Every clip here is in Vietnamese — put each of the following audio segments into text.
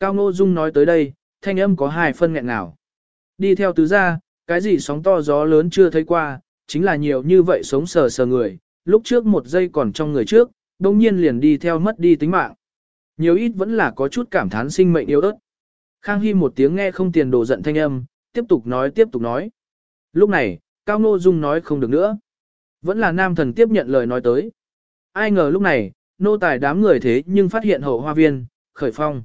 Cao Ngô Dung nói tới đây, thanh âm có hai phân nghẹn nào. Đi theo tứ gia, cái gì sóng to gió lớn chưa thấy qua, chính là nhiều như vậy sống sờ sờ người, lúc trước một giây còn trong người trước, đồng nhiên liền đi theo mất đi tính mạng. Nhiều ít vẫn là có chút cảm thán sinh mệnh yếu ớt. Khang Hy một tiếng nghe không tiền đồ giận thanh âm, tiếp tục nói tiếp tục nói. Lúc này, Cao Ngô Dung nói không được nữa. Vẫn là nam thần tiếp nhận lời nói tới. Ai ngờ lúc này, nô tài đám người thế nhưng phát hiện hậu hoa viên, khởi phong.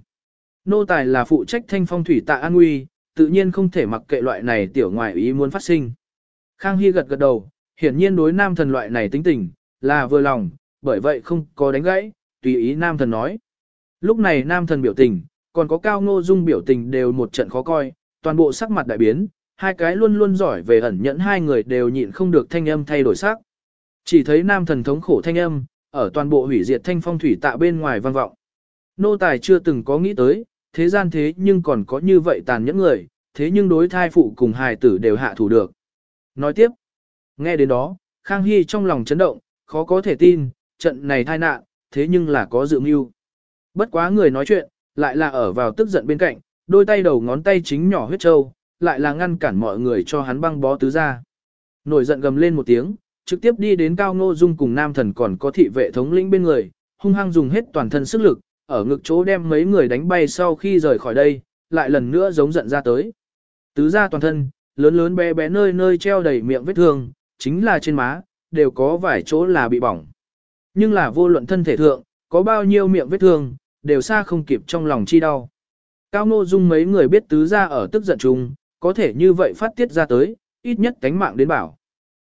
Nô tài là phụ trách thanh phong thủy tạ an nguy, tự nhiên không thể mặc kệ loại này tiểu ngoại ý muốn phát sinh. Khang Hy gật gật đầu, hiển nhiên đối nam thần loại này tính tình, là vừa lòng, bởi vậy không có đánh gãy, tùy ý nam thần nói. Lúc này nam thần biểu tình, còn có cao ngô dung biểu tình đều một trận khó coi, toàn bộ sắc mặt đại biến, hai cái luôn luôn giỏi về ẩn nhẫn hai người đều nhịn không được thanh âm thay đổi sắc. Chỉ thấy nam thần thống khổ thanh âm, ở toàn bộ hủy diệt thanh phong thủy tạ bên ngoài vang vọng. Nô tài chưa từng có nghĩ tới, thế gian thế nhưng còn có như vậy tàn nhẫn người, thế nhưng đối thai phụ cùng hài tử đều hạ thủ được. Nói tiếp, nghe đến đó, Khang Hy trong lòng chấn động, khó có thể tin, trận này thai nạn, thế nhưng là có dự mưu. Bất quá người nói chuyện, lại là ở vào tức giận bên cạnh, đôi tay đầu ngón tay chính nhỏ huyết trâu, lại là ngăn cản mọi người cho hắn băng bó tứ ra. Nổi giận gầm lên một tiếng, trực tiếp đi đến Cao Ngô Dung cùng Nam Thần còn có thị vệ thống lĩnh bên người, hung hăng dùng hết toàn thân sức lực, ở ngực chỗ đem mấy người đánh bay sau khi rời khỏi đây, lại lần nữa giống giận ra tới. Tứ ra toàn thân, lớn lớn bé bé nơi nơi treo đầy miệng vết thương, chính là trên má, đều có vài chỗ là bị bỏng. Nhưng là vô luận thân thể thượng, có bao nhiêu miệng vết thương, đều xa không kịp trong lòng chi đau. Cao Ngô Dung mấy người biết tứ ra ở tức giận chung, có thể như vậy phát tiết ra tới, ít nhất cánh mạng đến bảo.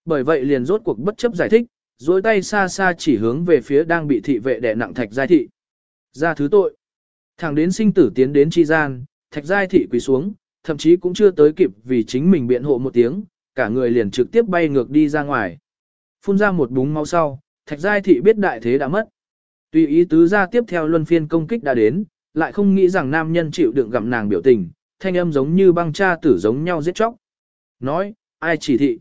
Bởi vậy liền rốt cuộc bất chấp giải thích, dối tay xa xa chỉ hướng về phía đang bị thị vệ đè nặng thạch giai thị. Ra thứ tội. Thẳng đến sinh tử tiến đến chi gian, thạch giai thị quỳ xuống, thậm chí cũng chưa tới kịp vì chính mình biện hộ một tiếng, cả người liền trực tiếp bay ngược đi ra ngoài. Phun ra một búng máu sau, thạch giai thị biết đại thế đã mất. Tùy ý tứ ra tiếp theo luân phiên công kích đã đến, lại không nghĩ rằng nam nhân chịu đựng gặm nàng biểu tình, thanh âm giống như băng cha tử giống nhau giết chóc. Nói, ai chỉ thị.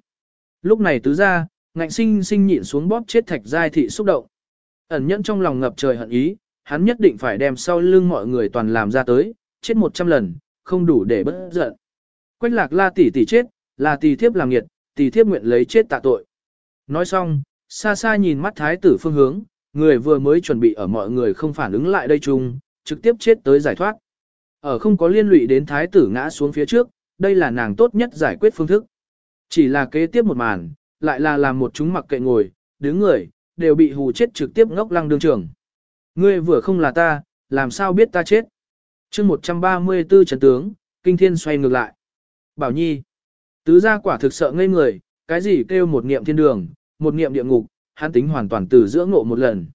Lúc này tứ ra, ngạnh sinh sinh nhịn xuống bóp chết thạch giai thị xúc động. Ẩn nhẫn trong lòng ngập trời hận ý, hắn nhất định phải đem sau lưng mọi người toàn làm ra tới, chết một trăm lần, không đủ để bất giận. Quách lạc la tỷ tỷ chết, là tỷ thiếp làm nghiệt, tỷ thiếp nguyện lấy chết tạ tội. Nói xong, xa xa nhìn mắt thái tử phương hướng, người vừa mới chuẩn bị ở mọi người không phản ứng lại đây chung, trực tiếp chết tới giải thoát. Ở không có liên lụy đến thái tử ngã xuống phía trước, đây là nàng tốt nhất giải quyết phương thức. Chỉ là kế tiếp một màn, lại là làm một chúng mặc kệ ngồi, đứng người, đều bị hù chết trực tiếp ngốc lăng đương trường. Ngươi vừa không là ta, làm sao biết ta chết? chương 134 trấn tướng, kinh thiên xoay ngược lại. Bảo Nhi, tứ gia quả thực sợ ngây người, cái gì kêu một niệm thiên đường, một niệm địa ngục, hắn tính hoàn toàn từ giữa ngộ một lần.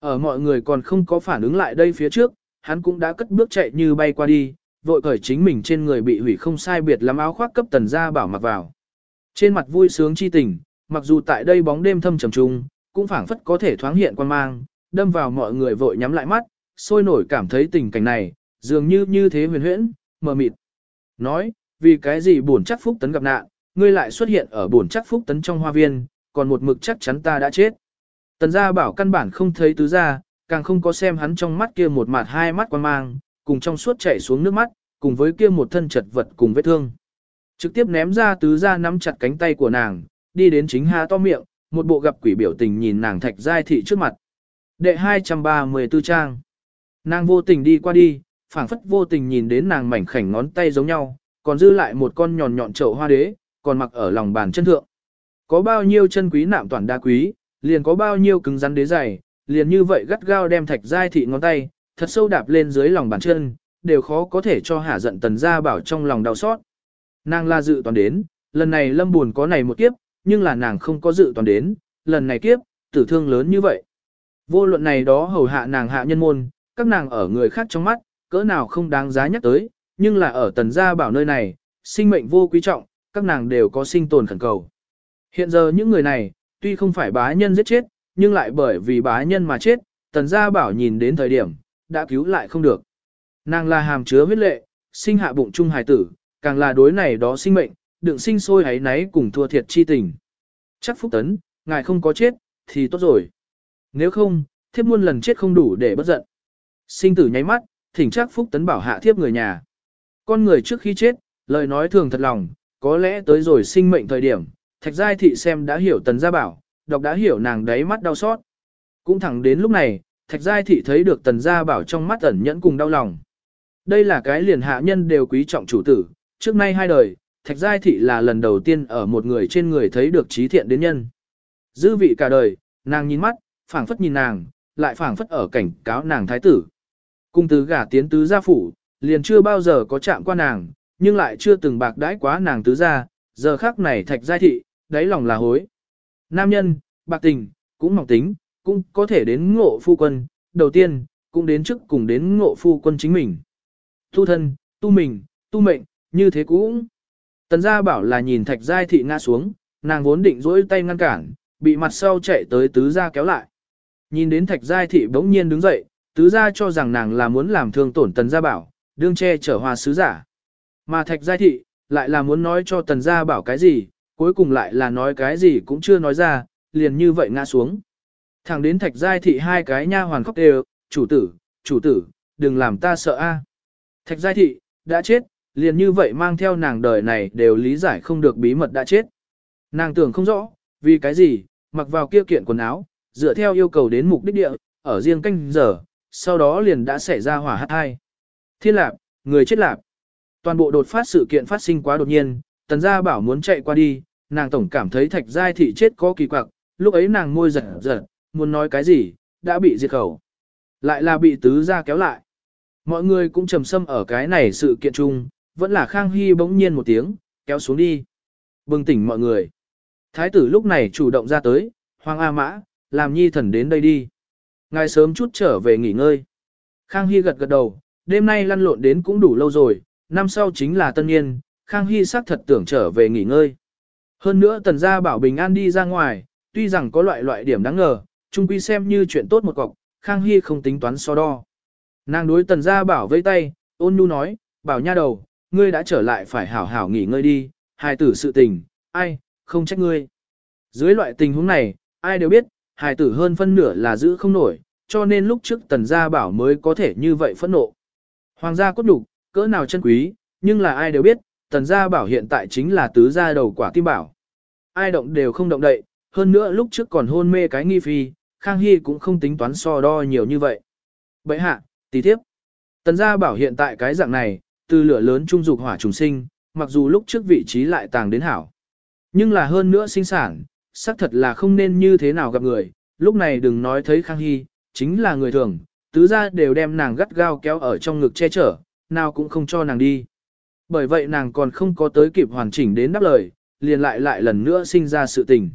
Ở mọi người còn không có phản ứng lại đây phía trước, hắn cũng đã cất bước chạy như bay qua đi, vội cởi chính mình trên người bị hủy không sai biệt lắm áo khoác cấp tần gia bảo mặc vào. Trên mặt vui sướng chi tình, mặc dù tại đây bóng đêm thâm trầm trung, cũng phảng phất có thể thoáng hiện quan mang, đâm vào mọi người vội nhắm lại mắt, sôi nổi cảm thấy tình cảnh này, dường như như thế huyền huyễn, mờ mịt. Nói, vì cái gì buồn chắc phúc tấn gặp nạn, ngươi lại xuất hiện ở buồn chắc phúc tấn trong hoa viên, còn một mực chắc chắn ta đã chết. Tần gia bảo căn bản không thấy tứ gia, càng không có xem hắn trong mắt kia một mặt hai mắt quan mang, cùng trong suốt chảy xuống nước mắt, cùng với kia một thân chật vật cùng vết thương. Trực tiếp ném ra tứ gia nắm chặt cánh tay của nàng, đi đến chính ha to miệng, một bộ gặp quỷ biểu tình nhìn nàng thạch giai thị trước mặt. Đệ 234 trang. Nàng vô tình đi qua đi, phảng phất vô tình nhìn đến nàng mảnh khảnh ngón tay giống nhau, còn dư lại một con nhọn nhọn chậu hoa đế, còn mặc ở lòng bàn chân thượng. Có bao nhiêu chân quý nạm toàn đa quý, liền có bao nhiêu cứng rắn đế dày, liền như vậy gắt gao đem thạch giai thị ngón tay, thật sâu đạp lên dưới lòng bàn chân, đều khó có thể cho hả giận tần gia bảo trong lòng đau xót. Nàng la dự toàn đến, lần này lâm buồn có này một kiếp, nhưng là nàng không có dự toàn đến, lần này kiếp, tử thương lớn như vậy. Vô luận này đó hầu hạ nàng hạ nhân môn, các nàng ở người khác trong mắt, cỡ nào không đáng giá nhắc tới, nhưng là ở tần gia bảo nơi này, sinh mệnh vô quý trọng, các nàng đều có sinh tồn khẩn cầu. Hiện giờ những người này, tuy không phải bá nhân giết chết, nhưng lại bởi vì bá nhân mà chết, tần gia bảo nhìn đến thời điểm, đã cứu lại không được. Nàng là hàm chứa huyết lệ, sinh hạ bụng trung hài tử, càng là đối này đó sinh mệnh, đựng sinh sôi ấy náy cùng thua thiệt chi tình. Chắc phúc tấn, ngài không có chết, thì tốt rồi. Nếu không, thiếp muôn lần chết không đủ để bất giận. Sinh tử nháy mắt, thỉnh chắc phúc tấn bảo hạ thiếp người nhà. Con người trước khi chết, lời nói thường thật lòng, có lẽ tới rồi sinh mệnh thời điểm, thạch giai thị xem đã hiểu tần gia bảo, đọc đã hiểu nàng đáy mắt đau xót. Cũng thẳng đến lúc này, thạch giai thị thấy được tần gia bảo trong mắt ẩn nhẫn cùng đau lòng. Đây là cái liền hạ nhân đều quý trọng chủ tử, trước nay hai đời, thạch giai thị là lần đầu tiên ở một người trên người thấy được trí thiện đến nhân. Dư vị cả đời, nàng nhìn mắt, phảng phất nhìn nàng, lại phảng phất ở cảnh cáo nàng thái tử. Cung tứ gả tiến tứ gia phủ, liền chưa bao giờ có chạm qua nàng, nhưng lại chưa từng bạc đãi quá nàng tứ gia, giờ khắc này thạch giai thị, đáy lòng là hối. Nam nhân, bạc tình, cũng mỏng tính, cũng có thể đến ngộ phu quân, đầu tiên, cũng đến trước cùng đến ngộ phu quân chính mình. Tu thân, tu mình, tu mệnh, như thế cũng. Tần gia bảo là nhìn thạch giai thị ngã xuống, nàng vốn định dỗi tay ngăn cản, bị mặt sau chạy tới tứ gia kéo lại. Nhìn đến thạch giai thị bỗng nhiên đứng dậy, tứ gia cho rằng nàng là muốn làm thương tổn tần gia bảo, đương che chở hoa sứ giả. Mà thạch giai thị, lại là muốn nói cho tần gia bảo cái gì, cuối cùng lại là nói cái gì cũng chưa nói ra, liền như vậy ngã xuống. Thẳng đến thạch giai thị hai cái nha hoàn khóc đều, chủ tử, chủ tử, đừng làm ta sợ a. Thạch giai thị, đã chết, liền như vậy mang theo nàng đời này đều lý giải không được bí mật đã chết. Nàng tưởng không rõ, vì cái gì, mặc vào kia kiện quần áo, dựa theo yêu cầu đến mục đích địa, ở riêng canh giờ, sau đó liền đã xảy ra hỏa hát hai. Thiên lạp, người chết lạp. Toàn bộ đột phát sự kiện phát sinh quá đột nhiên, tần gia bảo muốn chạy qua đi, nàng tổng cảm thấy thạch giai thị chết có kỳ quặc, lúc ấy nàng môi giật giật, muốn nói cái gì, đã bị diệt khẩu. Lại là bị tứ gia kéo lại. Mọi người cũng trầm sâm ở cái này sự kiện chung, vẫn là Khang Hy bỗng nhiên một tiếng, kéo xuống đi. Bừng tỉnh mọi người. Thái tử lúc này chủ động ra tới, Hoàng A Mã, làm nhi thần đến đây đi. Ngài sớm chút trở về nghỉ ngơi. Khang Hy gật gật đầu, đêm nay lăn lộn đến cũng đủ lâu rồi, năm sau chính là tân niên, Khang Hy xác thật tưởng trở về nghỉ ngơi. Hơn nữa tần gia bảo bình an đi ra ngoài, tuy rằng có loại loại điểm đáng ngờ, chung quy xem như chuyện tốt một cọc, Khang Hy không tính toán so đo. Nàng đối tần gia bảo vây tay, ôn nhu nói, bảo nha đầu, ngươi đã trở lại phải hảo hảo nghỉ ngơi đi, hài tử sự tình, ai, không trách ngươi. Dưới loại tình huống này, ai đều biết, hài tử hơn phân nửa là giữ không nổi, cho nên lúc trước tần gia bảo mới có thể như vậy phẫn nộ. Hoàng gia cốt nhục, cỡ nào chân quý, nhưng là ai đều biết, tần gia bảo hiện tại chính là tứ gia đầu quả tim bảo. Ai động đều không động đậy, hơn nữa lúc trước còn hôn mê cái nghi phi, Khang Hy cũng không tính toán so đo nhiều như vậy. Bậy hạ, tí tiếp. Tần gia bảo hiện tại cái dạng này, từ lửa lớn trung dục hỏa trùng sinh, mặc dù lúc trước vị trí lại tàng đến hảo. Nhưng là hơn nữa sinh sản, xác thật là không nên như thế nào gặp người, lúc này đừng nói thấy Khang Hy, chính là người thường, tứ gia đều đem nàng gắt gao kéo ở trong ngực che chở, nào cũng không cho nàng đi. Bởi vậy nàng còn không có tới kịp hoàn chỉnh đến đáp lời, liền lại lại lần nữa sinh ra sự tình.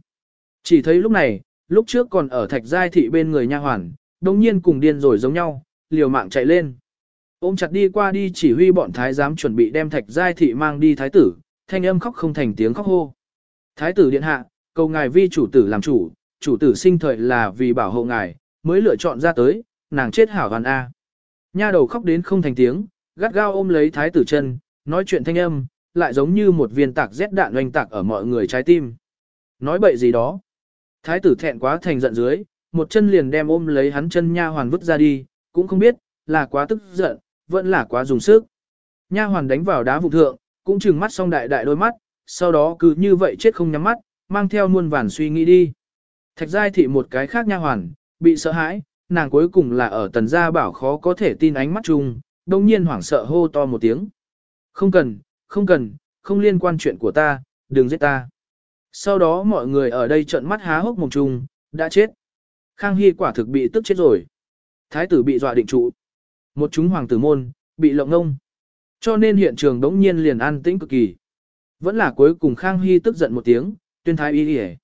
Chỉ thấy lúc này, lúc trước còn ở thạch giai thị bên người nha hoàn, đồng nhiên cùng điên rồi giống nhau, liều mạng chạy lên. Ôm chặt đi qua đi chỉ huy bọn thái giám chuẩn bị đem thạch giai thị mang đi thái tử, thanh âm khóc không thành tiếng khóc hô. Thái tử điện hạ, cầu ngài vi chủ tử làm chủ, chủ tử sinh thời là vì bảo hộ ngài, mới lựa chọn ra tới, nàng chết hảo hoàn A. Nha đầu khóc đến không thành tiếng, gắt gao ôm lấy thái tử chân, nói chuyện thanh âm, lại giống như một viên tạc rét đạn oanh tạc ở mọi người trái tim. Nói bậy gì đó. Thái tử thẹn quá thành giận dưới, một chân liền đem ôm lấy hắn chân nha hoàn vứt ra đi, cũng không biết, là quá tức giận, vẫn là quá dùng sức. Nha hoàn đánh vào đá vụ thượng, cũng trừng mắt xong đại đại đôi mắt, sau đó cứ như vậy chết không nhắm mắt, mang theo muôn vàn suy nghĩ đi. Thạch giai thị một cái khác nha hoàn, bị sợ hãi, nàng cuối cùng là ở tần gia bảo khó có thể tin ánh mắt chung, đồng nhiên hoảng sợ hô to một tiếng. Không cần, không cần, không liên quan chuyện của ta, đừng giết ta. Sau đó mọi người ở đây trợn mắt há hốc mồm chung, đã chết. Khang Hy quả thực bị tức chết rồi. Thái tử bị dọa định trụ. Một chúng hoàng tử môn, bị lộng ngông. Cho nên hiện trường đống nhiên liền an tĩnh cực kỳ. Vẫn là cuối cùng Khang Hy tức giận một tiếng, tuyên thái y đi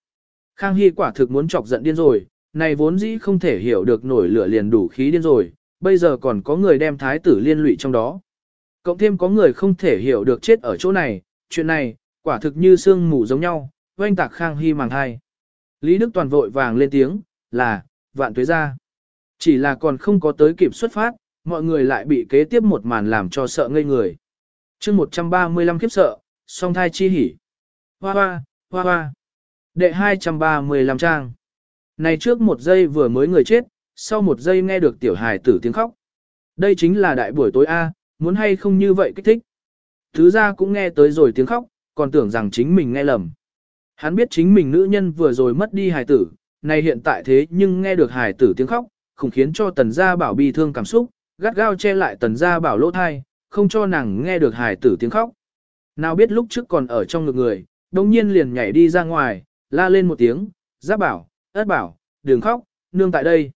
Khang Hy quả thực muốn chọc giận điên rồi, này vốn dĩ không thể hiểu được nổi lửa liền đủ khí điên rồi, bây giờ còn có người đem thái tử liên lụy trong đó. Cộng thêm có người không thể hiểu được chết ở chỗ này, chuyện này, quả thực như sương mù giống nhau, oanh tạc Khang Hy màng hai. Lý Đức Toàn vội vàng lên tiếng, là, vạn tuế ra. Chỉ là còn không có tới kịp xuất phát, mọi người lại bị kế tiếp một màn làm cho sợ ngây người. chương 135 khiếp sợ, song thai chi hỉ. Hoa hoa, hoa hoa. Đệ 235 trang. Này trước một giây vừa mới người chết, sau một giây nghe được tiểu hài tử tiếng khóc. Đây chính là đại buổi tối A, muốn hay không như vậy kích thích. Thứ ra cũng nghe tới rồi tiếng khóc, còn tưởng rằng chính mình nghe lầm. Hắn biết chính mình nữ nhân vừa rồi mất đi hài tử, này hiện tại thế nhưng nghe được hài tử tiếng khóc, không khiến cho tần gia bảo bi thương cảm xúc, gắt gao che lại tần gia bảo lỗ thai, không cho nàng nghe được hài tử tiếng khóc. Nào biết lúc trước còn ở trong ngực người, đông nhiên liền nhảy đi ra ngoài, la lên một tiếng, giáp bảo, ớt bảo, đừng khóc, nương tại đây.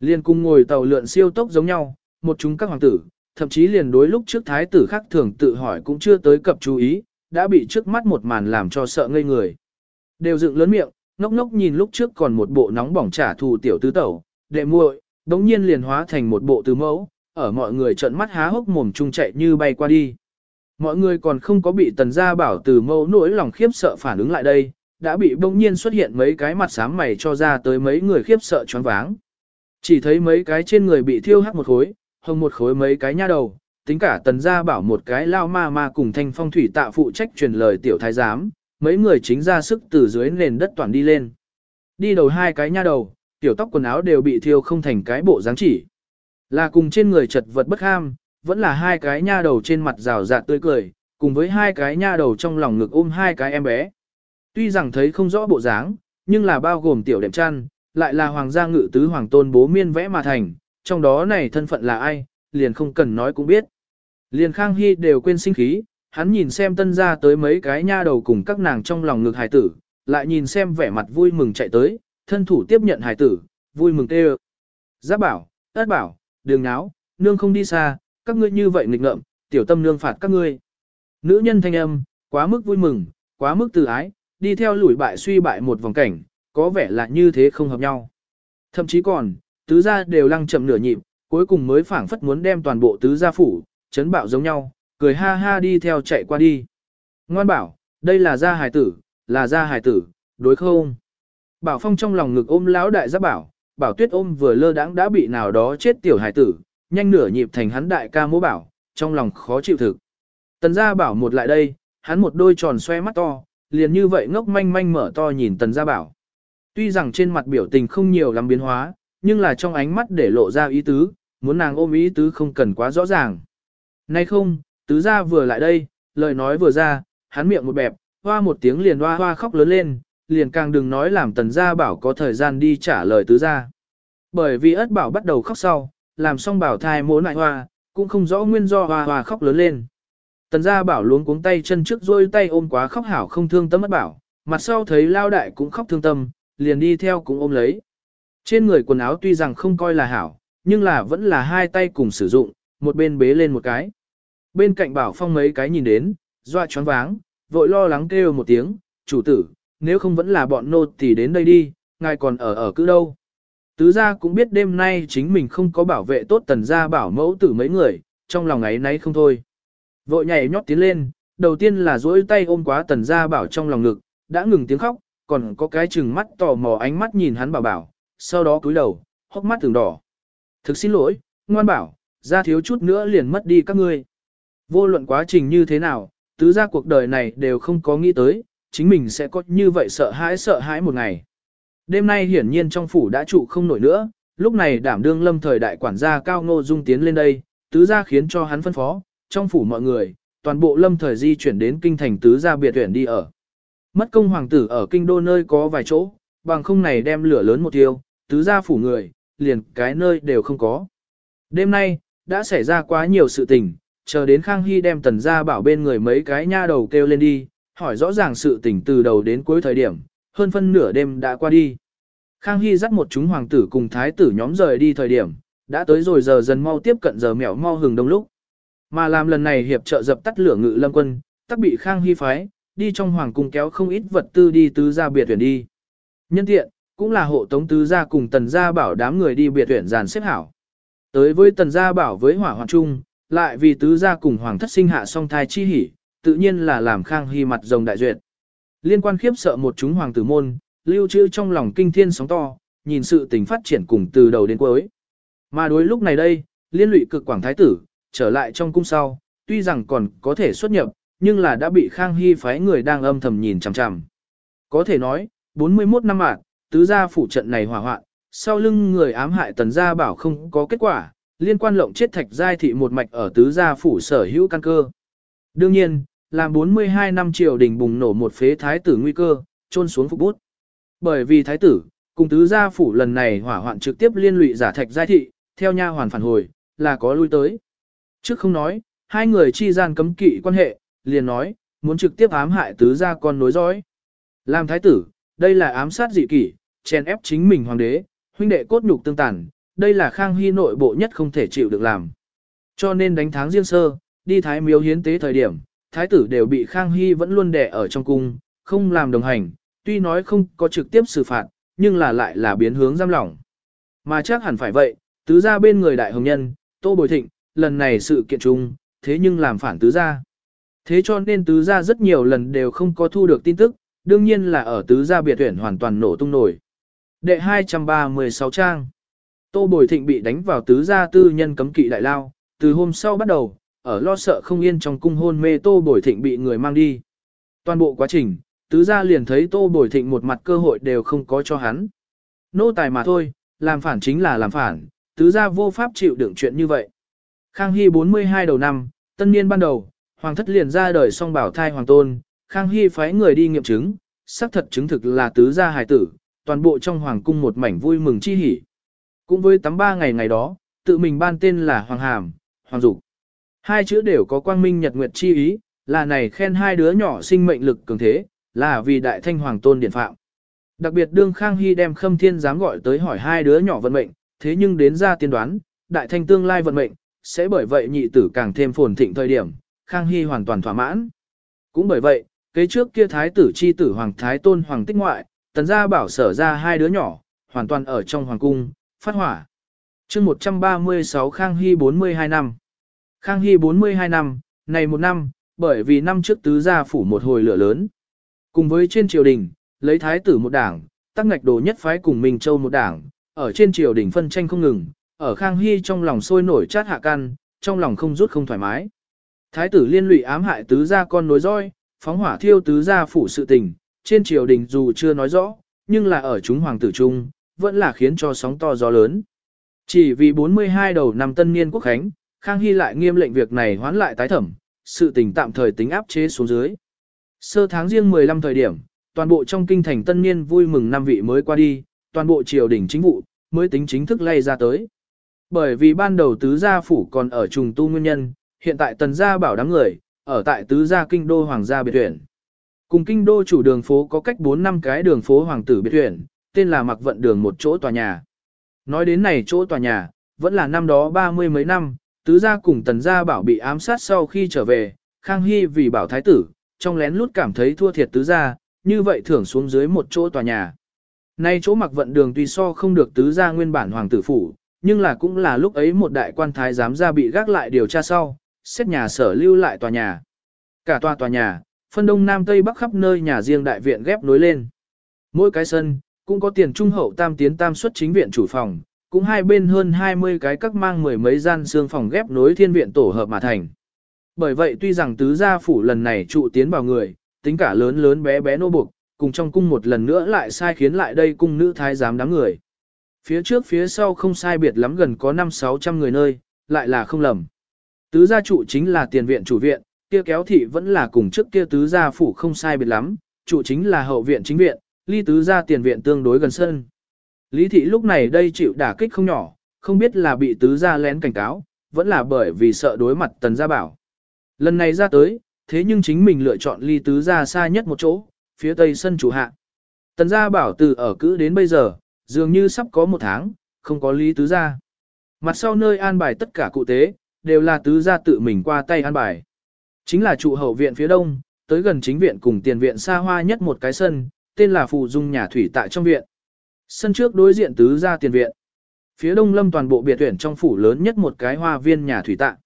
Liền cùng ngồi tàu lượn siêu tốc giống nhau, một chúng các hoàng tử, thậm chí liền đối lúc trước thái tử khác thường tự hỏi cũng chưa tới cập chú ý, đã bị trước mắt một màn làm cho sợ ngây người. Đều dựng lớn miệng, ngốc ngốc nhìn lúc trước còn một bộ nóng bỏng trả thù tiểu tứ tẩu, đệ muội, đống nhiên liền hóa thành một bộ tứ mẫu, ở mọi người trợn mắt há hốc mồm chung chạy như bay qua đi. Mọi người còn không có bị tần gia bảo từ mâu nỗi lòng khiếp sợ phản ứng lại đây, đã bị bỗng nhiên xuất hiện mấy cái mặt xám mày cho ra tới mấy người khiếp sợ choáng váng. Chỉ thấy mấy cái trên người bị thiêu hắc một khối, hồng một khối mấy cái nha đầu, tính cả tần gia bảo một cái lao ma ma cùng thanh phong thủy tạ phụ trách truyền lời tiểu thái giám, mấy người chính ra sức từ dưới nền đất toàn đi lên. Đi đầu hai cái nha đầu, tiểu tóc quần áo đều bị thiêu không thành cái bộ dáng chỉ. Là cùng trên người chật vật bất ham, vẫn là hai cái nha đầu trên mặt rào rạt tươi cười, cùng với hai cái nha đầu trong lòng ngực ôm hai cái em bé. Tuy rằng thấy không rõ bộ dáng, nhưng là bao gồm tiểu đệm chăn, lại là hoàng gia ngự tứ hoàng tôn bố miên vẽ mà thành, trong đó này thân phận là ai, liền không cần nói cũng biết. Liền Khang Hy đều quên sinh khí, hắn nhìn xem tân ra tới mấy cái nha đầu cùng các nàng trong lòng ngực hài tử, lại nhìn xem vẻ mặt vui mừng chạy tới, thân thủ tiếp nhận hài tử, vui mừng tê Giáp bảo, ất bảo, đường náo, nương không đi xa, các ngươi như vậy nghịch ngợm, tiểu tâm nương phạt các ngươi. Nữ nhân thanh âm, quá mức vui mừng, quá mức từ ái, đi theo lùi bại suy bại một vòng cảnh, có vẻ là như thế không hợp nhau. Thậm chí còn, tứ gia đều lăng chậm nửa nhịp, cuối cùng mới phảng phất muốn đem toàn bộ tứ gia phủ, chấn bạo giống nhau, cười ha ha đi theo chạy qua đi. Ngoan bảo, đây là gia hài tử, là gia hài tử, đối không? Bảo Phong trong lòng ngực ôm lão đại giáp bảo, bảo tuyết ôm vừa lơ đãng đã bị nào đó chết tiểu hài tử, nhanh nửa nhịp thành hắn đại ca mô bảo, trong lòng khó chịu thực. Tần gia bảo một lại đây, hắn một đôi tròn xoe mắt to, liền như vậy ngốc manh manh mở to nhìn tần gia bảo. Tuy rằng trên mặt biểu tình không nhiều lắm biến hóa, nhưng là trong ánh mắt để lộ ra ý tứ, muốn nàng ôm ý tứ không cần quá rõ ràng. Nay không, tứ gia vừa lại đây, lời nói vừa ra, hắn miệng một bẹp, hoa một tiếng liền hoa hoa khóc lớn lên, liền càng đừng nói làm tần gia bảo có thời gian đi trả lời tứ gia. Bởi vì ất bảo bắt đầu khóc sau, làm xong bảo thai mố nại hoa, cũng không rõ nguyên do hoa hoa khóc lớn lên. Tần gia bảo luống cuống tay chân trước rôi tay ôm quá khóc hảo không thương tâm mất bảo, mặt sau thấy lao đại cũng khóc thương tâm, liền đi theo cũng ôm lấy. Trên người quần áo tuy rằng không coi là hảo, nhưng là vẫn là hai tay cùng sử dụng, một bên bế lên một cái. Bên cạnh bảo phong mấy cái nhìn đến, doa choáng váng, vội lo lắng kêu một tiếng, chủ tử, nếu không vẫn là bọn nô thì đến đây đi, ngài còn ở ở cứ đâu. Tứ gia cũng biết đêm nay chính mình không có bảo vệ tốt tần gia bảo mẫu tử mấy người, trong lòng ấy nấy không thôi. Vội nhảy nhót tiến lên, đầu tiên là duỗi tay ôm quá tần gia bảo trong lòng ngực, đã ngừng tiếng khóc, còn có cái chừng mắt tò mò ánh mắt nhìn hắn bảo bảo, sau đó cúi đầu, hốc mắt từng đỏ. Thực xin lỗi, ngoan bảo, ra thiếu chút nữa liền mất đi các ngươi. Vô luận quá trình như thế nào, tứ gia cuộc đời này đều không có nghĩ tới, chính mình sẽ có như vậy sợ hãi sợ hãi một ngày. Đêm nay hiển nhiên trong phủ đã trụ không nổi nữa, lúc này đảm đương lâm thời đại quản gia cao ngô dung tiến lên đây, tứ gia khiến cho hắn phân phó, trong phủ mọi người, toàn bộ lâm thời di chuyển đến kinh thành tứ gia biệt tuyển đi ở. Mất công hoàng tử ở kinh đô nơi có vài chỗ, bằng không này đem lửa lớn một tiêu, tứ gia phủ người, liền cái nơi đều không có. Đêm nay, đã xảy ra quá nhiều sự tình, chờ đến Khang Hy đem tần gia bảo bên người mấy cái nha đầu kêu lên đi, hỏi rõ ràng sự tình từ đầu đến cuối thời điểm, hơn phân nửa đêm đã qua đi. Khang Hy dắt một chúng hoàng tử cùng thái tử nhóm rời đi thời điểm, đã tới rồi giờ dần mau tiếp cận giờ mèo mau hừng đông lúc. Mà làm lần này hiệp trợ dập tắt lửa ngự lâm quân, tắc bị Khang Hy phái, đi trong hoàng cung kéo không ít vật tư đi tứ gia biệt tuyển đi. Nhân tiện, cũng là hộ tống tứ gia cùng tần gia bảo đám người đi biệt tuyển dàn xếp hảo. Tới với tần gia bảo với hỏa hoàng trung, lại vì tứ gia cùng hoàng thất sinh hạ song thai chi hỉ, tự nhiên là làm khang hy mặt rồng đại duyệt. Liên quan khiếp sợ một chúng hoàng tử môn, lưu trữ trong lòng kinh thiên sóng to, nhìn sự tình phát triển cùng từ đầu đến cuối. Mà đối lúc này đây, liên lụy cực quảng thái tử, trở lại trong cung sau, tuy rằng còn có thể xuất nhập, nhưng là đã bị Khang Hy phái người đang âm thầm nhìn chằm chằm. Có thể nói, 41 năm mạng, tứ gia phủ trận này hỏa hoạn, sau lưng người ám hại tần gia bảo không có kết quả, liên quan lộng chết thạch giai thị một mạch ở tứ gia phủ sở hữu căn cơ. Đương nhiên, làm 42 năm triều đình bùng nổ một phế thái tử nguy cơ, trôn xuống phục bút. Bởi vì thái tử, cùng tứ gia phủ lần này hỏa hoạn trực tiếp liên lụy giả thạch giai thị, theo nha hoàn phản hồi, là có lui tới. Trước không nói, hai người chi gian cấm kỵ quan hệ, liền nói, muốn trực tiếp ám hại tứ gia con nối dõi. Làm thái tử, đây là ám sát dị kỷ, chèn ép chính mình hoàng đế, huynh đệ cốt nhục tương tàn, đây là khang hy nội bộ nhất không thể chịu được làm. Cho nên đánh tháng riêng sơ, đi thái miếu hiến tế thời điểm, thái tử đều bị khang hy vẫn luôn đè ở trong cung, không làm đồng hành, tuy nói không có trực tiếp xử phạt, nhưng là lại là biến hướng giam lỏng. Mà chắc hẳn phải vậy, tứ gia bên người đại hồng nhân, tô bồi thịnh, lần này sự kiện chung, thế nhưng làm phản tứ gia. Thế cho nên tứ gia rất nhiều lần đều không có thu được tin tức, đương nhiên là ở tứ gia biệt tuyển hoàn toàn nổ tung nổi. Đệ 236 trang Tô Bồi Thịnh bị đánh vào tứ gia tư nhân cấm kỵ đại lao, từ hôm sau bắt đầu, ở lo sợ không yên trong cung hôn mê Tô Bồi Thịnh bị người mang đi. Toàn bộ quá trình, tứ gia liền thấy Tô Bồi Thịnh một mặt cơ hội đều không có cho hắn. Nô tài mà thôi, làm phản chính là làm phản, tứ gia vô pháp chịu đựng chuyện như vậy. Khang Hy 42 đầu năm, tân niên ban đầu, hoàng thất liền ra đời song bảo thai hoàng tôn, Khang Hy phái người đi nghiệm chứng, xác thật chứng thực là tứ gia hài tử, toàn bộ trong hoàng cung một mảnh vui mừng chi hỉ. Cũng với tắm ba ngày ngày đó, tự mình ban tên là Hoàng Hàm, Hoàng Dục. Hai chữ đều có quang minh nhật nguyệt chi ý, là này khen hai đứa nhỏ sinh mệnh lực cường thế, là vì đại thanh hoàng tôn điện phạm. Đặc biệt đương Khang Hy đem Khâm Thiên dám gọi tới hỏi hai đứa nhỏ vận mệnh, thế nhưng đến ra tiên đoán, đại thanh tương lai vận mệnh, sẽ bởi vậy nhị tử càng thêm phồn thịnh thời điểm, Khang Hy hoàn toàn thỏa mãn. Cũng bởi vậy, kế trước kia thái tử chi tử hoàng thái tôn hoàng tích ngoại, tần gia bảo sở ra hai đứa nhỏ, hoàn toàn ở trong hoàng cung, phát hỏa. chương 136 Khang Hy 42 năm. Khang Hy 42 năm, này một năm, bởi vì năm trước tứ gia phủ một hồi lửa lớn. Cùng với trên triều đình, lấy thái tử một đảng, tắc ngạch đồ nhất phái cùng Minh Châu một đảng, ở trên triều đình phân tranh không ngừng, ở Khang Hy trong lòng sôi nổi chát hạ căn, trong lòng không rút không thoải mái. Thái tử liên lụy ám hại tứ gia con nối roi, phóng hỏa thiêu tứ gia phủ sự tình, trên triều đình dù chưa nói rõ, nhưng là ở chúng hoàng tử trung, vẫn là khiến cho sóng to gió lớn. Chỉ vì 42 đầu năm tân niên quốc khánh, Khang Hy lại nghiêm lệnh việc này hoán lại tái thẩm, sự tình tạm thời tính áp chế xuống dưới. Sơ tháng riêng 15 thời điểm, toàn bộ trong kinh thành tân niên vui mừng năm vị mới qua đi, toàn bộ triều đình chính vụ, mới tính chính thức lay ra tới. Bởi vì ban đầu tứ gia phủ còn ở trùng tu nguyên nhân, hiện tại tần gia bảo đám người, ở tại tứ gia kinh đô hoàng gia biệt tuyển. Cùng kinh đô chủ đường phố có cách 4 năm cái đường phố hoàng tử biệt tuyển, tên là mặc vận đường một chỗ tòa nhà. Nói đến này chỗ tòa nhà, vẫn là năm đó ba mươi mấy năm, tứ gia cùng tần gia bảo bị ám sát sau khi trở về, Khang Hy vì bảo thái tử, trong lén lút cảm thấy thua thiệt tứ gia, như vậy thưởng xuống dưới một chỗ tòa nhà. Nay chỗ mặc vận đường tuy so không được tứ gia nguyên bản hoàng tử phủ, nhưng là cũng là lúc ấy một đại quan thái giám gia bị gác lại điều tra sau, xét nhà sở lưu lại tòa nhà. Cả tòa tòa nhà, phân đông nam tây bắc khắp nơi nhà riêng đại viện ghép nối lên. Mỗi cái sân, cũng có tiền trung hậu tam tiến tam xuất chính viện chủ phòng, cũng hai bên hơn 20 cái các mang mười mấy gian xương phòng ghép nối thiên viện tổ hợp mà thành. Bởi vậy tuy rằng tứ gia phủ lần này trụ tiến vào người, tính cả lớn lớn bé bé nô buộc, cùng trong cung một lần nữa lại sai khiến lại đây cung nữ thái giám đám người. Phía trước phía sau không sai biệt lắm gần có 5-600 người nơi, lại là không lầm. Tứ gia trụ chính là tiền viện chủ viện, kia kéo thị vẫn là cùng trước kia tứ gia phủ không sai biệt lắm, trụ chính là hậu viện chính viện, ly tứ gia tiền viện tương đối gần sân. Lý thị lúc này đây chịu đả kích không nhỏ, không biết là bị tứ gia lén cảnh cáo, vẫn là bởi vì sợ đối mặt tần gia bảo. Lần này ra tới, thế nhưng chính mình lựa chọn ly tứ gia xa nhất một chỗ, phía tây sân chủ hạ. Tần gia bảo từ ở cữ đến bây giờ, dường như sắp có một tháng, không có lý tứ gia. Mặt sau nơi an bài tất cả cụ tế, đều là tứ gia tự mình qua tay an bài. Chính là trụ hậu viện phía đông, tới gần chính viện cùng tiền viện xa hoa nhất một cái sân, tên là Phù Dung nhà thủy tại trong viện. Sân trước đối diện tứ gia tiền viện. Phía đông lâm toàn bộ biệt tuyển trong phủ lớn nhất một cái hoa viên nhà thủy tạng.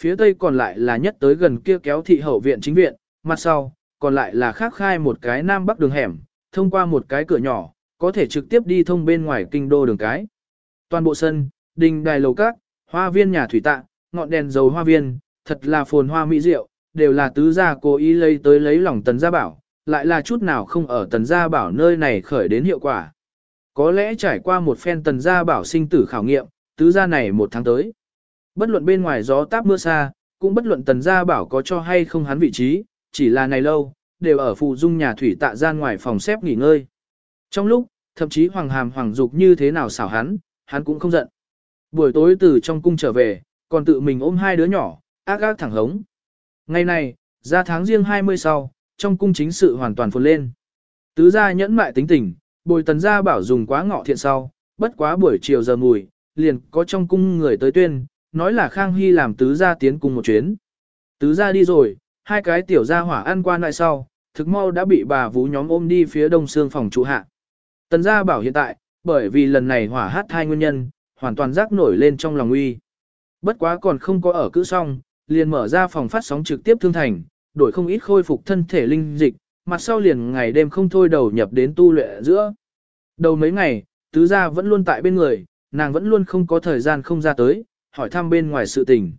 Phía tây còn lại là nhất tới gần kia kéo thị hậu viện chính viện, mặt sau, còn lại là khác khai một cái nam bắc đường hẻm, thông qua một cái cửa nhỏ, có thể trực tiếp đi thông bên ngoài kinh đô đường cái. Toàn bộ sân, đình đài lầu các, hoa viên nhà thủy tạng, ngọn đèn dầu hoa viên, thật là phồn hoa mỹ diệu, đều là tứ gia cố ý lấy tới lấy lòng tần gia bảo, lại là chút nào không ở tần gia bảo nơi này khởi đến hiệu quả. Có lẽ trải qua một phen tần gia bảo sinh tử khảo nghiệm, tứ gia này một tháng tới. Bất luận bên ngoài gió táp mưa xa, cũng bất luận tần gia bảo có cho hay không hắn vị trí, chỉ là này lâu, đều ở phụ dung nhà thủy tạ gian ngoài phòng xếp nghỉ ngơi. Trong lúc, thậm chí hoàng hàm hoàng dục như thế nào xảo hắn, hắn cũng không giận. Buổi tối từ trong cung trở về, còn tự mình ôm hai đứa nhỏ, ác ác thẳng hống. Ngày này, ra tháng riêng 20 sau, trong cung chính sự hoàn toàn phồn lên. Tứ gia nhẫn mại tính tình, bồi tần gia bảo dùng quá ngọ thiện sau, bất quá buổi chiều giờ mùi, liền có trong cung người tới tuyên, nói là Khang Hy làm tứ gia tiến cùng một chuyến. Tứ gia đi rồi, hai cái tiểu gia hỏa ăn qua lại sau, thực mau đã bị bà vú nhóm ôm đi phía đông xương phòng trụ hạ. Tần gia bảo hiện tại, bởi vì lần này hỏa hát hai nguyên nhân, hoàn toàn rác nổi lên trong lòng uy. Bất quá còn không có ở cữ xong, liền mở ra phòng phát sóng trực tiếp thương thành, đổi không ít khôi phục thân thể linh dịch, mặt sau liền ngày đêm không thôi đầu nhập đến tu luyện giữa. Đầu mấy ngày, tứ gia vẫn luôn tại bên người, nàng vẫn luôn không có thời gian không ra tới, hỏi thăm bên ngoài sự tình.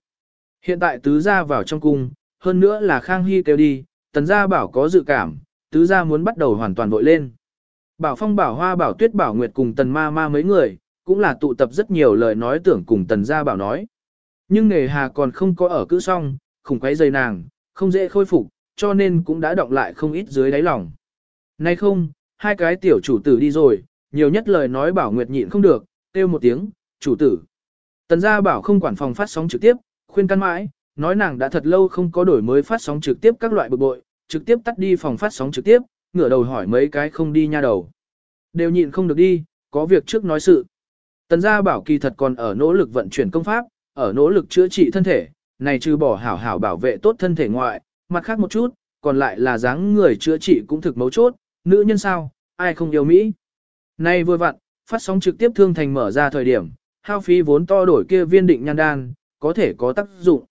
Hiện tại tứ gia vào trong cung, hơn nữa là Khang Hy kêu đi, tần gia bảo có dự cảm, tứ gia muốn bắt đầu hoàn toàn vội lên. Bảo Phong bảo Hoa bảo Tuyết bảo Nguyệt cùng tần ma ma mấy người, cũng là tụ tập rất nhiều lời nói tưởng cùng tần gia bảo nói. Nhưng nghề hà còn không có ở cữ xong, khủng quấy dây nàng, không dễ khôi phục, cho nên cũng đã động lại không ít dưới đáy lòng. Nay không, hai cái tiểu chủ tử đi rồi, nhiều nhất lời nói bảo Nguyệt nhịn không được, kêu một tiếng, chủ tử. Tần gia bảo không quản phòng phát sóng trực tiếp, khuyên căn mãi, nói nàng đã thật lâu không có đổi mới phát sóng trực tiếp các loại bực bội, trực tiếp tắt đi phòng phát sóng trực tiếp, ngửa đầu hỏi mấy cái không đi nha đầu. Đều nhịn không được đi, có việc trước nói sự. Tần gia bảo kỳ thật còn ở nỗ lực vận chuyển công pháp, ở nỗ lực chữa trị thân thể, này trừ bỏ hảo hảo bảo vệ tốt thân thể ngoại, mặt khác một chút, còn lại là dáng người chữa trị cũng thực mấu chốt, nữ nhân sao, ai không yêu Mỹ. Nay vừa vặn, phát sóng trực tiếp thương thành mở ra thời điểm, hao phí vốn to đổi kia viên định nhan đan, có thể có tác dụng.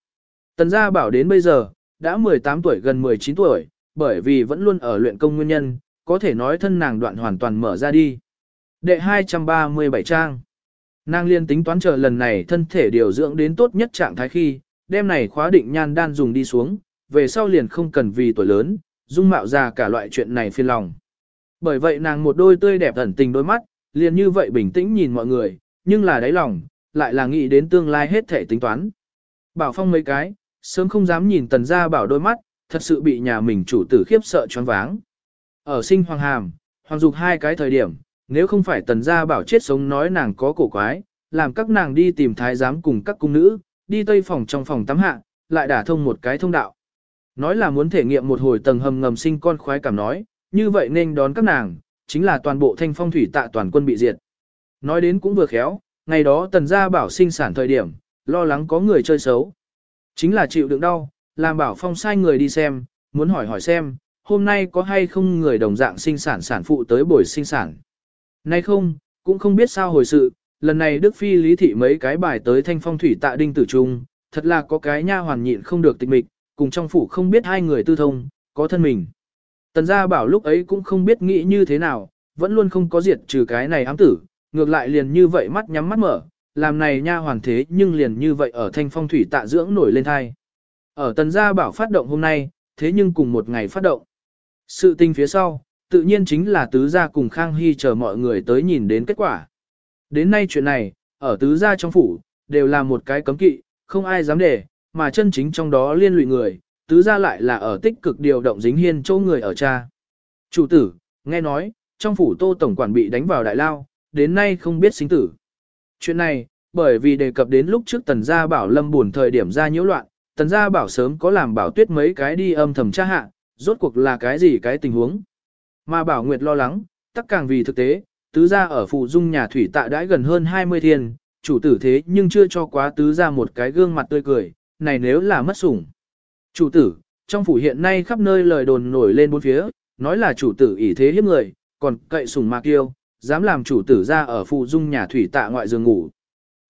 Tần gia bảo đến bây giờ, đã 18 tuổi gần 19 tuổi, bởi vì vẫn luôn ở luyện công nguyên nhân, có thể nói thân nàng đoạn hoàn toàn mở ra đi. Đệ 237 trang. Nàng liên tính toán chờ lần này thân thể điều dưỡng đến tốt nhất trạng thái khi, đêm này khóa định nhan đan dùng đi xuống, về sau liền không cần vì tuổi lớn, dung mạo già cả loại chuyện này phiền lòng. Bởi vậy nàng một đôi tươi đẹp ẩn tình đôi mắt, liền như vậy bình tĩnh nhìn mọi người, nhưng là đáy lòng, lại là nghĩ đến tương lai hết thể tính toán. Bảo Phong mấy cái, sớm không dám nhìn tần gia bảo đôi mắt, thật sự bị nhà mình chủ tử khiếp sợ choáng váng. Ở sinh hoàng hàm, hoàng dục hai cái thời điểm, nếu không phải tần gia bảo chết sống nói nàng có cổ quái, làm các nàng đi tìm thái giám cùng các cung nữ, đi tây phòng trong phòng tắm hạ, lại đả thông một cái thông đạo. Nói là muốn thể nghiệm một hồi tầng hầm ngầm sinh con khoái cảm nói, như vậy nên đón các nàng, chính là toàn bộ thanh phong thủy tạ toàn quân bị diệt. Nói đến cũng vừa khéo, ngày đó tần gia bảo sinh sản thời điểm, lo lắng có người chơi xấu. Chính là chịu đựng đau, làm bảo phong sai người đi xem, muốn hỏi hỏi xem, hôm nay có hay không người đồng dạng sinh sản sản phụ tới buổi sinh sản. Nay không, cũng không biết sao hồi sự, lần này Đức Phi lý thị mấy cái bài tới thanh phong thủy tạ đinh tử trung, thật là có cái nha hoàn nhịn không được tịch mịch, cùng trong phủ không biết hai người tư thông, có thân mình. Tần gia bảo lúc ấy cũng không biết nghĩ như thế nào, vẫn luôn không có diệt trừ cái này ám tử, ngược lại liền như vậy mắt nhắm mắt mở, làm này nha hoàn thế nhưng liền như vậy ở thanh phong thủy tạ dưỡng nổi lên thai. Ở tần gia bảo phát động hôm nay, thế nhưng cùng một ngày phát động. Sự tình phía sau, tự nhiên chính là tứ gia cùng Khang Hy chờ mọi người tới nhìn đến kết quả. Đến nay chuyện này, ở tứ gia trong phủ, đều là một cái cấm kỵ, không ai dám để, mà chân chính trong đó liên lụy người, tứ gia lại là ở tích cực điều động dính hiên châu người ở cha. Chủ tử, nghe nói, trong phủ tô tổng quản bị đánh vào đại lao, đến nay không biết sinh tử. Chuyện này, bởi vì đề cập đến lúc trước tần gia bảo lâm buồn thời điểm ra nhiễu loạn, tần gia bảo sớm có làm bảo tuyết mấy cái đi âm thầm tra hạ, rốt cuộc là cái gì cái tình huống. Mà bảo nguyệt lo lắng, tất càng vì thực tế, tứ gia ở phụ dung nhà thủy tạ đãi gần hơn 20 thiên, chủ tử thế nhưng chưa cho quá tứ gia một cái gương mặt tươi cười, này nếu là mất sủng. Chủ tử, trong phủ hiện nay khắp nơi lời đồn nổi lên bốn phía, nói là chủ tử ỷ thế hiếp người, còn cậy sủng mạc yêu, dám làm chủ tử ra ở phụ dung nhà thủy tạ ngoại giường ngủ.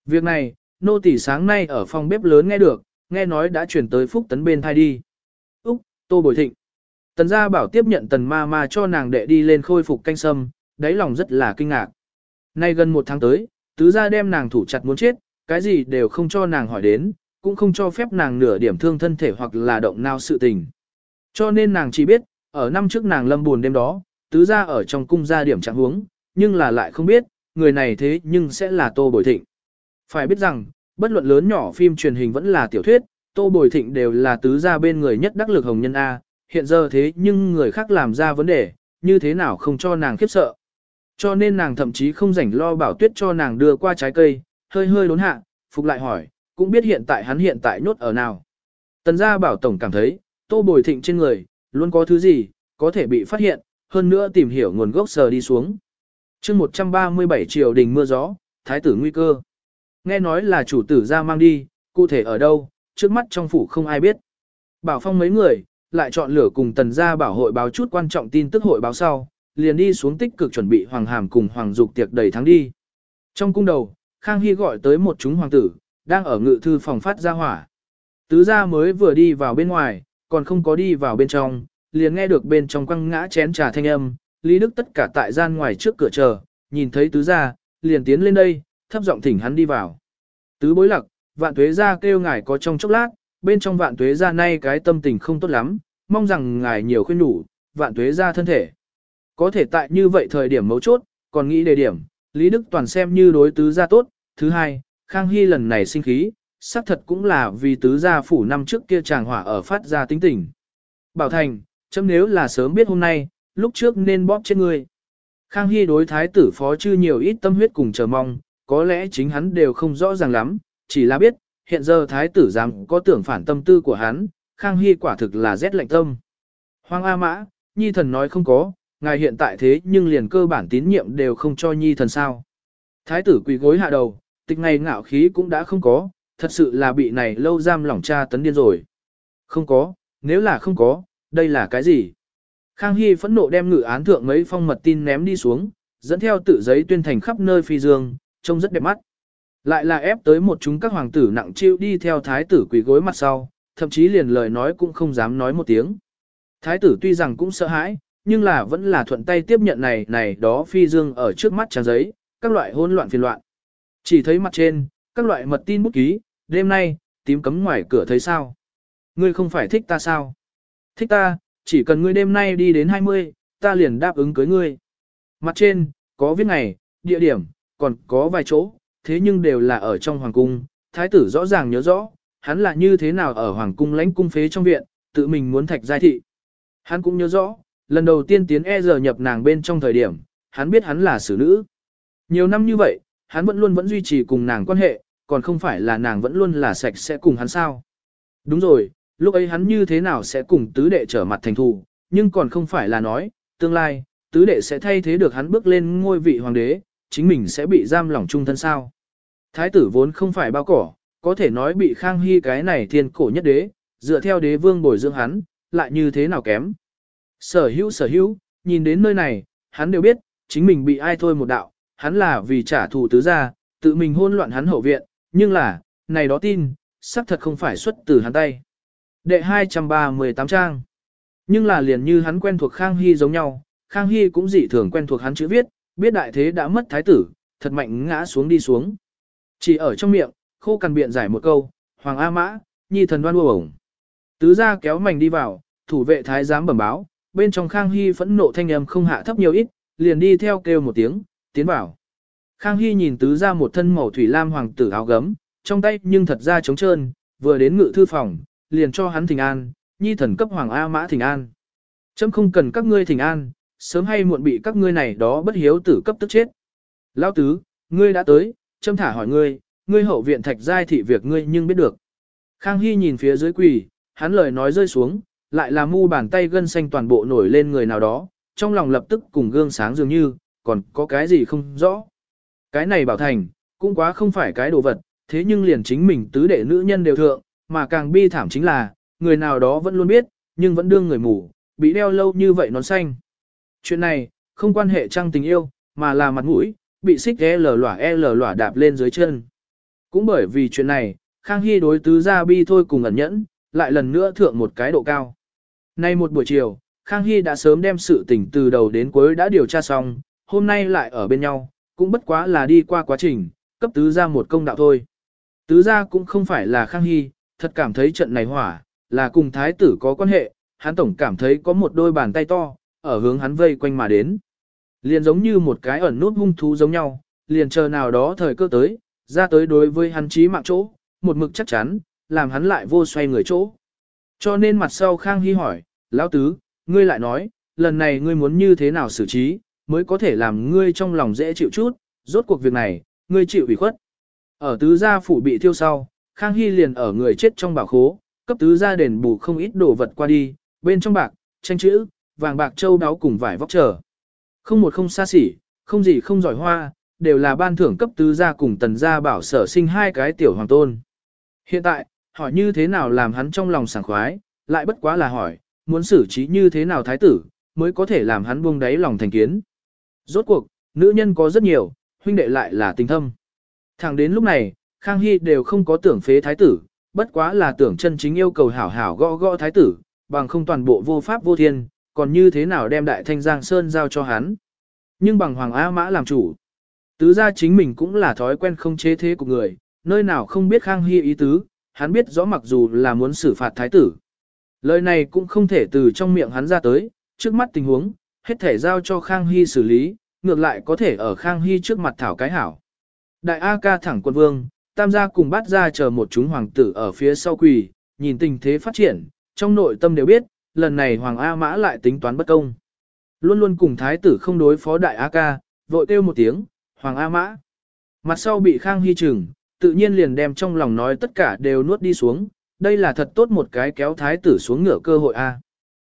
Việc này, nô tỳ sáng nay ở phòng bếp lớn nghe được, nghe nói đã chuyển tới phúc tấn bên thai đi. Úc, tô bồi thịnh. Tần gia bảo tiếp nhận tần ma ma cho nàng đệ đi lên khôi phục canh sâm, đáy lòng rất là kinh ngạc. Nay gần một tháng tới, tứ gia đem nàng thủ chặt muốn chết, cái gì đều không cho nàng hỏi đến, cũng không cho phép nàng nửa điểm thương thân thể hoặc là động nào sự tình. Cho nên nàng chỉ biết, ở năm trước nàng lâm buồn đêm đó, tứ gia ở trong cung gia điểm trạng huống, nhưng là lại không biết, người này thế nhưng sẽ là tô bồi thịnh. Phải biết rằng, bất luận lớn nhỏ phim truyền hình vẫn là tiểu thuyết, Tô Bồi Thịnh đều là tứ gia bên người nhất đắc lực hồng nhân A, hiện giờ thế nhưng người khác làm ra vấn đề, như thế nào không cho nàng khiếp sợ. Cho nên nàng thậm chí không rảnh lo bảo tuyết cho nàng đưa qua trái cây, hơi hơi đốn hạ, phục lại hỏi, cũng biết hiện tại hắn hiện tại nhốt ở nào. Tần gia bảo tổng cảm thấy, Tô Bồi Thịnh trên người, luôn có thứ gì, có thể bị phát hiện, hơn nữa tìm hiểu nguồn gốc sờ đi xuống. chương 137 triều đình mưa gió, thái tử nguy cơ. Nghe nói là chủ tử ra mang đi, cụ thể ở đâu, trước mắt trong phủ không ai biết. Bảo phong mấy người, lại chọn lửa cùng tần gia bảo hội báo chút quan trọng tin tức hội báo sau, liền đi xuống tích cực chuẩn bị hoàng hàm cùng hoàng dục tiệc đầy tháng đi. Trong cung đầu, Khang Hy gọi tới một chúng hoàng tử, đang ở ngự thư phòng phát ra hỏa. Tứ gia mới vừa đi vào bên ngoài, còn không có đi vào bên trong, liền nghe được bên trong quăng ngã chén trà thanh âm, Lý Đức tất cả tại gian ngoài trước cửa chờ, nhìn thấy tứ gia, liền tiến lên đây, thấp giọng thỉnh hắn đi vào. Tứ bối lặc, vạn tuế gia kêu ngài có trong chốc lát, bên trong vạn tuế gia nay cái tâm tình không tốt lắm, mong rằng ngài nhiều khuyên đủ, vạn tuế gia thân thể. Có thể tại như vậy thời điểm mấu chốt, còn nghĩ đề điểm, Lý Đức toàn xem như đối tứ gia tốt. Thứ hai, Khang Hy lần này sinh khí, xác thật cũng là vì tứ gia phủ năm trước kia chàng hỏa ở phát ra tính tình. Bảo Thành, chấm nếu là sớm biết hôm nay, lúc trước nên bóp chết ngươi. Khang Hy đối thái tử phó chư nhiều ít tâm huyết cùng chờ mong, có lẽ chính hắn đều không rõ ràng lắm, chỉ là biết, hiện giờ thái tử dám có tưởng phản tâm tư của hắn, Khang Hy quả thực là rét lạnh tâm. Hoàng A Mã, Nhi thần nói không có, ngài hiện tại thế nhưng liền cơ bản tín nhiệm đều không cho Nhi thần sao. Thái tử quỳ gối hạ đầu, tịch ngày ngạo khí cũng đã không có, thật sự là bị này lâu giam lỏng tra tấn điên rồi. Không có, nếu là không có, đây là cái gì? Khang Hy phẫn nộ đem ngự án thượng mấy phong mật tin ném đi xuống, dẫn theo tự giấy tuyên thành khắp nơi phi dương, trông rất đẹp mắt. Lại là ép tới một chúng các hoàng tử nặng chịu đi theo thái tử quỳ gối mặt sau, thậm chí liền lời nói cũng không dám nói một tiếng. Thái tử tuy rằng cũng sợ hãi, nhưng là vẫn là thuận tay tiếp nhận này này đó phi dương ở trước mắt trang giấy, các loại hỗn loạn phiền loạn. Chỉ thấy mặt trên, các loại mật tin bút ký, đêm nay, tím cấm ngoài cửa thấy sao? Ngươi không phải thích ta sao? Thích ta, chỉ cần ngươi đêm nay đi đến 20, ta liền đáp ứng cưới ngươi. Mặt trên, có viết ngày, địa điểm, còn có vài chỗ, thế nhưng đều là ở trong hoàng cung, thái tử rõ ràng nhớ rõ, hắn là như thế nào ở hoàng cung lãnh cung phế trong viện, tự mình muốn thạch giai thị. Hắn cũng nhớ rõ, lần đầu tiên tiến e giờ nhập nàng bên trong thời điểm, hắn biết hắn là xử nữ. Nhiều năm như vậy, hắn vẫn luôn vẫn duy trì cùng nàng quan hệ, còn không phải là nàng vẫn luôn là sạch sẽ cùng hắn sao. Đúng rồi, lúc ấy hắn như thế nào sẽ cùng tứ đệ trở mặt thành thù, nhưng còn không phải là nói, tương lai, tứ đệ sẽ thay thế được hắn bước lên ngôi vị hoàng đế, chính mình sẽ bị giam lỏng trung thân sao. Thái tử vốn không phải bao cỏ, có thể nói bị Khang Hy cái này thiên cổ nhất đế, dựa theo đế vương bồi dưỡng hắn, lại như thế nào kém. Sở hữu sở hữu, nhìn đến nơi này, hắn đều biết, chính mình bị ai thôi một đạo, hắn là vì trả thù tứ gia, tự mình hôn loạn hắn hậu viện, nhưng là, này đó tin, xác thật không phải xuất từ hắn tay. Đệ 238 trang. Nhưng là liền như hắn quen thuộc Khang Hy giống nhau, Khang Hy cũng dị thường quen thuộc hắn chữ viết, biết đại thế đã mất thái tử, thật mạnh ngã xuống đi xuống. Chỉ ở trong miệng, khô cằn biện giải một câu, Hoàng A Mã, nhi thần đoan uổng. Tứ gia kéo mảnh đi vào, thủ vệ thái giám bẩm báo, bên trong Khang Hy phẫn nộ thanh âm không hạ thấp nhiều ít, liền đi theo kêu một tiếng, tiến vào. Khang Hy nhìn tứ ra một thân màu thủy lam hoàng tử áo gấm, trong tay nhưng thật ra trống trơn, vừa đến ngự thư phòng, liền cho hắn thỉnh an, nhi thần cấp hoàng A mã thỉnh an. Chấm không cần các ngươi thỉnh an, sớm hay muộn bị các ngươi này đó bất hiếu tử cấp tức chết. Lão tứ, ngươi đã tới, châm thả hỏi ngươi, ngươi hậu viện thạch giai thị việc ngươi nhưng biết được. Khang Hy nhìn phía dưới quỳ, hắn lời nói rơi xuống, lại là mu bàn tay gân xanh toàn bộ nổi lên người nào đó, trong lòng lập tức cùng gương sáng dường như, còn có cái gì không rõ. Cái này bảo thành, cũng quá không phải cái đồ vật, thế nhưng liền chính mình tứ đệ nữ nhân đều thượng, mà càng bi thảm chính là, người nào đó vẫn luôn biết, nhưng vẫn đương người mù, bị đeo lâu như vậy nón xanh. Chuyện này, không quan hệ trăng tình yêu, mà là mặt mũi, bị xích e L lỏa e L lỏa đạp lên dưới chân. Cũng bởi vì chuyện này, Khang Hy đối tứ gia bi thôi cùng ẩn nhẫn, lại lần nữa thượng một cái độ cao. Nay một buổi chiều, Khang Hy đã sớm đem sự tình từ đầu đến cuối đã điều tra xong, hôm nay lại ở bên nhau, cũng bất quá là đi qua quá trình, cấp tứ gia một công đạo thôi. Tứ gia cũng không phải là Khang Hy, thật cảm thấy trận này hỏa, là cùng thái tử có quan hệ, hắn tổng cảm thấy có một đôi bàn tay to, ở hướng hắn vây quanh mà đến. Liền giống như một cái ẩn nút hung thú giống nhau, liền chờ nào đó thời cơ tới, ra tới đối với hắn trí mạng chỗ, một mực chắc chắn, làm hắn lại vô xoay người chỗ. Cho nên mặt sau Khang Hy hỏi, Lão Tứ, ngươi lại nói, lần này ngươi muốn như thế nào xử trí, mới có thể làm ngươi trong lòng dễ chịu chút, rốt cuộc việc này, ngươi chịu ủy khuất. Ở tứ gia phủ bị thiêu sau, Khang Hy liền ở người chết trong bảo khố, cấp tứ gia đền bù không ít đồ vật qua đi, bên trong bạc, tranh chữ, vàng bạc châu đáo cùng vải vóc trở. Không một không xa xỉ, không gì không giỏi hoa, đều là ban thưởng cấp tứ gia cùng tần gia bảo sở sinh hai cái tiểu hoàng tôn. Hiện tại, hỏi như thế nào làm hắn trong lòng sảng khoái, lại bất quá là hỏi, muốn xử trí như thế nào thái tử, mới có thể làm hắn buông đáy lòng thành kiến. Rốt cuộc, nữ nhân có rất nhiều, huynh đệ lại là tình thâm. Thẳng đến lúc này, Khang Hy đều không có tưởng phế thái tử, bất quá là tưởng chân chính yêu cầu hảo hảo gõ gõ thái tử, bằng không toàn bộ vô pháp vô thiên, còn như thế nào đem đại thanh giang sơn giao cho hắn. Nhưng bằng Hoàng A Mã làm chủ, tứ gia chính mình cũng là thói quen không chế thế của người, nơi nào không biết Khang Hy ý tứ, hắn biết rõ mặc dù là muốn xử phạt thái tử. Lời này cũng không thể từ trong miệng hắn ra tới, trước mắt tình huống, hết thể giao cho Khang Hy xử lý, ngược lại có thể ở Khang Hy trước mặt thảo cái hảo. Đại A ca thẳng quân vương, tam gia cùng bắt ra chờ một chúng hoàng tử ở phía sau quỳ, nhìn tình thế phát triển, trong nội tâm đều biết, lần này hoàng A mã lại tính toán bất công. Luôn luôn cùng thái tử không đối phó đại A ca, vội kêu một tiếng, hoàng A mã. Mặt sau bị Khang Hy chừng, tự nhiên liền đem trong lòng nói tất cả đều nuốt đi xuống, đây là thật tốt một cái kéo thái tử xuống ngựa cơ hội A.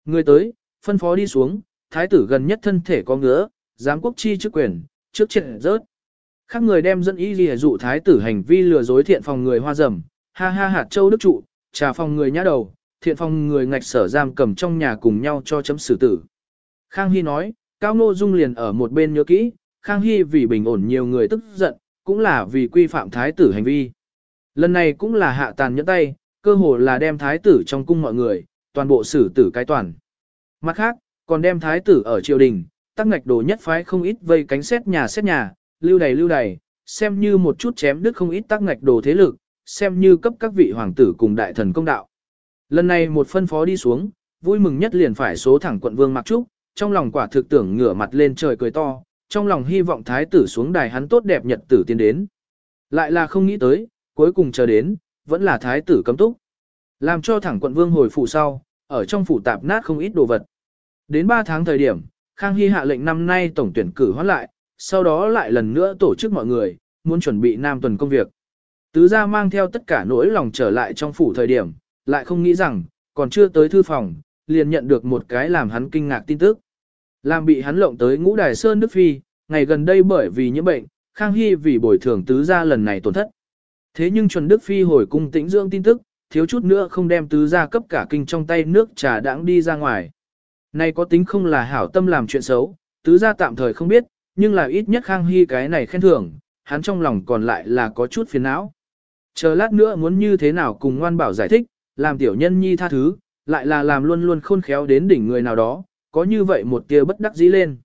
Người tới, phân phó đi xuống, thái tử gần nhất thân thể có ngứa, giám quốc chi chức quyền, trước triệt rớt. Khác người đem dẫn ý lìa dụ thái tử hành vi lừa dối thiện phòng người hoa rầm, ha ha hạt châu đức trụ, trà phòng người nhã đầu, thiện phòng người ngạch sở giam cầm trong nhà cùng nhau cho chấm xử tử. Khang Hy nói, Cao Ngô Dung liền ở một bên nhớ kỹ, Khang Hy vì bình ổn nhiều người tức giận, cũng là vì quy phạm thái tử hành vi. Lần này cũng là hạ tàn nhẫn tay, cơ hồ là đem thái tử trong cung mọi người, toàn bộ xử tử cái toàn. Mặt khác, còn đem thái tử ở triều đình, tắc ngạch đồ nhất phái không ít vây cánh xét nhà xét nhà, lưu đầy lưu đầy, xem như một chút chém đứt không ít tắc ngạch đồ thế lực, xem như cấp các vị hoàng tử cùng đại thần công đạo. Lần này một phân phó đi xuống, vui mừng nhất liền phải số thẳng quận vương Mạc Trúc, trong lòng quả thực tưởng ngửa mặt lên trời cười to, trong lòng hy vọng thái tử xuống đài hắn tốt đẹp nhật tử tiến đến. Lại là không nghĩ tới, cuối cùng chờ đến, vẫn là thái tử cấm túc. Làm cho thẳng quận vương hồi phủ sau, ở trong phủ tạp nát không ít đồ vật. Đến 3 tháng thời điểm, Khang Hy hạ lệnh năm nay tổng tuyển cử hoãn lại, sau đó lại lần nữa tổ chức mọi người, muốn chuẩn bị nam tuần công việc. Tứ gia mang theo tất cả nỗi lòng trở lại trong phủ thời điểm, lại không nghĩ rằng, còn chưa tới thư phòng, liền nhận được một cái làm hắn kinh ngạc tin tức. Làm bị hắn lộng tới ngũ đài Sơn Đức Phi, ngày gần đây bởi vì những bệnh, Khang Hy vì bồi thường tứ gia lần này tổn thất. Thế nhưng chuẩn Đức Phi hồi cung tĩnh dưỡng tin tức, thiếu chút nữa không đem tứ gia cấp cả kinh trong tay nước trà đãng đi ra ngoài. Này có tính không là hảo tâm làm chuyện xấu, tứ gia tạm thời không biết, nhưng là ít nhất Khang Hy cái này khen thưởng, hắn trong lòng còn lại là có chút phiền não. Chờ lát nữa muốn như thế nào cùng ngoan bảo giải thích, làm tiểu nhân nhi tha thứ, lại là làm luôn luôn khôn khéo đến đỉnh người nào đó, có như vậy một tia bất đắc dĩ lên.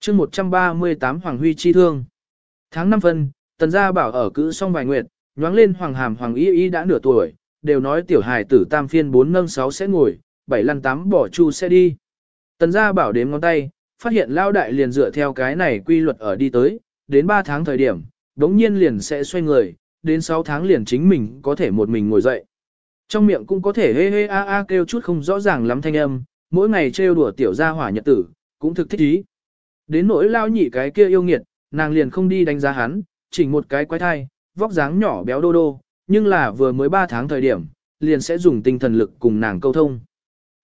chương 138 Hoàng Huy chi thương. Tháng 5 phân, tần gia bảo ở cữ song vài nguyệt, nhoáng lên Hoàng Hàm Hoàng Y Y đã nửa tuổi, đều nói tiểu hài tử tam phiên 4 nâng 6 sẽ ngồi, 7 lăn 8 bỏ chu sẽ đi. Tần gia bảo đếm ngón tay, phát hiện lao đại liền dựa theo cái này quy luật ở đi tới, đến 3 tháng thời điểm, đống nhiên liền sẽ xoay người, đến 6 tháng liền chính mình có thể một mình ngồi dậy. Trong miệng cũng có thể hê hê a a kêu chút không rõ ràng lắm thanh âm, mỗi ngày trêu đùa tiểu gia hỏa nhật tử, cũng thực thích ý. Đến nỗi lao nhị cái kia yêu nghiệt, nàng liền không đi đánh giá hắn, chỉnh một cái quái thai, vóc dáng nhỏ béo đô đô, nhưng là vừa mới 3 tháng thời điểm, liền sẽ dùng tinh thần lực cùng nàng câu thông.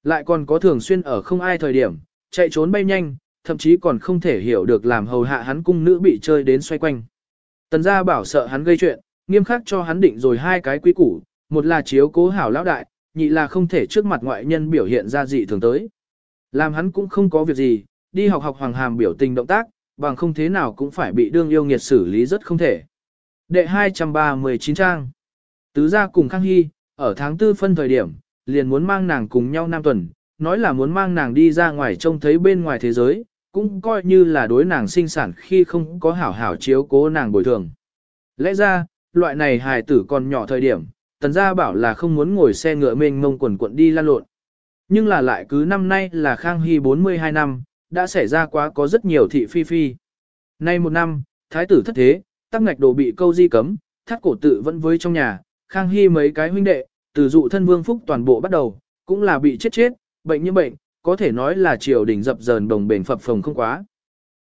Lại còn có thường xuyên ở không ai thời điểm, chạy trốn bay nhanh, thậm chí còn không thể hiểu được làm hầu hạ hắn cung nữ bị chơi đến xoay quanh. Tần gia bảo sợ hắn gây chuyện, nghiêm khắc cho hắn định rồi hai cái quy củ, một là chiếu cố hảo lão đại, nhị là không thể trước mặt ngoại nhân biểu hiện ra dị thường tới. Làm hắn cũng không có việc gì, đi học học hoàng hàm biểu tình động tác, bằng không thế nào cũng phải bị đương yêu nghiệt xử lý rất không thể. Đệ 239 trang Tứ gia cùng Khang Hy, ở tháng tư phân thời điểm, liền muốn mang nàng cùng nhau nam tuần, nói là muốn mang nàng đi ra ngoài trông thấy bên ngoài thế giới, cũng coi như là đối nàng sinh sản khi không có hảo hảo chiếu cố nàng bồi thường. Lẽ ra, loại này hài tử còn nhỏ thời điểm, tần gia bảo là không muốn ngồi xe ngựa mênh mông quần quận đi lan lộn. Nhưng là lại cứ năm nay là Khang Hy 42 năm, đã xảy ra quá có rất nhiều thị phi phi. Nay một năm, thái tử thất thế, tắc ngạch đồ bị câu di cấm, thắt cổ tự vẫn với trong nhà, Khang Hy mấy cái huynh đệ, từ dụ thân vương phúc toàn bộ bắt đầu, cũng là bị chết chết, bệnh như bệnh, có thể nói là triều đình dập dờn đồng bền phập phồng không quá.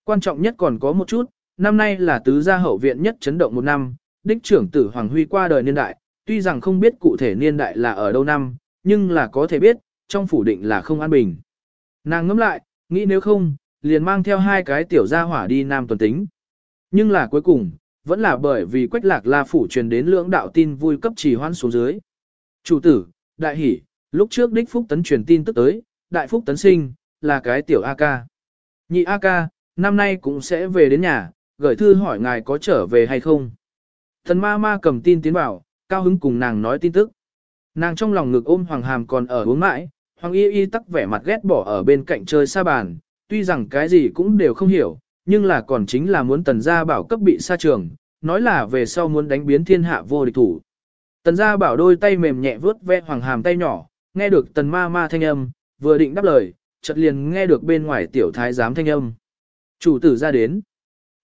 Quan trọng nhất còn có một chút, năm nay là tứ gia hậu viện nhất chấn động một năm, đích trưởng tử Hoàng Huy qua đời niên đại, tuy rằng không biết cụ thể niên đại là ở đâu năm, nhưng là có thể biết, trong phủ định là không an bình. Nàng ngẫm lại, nghĩ nếu không, liền mang theo hai cái tiểu gia hỏa đi Nam tuần tính. Nhưng là cuối cùng, vẫn là bởi vì quách lạc la phủ truyền đến lưỡng đạo tin vui cấp trì hoãn xuống dưới. Chủ tử, đại hỷ, lúc trước đích phúc tấn truyền tin tức tới, đại phúc tấn sinh, là cái tiểu A ca. Nhị A ca, năm nay cũng sẽ về đến nhà, gửi thư hỏi ngài có trở về hay không. Thần ma ma cầm tin tiến vào, cao hứng cùng nàng nói tin tức. Nàng trong lòng ngực ôm hoàng hàm còn ở uống mãi, hoàng y y tắc vẻ mặt ghét bỏ ở bên cạnh chơi xa bàn, tuy rằng cái gì cũng đều không hiểu, nhưng là còn chính là muốn tần gia bảo cấp bị xa trường, nói là về sau muốn đánh biến thiên hạ vô địch thủ. Tần gia bảo đôi tay mềm nhẹ vướt ve hoàng hàm tay nhỏ, nghe được tần ma ma thanh âm, vừa định đáp lời, chợt liền nghe được bên ngoài tiểu thái giám thanh âm. Chủ tử ra đến.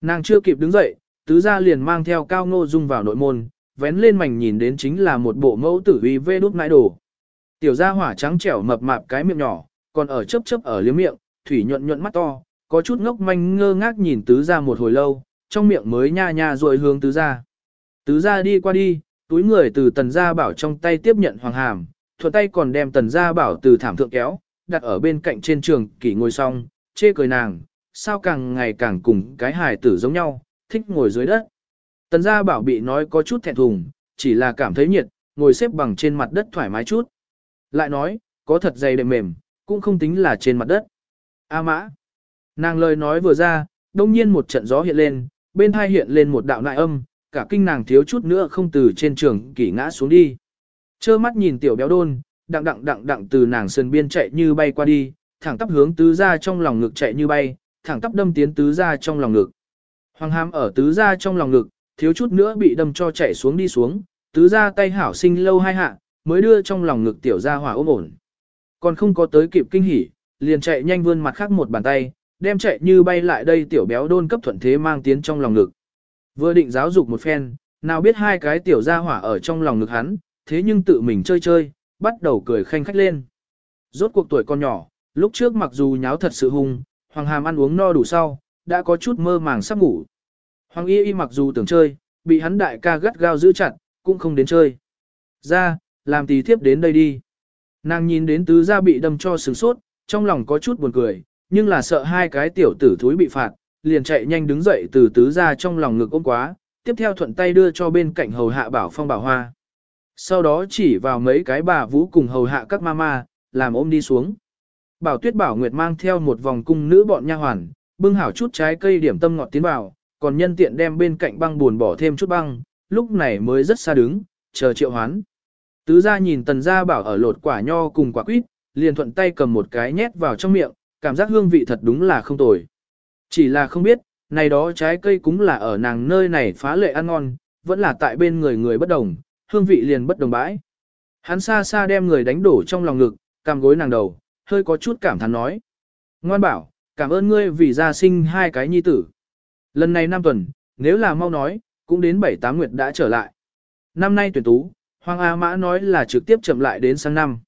Nàng chưa kịp đứng dậy, tứ gia liền mang theo cao ngô dung vào nội môn, vén lên mảnh nhìn đến chính là một bộ mẫu tử uy vê đút nãi đồ. Tiểu gia hỏa trắng trẻo mập mạp cái miệng nhỏ, còn ở chớp chớp ở liếm miệng, thủy nhuận nhuận mắt to, có chút ngốc manh ngơ ngác nhìn tứ gia một hồi lâu, trong miệng mới nha nha rồi hướng tứ gia. Tứ gia đi qua đi, túi người từ tần gia bảo trong tay tiếp nhận hoàng hàm, thuận tay còn đem tần gia bảo từ thảm thượng kéo, đặt ở bên cạnh trên trường kỷ ngồi xong, chê cười nàng, sao càng ngày càng cùng cái hài tử giống nhau, thích ngồi dưới đất. Tần gia bảo bị nói có chút thẹn thùng, chỉ là cảm thấy nhiệt, ngồi xếp bằng trên mặt đất thoải mái chút. Lại nói, có thật dày đệm mềm, cũng không tính là trên mặt đất. A mã. Nàng lời nói vừa ra, đông nhiên một trận gió hiện lên, bên hai hiện lên một đạo nại âm, cả kinh nàng thiếu chút nữa không từ trên trường kỷ ngã xuống đi. Chơ mắt nhìn tiểu béo đôn, đặng đặng đặng đặng từ nàng sườn biên chạy như bay qua đi, thẳng tắp hướng tứ ra trong lòng ngực chạy như bay, thẳng tắp đâm tiến tứ ra trong lòng ngực. Hoàng hàm ở tứ ra trong lòng ngực, thiếu chút nữa bị đâm cho chạy xuống đi xuống, tứ ra tay hảo sinh lâu hai hạ, mới đưa trong lòng ngực tiểu ra hỏa ôm ổn. Còn không có tới kịp kinh hỉ, liền chạy nhanh vươn mặt khác một bàn tay, đem chạy như bay lại đây tiểu béo đôn cấp thuận thế mang tiến trong lòng ngực. Vừa định giáo dục một phen, nào biết hai cái tiểu gia hỏa ở trong lòng ngực hắn, thế nhưng tự mình chơi chơi, bắt đầu cười khanh khách lên. Rốt cuộc tuổi con nhỏ, lúc trước mặc dù nháo thật sự hung, Hoàng Hàm ăn uống no đủ sau, đã có chút mơ màng sắp ngủ. Hoàng Y Y mặc dù tưởng chơi, bị hắn đại ca gắt gao giữ chặt, cũng không đến chơi. Ra, làm tì thiếp đến đây đi. Nàng nhìn đến tứ gia bị đâm cho sừng sốt, trong lòng có chút buồn cười, nhưng là sợ hai cái tiểu tử thúi bị phạt, liền chạy nhanh đứng dậy từ tứ gia trong lòng ngực ôm quá, tiếp theo thuận tay đưa cho bên cạnh hầu hạ bảo phong bảo hoa. Sau đó chỉ vào mấy cái bà vũ cùng hầu hạ các mama, làm ôm đi xuống. Bảo tuyết bảo nguyệt mang theo một vòng cung nữ bọn nha hoàn, bưng hảo chút trái cây điểm tâm ngọt tiến vào, còn nhân tiện đem bên cạnh băng buồn bỏ thêm chút băng, lúc này mới rất xa đứng, chờ triệu hoán. Tứ gia nhìn tần gia bảo ở lột quả nho cùng quả quýt, liền thuận tay cầm một cái nhét vào trong miệng, cảm giác hương vị thật đúng là không tồi. Chỉ là không biết, này đó trái cây cũng là ở nàng nơi này phá lệ ăn ngon, vẫn là tại bên người người bất đồng, hương vị liền bất đồng bãi. Hắn xa xa đem người đánh đổ trong lòng ngực, cằm gối nàng đầu, hơi có chút cảm thán nói. Ngoan bảo, cảm ơn ngươi vì gia sinh hai cái nhi tử. Lần này năm tuần, nếu là mau nói, cũng đến bảy tám nguyệt đã trở lại. Năm nay tuyển tú, Hoàng A Mã nói là trực tiếp chậm lại đến sang năm.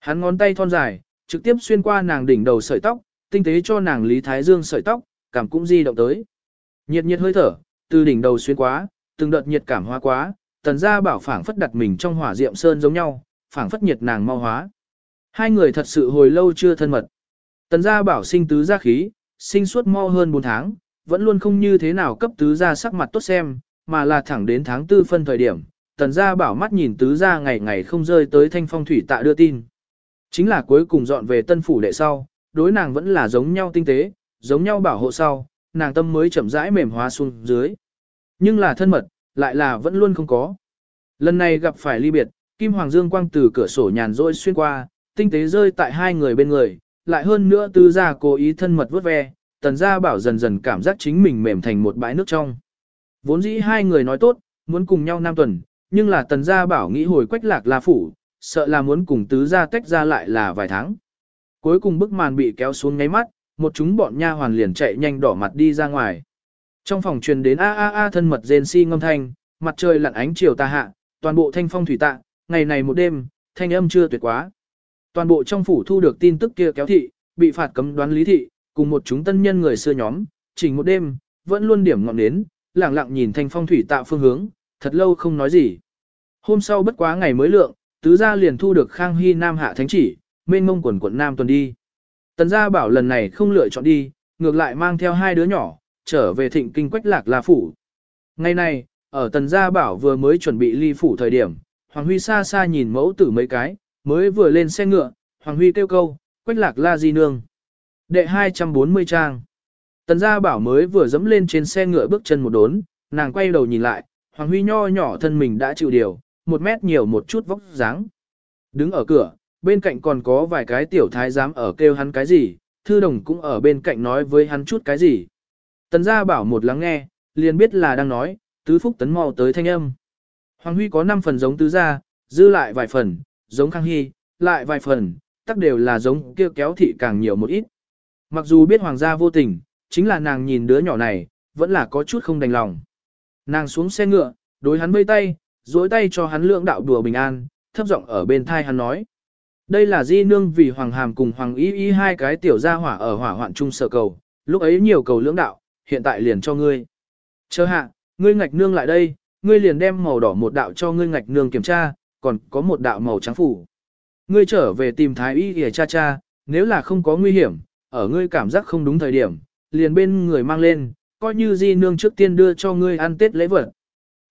Hắn ngón tay thon dài, trực tiếp xuyên qua nàng đỉnh đầu sợi tóc, tinh tế cho nàng Lý Thái Dương sợi tóc, cảm cũng di động tới. Nhiệt nhiệt hơi thở, từ đỉnh đầu xuyên quá, từng đợt nhiệt cảm hóa quá, tần gia bảo phảng phất đặt mình trong hỏa diệm sơn giống nhau, phảng phất nhiệt nàng mau hóa. Hai người thật sự hồi lâu chưa thân mật. Tần gia bảo sinh tứ gia khí, sinh suốt mau hơn 4 tháng, vẫn luôn không như thế nào cấp tứ gia sắc mặt tốt xem, mà là thẳng đến tháng tư phân thời điểm, tần gia bảo mắt nhìn tứ gia ngày ngày không rơi tới thanh phong thủy tạ đưa tin. Chính là cuối cùng dọn về tân phủ đệ sau, đối nàng vẫn là giống nhau tinh tế, giống nhau bảo hộ sau, nàng tâm mới chậm rãi mềm hóa xuống dưới. Nhưng là thân mật, lại là vẫn luôn không có. Lần này gặp phải ly biệt, Kim Hoàng Dương quang từ cửa sổ nhàn rỗi xuyên qua, tinh tế rơi tại hai người bên người, lại hơn nữa tứ gia cố ý thân mật vớt ve, tần gia bảo dần dần cảm giác chính mình mềm thành một bãi nước trong. Vốn dĩ hai người nói tốt, muốn cùng nhau năm tuần, nhưng là tần gia bảo nghĩ hồi quách lạc là phủ, sợ là muốn cùng tứ gia tách ra lại là vài tháng. Cuối cùng bức màn bị kéo xuống ngáy mắt, một chúng bọn nha hoàn liền chạy nhanh đỏ mặt đi ra ngoài. Trong phòng truyền đến a a a thân mật rên si ngâm thanh, mặt trời lặn ánh chiều tà hạ, toàn bộ thanh phong thủy tạ, ngày này một đêm, thanh âm chưa tuyệt quá. Toàn bộ trong phủ thu được tin tức kia kéo thị, bị phạt cấm đoán lý thị, cùng một chúng tân nhân người xưa nhóm, chỉnh một đêm, vẫn luôn điểm ngọn đến, lặng lặng nhìn thanh phong thủy tạ phương hướng, thật lâu không nói gì. Hôm sau bất quá ngày mới lượng, tứ gia liền thu được Khang Hy Nam hạ thánh chỉ, mênh mông quần quận Nam tuần đi. Tần gia bảo lần này không lựa chọn đi, ngược lại mang theo hai đứa nhỏ, trở về thịnh kinh quách lạc là phủ. Ngày này, ở tần gia bảo vừa mới chuẩn bị ly phủ thời điểm, Hoàng Huy xa xa nhìn mẫu tử mấy cái, mới vừa lên xe ngựa, Hoàng Huy kêu câu, quách lạc la di nương. Đệ 240 trang. Tần gia bảo mới vừa dẫm lên trên xe ngựa bước chân một đốn, nàng quay đầu nhìn lại, Hoàng Huy nho nhỏ thân mình đã chịu điều, một mét nhiều một chút vóc dáng. Đứng ở cửa, bên cạnh còn có vài cái tiểu thái giám ở kêu hắn cái gì, thư đồng cũng ở bên cạnh nói với hắn chút cái gì. Tần gia bảo một lắng nghe, liền biết là đang nói, tứ phúc tấn mau tới thanh âm. Hoàng Huy có 5 phần giống tứ gia, dư lại vài phần, giống Khang Hy, lại vài phần, tắc đều là giống kêu kéo thị càng nhiều một ít. Mặc dù biết hoàng gia vô tình, chính là nàng nhìn đứa nhỏ này, vẫn là có chút không đành lòng. Nàng xuống xe ngựa, đối hắn vây tay, duỗi tay cho hắn lượng đạo đùa bình an, thấp giọng ở bên thai hắn nói. Đây là di nương vì hoàng hàm cùng hoàng y y hai cái tiểu gia hỏa ở hỏa hoạn chung sở cầu, lúc ấy nhiều cầu lưỡng đạo, hiện tại liền cho ngươi. Chờ hạ, ngươi ngạch nương lại đây, ngươi liền đem màu đỏ một đạo cho ngươi ngạch nương kiểm tra, còn có một đạo màu trắng phủ. Ngươi trở về tìm thái y để cha cha, nếu là không có nguy hiểm, ở ngươi cảm giác không đúng thời điểm, liền bên người mang lên, coi như di nương trước tiên đưa cho ngươi ăn tết lễ vật.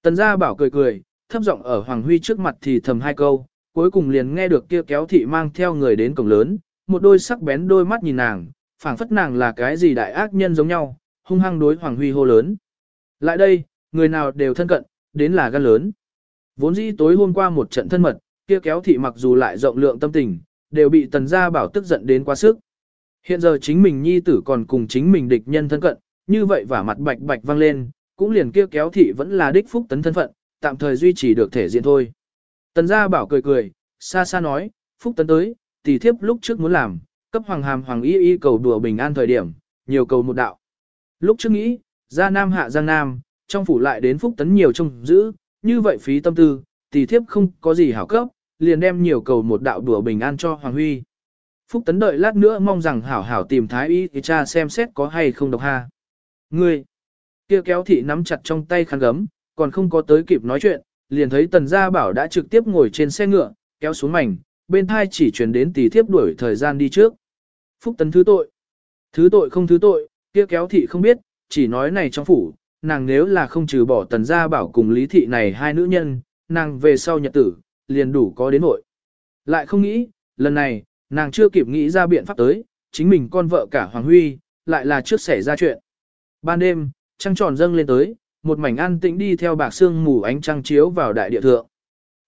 Tần gia bảo cười cười, thấp giọng ở Hoàng Huy trước mặt thì thầm hai câu, cuối cùng liền nghe được kia kéo thị mang theo người đến cổng lớn, một đôi sắc bén đôi mắt nhìn nàng, phảng phất nàng là cái gì đại ác nhân giống nhau, hung hăng đối Hoàng Huy hô lớn. Lại đây, người nào đều thân cận, đến là gan lớn. Vốn dĩ tối hôm qua một trận thân mật, kia kéo thị mặc dù lại rộng lượng tâm tình, đều bị tần gia bảo tức giận đến quá sức. Hiện giờ chính mình nhi tử còn cùng chính mình địch nhân thân cận, như vậy và mặt bạch bạch vang lên, cũng liền kia kéo thị vẫn là đích phúc tấn thân phận, tạm thời duy trì được thể diện thôi. Tần gia bảo cười cười, xa xa nói, phúc tấn tới, tỷ thiếp lúc trước muốn làm, cấp hoàng hàm hoàng y y cầu đùa bình an thời điểm, nhiều cầu một đạo. Lúc trước nghĩ, ra nam hạ giang nam, trong phủ lại đến phúc tấn nhiều trông giữ, như vậy phí tâm tư, tỷ thiếp không có gì hảo cấp, liền đem nhiều cầu một đạo đùa bình an cho hoàng huy. Phúc tấn đợi lát nữa mong rằng hảo hảo tìm thái y thì cha xem xét có hay không độc ha. Ngươi, kia kéo thị nắm chặt trong tay khăn gấm, còn không có tới kịp nói chuyện, liền thấy tần gia bảo đã trực tiếp ngồi trên xe ngựa, kéo xuống mảnh, bên thai chỉ truyền đến tỷ thiếp đuổi thời gian đi trước. Phúc tấn thứ tội. Thứ tội không thứ tội, kia kéo thị không biết, chỉ nói này trong phủ, nàng nếu là không trừ bỏ tần gia bảo cùng lý thị này hai nữ nhân, nàng về sau nhật tử, liền đủ có đến nội. Lại không nghĩ, lần này, nàng chưa kịp nghĩ ra biện pháp tới, chính mình con vợ cả Hoàng Huy, lại là trước xảy ra chuyện. Ban đêm, trăng tròn dâng lên tới, một mảnh an tĩnh đi theo bạc sương mù ánh trăng chiếu vào đại địa thượng.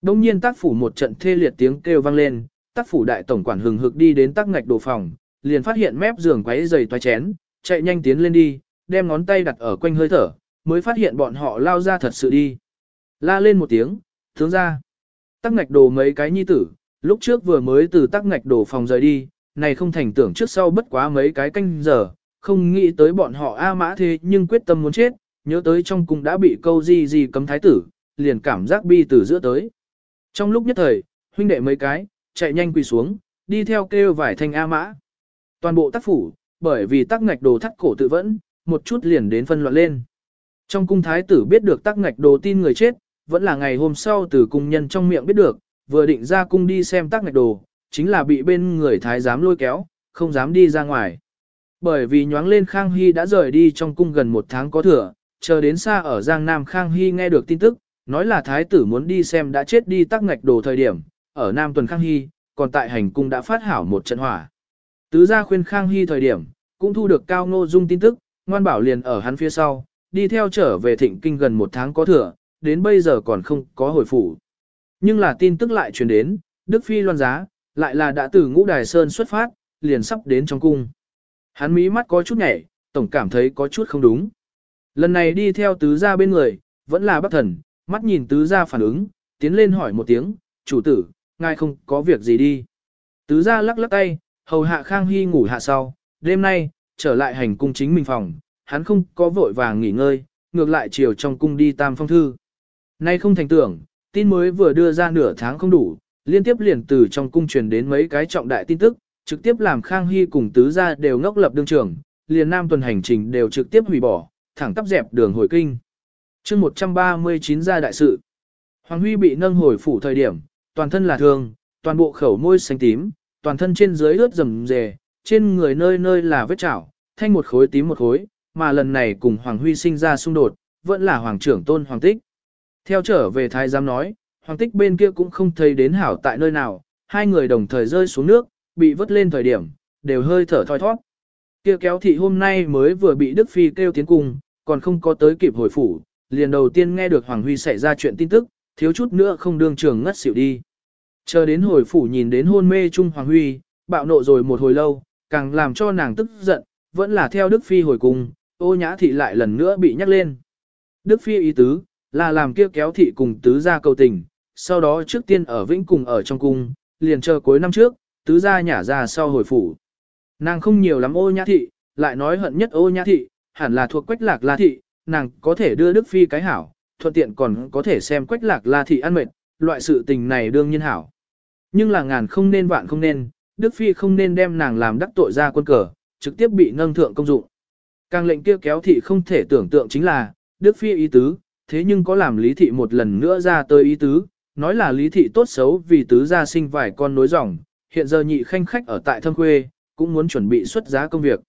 Đông nhiên tác phủ một trận thê liệt tiếng kêu vang lên, tác phủ đại tổng quản hừng hực đi đến tác ngạch đồ phòng, liền phát hiện mép giường quấy giày toái chén, chạy nhanh tiến lên đi, đem ngón tay đặt ở quanh hơi thở, mới phát hiện bọn họ lao ra thật sự đi. La lên một tiếng, tướng ra. Tắc ngạch đồ mấy cái nhi tử, lúc trước vừa mới từ tắc ngạch đồ phòng rời đi, này không thành tưởng trước sau bất quá mấy cái canh giờ, không nghĩ tới bọn họ A mã thế nhưng quyết tâm muốn chết, nhớ tới trong cung đã bị câu gì gì cấm thái tử, liền cảm giác bi từ giữa tới. Trong lúc nhất thời, huynh đệ mấy cái, chạy nhanh quỳ xuống, đi theo kêu vải thanh A mã. Toàn bộ tác phủ, bởi vì tác ngạch đồ thắt cổ tự vẫn, một chút liền đến phân loạn lên. Trong cung thái tử biết được tác ngạch đồ tin người chết, vẫn là ngày hôm sau từ cung nhân trong miệng biết được, vừa định ra cung đi xem tác ngạch đồ, chính là bị bên người thái giám lôi kéo, không dám đi ra ngoài. Bởi vì nhoáng lên Khang Hy đã rời đi trong cung gần một tháng có thừa, chờ đến xa ở Giang Nam Khang Hy nghe được tin tức, nói là thái tử muốn đi xem đã chết đi tắc ngạch đồ thời điểm, ở Nam tuần Khang Hy, còn tại hành cung đã phát hảo một trận hỏa. Tứ gia khuyên Khang Hy thời điểm, cũng thu được Cao Ngô Dung tin tức, ngoan bảo liền ở hắn phía sau, đi theo trở về thịnh kinh gần một tháng có thừa, đến bây giờ còn không có hồi phủ. Nhưng là tin tức lại truyền đến, Đức Phi loan giá, lại là đã từ ngũ đài sơn xuất phát, liền sắp đến trong cung. Hắn mí mắt có chút nhảy, tổng cảm thấy có chút không đúng. Lần này đi theo tứ gia bên người, vẫn là bác thần, mắt nhìn tứ gia phản ứng, tiến lên hỏi một tiếng, chủ tử, ngài không có việc gì đi. Tứ gia lắc lắc tay, hầu hạ Khang Hy ngủ hạ sau, đêm nay, trở lại hành cung chính mình phòng, hắn không có vội vàng nghỉ ngơi, ngược lại chiều trong cung đi tam phong thư. Nay không thành tưởng, tin mới vừa đưa ra nửa tháng không đủ, liên tiếp liền từ trong cung truyền đến mấy cái trọng đại tin tức, trực tiếp làm Khang Hy cùng tứ gia đều ngốc lập đương trường, liền nam tuần hành trình đều trực tiếp hủy bỏ, thẳng tắp dẹp đường hồi kinh. chương 139 gia đại sự. Hoàng Huy bị nâng hồi phủ thời điểm, toàn thân là thương, toàn bộ khẩu môi xanh tím, toàn thân trên dưới ướt rầm rề, trên người nơi nơi là vết chảo, thanh một khối tím một khối, mà lần này cùng Hoàng Huy sinh ra xung đột, vẫn là Hoàng trưởng tôn Hoàng Tích. Theo trở về Thái giám nói, Hoàng Tích bên kia cũng không thấy đến hảo tại nơi nào, hai người đồng thời rơi xuống nước, bị vớt lên thời điểm, đều hơi thở thoi thoát. Kia kéo thị hôm nay mới vừa bị Đức Phi kêu tiến cung, còn không có tới kịp hồi phủ, liền đầu tiên nghe được Hoàng Huy xảy ra chuyện tin tức, thiếu chút nữa không đương trường ngất xỉu đi. Chờ đến hồi phủ nhìn đến hôn mê chung Hoàng Huy, bạo nộ rồi một hồi lâu, càng làm cho nàng tức giận, vẫn là theo Đức Phi hồi cung, ô nhã thị lại lần nữa bị nhắc lên. Đức Phi ý tứ, là làm kia kéo thị cùng tứ gia cầu tình, sau đó trước tiên ở Vĩnh cùng ở trong cung, liền chờ cuối năm trước, tứ gia nhả ra sau hồi phủ. Nàng không nhiều lắm ô nhã thị, lại nói hận nhất ô nhã thị, hẳn là thuộc quách lạc la thị, nàng có thể đưa Đức Phi cái hảo, thuận tiện còn có thể xem quách lạc la thị ăn mệt, loại sự tình này đương nhiên hảo. Nhưng là ngàn không nên vạn không nên, Đức Phi không nên đem nàng làm đắc tội ra quân cờ, trực tiếp bị nâng thượng công dụng. Càng lệnh kia kéo thị không thể tưởng tượng chính là, Đức Phi ý tứ, thế nhưng có làm lý thị một lần nữa ra tới ý tứ, nói là lý thị tốt xấu vì tứ gia sinh vài con nối dòng, hiện giờ nhị khanh khách ở tại thâm quê, cũng muốn chuẩn bị xuất giá công việc.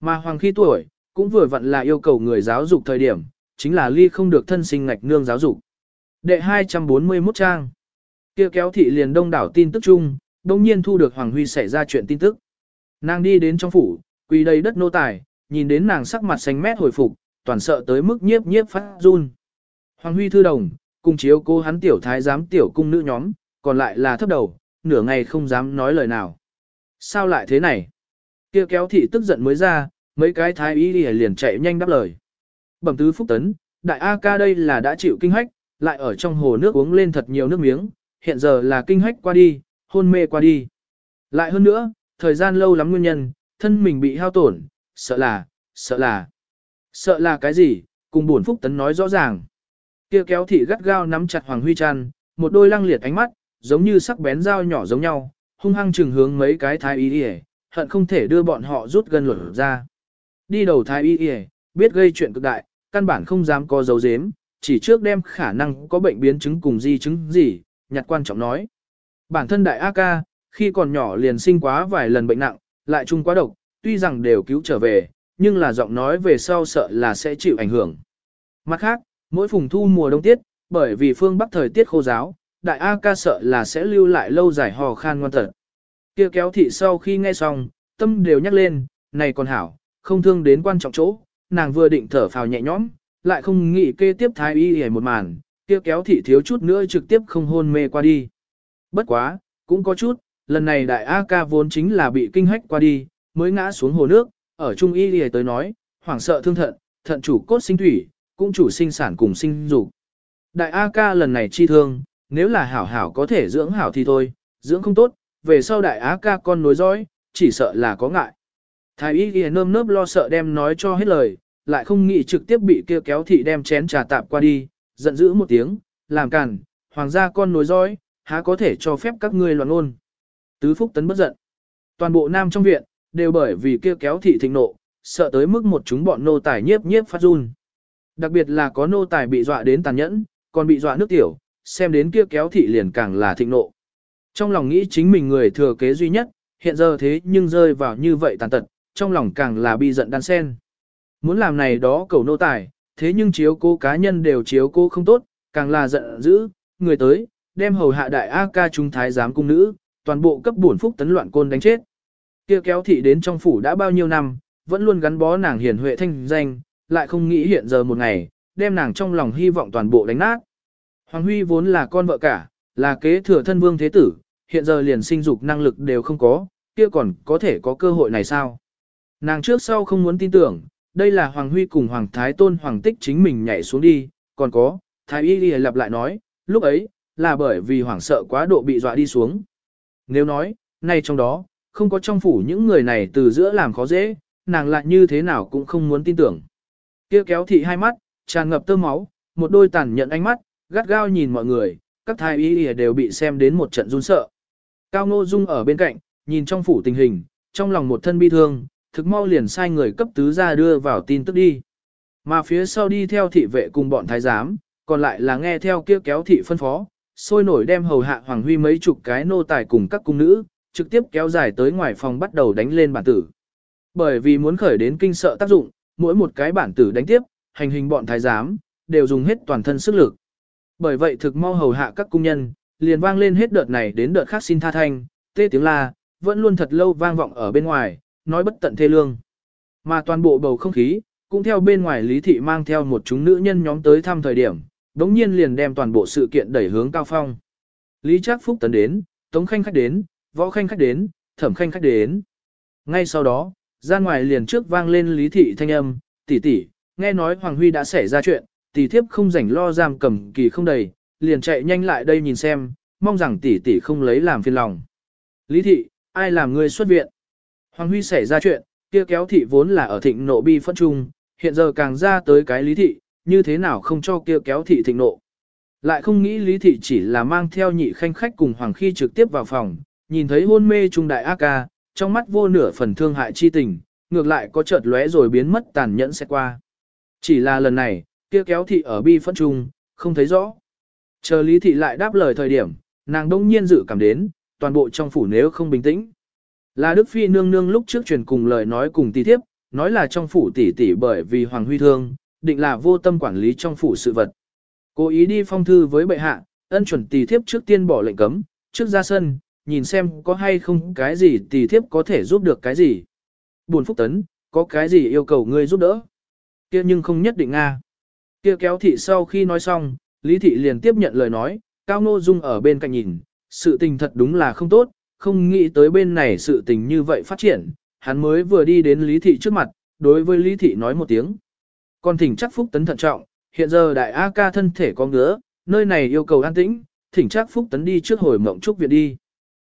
Mà hoàng khi tuổi, cũng vừa vặn là yêu cầu người giáo dục thời điểm, chính là ly không được thân sinh ngạch nương giáo dục. Đệ 241 trang. Kia kéo thị liền đông đảo tin tức chung, đồng nhiên thu được Hoàng Huy xảy ra chuyện tin tức. Nàng đi đến trong phủ, quỳ đầy đất nô tài, nhìn đến nàng sắc mặt xanh mét hồi phục, toàn sợ tới mức nhiếp nhiếp phát run. Hoàng Huy thư đồng, cùng chiếu cô hắn tiểu thái giám tiểu cung nữ nhóm, còn lại là thấp đầu, nửa ngày không dám nói lời nào. Sao lại thế này? Kia kéo thị tức giận mới ra, mấy cái thái y liền chạy nhanh đáp lời. Bẩm tứ phúc tấn, đại A ca đây là đã chịu kinh hách, lại ở trong hồ nước uống lên thật nhiều nước miếng, hiện giờ là kinh hách qua đi, hôn mê qua đi. Lại hơn nữa, thời gian lâu lắm nguyên nhân, thân mình bị hao tổn, sợ là, sợ là, sợ là cái gì, cùng buồn phúc tấn nói rõ ràng. Kia kéo thị gắt gao nắm chặt Hoàng Huy Trăn, một đôi lăng liệt ánh mắt, giống như sắc bén dao nhỏ giống nhau, hung hăng trừng hướng mấy cái thái y đi hận không thể đưa bọn họ rút gần luật ra. Đi đầu thái y y, biết gây chuyện cực đại, căn bản không dám có dấu dếm, chỉ trước đem khả năng có bệnh biến chứng cùng di chứng gì, nhặt quan trọng nói. Bản thân đại A ca, khi còn nhỏ liền sinh quá vài lần bệnh nặng, lại chung quá độc, tuy rằng đều cứu trở về, nhưng là giọng nói về sau sợ là sẽ chịu ảnh hưởng. Mặt khác, mỗi phùng thu mùa đông tiết, bởi vì phương bắc thời tiết khô giáo, đại A ca sợ là sẽ lưu lại lâu dài hò khan ngoan tật. Kia kéo thị sau khi nghe xong, tâm đều nhắc lên, này còn hảo, không thương đến quan trọng chỗ, nàng vừa định thở phào nhẹ nhõm, lại không nghĩ kê tiếp thái y hề một màn, kia kéo thị thiếu chút nữa trực tiếp không hôn mê qua đi. Bất quá, cũng có chút, lần này đại A ca vốn chính là bị kinh hách qua đi, mới ngã xuống hồ nước, ở trung y hề tới nói, hoảng sợ thương thận, thận chủ cốt sinh thủy, cũng chủ sinh sản cùng sinh dục. Đại A ca lần này chi thương, nếu là hảo hảo có thể dưỡng hảo thì thôi, dưỡng không tốt, về sau đại á ca con nối dõi, chỉ sợ là có ngại. Thái y ghi nơm nớp lo sợ đem nói cho hết lời, lại không nghĩ trực tiếp bị kia kéo thị đem chén trà tạp qua đi, giận dữ một tiếng, làm càn, hoàng gia con nối dõi, há có thể cho phép các ngươi loạn ôn. Tứ Phúc Tấn bất giận. Toàn bộ nam trong viện, đều bởi vì kia kéo thị thịnh nộ, sợ tới mức một chúng bọn nô tài nhiếp nhiếp phát run. Đặc biệt là có nô tài bị dọa đến tàn nhẫn, còn bị dọa nước tiểu, xem đến kia kéo thị liền càng là thịnh nộ. Trong lòng nghĩ chính mình người thừa kế duy nhất, hiện giờ thế nhưng rơi vào như vậy tàn tật, trong lòng càng là bi giận đan sen. Muốn làm này đó cầu nô tài, thế nhưng chiếu cô cá nhân đều chiếu cô không tốt, càng là giận dữ, người tới, đem hầu hạ đại A ca trung thái giám cung nữ, toàn bộ cấp bổn phúc tấn loạn côn đánh chết. Kia kéo thị đến trong phủ đã bao nhiêu năm, vẫn luôn gắn bó nàng hiền huệ thanh danh, lại không nghĩ hiện giờ một ngày, đem nàng trong lòng hy vọng toàn bộ đánh nát. Hoàng Huy vốn là con vợ cả, là kế thừa thân vương thế tử, hiện giờ liền sinh dục năng lực đều không có, kia còn có thể có cơ hội này sao? Nàng trước sau không muốn tin tưởng, đây là Hoàng Huy cùng Hoàng Thái Tôn Hoàng Tích chính mình nhảy xuống đi, còn có, Thái Y Ghi lặp lại nói, lúc ấy, là bởi vì hoảng sợ quá độ bị dọa đi xuống. Nếu nói, nay trong đó, không có trong phủ những người này từ giữa làm khó dễ, nàng lại như thế nào cũng không muốn tin tưởng. Kia kéo thị hai mắt, tràn ngập tơ máu, một đôi tàn nhận ánh mắt, gắt gao nhìn mọi người, các thái y đều bị xem đến một trận run sợ. Cao Ngô Dung ở bên cạnh, nhìn trong phủ tình hình, trong lòng một thân bi thương, thực mau liền sai người cấp tứ ra đưa vào tin tức đi. Mà phía sau đi theo thị vệ cùng bọn thái giám, còn lại là nghe theo kia kéo thị phân phó, sôi nổi đem hầu hạ Hoàng Huy mấy chục cái nô tài cùng các cung nữ, trực tiếp kéo dài tới ngoài phòng bắt đầu đánh lên bản tử. Bởi vì muốn khởi đến kinh sợ tác dụng, mỗi một cái bản tử đánh tiếp, hành hình bọn thái giám, đều dùng hết toàn thân sức lực. Bởi vậy thực mau hầu hạ các cung nhân, liền vang lên hết đợt này đến đợt khác xin tha thanh, tê tiếng la, vẫn luôn thật lâu vang vọng ở bên ngoài, nói bất tận thê lương. Mà toàn bộ bầu không khí, cũng theo bên ngoài lý thị mang theo một chúng nữ nhân nhóm tới thăm thời điểm, đống nhiên liền đem toàn bộ sự kiện đẩy hướng cao phong. Lý Trác Phúc tấn đến, Tống Khanh khách đến, Võ Khanh khách đến, Thẩm Khanh khách đến. Ngay sau đó, ra ngoài liền trước vang lên lý thị thanh âm, tỷ tỷ, nghe nói Hoàng Huy đã xảy ra chuyện, tỷ thiếp không rảnh lo giam cầm kỳ không đầy, liền chạy nhanh lại đây nhìn xem, mong rằng tỷ tỷ không lấy làm phiền lòng. Lý thị, ai làm ngươi xuất viện? Hoàng Huy xảy ra chuyện, kia kéo thị vốn là ở thịnh nộ bi phân trung, hiện giờ càng ra tới cái lý thị, như thế nào không cho kia kéo thị thịnh nộ. Lại không nghĩ lý thị chỉ là mang theo nhị khanh khách cùng Hoàng Khi trực tiếp vào phòng, nhìn thấy hôn mê trung đại ác ca, trong mắt vô nửa phần thương hại chi tình, ngược lại có chợt lóe rồi biến mất tàn nhẫn sẽ qua. Chỉ là lần này, kia kéo thị ở bi phân trung, không thấy rõ. Chờ lý thị lại đáp lời thời điểm, nàng đông nhiên dự cảm đến, toàn bộ trong phủ nếu không bình tĩnh. Là Đức Phi nương nương lúc trước truyền cùng lời nói cùng tỷ thiếp, nói là trong phủ tỷ tỷ bởi vì Hoàng Huy thương, định là vô tâm quản lý trong phủ sự vật. Cố ý đi phong thư với bệ hạ, ân chuẩn tỷ thiếp trước tiên bỏ lệnh cấm, trước ra sân, nhìn xem có hay không cái gì tỷ thiếp có thể giúp được cái gì. Buồn phúc tấn, có cái gì yêu cầu ngươi giúp đỡ. kia nhưng không nhất định nga. Kia kéo thị sau khi nói xong, Lý thị liền tiếp nhận lời nói, Cao Nô Dung ở bên cạnh nhìn, sự tình thật đúng là không tốt, không nghĩ tới bên này sự tình như vậy phát triển, hắn mới vừa đi đến Lý Thị trước mặt, đối với Lý Thị nói một tiếng. Còn thỉnh chắc Phúc Tấn thận trọng, hiện giờ đại A ca thân thể có ngứa, nơi này yêu cầu an tĩnh, thỉnh chắc Phúc Tấn đi trước hồi mộng trúc viện đi.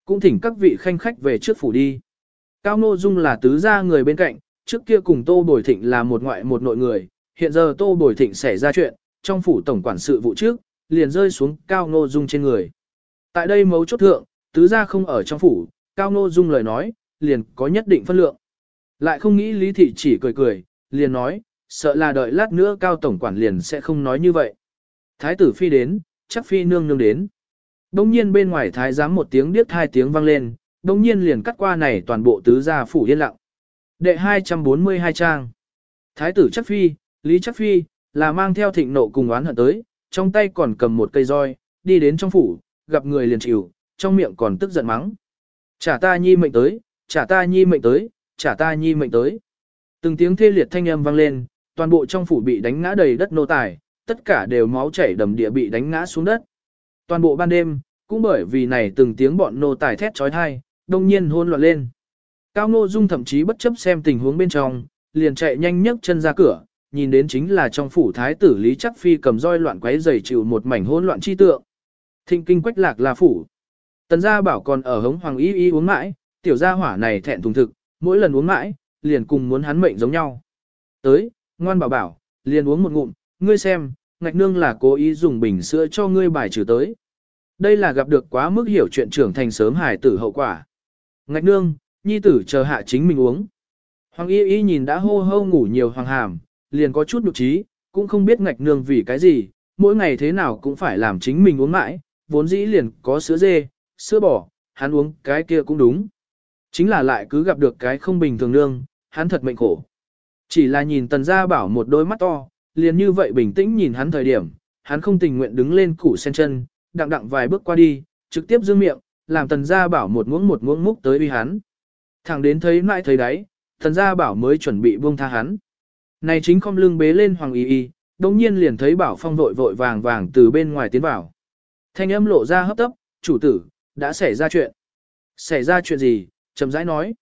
Cũng thỉnh các vị khanh khách về trước phủ đi. Cao Nô Dung là tứ gia người bên cạnh, trước kia cùng Tô Bồi Thịnh là một ngoại một nội người, hiện giờ Tô Bồi Thịnh xảy ra chuyện, trong phủ tổng quản sự vụ trước, liền rơi xuống Cao Nô Dung trên người. Tại đây mấu chốt thượng, tứ gia không ở trong phủ, Cao Nô Dung lời nói, liền có nhất định phân lượng. Lại không nghĩ Lý Thị chỉ cười cười, liền nói, sợ là đợi lát nữa Cao Tổng Quản liền sẽ không nói như vậy. Thái tử Phi đến, chắc Phi nương nương đến. Đông nhiên bên ngoài thái giám một tiếng điếc hai tiếng vang lên, đông nhiên liền cắt qua này toàn bộ tứ gia phủ yên lặng. Đệ 242 trang. Thái tử chắc Phi, Lý chắc Phi, là mang theo thịnh nộ cùng oán hận tới, trong tay còn cầm một cây roi, đi đến trong phủ, gặp người liền chịu, trong miệng còn tức giận mắng. Trả ta nhi mệnh tới, trả ta nhi mệnh tới, trả ta nhi mệnh tới. Từng tiếng thê liệt thanh âm vang lên, toàn bộ trong phủ bị đánh ngã đầy đất nô tài, tất cả đều máu chảy đầm địa bị đánh ngã xuống đất. Toàn bộ ban đêm, cũng bởi vì này từng tiếng bọn nô tài thét trói thai, đông nhiên hôn loạn lên. Cao Ngô Dung thậm chí bất chấp xem tình huống bên trong, liền chạy nhanh nhấc chân ra cửa, nhìn đến chính là trong phủ thái tử Lý Chắc Phi cầm roi loạn quấy giày chịu một mảnh hỗn loạn chi tượng. Thịnh kinh quách lạc là phủ. Tần gia bảo còn ở hống hoàng y y uống mãi, tiểu gia hỏa này thẹn thùng thực, mỗi lần uống mãi, liền cùng muốn hắn mệnh giống nhau. Tới, ngoan bảo bảo, liền uống một ngụm, ngươi xem, ngạch nương là cố ý dùng bình sữa cho ngươi bài trừ tới. Đây là gặp được quá mức hiểu chuyện trưởng thành sớm hài tử hậu quả. Ngạch nương, nhi tử chờ hạ chính mình uống. Hoàng y y nhìn đã hô hô ngủ nhiều hoàng hàm, liền có chút nhục trí, cũng không biết ngạch nương vì cái gì, mỗi ngày thế nào cũng phải làm chính mình uống mãi, vốn dĩ liền có sữa dê, sữa bò, hắn uống cái kia cũng đúng. Chính là lại cứ gặp được cái không bình thường nương, hắn thật mệnh khổ. Chỉ là nhìn tần gia bảo một đôi mắt to, liền như vậy bình tĩnh nhìn hắn thời điểm, hắn không tình nguyện đứng lên củ sen chân, đặng đặng vài bước qua đi, trực tiếp dương miệng, làm tần gia bảo một muỗng một muỗng múc tới uy hắn. Thẳng đến thấy mãi thấy đáy, tần gia bảo mới chuẩn bị buông tha hắn. Này chính không lưng bế lên hoàng y y, đồng nhiên liền thấy bảo phong vội vội vàng vàng từ bên ngoài tiến vào. Thanh âm lộ ra hấp tấp, chủ tử, đã xảy ra chuyện. Xảy ra chuyện gì, chậm rãi nói.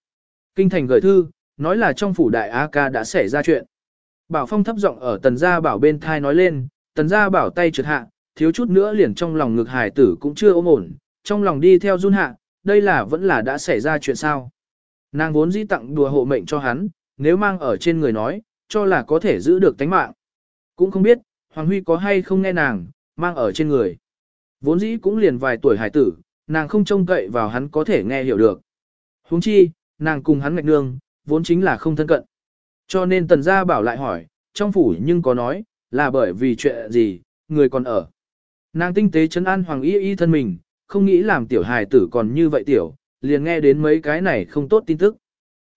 Kinh thành gửi thư, nói là trong phủ đại A ca đã xảy ra chuyện. Bảo Phong thấp giọng ở tần gia bảo bên thai nói lên, tần gia bảo tay trượt hạ, thiếu chút nữa liền trong lòng ngực hải tử cũng chưa ôm ổn, trong lòng đi theo run hạ, đây là vẫn là đã xảy ra chuyện sao. Nàng vốn dĩ tặng đùa hộ mệnh cho hắn, nếu mang ở trên người nói, cho là có thể giữ được tánh mạng. Cũng không biết, Hoàng Huy có hay không nghe nàng, mang ở trên người. Vốn dĩ cũng liền vài tuổi hải tử, nàng không trông cậy vào hắn có thể nghe hiểu được. huống chi, nàng cùng hắn ngạch nương, vốn chính là không thân cận. Cho nên tần gia bảo lại hỏi, trong phủ nhưng có nói, là bởi vì chuyện gì, người còn ở. Nàng tinh tế chấn an hoàng y y thân mình, không nghĩ làm tiểu hài tử còn như vậy tiểu, liền nghe đến mấy cái này không tốt tin tức.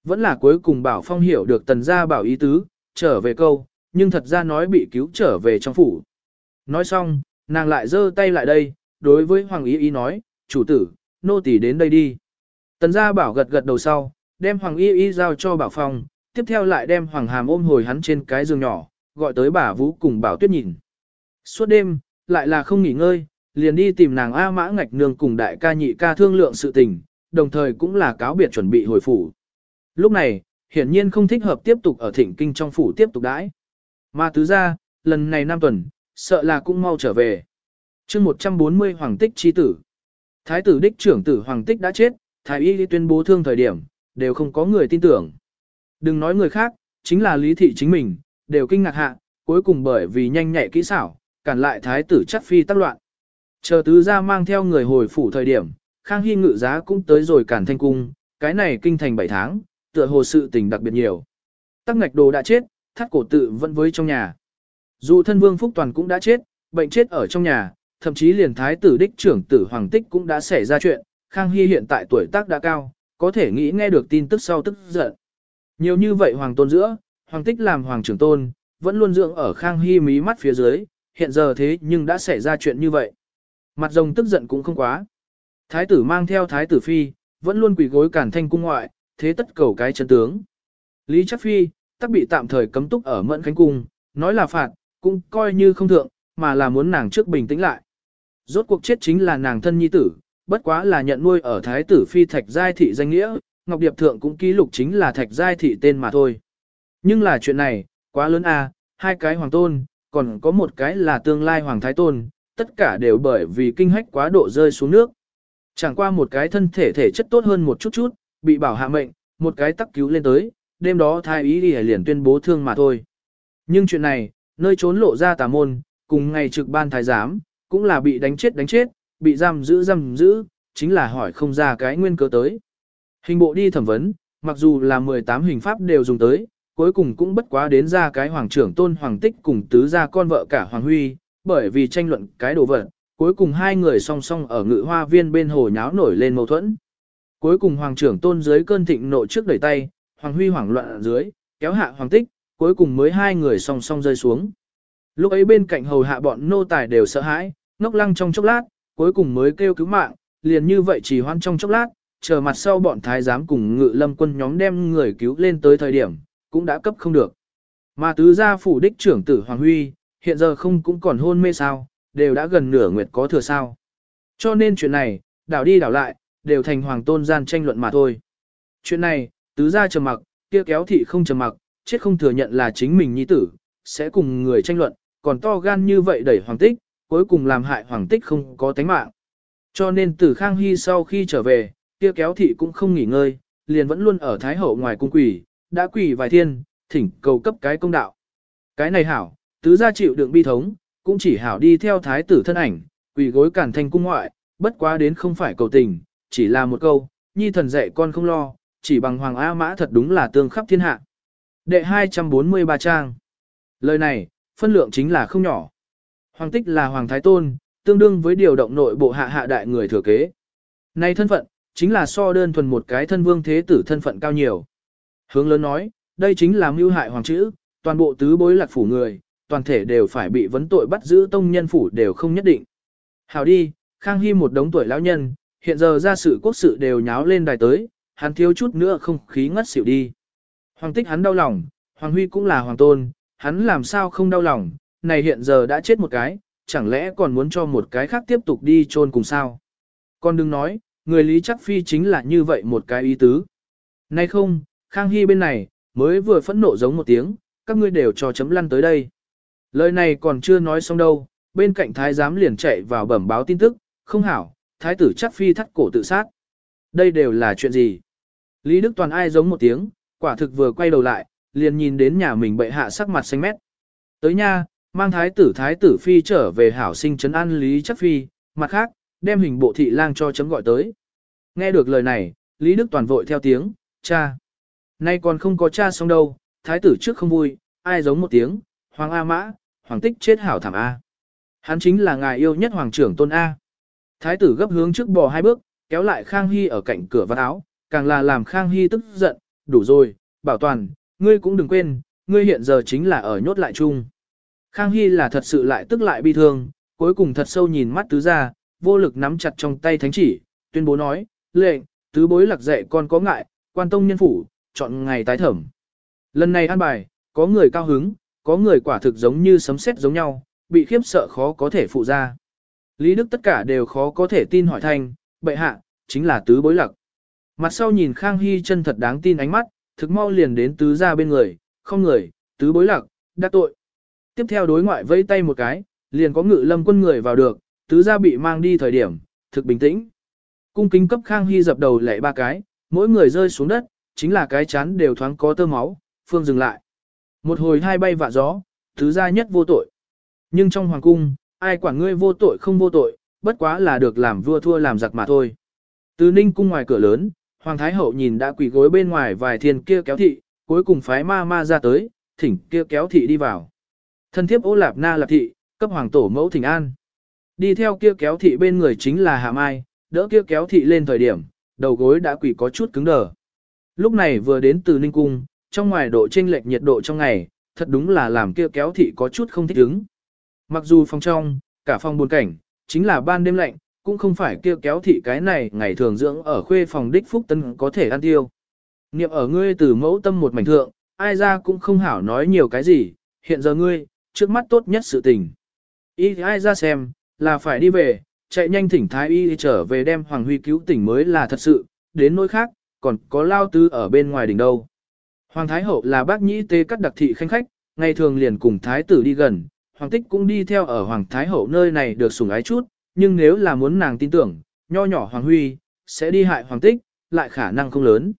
Vẫn là cuối cùng bảo phong hiểu được tần gia bảo ý tứ, trở về câu, nhưng thật ra nói bị cứu trở về trong phủ. Nói xong, nàng lại giơ tay lại đây, đối với hoàng y y nói, chủ tử, nô tỳ đến đây đi. Tần gia bảo gật gật đầu sau, đem hoàng y y giao cho bảo phòng tiếp theo lại đem hoàng hàm ôm hồi hắn trên cái giường nhỏ, gọi tới bà vũ cùng bảo tuyết nhìn. Suốt đêm, lại là không nghỉ ngơi, liền đi tìm nàng A Mã Ngạch Nương cùng đại ca nhị ca thương lượng sự tình, đồng thời cũng là cáo biệt chuẩn bị hồi phủ. Lúc này, hiển nhiên không thích hợp tiếp tục ở thịnh kinh trong phủ tiếp tục đãi. Mà tứ ra, lần này năm tuần, sợ là cũng mau trở về. chương 140 Hoàng Tích chi tử. Thái tử đích trưởng tử Hoàng Tích đã chết, Thái y tuyên bố thương thời điểm, đều không có người tin tưởng. Đừng nói người khác, chính là lý thị chính mình, đều kinh ngạc hạ, cuối cùng bởi vì nhanh nhạy kỹ xảo, cản lại thái tử chắc phi tác loạn. Chờ tứ ra mang theo người hồi phủ thời điểm, Khang Hy ngự giá cũng tới rồi cản thanh cung, cái này kinh thành 7 tháng, tựa hồ sự tình đặc biệt nhiều. Tắc ngạch đồ đã chết, thắt cổ tự vẫn với trong nhà. Dù thân vương Phúc Toàn cũng đã chết, bệnh chết ở trong nhà, thậm chí liền thái tử đích trưởng tử Hoàng Tích cũng đã xảy ra chuyện, Khang Hy hiện tại tuổi tác đã cao, có thể nghĩ nghe được tin tức sau tức giận. Nhiều như vậy Hoàng Tôn giữa, Hoàng Tích làm Hoàng trưởng tôn, vẫn luôn dưỡng ở Khang Hy mí mắt phía dưới, hiện giờ thế nhưng đã xảy ra chuyện như vậy. Mặt rồng tức giận cũng không quá. Thái tử mang theo thái tử phi, vẫn luôn quỳ gối cản thanh cung ngoại, thế tất cầu cái chân tướng. Lý Chắc Phi, tắc bị tạm thời cấm túc ở Mẫn Khánh Cung, nói là phạt, cũng coi như không thượng, mà là muốn nàng trước bình tĩnh lại. Rốt cuộc chết chính là nàng thân nhi tử, bất quá là nhận nuôi ở Thái tử Phi Thạch Giai Thị danh nghĩa, Ngọc Điệp Thượng cũng ký lục chính là Thạch Giai Thị tên mà thôi. Nhưng là chuyện này, quá lớn à, hai cái hoàng tôn, còn có một cái là tương lai hoàng thái tôn, tất cả đều bởi vì kinh hách quá độ rơi xuống nước. Chẳng qua một cái thân thể thể chất tốt hơn một chút chút, bị bảo hạ mệnh, một cái tắc cứu lên tới, đêm đó thái ý đi liền tuyên bố thương mà thôi. Nhưng chuyện này, nơi trốn lộ ra tà môn, cùng ngày trực ban thái giám, cũng là bị đánh chết đánh chết, bị giam giữ giam giữ, chính là hỏi không ra cái nguyên cớ tới. Hình bộ đi thẩm vấn, mặc dù là 18 hình pháp đều dùng tới, cuối cùng cũng bất quá đến ra cái hoàng trưởng tôn hoàng tích cùng tứ gia con vợ cả hoàng huy, bởi vì tranh luận cái đồ vật, cuối cùng hai người song song ở ngự hoa viên bên hồ nháo nổi lên mâu thuẫn. Cuối cùng hoàng trưởng tôn dưới cơn thịnh nộ trước đẩy tay, hoàng huy hoảng loạn ở dưới, kéo hạ hoàng tích, cuối cùng mới hai người song song rơi xuống. Lúc ấy bên cạnh hầu hạ bọn nô tài đều sợ hãi, ngốc lăng trong chốc lát, cuối cùng mới kêu cứu mạng, liền như vậy chỉ hoan trong chốc lát, chờ mặt sau bọn thái giám cùng ngự lâm quân nhóm đem người cứu lên tới thời điểm, cũng đã cấp không được. Mà tứ gia phủ đích trưởng tử Hoàng Huy, hiện giờ không cũng còn hôn mê sao, đều đã gần nửa nguyệt có thừa sao. Cho nên chuyện này, đảo đi đảo lại, đều thành hoàng tôn gian tranh luận mà thôi. Chuyện này, tứ gia trầm mặc, kia kéo thị không trầm mặc, chết không thừa nhận là chính mình nhi tử, sẽ cùng người tranh luận, còn to gan như vậy đẩy hoàng tích, cuối cùng làm hại hoàng tích không có tánh mạng. Cho nên tử Khang Hy sau khi trở về, kia kéo thị cũng không nghỉ ngơi, liền vẫn luôn ở Thái Hậu ngoài cung quỷ, đã quỷ vài thiên, thỉnh cầu cấp cái công đạo. Cái này hảo, tứ gia chịu đựng bi thống, cũng chỉ hảo đi theo thái tử thân ảnh, quỷ gối cản thành cung ngoại, bất quá đến không phải cầu tình, chỉ là một câu, nhi thần dạy con không lo, chỉ bằng hoàng A mã thật đúng là tương khắp thiên hạ. Đệ 243 trang. Lời này, phân lượng chính là không nhỏ. Hoàng tích là hoàng thái tôn, tương đương với điều động nội bộ hạ hạ đại người thừa kế. nay thân phận, chính là so đơn thuần một cái thân vương thế tử thân phận cao nhiều. Hướng lớn nói, đây chính là mưu hại hoàng chữ, toàn bộ tứ bối lạc phủ người, toàn thể đều phải bị vấn tội bắt giữ tông nhân phủ đều không nhất định. Hào đi, Khang Hy một đống tuổi lão nhân, hiện giờ ra sự quốc sự đều nháo lên đài tới, hắn thiếu chút nữa không khí ngất xỉu đi. Hoàng tích hắn đau lòng, Hoàng Huy cũng là hoàng tôn, hắn làm sao không đau lòng, này hiện giờ đã chết một cái, chẳng lẽ còn muốn cho một cái khác tiếp tục đi chôn cùng sao. Con đừng nói, người Lý Chắc Phi chính là như vậy một cái ý tứ. Nay không, Khang Hy bên này, mới vừa phẫn nộ giống một tiếng, các ngươi đều cho chấm lăn tới đây. Lời này còn chưa nói xong đâu, bên cạnh thái giám liền chạy vào bẩm báo tin tức, không hảo, thái tử chắc phi thắt cổ tự sát. Đây đều là chuyện gì? Lý Đức Toàn ai giống một tiếng, quả thực vừa quay đầu lại, liền nhìn đến nhà mình bệ hạ sắc mặt xanh mét. Tới nha, mang thái tử thái tử phi trở về hảo sinh trấn an lý chắc phi, mặt khác, đem hình bộ thị lang cho chấm gọi tới. Nghe được lời này, Lý Đức Toàn vội theo tiếng, cha. Nay còn không có cha xong đâu, thái tử trước không vui, ai giống một tiếng, hoàng A mã, hoàng tích chết hảo thảm A. Hắn chính là ngài yêu nhất hoàng trưởng tôn A. Thái tử gấp hướng trước bò hai bước, kéo lại Khang Hy ở cạnh cửa vắt áo, càng là làm Khang Hy tức giận, đủ rồi, bảo toàn, ngươi cũng đừng quên, ngươi hiện giờ chính là ở nhốt lại chung. Khang Hy là thật sự lại tức lại bi thương, cuối cùng thật sâu nhìn mắt tứ ra, vô lực nắm chặt trong tay thánh chỉ, tuyên bố nói, lệnh, tứ bối lạc dạy con có ngại, quan tông nhân phủ, chọn ngày tái thẩm. Lần này an bài, có người cao hứng, có người quả thực giống như sấm sét giống nhau, bị khiếp sợ khó có thể phụ ra. Lý Đức tất cả đều khó có thể tin hỏi thành, bệ hạ, chính là tứ bối lặc. Mặt sau nhìn Khang Hy chân thật đáng tin ánh mắt, thực mau liền đến tứ gia bên người, không người, tứ bối lặc, đắc tội. Tiếp theo đối ngoại vây tay một cái, liền có ngự lâm quân người vào được, tứ gia bị mang đi thời điểm, thực bình tĩnh. Cung kính cấp Khang Hy dập đầu lệ ba cái, mỗi người rơi xuống đất, chính là cái chán đều thoáng có tơ máu, phương dừng lại. Một hồi hai bay vạ gió, tứ gia nhất vô tội. Nhưng trong hoàng cung, ai quản ngươi vô tội không vô tội, bất quá là được làm vua thua làm giặc mà thôi. Từ ninh cung ngoài cửa lớn, hoàng thái hậu nhìn đã quỳ gối bên ngoài vài thiên kia kéo thị, cuối cùng phái ma ma ra tới, thỉnh kia kéo thị đi vào. Thân thiếp ô lạp na lạp thị, cấp hoàng tổ mẫu thỉnh an. Đi theo kia kéo thị bên người chính là Hà Mai, đỡ kia kéo thị lên thời điểm, đầu gối đã quỳ có chút cứng đờ. Lúc này vừa đến từ Ninh Cung, trong ngoài độ chênh lệch nhiệt độ trong ngày, thật đúng là làm kia kéo thị có chút không thích ứng. Mặc dù phòng trong, cả phòng buồn cảnh, chính là ban đêm lạnh, cũng không phải kia kéo thị cái này ngày thường dưỡng ở khuê phòng đích phúc tân có thể ăn tiêu. Niệm ở ngươi từ mẫu tâm một mảnh thượng, ai ra cũng không hảo nói nhiều cái gì, hiện giờ ngươi, trước mắt tốt nhất sự tình. Y ai ra xem, là phải đi về, chạy nhanh thỉnh thái y trở về đem Hoàng Huy cứu tỉnh mới là thật sự, đến nỗi khác, còn có lao tư ở bên ngoài đỉnh đâu. Hoàng Thái Hậu là bác nhĩ tê cắt đặc thị khanh khách, ngày thường liền cùng Thái tử đi gần, Hoàng Tích cũng đi theo ở Hoàng Thái Hậu nơi này được sủng ái chút, nhưng nếu là muốn nàng tin tưởng, nho nhỏ Hoàng Huy, sẽ đi hại Hoàng Tích, lại khả năng không lớn.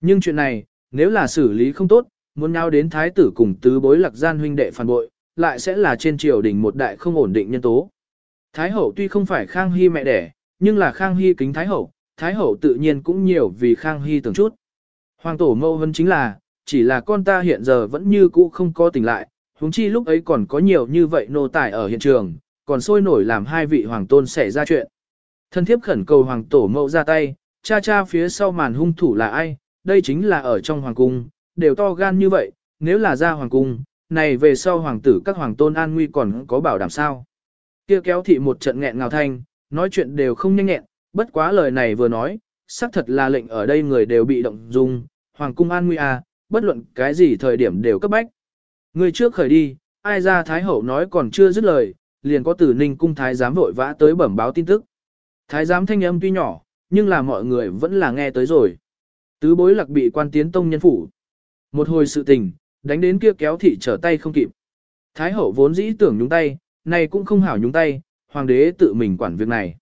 Nhưng chuyện này, nếu là xử lý không tốt, muốn nhau đến Thái tử cùng tứ bối lạc gian huynh đệ phản bội, lại sẽ là trên triều đình một đại không ổn định nhân tố. Thái hậu tuy không phải Khang Hy mẹ đẻ, nhưng là Khang Hy kính Thái hậu, Thái hậu tự nhiên cũng nhiều vì Khang Hy tưởng chút. Hoàng tổ mâu vấn chính là, chỉ là con ta hiện giờ vẫn như cũ không có tỉnh lại, huống chi lúc ấy còn có nhiều như vậy nô tài ở hiện trường, còn sôi nổi làm hai vị hoàng tôn xảy ra chuyện. Thân thiếp khẩn cầu hoàng tổ mẫu ra tay, cha cha phía sau màn hung thủ là ai, đây chính là ở trong hoàng cung, đều to gan như vậy, nếu là ra hoàng cung, này về sau hoàng tử các hoàng tôn an nguy còn có bảo đảm sao. Kia kéo thị một trận nghẹn ngào thanh, nói chuyện đều không nhanh nhẹn, bất quá lời này vừa nói, xác thật là lệnh ở đây người đều bị động dung, hoàng cung an nguy à, bất luận cái gì thời điểm đều cấp bách. Người trước khởi đi, ai ra thái hậu nói còn chưa dứt lời, liền có tử ninh cung thái giám vội vã tới bẩm báo tin tức. Thái giám thanh âm tuy nhỏ, nhưng là mọi người vẫn là nghe tới rồi. Tứ bối lạc bị quan tiến tông nhân phủ. Một hồi sự tình, đánh đến kia kéo thị trở tay không kịp. Thái hậu vốn dĩ tưởng nhúng tay, này cũng không hảo nhúng tay, hoàng đế tự mình quản việc này.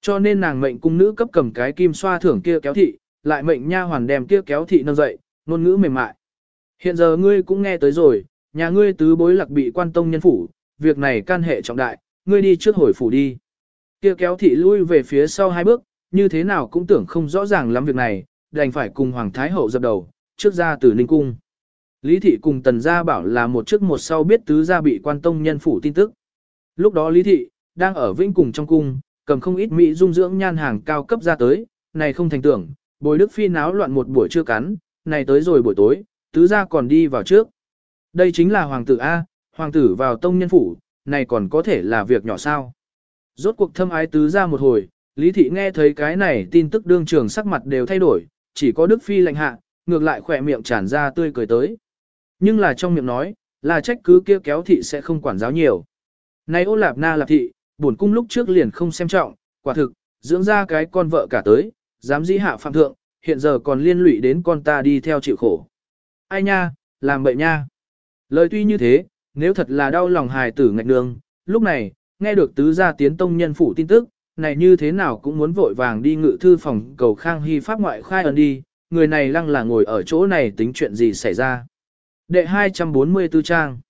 Cho nên nàng mệnh cung nữ cấp cầm cái kim xoa thưởng kia kéo thị, lại mệnh nha hoàn đem kia kéo thị nâng dậy, ngôn ngữ mềm mại. Hiện giờ ngươi cũng nghe tới rồi, nhà ngươi tứ bối lạc bị quan tông nhân phủ, việc này can hệ trọng đại, ngươi đi trước hồi phủ đi. Kia kéo thị lui về phía sau hai bước, như thế nào cũng tưởng không rõ ràng lắm việc này, đành phải cùng Hoàng Thái Hậu dập đầu, trước ra từ Ninh Cung. Lý thị cùng tần gia bảo là một trước một sau biết tứ gia bị quan tông nhân phủ tin tức. Lúc đó Lý thị, đang ở vĩnh cùng trong cung, cầm không ít mỹ dung dưỡng nhan hàng cao cấp ra tới, này không thành tưởng, bồi đức phi náo loạn một buổi chưa cắn, này tới rồi buổi tối, tứ gia còn đi vào trước. Đây chính là hoàng tử A, hoàng tử vào tông nhân phủ, này còn có thể là việc nhỏ sao. Rốt cuộc thâm ái tứ gia một hồi, Lý thị nghe thấy cái này tin tức đương trường sắc mặt đều thay đổi, chỉ có đức phi lạnh hạ, ngược lại khỏe miệng tràn ra tươi cười tới. Nhưng là trong miệng nói, là trách cứ kia kéo thị sẽ không quản giáo nhiều. Này ô lạp na lạp thị, bổn cung lúc trước liền không xem trọng, quả thực, dưỡng ra cái con vợ cả tới, dám dĩ hạ phạm thượng, hiện giờ còn liên lụy đến con ta đi theo chịu khổ. Ai nha, làm bậy nha. Lời tuy như thế, nếu thật là đau lòng hài tử ngạch đường, lúc này, nghe được tứ gia tiến tông nhân phủ tin tức, này như thế nào cũng muốn vội vàng đi ngự thư phòng cầu khang hy pháp ngoại khai ẩn đi, người này lăng là ngồi ở chỗ này tính chuyện gì xảy ra. Đệ 244 trang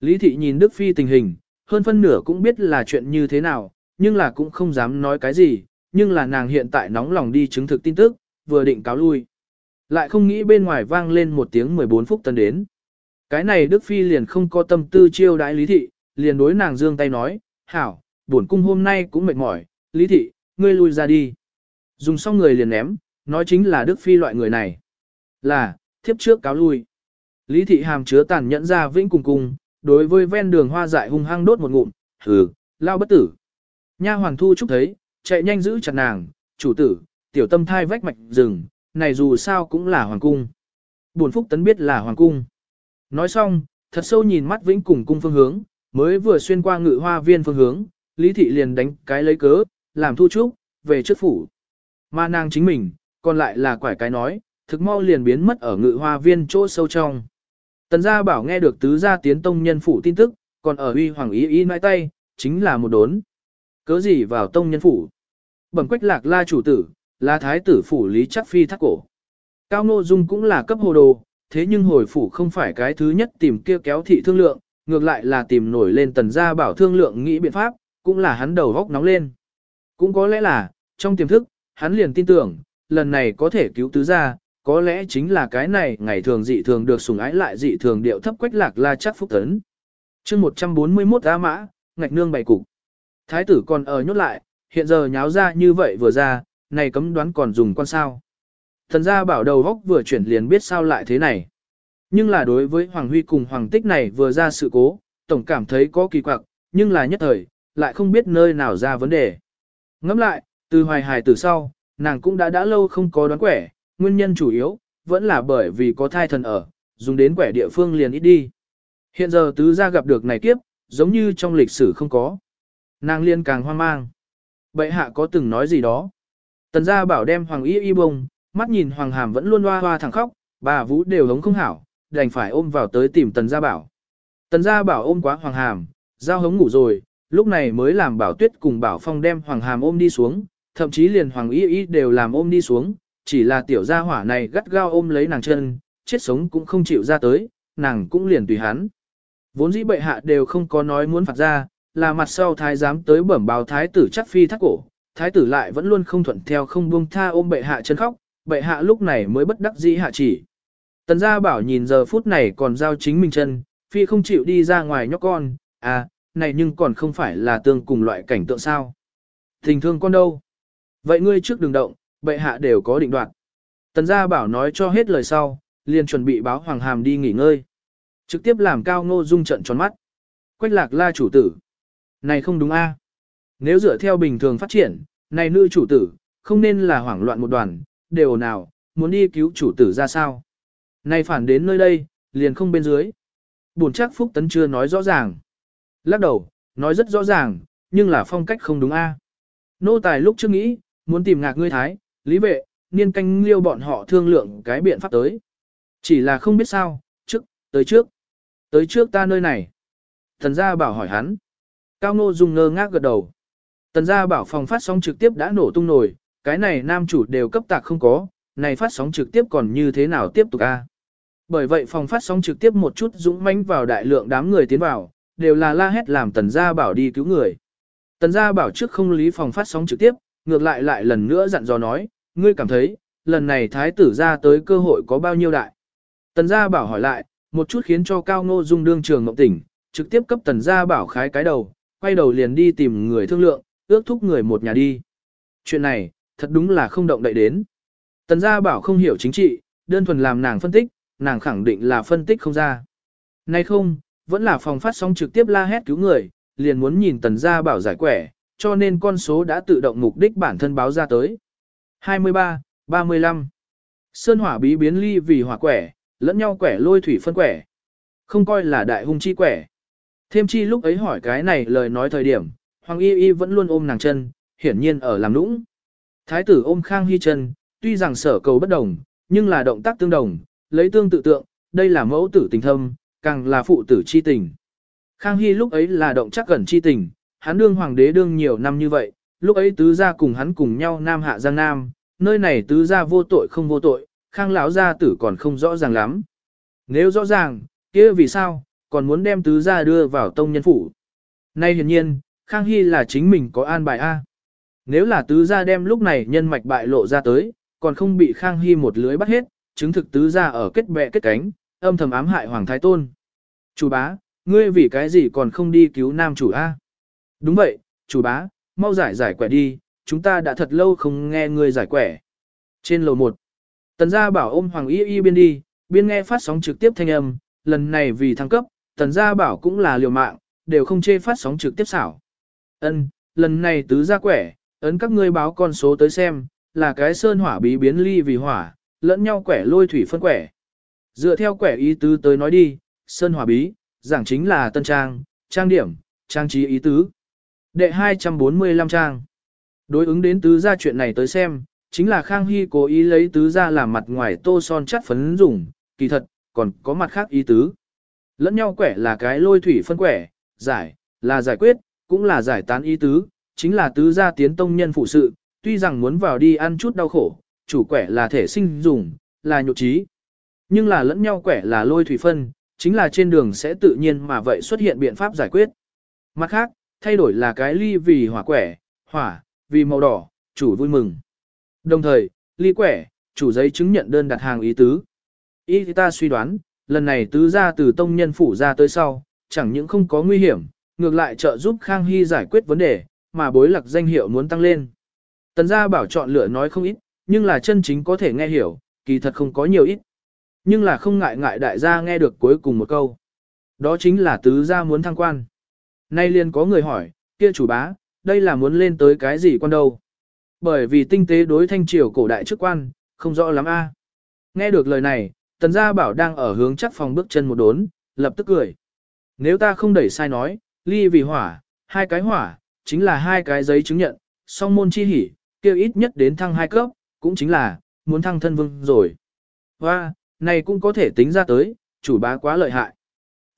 Lý thị nhìn Đức Phi tình hình, hơn phân nửa cũng biết là chuyện như thế nào, nhưng là cũng không dám nói cái gì, nhưng là nàng hiện tại nóng lòng đi chứng thực tin tức, vừa định cáo lui. Lại không nghĩ bên ngoài vang lên một tiếng 14 phút tân đến. Cái này Đức Phi liền không có tâm tư chiêu đãi Lý thị, liền đối nàng dương tay nói, hảo, bổn cung hôm nay cũng mệt mỏi, Lý thị, ngươi lui ra đi. Dùng xong người liền ném, nói chính là Đức Phi loại người này. Là, thiếp trước cáo lui. Lý thị hàm chứa tàn nhẫn ra vĩnh cùng cùng, đối với ven đường hoa dại hung hăng đốt một ngụm, hừ, lao bất tử. Nha hoàng thu chúc thấy, chạy nhanh giữ chặt nàng, chủ tử, tiểu tâm thai vách mạch rừng, này dù sao cũng là hoàng cung. Buồn phúc tấn biết là hoàng cung. Nói xong, thật sâu nhìn mắt vĩnh cùng cung phương hướng, mới vừa xuyên qua ngự hoa viên phương hướng, lý thị liền đánh cái lấy cớ, làm thu trúc, về trước phủ. Mà nàng chính mình, còn lại là quải cái nói, thực mau liền biến mất ở ngự hoa viên chỗ sâu trong. Tần gia bảo nghe được tứ gia tiến tông nhân phủ tin tức, còn ở uy hoàng ý ý nãi tay, chính là một đốn. Cớ gì vào tông nhân phủ? Bẩm quách lạc la chủ tử, là thái tử phủ lý chắc phi thác cổ. Cao Ngô Dung cũng là cấp hồ đồ, thế nhưng hồi phủ không phải cái thứ nhất tìm kia kéo thị thương lượng, ngược lại là tìm nổi lên tần gia bảo thương lượng nghĩ biện pháp, cũng là hắn đầu góc nóng lên. Cũng có lẽ là, trong tiềm thức, hắn liền tin tưởng, lần này có thể cứu tứ gia, có lẽ chính là cái này ngày thường dị thường được sủng ái lại dị thường điệu thấp quách lạc la chắc phúc tấn. chương 141 A mã, ngạch nương bày cục. Thái tử còn ở nhốt lại, hiện giờ nháo ra như vậy vừa ra, này cấm đoán còn dùng quan sao. Thần gia bảo đầu góc vừa chuyển liền biết sao lại thế này. Nhưng là đối với Hoàng Huy cùng Hoàng Tích này vừa ra sự cố, tổng cảm thấy có kỳ quặc, nhưng là nhất thời, lại không biết nơi nào ra vấn đề. Ngẫm lại, từ hoài hài từ sau, nàng cũng đã đã lâu không có đoán quẻ, nguyên nhân chủ yếu, vẫn là bởi vì có thai thần ở, dùng đến quẻ địa phương liền ít đi. Hiện giờ tứ gia gặp được này kiếp, giống như trong lịch sử không có. Nàng liên càng hoang mang. Bệ hạ có từng nói gì đó. Tần gia bảo đem hoàng y y bông, mắt nhìn hoàng hàm vẫn luôn hoa hoa thẳng khóc, bà vũ đều hống không hảo, đành phải ôm vào tới tìm tần gia bảo. Tần gia bảo ôm quá hoàng hàm, giao hống ngủ rồi, lúc này mới làm bảo tuyết cùng bảo phong đem hoàng hàm ôm đi xuống, thậm chí liền hoàng y y đều làm ôm đi xuống, chỉ là tiểu gia hỏa này gắt gao ôm lấy nàng chân, chết sống cũng không chịu ra tới, nàng cũng liền tùy hắn. Vốn dĩ bệ hạ đều không có nói muốn phạt ra, là mặt sau thái giám tới bẩm báo thái tử chắc phi thác cổ, thái tử lại vẫn luôn không thuận theo không buông tha ôm bệ hạ chân khóc, bệ hạ lúc này mới bất đắc dĩ hạ chỉ. Tần gia bảo nhìn giờ phút này còn giao chính mình chân, phi không chịu đi ra ngoài nhóc con, à, này nhưng còn không phải là tương cùng loại cảnh tượng sao. Tình thương con đâu? Vậy ngươi trước đừng động, bệ hạ đều có định đoạt. Tần gia bảo nói cho hết lời sau, liền chuẩn bị báo Hoàng Hàm đi nghỉ ngơi. Trực tiếp làm cao ngô dung trận tròn mắt. Quách lạc la chủ tử. Này không đúng a. Nếu dựa theo bình thường phát triển, này nữ chủ tử, không nên là hoảng loạn một đoàn, đều nào, muốn đi cứu chủ tử ra sao. nay phản đến nơi đây, liền không bên dưới. Bổn chắc Phúc Tấn chưa nói rõ ràng. Lắc đầu, nói rất rõ ràng, nhưng là phong cách không đúng a. Nô tài lúc trước nghĩ, muốn tìm ngạc ngươi thái, lý vệ, niên canh liêu bọn họ thương lượng cái biện pháp tới. Chỉ là không biết sao, trước, tới trước, tới trước ta nơi này. Thần gia bảo hỏi hắn. Cao Ngô Dung ngơ ngác gật đầu. Tần gia bảo phòng phát sóng trực tiếp đã nổ tung nổi, cái này nam chủ đều cấp tạc không có, này phát sóng trực tiếp còn như thế nào tiếp tục a? Bởi vậy phòng phát sóng trực tiếp một chút dũng mãnh vào đại lượng đám người tiến vào, đều là la hét làm tần gia bảo đi cứu người. Tần gia bảo trước không lý phòng phát sóng trực tiếp, ngược lại lại lần nữa dặn dò nói, ngươi cảm thấy, lần này thái tử ra tới cơ hội có bao nhiêu đại. Tần gia bảo hỏi lại, một chút khiến cho cao ngô dung đương trường ngộng tỉnh, trực tiếp cấp tần gia bảo khái cái đầu, quay đầu liền đi tìm người thương lượng, ước thúc người một nhà đi. Chuyện này, thật đúng là không động đậy đến. Tần gia bảo không hiểu chính trị, đơn thuần làm nàng phân tích, nàng khẳng định là phân tích không ra. Nay không, vẫn là phòng phát sóng trực tiếp la hét cứu người, liền muốn nhìn tần gia bảo giải quẻ, cho nên con số đã tự động mục đích bản thân báo ra tới. 23, 35. Sơn hỏa bí biến ly vì hỏa quẻ, lẫn nhau quẻ lôi thủy phân quẻ. Không coi là đại hung chi quẻ. Thêm chi lúc ấy hỏi cái này lời nói thời điểm, Hoàng Y Y vẫn luôn ôm nàng chân, hiển nhiên ở làm nũng. Thái tử ôm Khang Hy chân, tuy rằng sở cầu bất đồng, nhưng là động tác tương đồng, lấy tương tự tượng, đây là mẫu tử tình thâm, càng là phụ tử chi tình. Khang Hy lúc ấy là động chắc gần chi tình, hắn đương hoàng đế đương nhiều năm như vậy, lúc ấy tứ gia cùng hắn cùng nhau nam hạ giang nam, nơi này tứ gia vô tội không vô tội, Khang lão gia tử còn không rõ ràng lắm. Nếu rõ ràng, kia vì sao, còn muốn đem tứ gia đưa vào tông nhân phủ. Nay hiển nhiên, Khang Hy là chính mình có an bài A. Nếu là tứ gia đem lúc này nhân mạch bại lộ ra tới, còn không bị Khang Hy một lưới bắt hết, chứng thực tứ gia ở kết bè kết cánh, âm thầm ám hại Hoàng Thái Tôn. Chủ bá, ngươi vì cái gì còn không đi cứu nam chủ A? Đúng vậy, chủ bá, mau giải giải quẻ đi, chúng ta đã thật lâu không nghe ngươi giải quẻ. Trên lầu 1, tần gia bảo ôm Hoàng Y Y biên đi, biên nghe phát sóng trực tiếp thanh âm, lần này vì thăng cấp, tần gia bảo cũng là liều mạng, đều không chê phát sóng trực tiếp xảo. Ân, lần này tứ gia quẻ, ấn các ngươi báo con số tới xem, là cái sơn hỏa bí biến ly vì hỏa, lẫn nhau quẻ lôi thủy phân quẻ. Dựa theo quẻ ý tứ tới nói đi, sơn hỏa bí, giảng chính là tân trang, trang điểm, trang trí ý tứ. Đệ 245 trang. Đối ứng đến tứ gia chuyện này tới xem, chính là Khang Hy cố ý lấy tứ gia làm mặt ngoài tô son chắt phấn dùng, kỳ thật, còn có mặt khác ý tứ. Lẫn nhau quẻ là cái lôi thủy phân quẻ, giải, là giải quyết, cũng là giải tán ý tứ, chính là tứ gia tiến tông nhân phụ sự, tuy rằng muốn vào đi ăn chút đau khổ, chủ quẻ là thể sinh dùng, là nhục trí. Nhưng là lẫn nhau quẻ là lôi thủy phân, chính là trên đường sẽ tự nhiên mà vậy xuất hiện biện pháp giải quyết. Mặt khác, thay đổi là cái ly vì hỏa quẻ, hỏa, vì màu đỏ, chủ vui mừng. Đồng thời, ly quẻ, chủ giấy chứng nhận đơn đặt hàng ý tứ. Ý ta suy đoán, lần này tứ ra từ tông nhân phủ ra tới sau, chẳng những không có nguy hiểm, ngược lại trợ giúp Khang Hy giải quyết vấn đề, mà bối lạc danh hiệu muốn tăng lên. Tần gia bảo chọn lựa nói không ít, nhưng là chân chính có thể nghe hiểu, kỳ thật không có nhiều ít. Nhưng là không ngại ngại đại gia nghe được cuối cùng một câu. Đó chính là tứ gia muốn thăng quan. Nay liền có người hỏi, kia chủ bá, đây là muốn lên tới cái gì quan đâu? Bởi vì tinh tế đối thanh triều cổ đại chức quan, không rõ lắm a. Nghe được lời này, tần gia bảo đang ở hướng chắc phòng bước chân một đốn, lập tức cười. Nếu ta không đẩy sai nói, ly vì hỏa, hai cái hỏa, chính là hai cái giấy chứng nhận, song môn chi hỉ, kêu ít nhất đến thăng hai cấp, cũng chính là, muốn thăng thân vương rồi. Và, này cũng có thể tính ra tới, chủ bá quá lợi hại.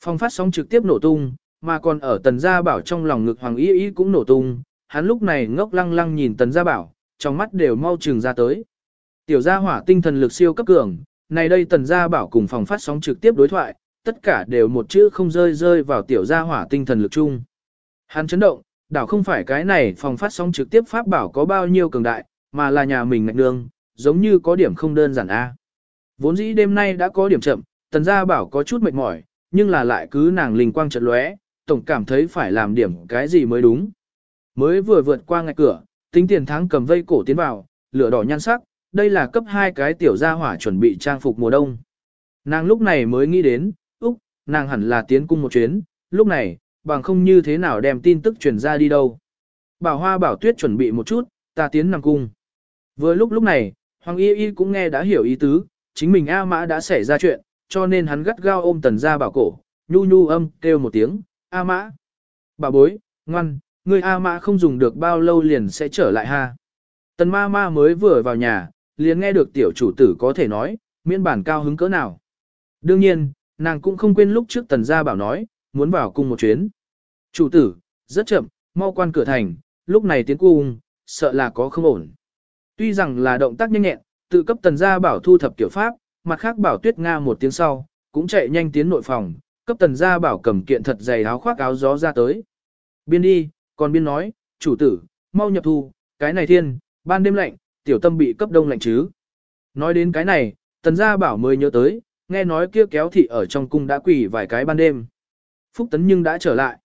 Phong phát sóng trực tiếp nổ tung, mà còn ở tần gia bảo trong lòng ngực hoàng y y cũng nổ tung, hắn lúc này ngốc lăng lăng nhìn tần gia bảo, trong mắt đều mau trừng ra tới. Tiểu gia hỏa tinh thần lực siêu cấp cường, này đây tần gia bảo cùng phòng phát sóng trực tiếp đối thoại, tất cả đều một chữ không rơi rơi vào tiểu gia hỏa tinh thần lực chung. Hắn chấn động, đảo không phải cái này phòng phát sóng trực tiếp pháp bảo có bao nhiêu cường đại, mà là nhà mình ngạch nương, giống như có điểm không đơn giản a. Vốn dĩ đêm nay đã có điểm chậm, tần gia bảo có chút mệt mỏi, nhưng là lại cứ nàng linh quang chợt lóe, tổng cảm thấy phải làm điểm cái gì mới đúng. Mới vừa vượt qua ngạch cửa, tính tiền thắng cầm vây cổ tiến vào, lửa đỏ nhan sắc, đây là cấp hai cái tiểu gia hỏa chuẩn bị trang phục mùa đông. Nàng lúc này mới nghĩ đến, úc, nàng hẳn là tiến cung một chuyến, lúc này, bằng không như thế nào đem tin tức truyền ra đi đâu. Bảo hoa bảo tuyết chuẩn bị một chút, ta tiến nằm cung. Vừa lúc lúc này, Hoàng Y Y cũng nghe đã hiểu ý tứ, chính mình A Mã đã xảy ra chuyện, cho nên hắn gắt gao ôm tần ra bảo cổ, nhu nhu âm kêu một tiếng, A Mã. Bà bối, ngoan, người A Mã không dùng được bao lâu liền sẽ trở lại ha. Tần ma ma mới vừa vào nhà, liền nghe được tiểu chủ tử có thể nói, miễn bản cao hứng cỡ nào. Đương nhiên, nàng cũng không quên lúc trước tần gia bảo nói, muốn vào cung một chuyến. Chủ tử, rất chậm, mau quan cửa thành, lúc này tiến cung, sợ là có không ổn. Tuy rằng là động tác nhanh nhẹn, tự cấp tần gia bảo thu thập kiểu pháp, mặt khác bảo tuyết nga một tiếng sau, cũng chạy nhanh tiến nội phòng, cấp tần gia bảo cầm kiện thật dày áo khoác áo gió ra tới. Biên đi, còn biên nói, chủ tử, mau nhập thu, cái này thiên, ban đêm lạnh, tiểu tâm bị cấp đông lạnh chứ. Nói đến cái này, tần gia bảo mới nhớ tới, nghe nói kia kéo thị ở trong cung đã quỳ vài cái ban đêm. Phúc tấn nhưng đã trở lại.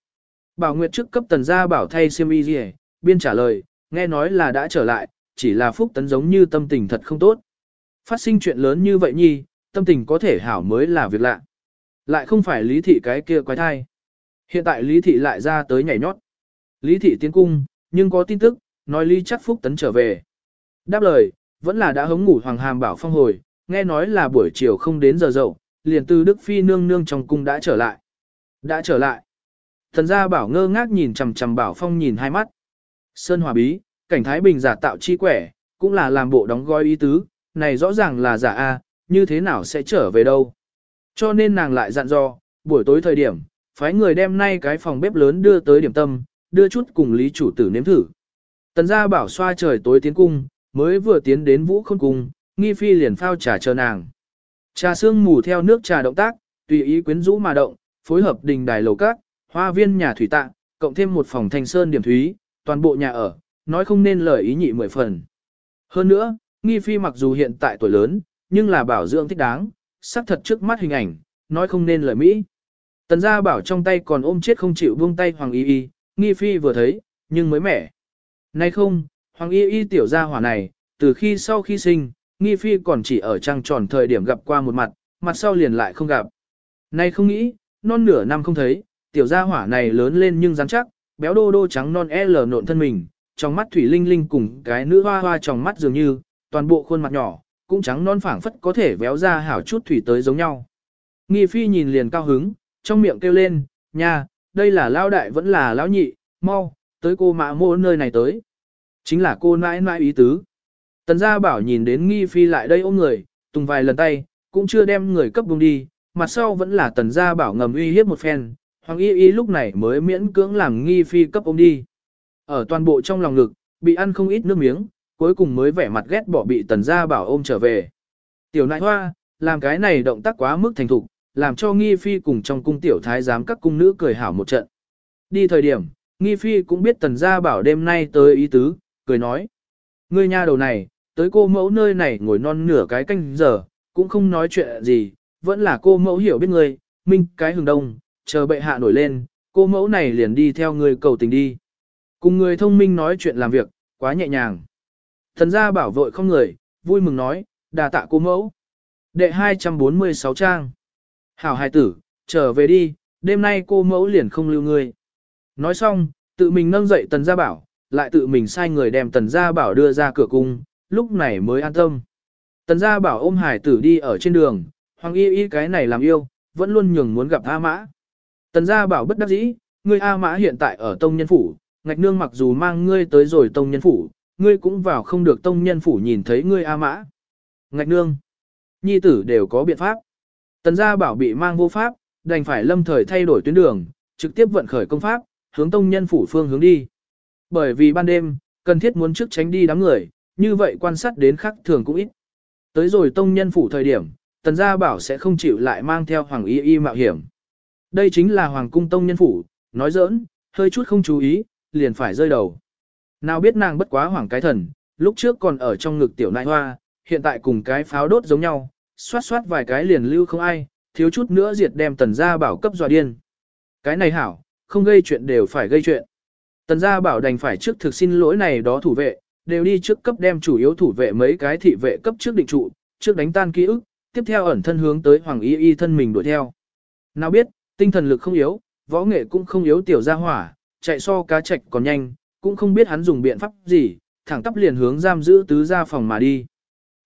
Bảo Nguyệt trước cấp tần gia bảo thay xiêm y gì biên trả lời, nghe nói là đã trở lại, chỉ là Phúc tấn giống như tâm tình thật không tốt. Phát sinh chuyện lớn như vậy nhi, tâm tình có thể hảo mới là việc lạ. Lại không phải lý thị cái kia quái thai. Hiện tại lý thị lại ra tới nhảy nhót. Lý thị tiến cung, nhưng có tin tức, nói lý chắc Phúc tấn trở về. Đáp lời, vẫn là đã hống ngủ Hoàng Hàm bảo phong hồi, nghe nói là buổi chiều không đến giờ dậu, liền từ Đức Phi nương nương trong cung đã trở lại. Đã trở lại. Thần gia bảo ngơ ngác nhìn chằm chằm bảo phong nhìn hai mắt. Sơn hòa bí, cảnh thái bình giả tạo chi quẻ, cũng là làm bộ đóng gói ý tứ, này rõ ràng là giả A, như thế nào sẽ trở về đâu. Cho nên nàng lại dặn dò, buổi tối thời điểm, phái người đem nay cái phòng bếp lớn đưa tới điểm tâm, đưa chút cùng lý chủ tử nếm thử. Tần gia bảo xoa trời tối tiến cung, mới vừa tiến đến vũ khôn cung, nghi phi liền phao trà chờ nàng. Trà sương mù theo nước trà động tác, tùy ý quyến rũ mà động, phối hợp đình đài lầu các, hoa viên nhà thủy tạ, cộng thêm một phòng thanh sơn điểm thúy, toàn bộ nhà ở, nói không nên lời ý nhị mười phần. Hơn nữa, nghi phi mặc dù hiện tại tuổi lớn, nhưng là bảo dưỡng thích đáng, sắc thật trước mắt hình ảnh, nói không nên lời Mỹ. Tần gia bảo trong tay còn ôm chết không chịu buông tay Hoàng Y Y, nghi phi vừa thấy, nhưng mới mẻ. Nay không, Hoàng Y Y tiểu gia hỏa này, từ khi sau khi sinh, nghi phi còn chỉ ở trăng tròn thời điểm gặp qua một mặt, mặt sau liền lại không gặp. Nay không nghĩ, non nửa năm không thấy, tiểu gia hỏa này lớn lên nhưng rắn chắc, béo đô đô trắng non L nộn thân mình, trong mắt thủy linh linh cùng cái nữ hoa hoa trong mắt dường như, toàn bộ khuôn mặt nhỏ, cũng trắng non phảng phất có thể véo ra hảo chút thủy tới giống nhau. Nghi phi nhìn liền cao hứng, trong miệng kêu lên, nha, đây là lao đại vẫn là lão nhị, mau, tới cô mã mô nơi này tới. Chính là cô nãi nãi ý tứ. Tần gia bảo nhìn đến nghi phi lại đây ôm người, tùng vài lần tay, cũng chưa đem người cấp buông đi, mặt sau vẫn là tần gia bảo ngầm uy hiếp một phen, hoàng y y lúc này mới miễn cưỡng làm nghi phi cấp ôm đi. Ở toàn bộ trong lòng ngực, bị ăn không ít nước miếng, cuối cùng mới vẻ mặt ghét bỏ bị tần gia bảo ôm trở về. Tiểu nại hoa, làm cái này động tác quá mức thành thục, làm cho nghi phi cùng trong cung tiểu thái giám các cung nữ cười hảo một trận. Đi thời điểm, nghi phi cũng biết tần gia bảo đêm nay tới ý tứ, cười nói. Ngươi nha đầu này, tới cô mẫu nơi này ngồi non nửa cái canh giờ, cũng không nói chuyện gì, vẫn là cô mẫu hiểu biết ngươi, minh cái hừng đông, chờ bệ hạ nổi lên, cô mẫu này liền đi theo người cầu tình đi. Cùng người thông minh nói chuyện làm việc, quá nhẹ nhàng. Thần gia bảo vội không người, vui mừng nói, đà tạ cô mẫu. Đệ 246 trang. Hảo hài tử, trở về đi, đêm nay cô mẫu liền không lưu ngươi. Nói xong, tự mình nâng dậy tần gia bảo, lại tự mình sai người đem tần gia bảo đưa ra cửa cung, lúc này mới an tâm. Tần gia bảo ôm hải tử đi ở trên đường, hoàng y y cái này làm yêu, vẫn luôn nhường muốn gặp A Mã. Tần gia bảo bất đắc dĩ, ngươi A Mã hiện tại ở tông nhân phủ, ngạch nương mặc dù mang ngươi tới rồi tông nhân phủ, ngươi cũng vào không được tông nhân phủ nhìn thấy ngươi A Mã. Ngạch nương, nhi tử đều có biện pháp. Tần gia bảo bị mang vô pháp, đành phải lâm thời thay đổi tuyến đường, trực tiếp vận khởi công pháp, hướng tông nhân phủ phương hướng đi. Bởi vì ban đêm, cần thiết muốn trước tránh đi đám người, như vậy quan sát đến khắc thường cũng ít. Tới rồi tông nhân phủ thời điểm, tần gia bảo sẽ không chịu lại mang theo hoàng y y mạo hiểm. Đây chính là hoàng cung tông nhân phủ, nói giỡn, hơi chút không chú ý, liền phải rơi đầu. Nào biết nàng bất quá hoàng cái thần, lúc trước còn ở trong ngực tiểu nại hoa, hiện tại cùng cái pháo đốt giống nhau, xoát xoát vài cái liền lưu không ai, thiếu chút nữa diệt đem tần gia bảo cấp dọa điên. Cái này hảo, không gây chuyện đều phải gây chuyện. Tần gia bảo đành phải trước thực xin lỗi này đó thủ vệ, đều đi trước cấp đem chủ yếu thủ vệ mấy cái thị vệ cấp trước định trụ, trước đánh tan ký ức, tiếp theo ẩn thân hướng tới hoàng y y thân mình đuổi theo. Nào biết, tinh thần lực không yếu, võ nghệ cũng không yếu tiểu gia hỏa, chạy so cá chạch còn nhanh, cũng không biết hắn dùng biện pháp gì, thẳng tắp liền hướng giam giữ tứ gia phòng mà đi.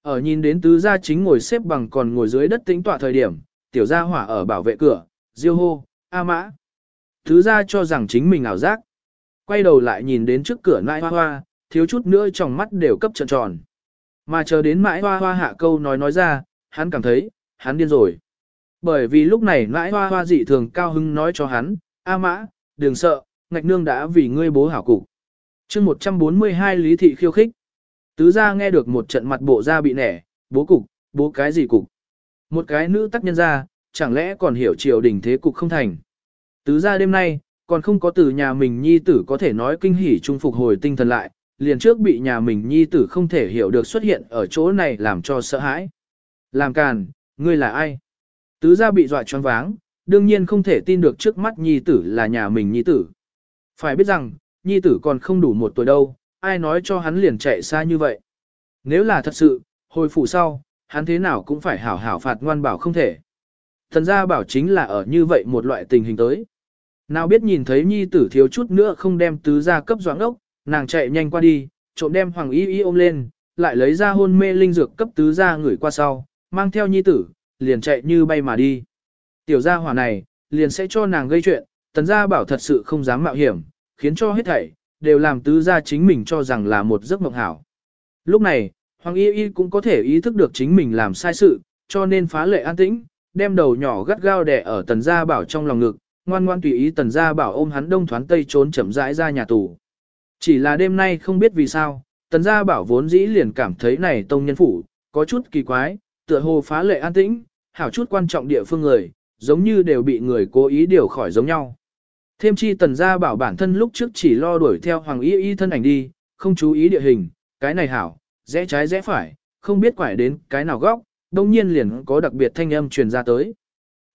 Ở nhìn đến tứ gia chính ngồi xếp bằng còn ngồi dưới đất tĩnh tọa thời điểm, tiểu gia hỏa ở bảo vệ cửa, diêu hô, a mã. Tứ gia cho rằng chính mình ảo giác. Quay đầu lại nhìn đến trước cửa nãi hoa hoa, thiếu chút nữa trong mắt đều cấp trợn tròn. Mà chờ đến mãi hoa hoa hạ câu nói nói ra, hắn cảm thấy, hắn điên rồi. Bởi vì lúc này nãi hoa hoa dị thường cao hưng nói cho hắn, A mã, đừng sợ, ngạch nương đã vì ngươi bố hảo cục. chương 142 lý thị khiêu khích. Tứ gia nghe được một trận mặt bộ ra bị nẻ, bố cục, bố cái gì cục. Một cái nữ tác nhân ra, chẳng lẽ còn hiểu triều đình thế cục không thành. Tứ gia đêm nay, còn không có từ nhà mình nhi tử có thể nói kinh hỉ trung phục hồi tinh thần lại, liền trước bị nhà mình nhi tử không thể hiểu được xuất hiện ở chỗ này làm cho sợ hãi. Làm càn, ngươi là ai? Tứ gia bị dọa choáng váng, đương nhiên không thể tin được trước mắt nhi tử là nhà mình nhi tử. Phải biết rằng, nhi tử còn không đủ một tuổi đâu, ai nói cho hắn liền chạy xa như vậy. Nếu là thật sự, hồi phủ sau, hắn thế nào cũng phải hảo hảo phạt ngoan bảo không thể. Thần gia bảo chính là ở như vậy một loại tình hình tới. Nào biết nhìn thấy nhi tử thiếu chút nữa không đem tứ gia cấp doãn ốc, nàng chạy nhanh qua đi, trộm đem hoàng y y ôm lên, lại lấy ra hôn mê linh dược cấp tứ gia ngửi qua sau, mang theo nhi tử, liền chạy như bay mà đi. Tiểu gia hỏa này, liền sẽ cho nàng gây chuyện, tần gia bảo thật sự không dám mạo hiểm, khiến cho hết thảy, đều làm tứ gia chính mình cho rằng là một giấc mộng hảo. Lúc này, Hoàng Y Y cũng có thể ý thức được chính mình làm sai sự, cho nên phá lệ an tĩnh, đem đầu nhỏ gắt gao đè ở tần gia bảo trong lòng ngực, ngoan ngoan tùy ý tần gia bảo ôm hắn đông thoán tây trốn chậm rãi ra nhà tù. Chỉ là đêm nay không biết vì sao, tần gia bảo vốn dĩ liền cảm thấy này tông nhân phủ, có chút kỳ quái, tựa hồ phá lệ an tĩnh, hảo chút quan trọng địa phương người, giống như đều bị người cố ý điều khỏi giống nhau. Thêm chi tần gia bảo bản thân lúc trước chỉ lo đuổi theo hoàng y y thân ảnh đi, không chú ý địa hình, cái này hảo, rẽ trái rẽ phải, không biết quải đến cái nào góc, đông nhiên liền có đặc biệt thanh âm truyền ra tới.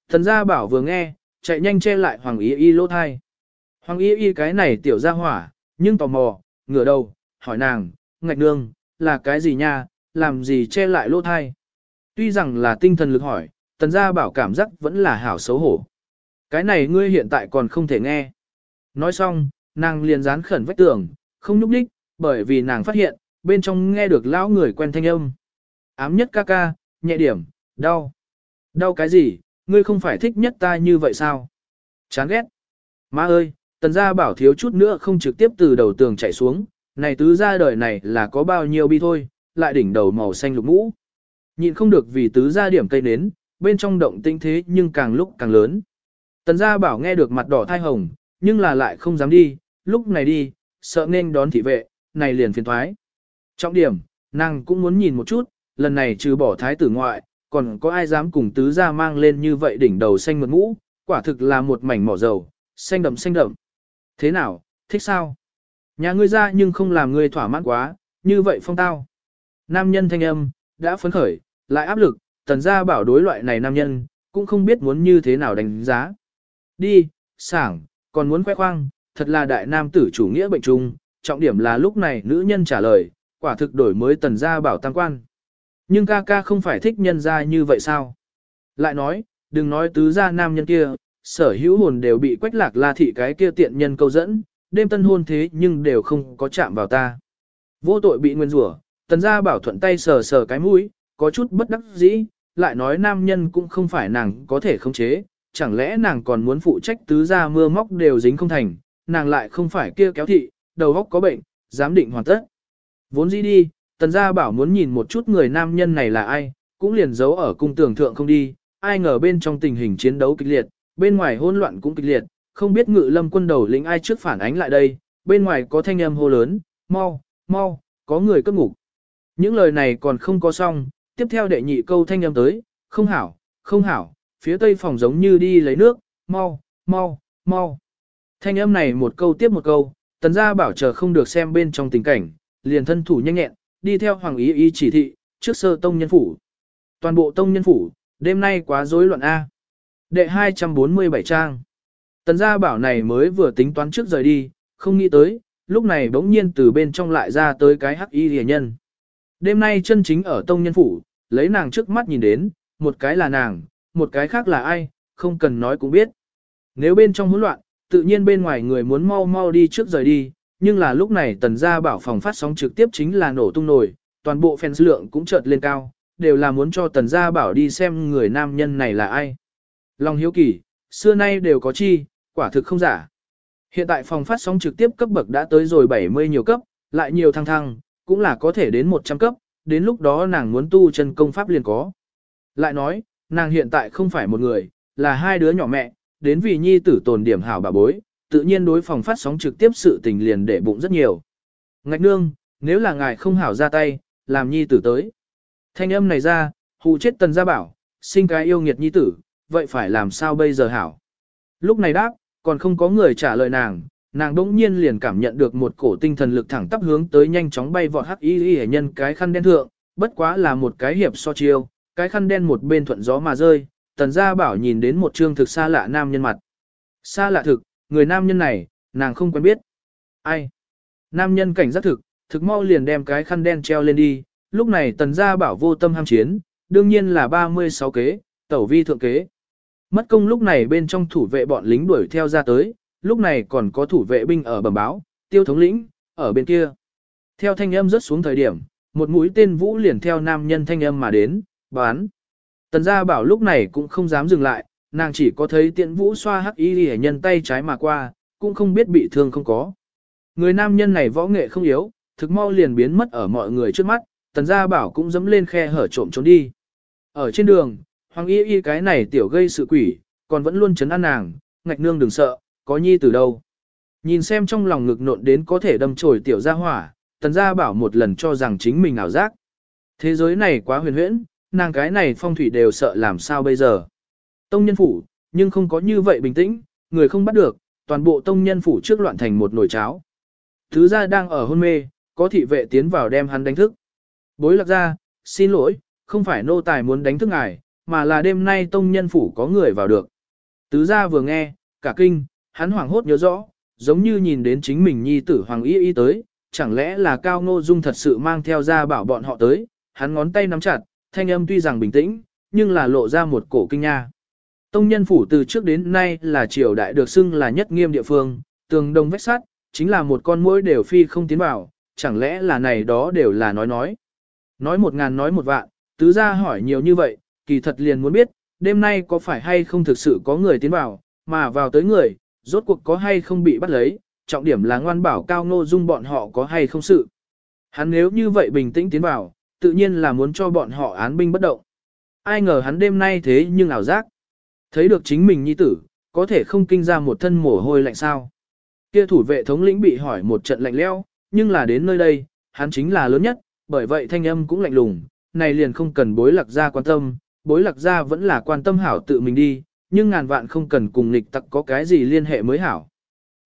Tần gia bảo vừa nghe, chạy nhanh che lại hoàng y y lỗ thai. Hoàng y y cái này tiểu ra hỏa, nhưng tò mò, ngửa đầu, hỏi nàng, ngạch nương, là cái gì nha, làm gì che lại lỗ thai. Tuy rằng là tinh thần lực hỏi, tần gia bảo cảm giác vẫn là hảo xấu hổ. Cái này ngươi hiện tại còn không thể nghe. Nói xong, nàng liền dán khẩn vách tường, không nhúc đích, bởi vì nàng phát hiện, bên trong nghe được lão người quen thanh âm. Ám nhất ca ca, nhẹ điểm, đau. Đau cái gì, ngươi không phải thích nhất ta như vậy sao? Chán ghét. Má ơi, tần gia bảo thiếu chút nữa không trực tiếp từ đầu tường chạy xuống, này tứ gia đời này là có bao nhiêu bi thôi, lại đỉnh đầu màu xanh lục mũ. Nhịn không được vì tứ gia điểm cây nến, bên trong động tinh thế nhưng càng lúc càng lớn. Tần gia bảo nghe được mặt đỏ thai hồng, nhưng là lại không dám đi, lúc này đi, sợ nên đón thị vệ, này liền phiền thoái. Trọng điểm, nàng cũng muốn nhìn một chút, lần này trừ bỏ thái tử ngoại, còn có ai dám cùng tứ gia mang lên như vậy đỉnh đầu xanh mượt mũ, quả thực là một mảnh mỏ dầu, xanh đậm xanh đậm. Thế nào, thích sao? Nhà ngươi ra nhưng không làm ngươi thỏa mãn quá, như vậy phong tao. Nam nhân thanh âm, đã phấn khởi, lại áp lực, tần gia bảo đối loại này nam nhân, cũng không biết muốn như thế nào đánh giá. Đi, sảng, còn muốn khoe khoang, thật là đại nam tử chủ nghĩa bệnh trung, trọng điểm là lúc này nữ nhân trả lời, quả thực đổi mới tần gia bảo tăng quan. Nhưng ca ca không phải thích nhân gia như vậy sao? Lại nói, đừng nói tứ gia nam nhân kia, sở hữu hồn đều bị quách lạc la thị cái kia tiện nhân câu dẫn, đêm tân hôn thế nhưng đều không có chạm vào ta. Vô tội bị nguyên rủa, tần gia bảo thuận tay sờ sờ cái mũi, có chút bất đắc dĩ, lại nói nam nhân cũng không phải nàng có thể khống chế, chẳng lẽ nàng còn muốn phụ trách tứ gia mưa móc đều dính không thành, nàng lại không phải kia kéo thị, đầu óc có bệnh, dám định hoàn tất. Vốn dĩ đi, tần gia bảo muốn nhìn một chút người nam nhân này là ai, cũng liền giấu ở cung tường thượng không đi, ai ngờ bên trong tình hình chiến đấu kịch liệt, bên ngoài hỗn loạn cũng kịch liệt, không biết ngự lâm quân đầu lĩnh ai trước phản ánh lại đây, bên ngoài có thanh âm hô lớn, mau, mau, có người cất ngục. Những lời này còn không có xong, tiếp theo đệ nhị câu thanh âm tới, không hảo, không hảo, phía tây phòng giống như đi lấy nước, mau, mau, mau. Thanh âm này một câu tiếp một câu, tần gia bảo chờ không được xem bên trong tình cảnh, liền thân thủ nhanh nhẹn, đi theo hoàng ý ý chỉ thị, trước sơ tông nhân phủ. Toàn bộ tông nhân phủ, đêm nay quá rối loạn A. Đệ 247 trang. Tần gia bảo này mới vừa tính toán trước rời đi, không nghĩ tới, lúc này bỗng nhiên từ bên trong lại ra tới cái hắc y rìa nhân. Đêm nay chân chính ở tông nhân phủ, lấy nàng trước mắt nhìn đến, một cái là nàng, một cái khác là ai, không cần nói cũng biết. Nếu bên trong hỗn loạn, tự nhiên bên ngoài người muốn mau mau đi trước rời đi, nhưng là lúc này tần gia bảo phòng phát sóng trực tiếp chính là nổ tung nổi, toàn bộ fans lượng cũng chợt lên cao, đều là muốn cho tần gia bảo đi xem người nam nhân này là ai. Lòng hiếu kỳ, xưa nay đều có chi, quả thực không giả. Hiện tại phòng phát sóng trực tiếp cấp bậc đã tới rồi 70 nhiều cấp, lại nhiều thăng thăng, cũng là có thể đến 100 cấp, đến lúc đó nàng muốn tu chân công pháp liền có. Lại nói, nàng hiện tại không phải một người, là hai đứa nhỏ mẹ, đến vì nhi tử tồn điểm hảo bà bối, tự nhiên đối phòng phát sóng trực tiếp sự tình liền để bụng rất nhiều. Ngạch nương, nếu là ngài không hảo ra tay, làm nhi tử tới. Thanh âm này ra, hù chết tần gia bảo, sinh cái yêu nghiệt nhi tử, vậy phải làm sao bây giờ hảo? Lúc này đáp, còn không có người trả lời nàng, nàng đỗng nhiên liền cảm nhận được một cổ tinh thần lực thẳng tắp hướng tới nhanh chóng bay vọt hắc y y nhân cái khăn đen thượng, bất quá là một cái hiệp so chiêu, cái khăn đen một bên thuận gió mà rơi, tần gia bảo nhìn đến một trương thực xa lạ nam nhân mặt. Xa lạ thực, người nam nhân này, nàng không quen biết. Ai? Nam nhân cảnh giác thực, thực mau liền đem cái khăn đen treo lên đi, lúc này tần gia bảo vô tâm ham chiến, đương nhiên là 36 kế, tẩu vi thượng kế. Mất công lúc này bên trong thủ vệ bọn lính đuổi theo ra tới, lúc này còn có thủ vệ binh ở bẩm báo, tiêu thống lĩnh, ở bên kia. Theo thanh âm rớt xuống thời điểm, một mũi tên vũ liền theo nam nhân thanh âm mà đến, bán. Tần gia bảo lúc này cũng không dám dừng lại, nàng chỉ có thấy tiện vũ xoa hắc y hệ nhân tay trái mà qua, cũng không biết bị thương không có. Người nam nhân này võ nghệ không yếu, thực mau liền biến mất ở mọi người trước mắt, tần gia bảo cũng dẫm lên khe hở trộm trốn đi. Ở trên đường, hoàng y y cái này tiểu gây sự quỷ, còn vẫn luôn chấn an nàng, ngạch nương đừng sợ, có nhi từ đâu. Nhìn xem trong lòng ngực nộn đến có thể đâm chồi tiểu gia hỏa, tần gia bảo một lần cho rằng chính mình ảo giác. Thế giới này quá huyền huyễn, nàng cái này phong thủy đều sợ làm sao bây giờ. Tông nhân phủ, nhưng không có như vậy bình tĩnh, người không bắt được, toàn bộ tông nhân phủ trước loạn thành một nồi cháo. Thứ gia đang ở hôn mê, có thị vệ tiến vào đem hắn đánh thức. Bối lạc ra, xin lỗi, không phải nô tài muốn đánh thức ngài, mà là đêm nay tông nhân phủ có người vào được. Tứ gia vừa nghe, cả kinh, hắn hoảng hốt nhớ rõ, giống như nhìn đến chính mình nhi tử hoàng y y tới, chẳng lẽ là cao ngô dung thật sự mang theo ra bảo bọn họ tới, hắn ngón tay nắm chặt, thanh âm tuy rằng bình tĩnh, nhưng là lộ ra một cổ kinh nha. Tông nhân phủ từ trước đến nay là triều đại được xưng là nhất nghiêm địa phương, tường đông vách sắt, chính là một con mũi đều phi không tiến vào, chẳng lẽ là này đó đều là nói nói. Nói một ngàn nói một vạn, tứ gia hỏi nhiều như vậy, kỳ thật liền muốn biết, đêm nay có phải hay không thực sự có người tiến vào, mà vào tới người, rốt cuộc có hay không bị bắt lấy, trọng điểm là ngoan bảo cao ngô dung bọn họ có hay không sự. Hắn nếu như vậy bình tĩnh tiến vào, tự nhiên là muốn cho bọn họ án binh bất động. Ai ngờ hắn đêm nay thế nhưng ảo giác. Thấy được chính mình nhi tử, có thể không kinh ra một thân mồ hôi lạnh sao. Kia thủ vệ thống lĩnh bị hỏi một trận lạnh leo, nhưng là đến nơi đây, hắn chính là lớn nhất, bởi vậy thanh âm cũng lạnh lùng, này liền không cần bối lạc gia quan tâm, bối lạc gia vẫn là quan tâm hảo tự mình đi, nhưng ngàn vạn không cần cùng nghịch tặc có cái gì liên hệ mới hảo.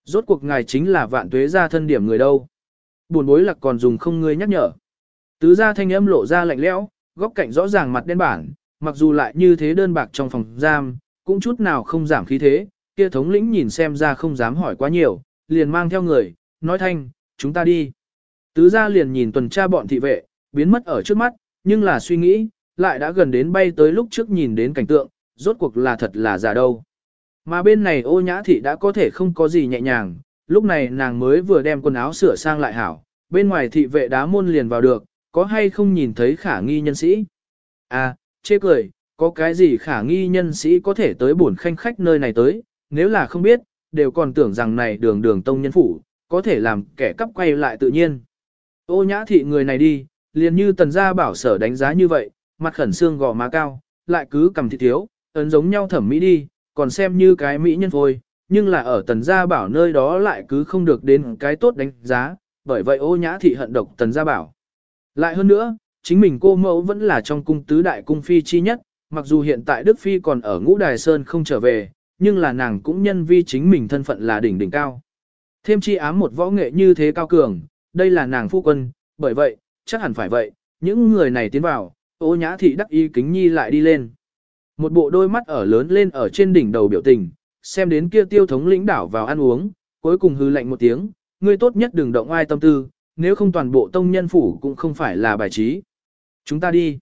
Rốt cuộc ngài chính là vạn tuế gia thân điểm người đâu. Buồn bối lạc còn dùng không ngươi nhắc nhở. Tứ gia thanh âm lộ ra lạnh lẽo, góc cạnh rõ ràng mặt đen bản, mặc dù lại như thế đơn bạc trong phòng giam, cũng chút nào không giảm khí thế, kia thống lĩnh nhìn xem ra không dám hỏi quá nhiều, liền mang theo người, nói thanh, chúng ta đi. Tứ gia liền nhìn tuần tra bọn thị vệ, biến mất ở trước mắt, nhưng là suy nghĩ, lại đã gần đến bay tới lúc trước nhìn đến cảnh tượng, rốt cuộc là thật là giả đâu. Mà bên này ô nhã thị đã có thể không có gì nhẹ nhàng, lúc này nàng mới vừa đem quần áo sửa sang lại hảo, bên ngoài thị vệ đá môn liền vào được, có hay không nhìn thấy khả nghi nhân sĩ? À, chê cười, có cái gì khả nghi nhân sĩ có thể tới bổn khanh khách nơi này tới, nếu là không biết, đều còn tưởng rằng này đường đường tông nhân phủ, có thể làm kẻ cắp quay lại tự nhiên. Ô nhã thị người này đi, liền như tần gia bảo sở đánh giá như vậy, mặt khẩn xương gò má cao, lại cứ cầm thị thiếu, ấn giống nhau thẩm mỹ đi, còn xem như cái mỹ nhân thôi, nhưng là ở tần gia bảo nơi đó lại cứ không được đến cái tốt đánh giá, bởi vậy ô nhã thị hận độc tần gia bảo. Lại hơn nữa, chính mình cô mẫu vẫn là trong cung tứ đại cung phi chi nhất, mặc dù hiện tại Đức Phi còn ở ngũ đài sơn không trở về, nhưng là nàng cũng nhân vi chính mình thân phận là đỉnh đỉnh cao. Thêm chi ám một võ nghệ như thế cao cường, đây là nàng phu quân, bởi vậy, chắc hẳn phải vậy, những người này tiến vào, ô nhã thị đắc y kính nhi lại đi lên. Một bộ đôi mắt ở lớn lên ở trên đỉnh đầu biểu tình, xem đến kia tiêu thống lĩnh đảo vào ăn uống, cuối cùng hư lạnh một tiếng, ngươi tốt nhất đừng động ai tâm tư, nếu không toàn bộ tông nhân phủ cũng không phải là bài trí. Chúng ta đi.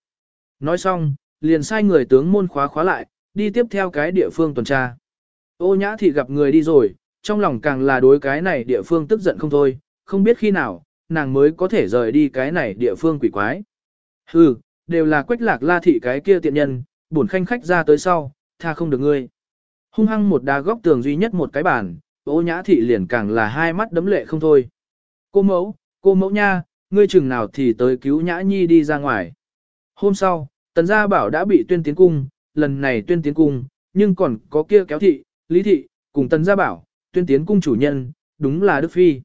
Nói xong, liền sai người tướng môn khóa khóa lại, đi tiếp theo cái địa phương tuần tra. Ô nhã thị gặp người đi rồi, trong lòng càng là đối cái này địa phương tức giận không thôi, không biết khi nào, nàng mới có thể rời đi cái này địa phương quỷ quái. Hừ, đều là quách lạc la thị cái kia tiện nhân, bổn khanh khách ra tới sau, tha không được ngươi. Hung hăng một đá góc tường duy nhất một cái bàn, ô nhã thị liền càng là hai mắt đấm lệ không thôi. Cô mẫu, cô mẫu nha, ngươi chừng nào thì tới cứu nhã nhi đi ra ngoài. Hôm sau, tần gia bảo đã bị tuyên tiến cung, lần này tuyên tiến cung, nhưng còn có kia kéo thị, lý thị, cùng tần gia bảo, tuyên tiến cung chủ nhân, đúng là Đức Phi.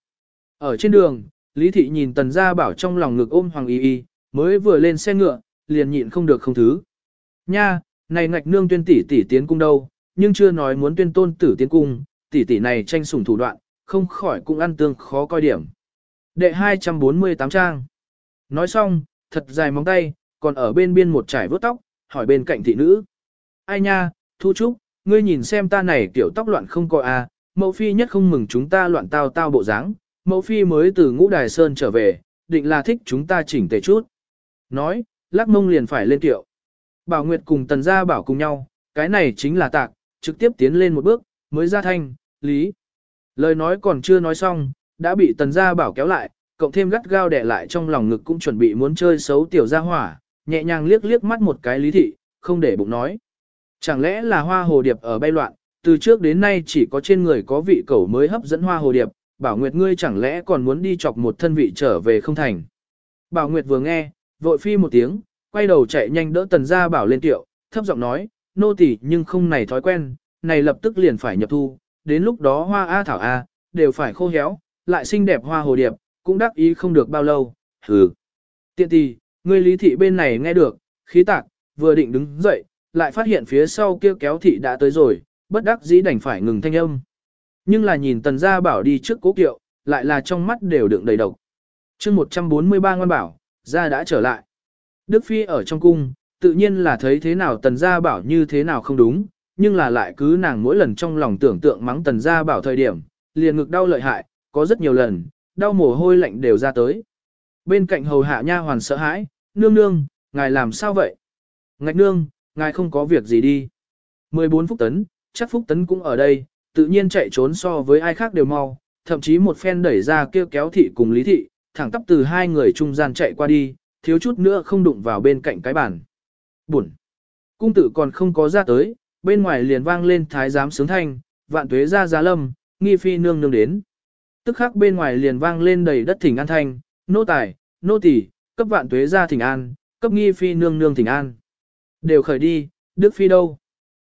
Ở trên đường, Lý Thị nhìn tần gia bảo trong lòng ngực ôm Hoàng Y Y, mới vừa lên xe ngựa, liền nhịn không được không thứ. Nha, này ngạch nương tuyên tỷ tỷ tiến cung đâu, nhưng chưa nói muốn tuyên tôn tử tiến cung, tỷ tỷ này tranh sủng thủ đoạn, không khỏi cũng ăn tương khó coi điểm. Đệ 248 trang. Nói xong, thật dài móng tay, còn ở bên biên một trải vớt tóc, hỏi bên cạnh thị nữ. Ai nha, Thu Trúc, ngươi nhìn xem ta này kiểu tóc loạn không coi à, mẫu phi nhất không mừng chúng ta loạn tao tao bộ dáng, mẫu phi mới từ ngũ đài sơn trở về, định là thích chúng ta chỉnh tề chút. Nói, lắc mông liền phải lên tiệu. Bảo Nguyệt cùng tần gia bảo cùng nhau, cái này chính là tạc, trực tiếp tiến lên một bước, mới ra thanh, lý. Lời nói còn chưa nói xong, đã bị tần gia bảo kéo lại, cộng thêm gắt gao đẻ lại trong lòng ngực cũng chuẩn bị muốn chơi xấu tiểu gia hỏa, nhẹ nhàng liếc liếc mắt một cái lý thị, không để bụng nói. Chẳng lẽ là hoa hồ điệp ở bay loạn, từ trước đến nay chỉ có trên người có vị cẩu mới hấp dẫn hoa hồ điệp, bảo nguyệt ngươi chẳng lẽ còn muốn đi chọc một thân vị trở về không thành. Bảo nguyệt vừa nghe, vội phi một tiếng, quay đầu chạy nhanh đỡ tần gia bảo lên tiệu, thấp giọng nói, nô tỳ nhưng không này thói quen, này lập tức liền phải nhập thu, đến lúc đó hoa A thảo A, đều phải khô héo, lại xinh đẹp hoa hồ điệp, cũng đắc ý không được bao lâu, hừ. Tiện tì, ngươi lý thị bên này nghe được, khí tạc, vừa định đứng dậy, lại phát hiện phía sau kia kéo thị đã tới rồi, bất đắc dĩ đành phải ngừng thanh âm. Nhưng là nhìn tần gia bảo đi trước cố kiệu, lại là trong mắt đều đựng đầy độc. chương 143 ngoan bảo, gia đã trở lại. Đức Phi ở trong cung, tự nhiên là thấy thế nào tần gia bảo như thế nào không đúng, nhưng là lại cứ nàng mỗi lần trong lòng tưởng tượng mắng tần gia bảo thời điểm, liền ngực đau lợi hại, có rất nhiều lần, đau mồ hôi lạnh đều ra tới. Bên cạnh hầu hạ nha hoàn sợ hãi, nương nương, ngài làm sao vậy? Ngạch nương, ngài không có việc gì đi. 14 phúc tấn, chắc phúc tấn cũng ở đây, tự nhiên chạy trốn so với ai khác đều mau, thậm chí một phen đẩy ra kêu kéo thị cùng lý thị, thẳng tắp từ hai người trung gian chạy qua đi, thiếu chút nữa không đụng vào bên cạnh cái bàn. Bụn. Cung tử còn không có ra tới, bên ngoài liền vang lên thái giám sướng thanh, vạn tuế ra giá lâm, nghi phi nương nương đến. Tức khắc bên ngoài liền vang lên đầy đất thỉnh an thanh, nô tài, nô tỳ, cấp vạn tuế ra thỉnh an, cấp nghi phi nương nương thỉnh an. Đều khởi đi, Đức Phi đâu?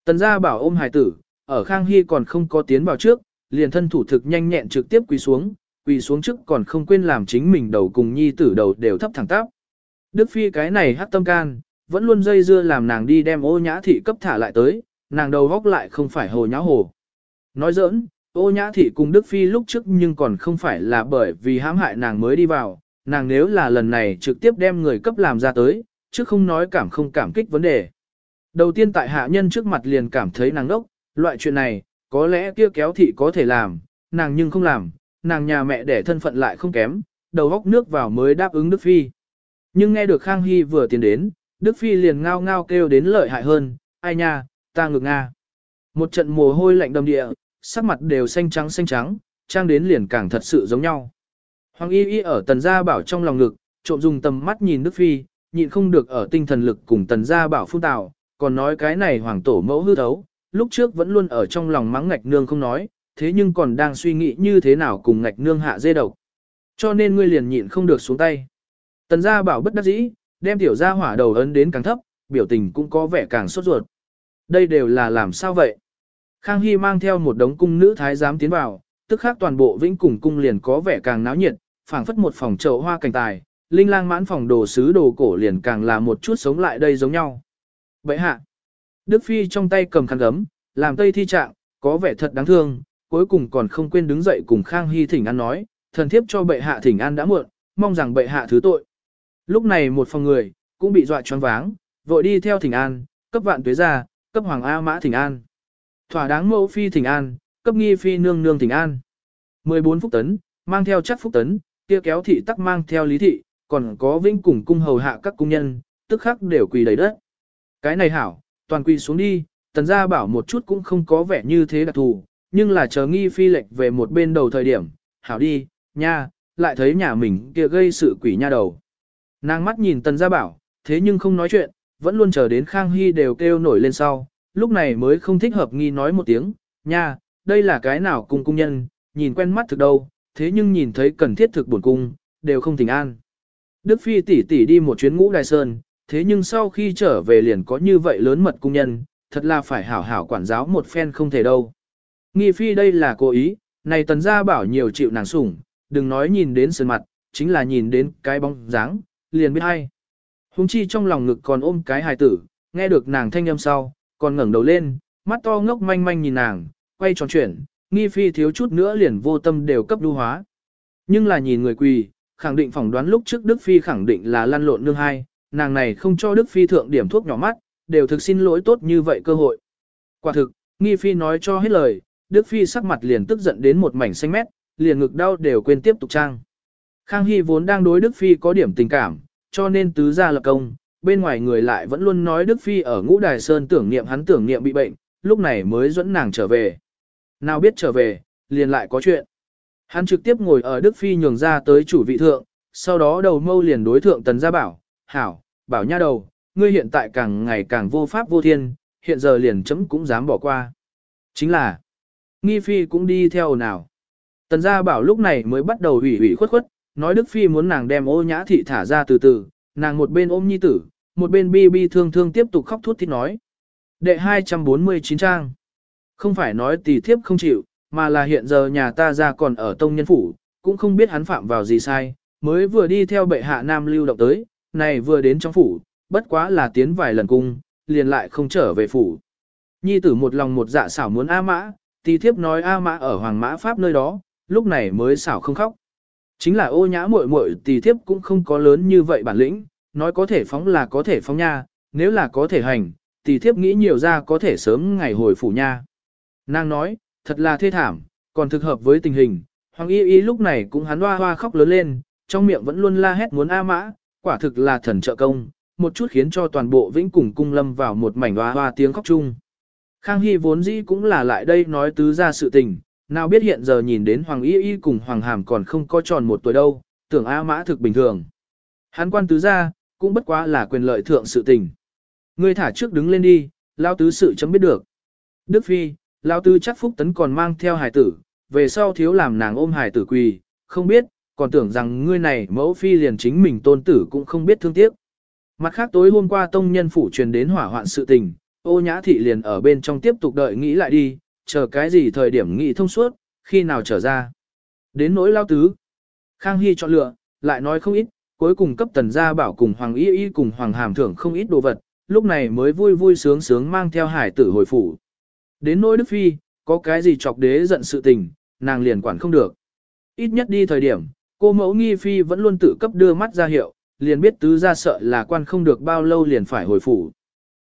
Tần gia bảo ôm hải tử, ở Khang Hy còn không có tiến vào trước, liền thân thủ thực nhanh nhẹn trực tiếp quỳ xuống, quỳ xuống trước còn không quên làm chính mình đầu cùng nhi tử đầu đều thấp thẳng tắp. Đức Phi cái này hắc tâm can, vẫn luôn dây dưa làm nàng đi đem ô nhã thị cấp thả lại tới, nàng đầu góc lại không phải hồ nhã hồ. Nói giỡn, ô nhã thị cùng Đức Phi lúc trước nhưng còn không phải là bởi vì hãm hại nàng mới đi vào, nàng nếu là lần này trực tiếp đem người cấp làm ra tới, chứ không nói cảm không cảm kích vấn đề. Đầu tiên tại hạ nhân trước mặt liền cảm thấy nàng đốc, loại chuyện này, có lẽ kia kéo thị có thể làm, nàng nhưng không làm, nàng nhà mẹ để thân phận lại không kém, đầu góc nước vào mới đáp ứng Đức Phi. Nhưng nghe được Khang Hy vừa tiến đến, Đức Phi liền ngao ngao kêu đến lợi hại hơn, ai nha, ta ngược nga. Một trận mồ hôi lạnh đầm địa, sắc mặt đều xanh trắng xanh trắng, trang đến liền càng thật sự giống nhau. Hoàng y y ở tần gia bảo trong lòng ngực, trộm dùng tầm mắt nhìn Đức Phi, nhịn không được ở tinh thần lực cùng tần gia bảo phun tạo, còn nói cái này hoàng tổ mẫu hư thấu, lúc trước vẫn luôn ở trong lòng mắng ngạch nương không nói, thế nhưng còn đang suy nghĩ như thế nào cùng ngạch nương hạ dê độc. Cho nên ngươi liền nhịn không được xuống tay. Tần gia bảo bất đắc dĩ, đem tiểu gia hỏa đầu ấn đến càng thấp, biểu tình cũng có vẻ càng sốt ruột. Đây đều là làm sao vậy? Khang Hy mang theo một đống cung nữ thái giám tiến vào, tức khác toàn bộ vĩnh cùng cung liền có vẻ càng náo nhiệt, phảng phất một phòng chậu hoa cảnh tài, linh lang mãn phòng đồ sứ đồ cổ liền càng là một chút sống lại đây giống nhau. Vậy hạ, Đức Phi trong tay cầm khăn gấm, làm tây thi trạng, có vẻ thật đáng thương, cuối cùng còn không quên đứng dậy cùng Khang Hy thỉnh an nói, thần thiếp cho bệ hạ thỉnh an đã muộn, mong rằng bệ hạ thứ tội. Lúc này một phòng người, cũng bị dọa choáng váng, vội đi theo thỉnh an, cấp vạn tuế ra, cấp hoàng A mã thỉnh an. Thỏa đáng mẫu phi thỉnh an, cấp nghi phi nương nương thỉnh an. 14 phúc tấn, mang theo chắc phúc tấn, kia kéo thị tắc mang theo lý thị, còn có vinh cùng cung hầu hạ các cung nhân, tức khắc đều quỳ đầy đất. Cái này hảo, toàn quỳ xuống đi, tần gia bảo một chút cũng không có vẻ như thế đặc thù, nhưng là chờ nghi phi lệch về một bên đầu thời điểm, hảo đi, nha, lại thấy nhà mình kia gây sự quỷ nha đầu. Nàng mắt nhìn tần gia bảo, thế nhưng không nói chuyện, vẫn luôn chờ đến Khang Hy đều kêu nổi lên sau, lúc này mới không thích hợp nghi nói một tiếng, nha, đây là cái nào cung cung nhân, nhìn quen mắt thực đâu, thế nhưng nhìn thấy cần thiết thực buồn cung, đều không tình an. Đức Phi tỷ tỷ đi một chuyến ngũ đài sơn, thế nhưng sau khi trở về liền có như vậy lớn mật cung nhân, thật là phải hảo hảo quản giáo một phen không thể đâu. Nghi Phi đây là cố ý, này tần gia bảo nhiều chịu nàng sủng, đừng nói nhìn đến sơn mặt, chính là nhìn đến cái bóng dáng, liền biết hay. Hùng chi trong lòng ngực còn ôm cái hài tử, nghe được nàng thanh âm sau, còn ngẩng đầu lên, mắt to ngốc manh manh nhìn nàng, quay tròn chuyển, nghi phi thiếu chút nữa liền vô tâm đều cấp lưu hóa. Nhưng là nhìn người quỳ, khẳng định phỏng đoán lúc trước Đức Phi khẳng định là lăn lộn nương hai, nàng này không cho Đức Phi thượng điểm thuốc nhỏ mắt, đều thực xin lỗi tốt như vậy cơ hội. Quả thực, nghi Phi nói cho hết lời, Đức Phi sắc mặt liền tức giận đến một mảnh xanh mét, liền ngực đau đều quên tiếp tục trang. Khang Hy vốn đang đối Đức Phi có điểm tình cảm, cho nên tứ gia lập công, bên ngoài người lại vẫn luôn nói Đức Phi ở ngũ đài sơn tưởng niệm hắn tưởng niệm bị bệnh, lúc này mới dẫn nàng trở về. Nào biết trở về, liền lại có chuyện. Hắn trực tiếp ngồi ở Đức Phi nhường ra tới chủ vị thượng, sau đó đầu mâu liền đối thượng tần gia bảo, hảo, bảo nha đầu, ngươi hiện tại càng ngày càng vô pháp vô thiên, hiện giờ liền chấm cũng dám bỏ qua. Chính là, nghi phi cũng đi theo nào. Tần gia bảo lúc này mới bắt đầu ủy ủy khuất khuất, nói Đức Phi muốn nàng đem ô nhã thị thả ra từ từ, nàng một bên ôm nhi tử, một bên bi bi thương thương tiếp tục khóc thút thít nói. Đệ 249 trang. Không phải nói tỷ thiếp không chịu, mà là hiện giờ nhà ta ra còn ở tông nhân phủ, cũng không biết hắn phạm vào gì sai, mới vừa đi theo bệ hạ nam lưu động tới, này vừa đến trong phủ, bất quá là tiến vài lần cung, liền lại không trở về phủ. Nhi tử một lòng một dạ xảo muốn A Mã, tỷ thiếp nói A Mã ở Hoàng Mã Pháp nơi đó, lúc này mới xảo không khóc. Chính là ô nhã muội muội tỷ thiếp cũng không có lớn như vậy bản lĩnh, nói có thể phóng là có thể phóng nha, nếu là có thể hành, tỷ thiếp nghĩ nhiều ra có thể sớm ngày hồi phủ nha. Nàng nói, thật là thê thảm, còn thực hợp với tình hình, Hoàng Y Y lúc này cũng hắn hoa hoa khóc lớn lên, trong miệng vẫn luôn la hét muốn A Mã, quả thực là thần trợ công, một chút khiến cho toàn bộ vĩnh cùng cung lâm vào một mảnh hoa hoa tiếng khóc chung. Khang Hy vốn dĩ cũng là lại đây nói tứ ra sự tình, nào biết hiện giờ nhìn đến Hoàng Y Y cùng Hoàng Hàm còn không có tròn một tuổi đâu, tưởng A Mã thực bình thường. Hắn quan tứ ra, cũng bất quá là quyền lợi thượng sự tình. Ngươi thả trước đứng lên đi, lao tứ sự chấm biết được. Đức Phi, lao tứ chắc phúc tấn còn mang theo hải tử, về sau thiếu làm nàng ôm hải tử quỳ, không biết, còn tưởng rằng ngươi này mẫu phi liền chính mình tôn tử cũng không biết thương tiếc. Mặt khác tối hôm qua tông nhân phủ truyền đến hỏa hoạn sự tình, ô nhã thị liền ở bên trong tiếp tục đợi nghĩ lại đi, chờ cái gì thời điểm nghị thông suốt, khi nào trở ra. Đến nỗi lao tứ. Khang Hy chọn lựa, lại nói không ít, cuối cùng cấp tần gia bảo cùng Hoàng Y Y cùng Hoàng Hàm thưởng không ít đồ vật, lúc này mới vui vui sướng sướng mang theo hải tử hồi phủ. Đến nỗi Đức Phi, có cái gì chọc đế giận sự tình, nàng liền quản không được. Ít nhất đi thời điểm, cô mẫu nghi phi vẫn luôn tự cấp đưa mắt ra hiệu, liền biết tứ gia sợ là quan không được bao lâu liền phải hồi phủ.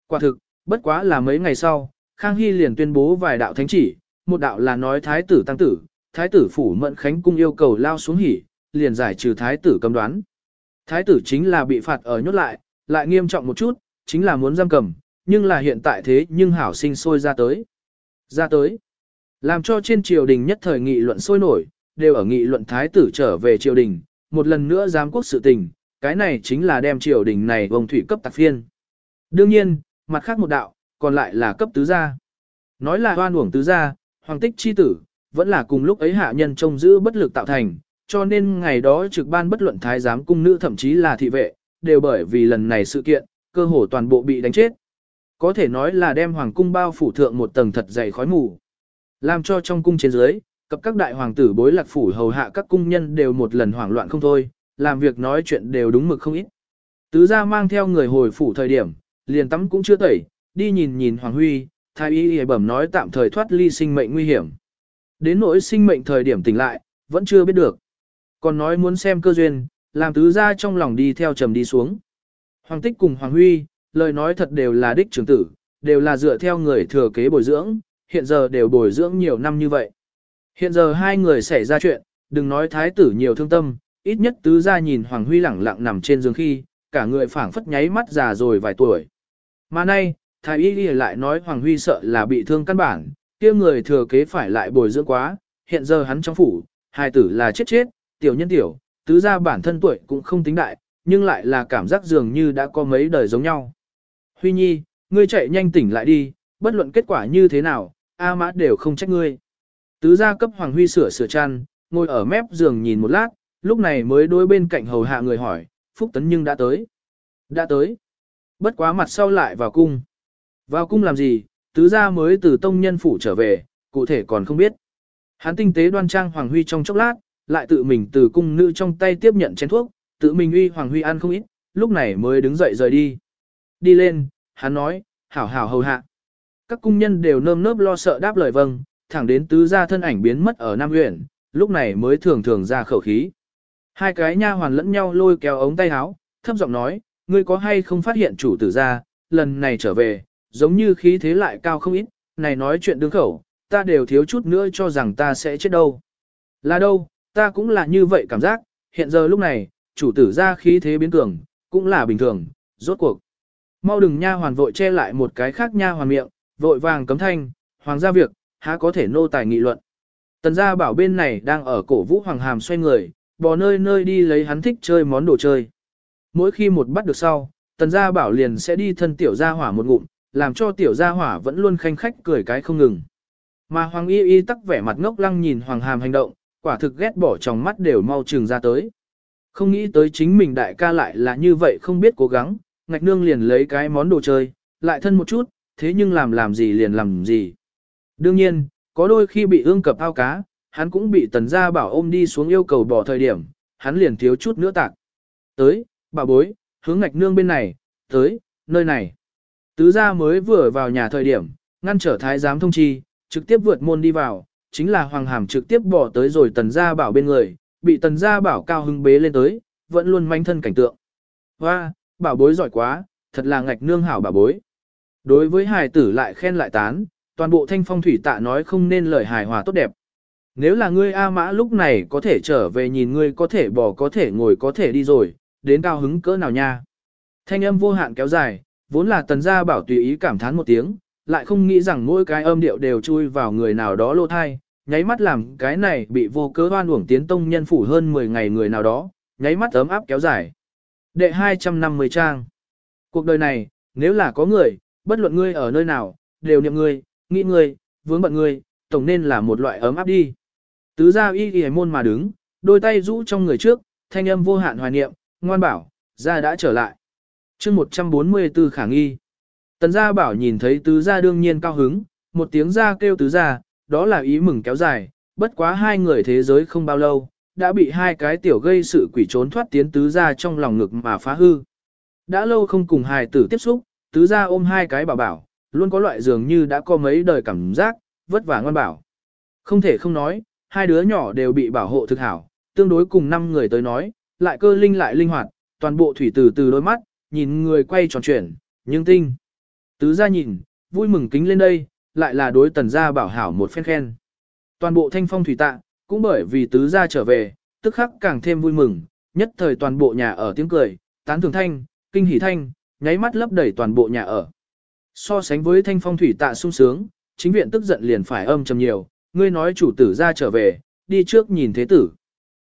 Quả thực, bất quá là mấy ngày sau, Khang Hy liền tuyên bố vài đạo thánh chỉ, một đạo là nói thái tử tăng tử, thái tử phủ mận khánh cung yêu cầu lao xuống hỉ, liền giải trừ thái tử cầm đoán. Thái tử chính là bị phạt ở nhốt lại, lại nghiêm trọng một chút, chính là muốn giam cầm, nhưng là hiện tại thế nhưng hảo sinh sôi ra tới. Ra tới. Làm cho trên triều đình nhất thời nghị luận sôi nổi, đều ở nghị luận thái tử trở về triều đình, một lần nữa giám quốc sự tình, cái này chính là đem triều đình này vòng thủy cấp tạc phiên. Đương nhiên, mặt khác một đạo, còn lại là cấp tứ gia. Nói là hoan uổng tứ gia, hoàng tích chi tử, vẫn là cùng lúc ấy hạ nhân trông giữ bất lực tạo thành, cho nên ngày đó trực ban bất luận thái giám cung nữ thậm chí là thị vệ, đều bởi vì lần này sự kiện, cơ hồ toàn bộ bị đánh chết. Có thể nói là đem hoàng cung bao phủ thượng một tầng thật dày khói mù. Làm cho trong cung trên dưới, cập các đại hoàng tử bối lạc phủ hầu hạ các cung nhân đều một lần hoảng loạn không thôi, làm việc nói chuyện đều đúng mực không ít. Tứ gia mang theo người hồi phủ thời điểm, liền tắm cũng chưa tẩy, đi nhìn nhìn Hoàng Huy, thái y y bẩm nói tạm thời thoát ly sinh mệnh nguy hiểm. Đến nỗi sinh mệnh thời điểm tỉnh lại, vẫn chưa biết được. Còn nói muốn xem cơ duyên, làm tứ gia trong lòng đi theo trầm đi xuống. Hoàng tích cùng Hoàng Huy, lời nói thật đều là đích trưởng tử, đều là dựa theo người thừa kế bồi dưỡng, hiện giờ đều bồi dưỡng nhiều năm như vậy. Hiện giờ hai người xảy ra chuyện, đừng nói thái tử nhiều thương tâm, ít nhất tứ gia nhìn Hoàng Huy lẳng lặng nằm trên giường khi, cả người phảng phất nháy mắt già rồi vài tuổi. Mà nay, thái y lại nói Hoàng Huy sợ là bị thương căn bản, kia người thừa kế phải lại bồi dưỡng quá, hiện giờ hắn trong phủ, hai tử là chết chết, tiểu nhân tiểu, tứ gia bản thân tuổi cũng không tính đại, nhưng lại là cảm giác dường như đã có mấy đời giống nhau. Huy Nhi, ngươi chạy nhanh tỉnh lại đi, bất luận kết quả như thế nào, A Mã đều không trách ngươi. Tứ gia cấp Hoàng Huy sửa sửa chăn, ngồi ở mép giường nhìn một lát, lúc này mới đối bên cạnh hầu hạ người hỏi, Phúc Tấn nhưng đã tới. Đã tới. Bất quá mặt sau lại vào cung. Vào cung làm gì, tứ gia mới từ tông nhân phủ trở về, cụ thể còn không biết. Hắn tinh tế đoan trang Hoàng Huy trong chốc lát, lại tự mình từ cung nữ trong tay tiếp nhận chén thuốc, tự mình uy Hoàng Huy ăn không ít, lúc này mới đứng dậy rời đi. Đi lên, hắn nói, hảo hảo hầu hạ. Các cung nhân đều nơm nớp lo sợ đáp lời vâng, thẳng đến tứ gia thân ảnh biến mất ở Nam huyện, lúc này mới thường thường ra khẩu khí. Hai cái nha hoàn lẫn nhau lôi kéo ống tay áo, thấp giọng nói, ngươi có hay không phát hiện chủ tử gia, lần này trở về, giống như khí thế lại cao không ít, này nói chuyện đứng khẩu, ta đều thiếu chút nữa cho rằng ta sẽ chết đâu. Là đâu, ta cũng là như vậy cảm giác, hiện giờ lúc này, chủ tử gia khí thế biến cường, cũng là bình thường, rốt cuộc. Mau đừng nha hoàn vội che lại một cái khác nha hoàn miệng, vội vàng cấm thanh, hoàng gia việc, há có thể nô tài nghị luận. Tần gia bảo bên này đang ở cổ vũ hoàng hàm xoay người, bò nơi nơi đi lấy hắn thích chơi món đồ chơi. Mỗi khi một bắt được sau, tần gia bảo liền sẽ đi thân tiểu gia hỏa một ngụm, làm cho tiểu gia hỏa vẫn luôn khanh khách cười cái không ngừng. Mà hoàng y y tắc vẻ mặt ngốc lăng nhìn hoàng hàm hành động, quả thực ghét bỏ trong mắt đều mau trừng ra tới. Không nghĩ tới chính mình đại ca lại là như vậy không biết cố gắng, ngạch nương liền lấy cái món đồ chơi, lại thân một chút, thế nhưng làm làm gì liền làm gì. Đương nhiên, có đôi khi bị ương cập ao cá, hắn cũng bị tần gia bảo ôm đi xuống yêu cầu bỏ thời điểm, hắn liền thiếu chút nữa tạc. Tới, bà bối, hướng ngạch nương bên này, tới, nơi này. Tứ gia mới vừa vào nhà thời điểm, ngăn trở thái giám thông chi, trực tiếp vượt môn đi vào, chính là Hoàng Hàm trực tiếp bỏ tới rồi Tần Gia Bảo bên người, bị Tần Gia Bảo cao hưng bế lên tới, vẫn luôn manh thân cảnh tượng. Hoa, bảo bối giỏi quá, thật là ngạch nương hảo bảo bối. Đối với hài tử lại khen lại tán, toàn bộ thanh phong thủy tạ nói không nên lời hài hòa tốt đẹp. Nếu là ngươi A Mã lúc này có thể trở về nhìn ngươi có thể bỏ có thể ngồi có thể đi rồi, đến cao hứng cỡ nào nha. Thanh âm vô hạn kéo dài, vốn là tần gia bảo tùy ý cảm thán một tiếng, lại không nghĩ rằng mỗi cái âm điệu đều chui vào người nào đó lô thai, nháy mắt làm cái này bị vô cớ hoan uổng tiến tông nhân phủ hơn 10 ngày người nào đó, nháy mắt ấm áp kéo dài. Đệ 250 trang. Cuộc đời này, nếu là có người, bất luận ngươi ở nơi nào, đều niệm ngươi, nghĩ ngươi, vướng bận ngươi, tổng nên là một loại ấm áp đi. Tứ gia y y môn mà đứng, đôi tay rũ trong người trước, thanh âm vô hạn hoài niệm, ngoan bảo, gia đã trở lại chương 144 khả nghi. Tần gia bảo nhìn thấy tứ gia đương nhiên cao hứng, một tiếng gia kêu tứ gia, đó là ý mừng kéo dài, bất quá hai người thế giới không bao lâu, đã bị hai cái tiểu gây sự quỷ trốn thoát tiến tứ gia trong lòng ngực mà phá hư. Đã lâu không cùng hài tử tiếp xúc, tứ gia ôm hai cái bảo bảo, luôn có loại dường như đã có mấy đời cảm giác, vất vả ngoan bảo. Không thể không nói, hai đứa nhỏ đều bị bảo hộ thực hảo, tương đối cùng năm người tới nói, lại cơ linh lại linh hoạt, toàn bộ thủy từ từ đôi mắt, nhìn người quay tròn chuyển, nhưng tinh. Tứ gia nhìn, vui mừng kính lên đây, lại là đối tần gia bảo hảo một phen khen. Toàn bộ thanh phong thủy tạ, cũng bởi vì tứ gia trở về, tức khắc càng thêm vui mừng, nhất thời toàn bộ nhà ở tiếng cười, tán thường thanh, kinh hỉ thanh, nháy mắt lấp đầy toàn bộ nhà ở. So sánh với thanh phong thủy tạ sung sướng, chính viện tức giận liền phải âm trầm nhiều, ngươi nói chủ tử ra trở về, đi trước nhìn thế tử.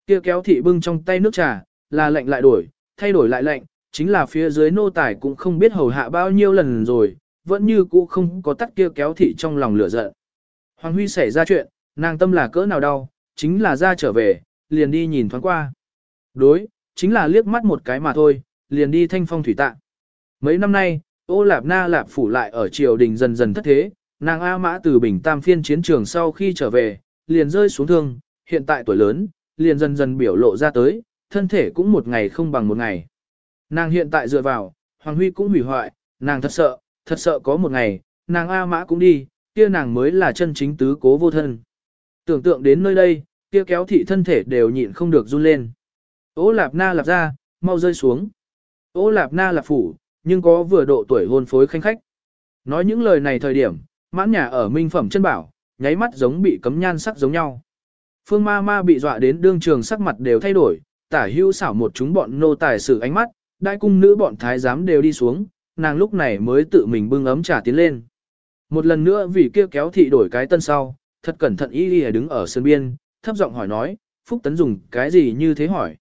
Kia kéo thị bưng trong tay nước trà, là lệnh lại đổi, thay đổi lại lệnh, chính là phía dưới nô tài cũng không biết hầu hạ bao nhiêu lần rồi, vẫn như cũ không có tắt kia kéo thị trong lòng lửa giận. Hoàng Huy xảy ra chuyện, nàng tâm là cỡ nào đau, chính là ra trở về, liền đi nhìn thoáng qua. Đối, chính là liếc mắt một cái mà thôi, liền đi thanh phong thủy tạ. Mấy năm nay, ô lạp na lạp phủ lại ở triều đình dần dần thất thế, nàng A Mã từ bình tam phiên chiến trường sau khi trở về, liền rơi xuống thương, hiện tại tuổi lớn, liền dần dần biểu lộ ra tới, thân thể cũng một ngày không bằng một ngày. Nàng hiện tại dựa vào, Hoàng Huy cũng hủy hoại, nàng thật sợ, thật sợ có một ngày, nàng A Mã cũng đi, kia nàng mới là chân chính tứ cố vô thân. Tưởng tượng đến nơi đây, kia kéo thị thân thể đều nhịn không được run lên. Ô lạp na lạp ra, mau rơi xuống. Ô lạp na lạp phủ, nhưng có vừa độ tuổi hôn phối khanh khách. Nói những lời này thời điểm, mãn nhà ở minh phẩm chân bảo, nháy mắt giống bị cấm nhan sắc giống nhau. Phương ma ma bị dọa đến đương trường sắc mặt đều thay đổi, tả hưu xảo một chúng bọn nô tài sử ánh mắt, đại cung nữ bọn thái giám đều đi xuống, nàng lúc này mới tự mình bưng ấm trà tiến lên. Một lần nữa vì kia kéo thị đổi cái tân sau, thật cẩn thận y y đứng ở sân biên, thấp giọng hỏi nói, Phúc Tấn dùng cái gì như thế hỏi.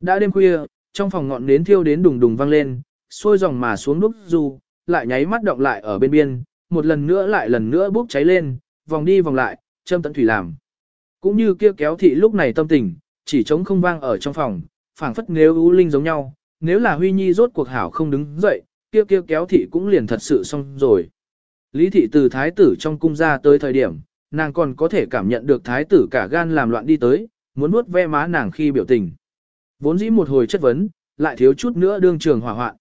Đã đêm khuya, trong phòng ngọn nến thiêu đến đùng đùng vang lên, xôi dòng mà xuống đúc du, lại nháy mắt động lại ở bên biên, một lần nữa lại lần nữa bốc cháy lên, vòng đi vòng lại, châm tận thủy làm. Cũng như kia kéo thị lúc này tâm tình, chỉ trống không vang ở trong phòng, phảng phất nếu ưu linh giống nhau, nếu là Huy Nhi rốt cuộc hảo không đứng dậy, kia kia kéo thị cũng liền thật sự xong rồi. Lý thị từ thái tử trong cung ra tới thời điểm, nàng còn có thể cảm nhận được thái tử cả gan làm loạn đi tới, muốn nuốt ve má nàng khi biểu tình. Vốn dĩ một hồi chất vấn, lại thiếu chút nữa đương trường hỏa hoạn.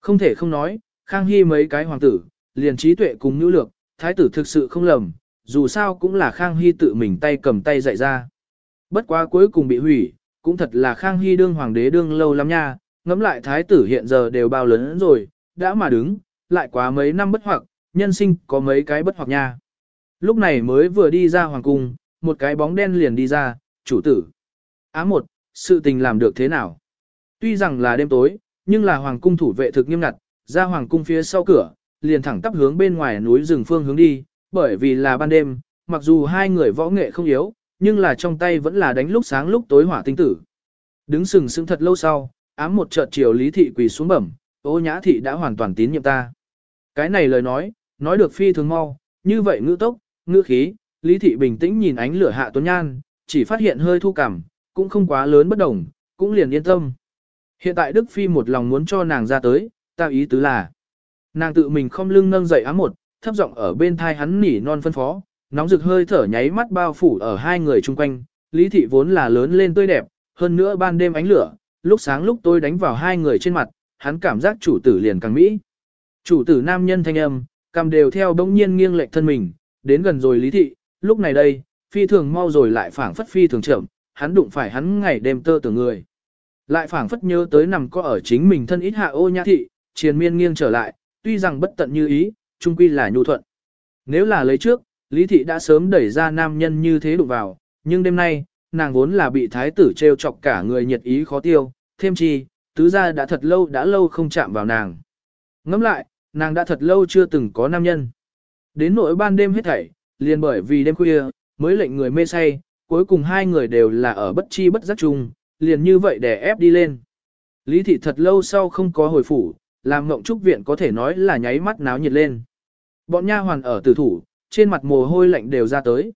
Không thể không nói, Khang Hy mấy cái hoàng tử, liền trí tuệ cùng nữ lược, thái tử thực sự không lầm, dù sao cũng là Khang Hy tự mình tay cầm tay dạy ra. Bất quá cuối cùng bị hủy, cũng thật là Khang Hy đương hoàng đế đương lâu lắm nha, ngẫm lại thái tử hiện giờ đều bao lớn rồi, đã mà đứng, lại quá mấy năm bất hoặc, nhân sinh có mấy cái bất hoặc nha. Lúc này mới vừa đi ra hoàng cung, một cái bóng đen liền đi ra, chủ tử. Á một, sự tình làm được thế nào? Tuy rằng là đêm tối, nhưng là hoàng cung thủ vệ thực nghiêm ngặt, ra hoàng cung phía sau cửa, liền thẳng tắp hướng bên ngoài núi rừng phương hướng đi, bởi vì là ban đêm, mặc dù hai người võ nghệ không yếu, nhưng là trong tay vẫn là đánh lúc sáng lúc tối hỏa tinh tử. Đứng sừng sững thật lâu sau, ám một chợt chiều lý thị quỳ xuống bẩm, ô nhã thị đã hoàn toàn tín nhiệm ta. Cái này lời nói, nói được phi thường mau, như vậy ngữ tốc, ngữ khí, lý thị bình tĩnh nhìn ánh lửa hạ tuấn nhan, chỉ phát hiện hơi thu cảm, cũng không quá lớn bất đồng, cũng liền yên tâm. Hiện tại Đức Phi một lòng muốn cho nàng ra tới, ta ý tứ là. Nàng tự mình không lưng nâng dậy ám một, thấp giọng ở bên thai hắn nỉ non phân phó, nóng rực hơi thở nháy mắt bao phủ ở hai người chung quanh, lý thị vốn là lớn lên tươi đẹp, hơn nữa ban đêm ánh lửa, lúc sáng lúc tôi đánh vào hai người trên mặt, hắn cảm giác chủ tử liền càng mỹ. Chủ tử nam nhân thanh âm, cầm đều theo bỗng nhiên nghiêng lệch thân mình, đến gần rồi lý thị, lúc này đây, phi thường mau rồi lại phảng phất phi thường chậm, hắn đụng phải hắn ngày đêm tơ tưởng người. Lại phảng phất nhớ tới nằm có ở chính mình thân ít hạ ô nhã thị, triền miên nghiêng trở lại, tuy rằng bất tận như ý, chung quy là nhu thuận. Nếu là lấy trước, Lý thị đã sớm đẩy ra nam nhân như thế đụng vào, nhưng đêm nay, nàng vốn là bị thái tử trêu chọc cả người nhiệt ý khó tiêu, thêm chi, tứ gia đã thật lâu đã lâu không chạm vào nàng. Ngẫm lại, nàng đã thật lâu chưa từng có nam nhân. Đến nỗi ban đêm hết thảy, liền bởi vì đêm khuya, mới lệnh người mê say, cuối cùng hai người đều là ở bất chi bất giác chung, liền như vậy để ép đi lên. Lý thị thật lâu sau không có hồi phủ, làm ngộng trúc viện có thể nói là nháy mắt náo nhiệt lên. Bọn nha hoàn ở tử thủ, trên mặt mồ hôi lạnh đều ra tới.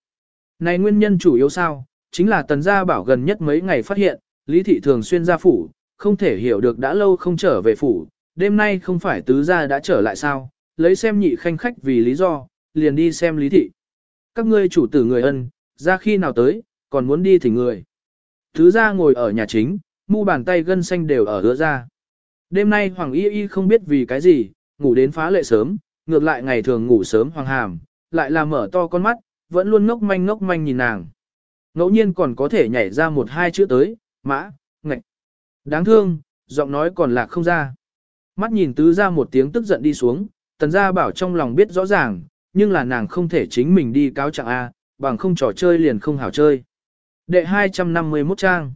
Này nguyên nhân chủ yếu sao, chính là tần gia bảo gần nhất mấy ngày phát hiện, Lý thị thường xuyên ra phủ, không thể hiểu được đã lâu không trở về phủ, đêm nay không phải tứ gia đã trở lại sao, lấy xem nhị khanh khách vì lý do, liền đi xem Lý thị. Các ngươi chủ tử người ân, ra khi nào tới, còn muốn đi thì người. Tứ gia ngồi ở nhà chính, mu bàn tay gân xanh đều ở hứa ra. Đêm nay Hoàng Y Y không biết vì cái gì, ngủ đến phá lệ sớm, ngược lại ngày thường ngủ sớm Hoàng Hàm, lại là mở to con mắt, vẫn luôn ngốc manh ngốc manh nhìn nàng. Ngẫu nhiên còn có thể nhảy ra một hai chữ tới, mã, ngạch. Đáng thương, giọng nói còn lạc không ra. Mắt nhìn tứ ra một tiếng tức giận đi xuống, tần gia bảo trong lòng biết rõ ràng, nhưng là nàng không thể chính mình đi cáo trạng A, bằng không trò chơi liền không hảo chơi. Đệ 251 trang.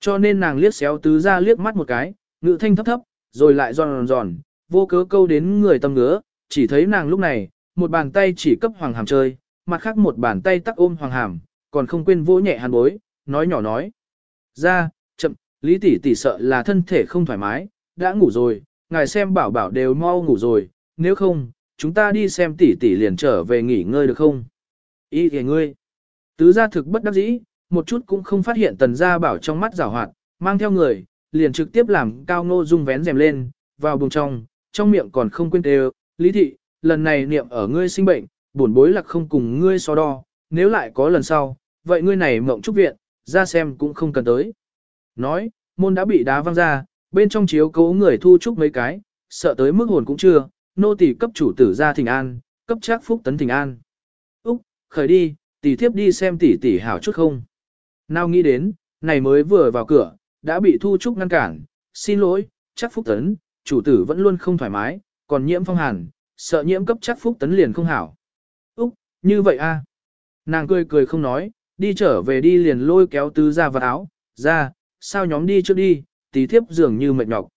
Cho nên nàng liếc xéo tứ ra liếc mắt một cái, ngự thanh thấp thấp, rồi lại giòn giòn, vô cớ câu đến người tâm ngứa, chỉ thấy nàng lúc này, một bàn tay chỉ cấp hoàng hàm chơi, mặt khác một bàn tay tắc ôm hoàng hàm, còn không quên vỗ nhẹ hàn bối, nói nhỏ nói. Ra, chậm, lý tỷ tỷ sợ là thân thể không thoải mái, đã ngủ rồi, ngài xem bảo bảo đều mau ngủ rồi, nếu không, chúng ta đi xem tỷ tỷ liền trở về nghỉ ngơi được không? Ý kìa ngươi. Tứ gia thực bất đắc dĩ, một chút cũng không phát hiện tần gia bảo trong mắt rào hoạt, mang theo người, liền trực tiếp làm cao ngô dung vén rèm lên, vào buồng trong, trong miệng còn không quên đều, lý thị, lần này niệm ở ngươi sinh bệnh, buồn bối lạc không cùng ngươi so đo, nếu lại có lần sau, vậy ngươi này mộng trúc viện, ra xem cũng không cần tới. Nói, môn đã bị đá văng ra, bên trong chiếu cố người thu trúc mấy cái, sợ tới mức hồn cũng chưa, nô tỳ cấp chủ tử ra thỉnh an, cấp trác phúc tấn thỉnh an. Úc, khởi đi, tỷ thiếp đi xem tỷ tỷ hảo chút không. Nào nghĩ đến, này mới vừa vào cửa, đã bị thu trúc ngăn cản, xin lỗi, trác phúc tấn, chủ tử vẫn luôn không thoải mái, còn nhiễm phong hàn, sợ nhiễm cấp trác phúc tấn liền không hảo. Úc, như vậy a Nàng cười cười không nói, đi trở về đi liền lôi kéo tứ ra vào áo, ra, sao nhóm đi trước đi, tí thiếp dường như mệt nhọc.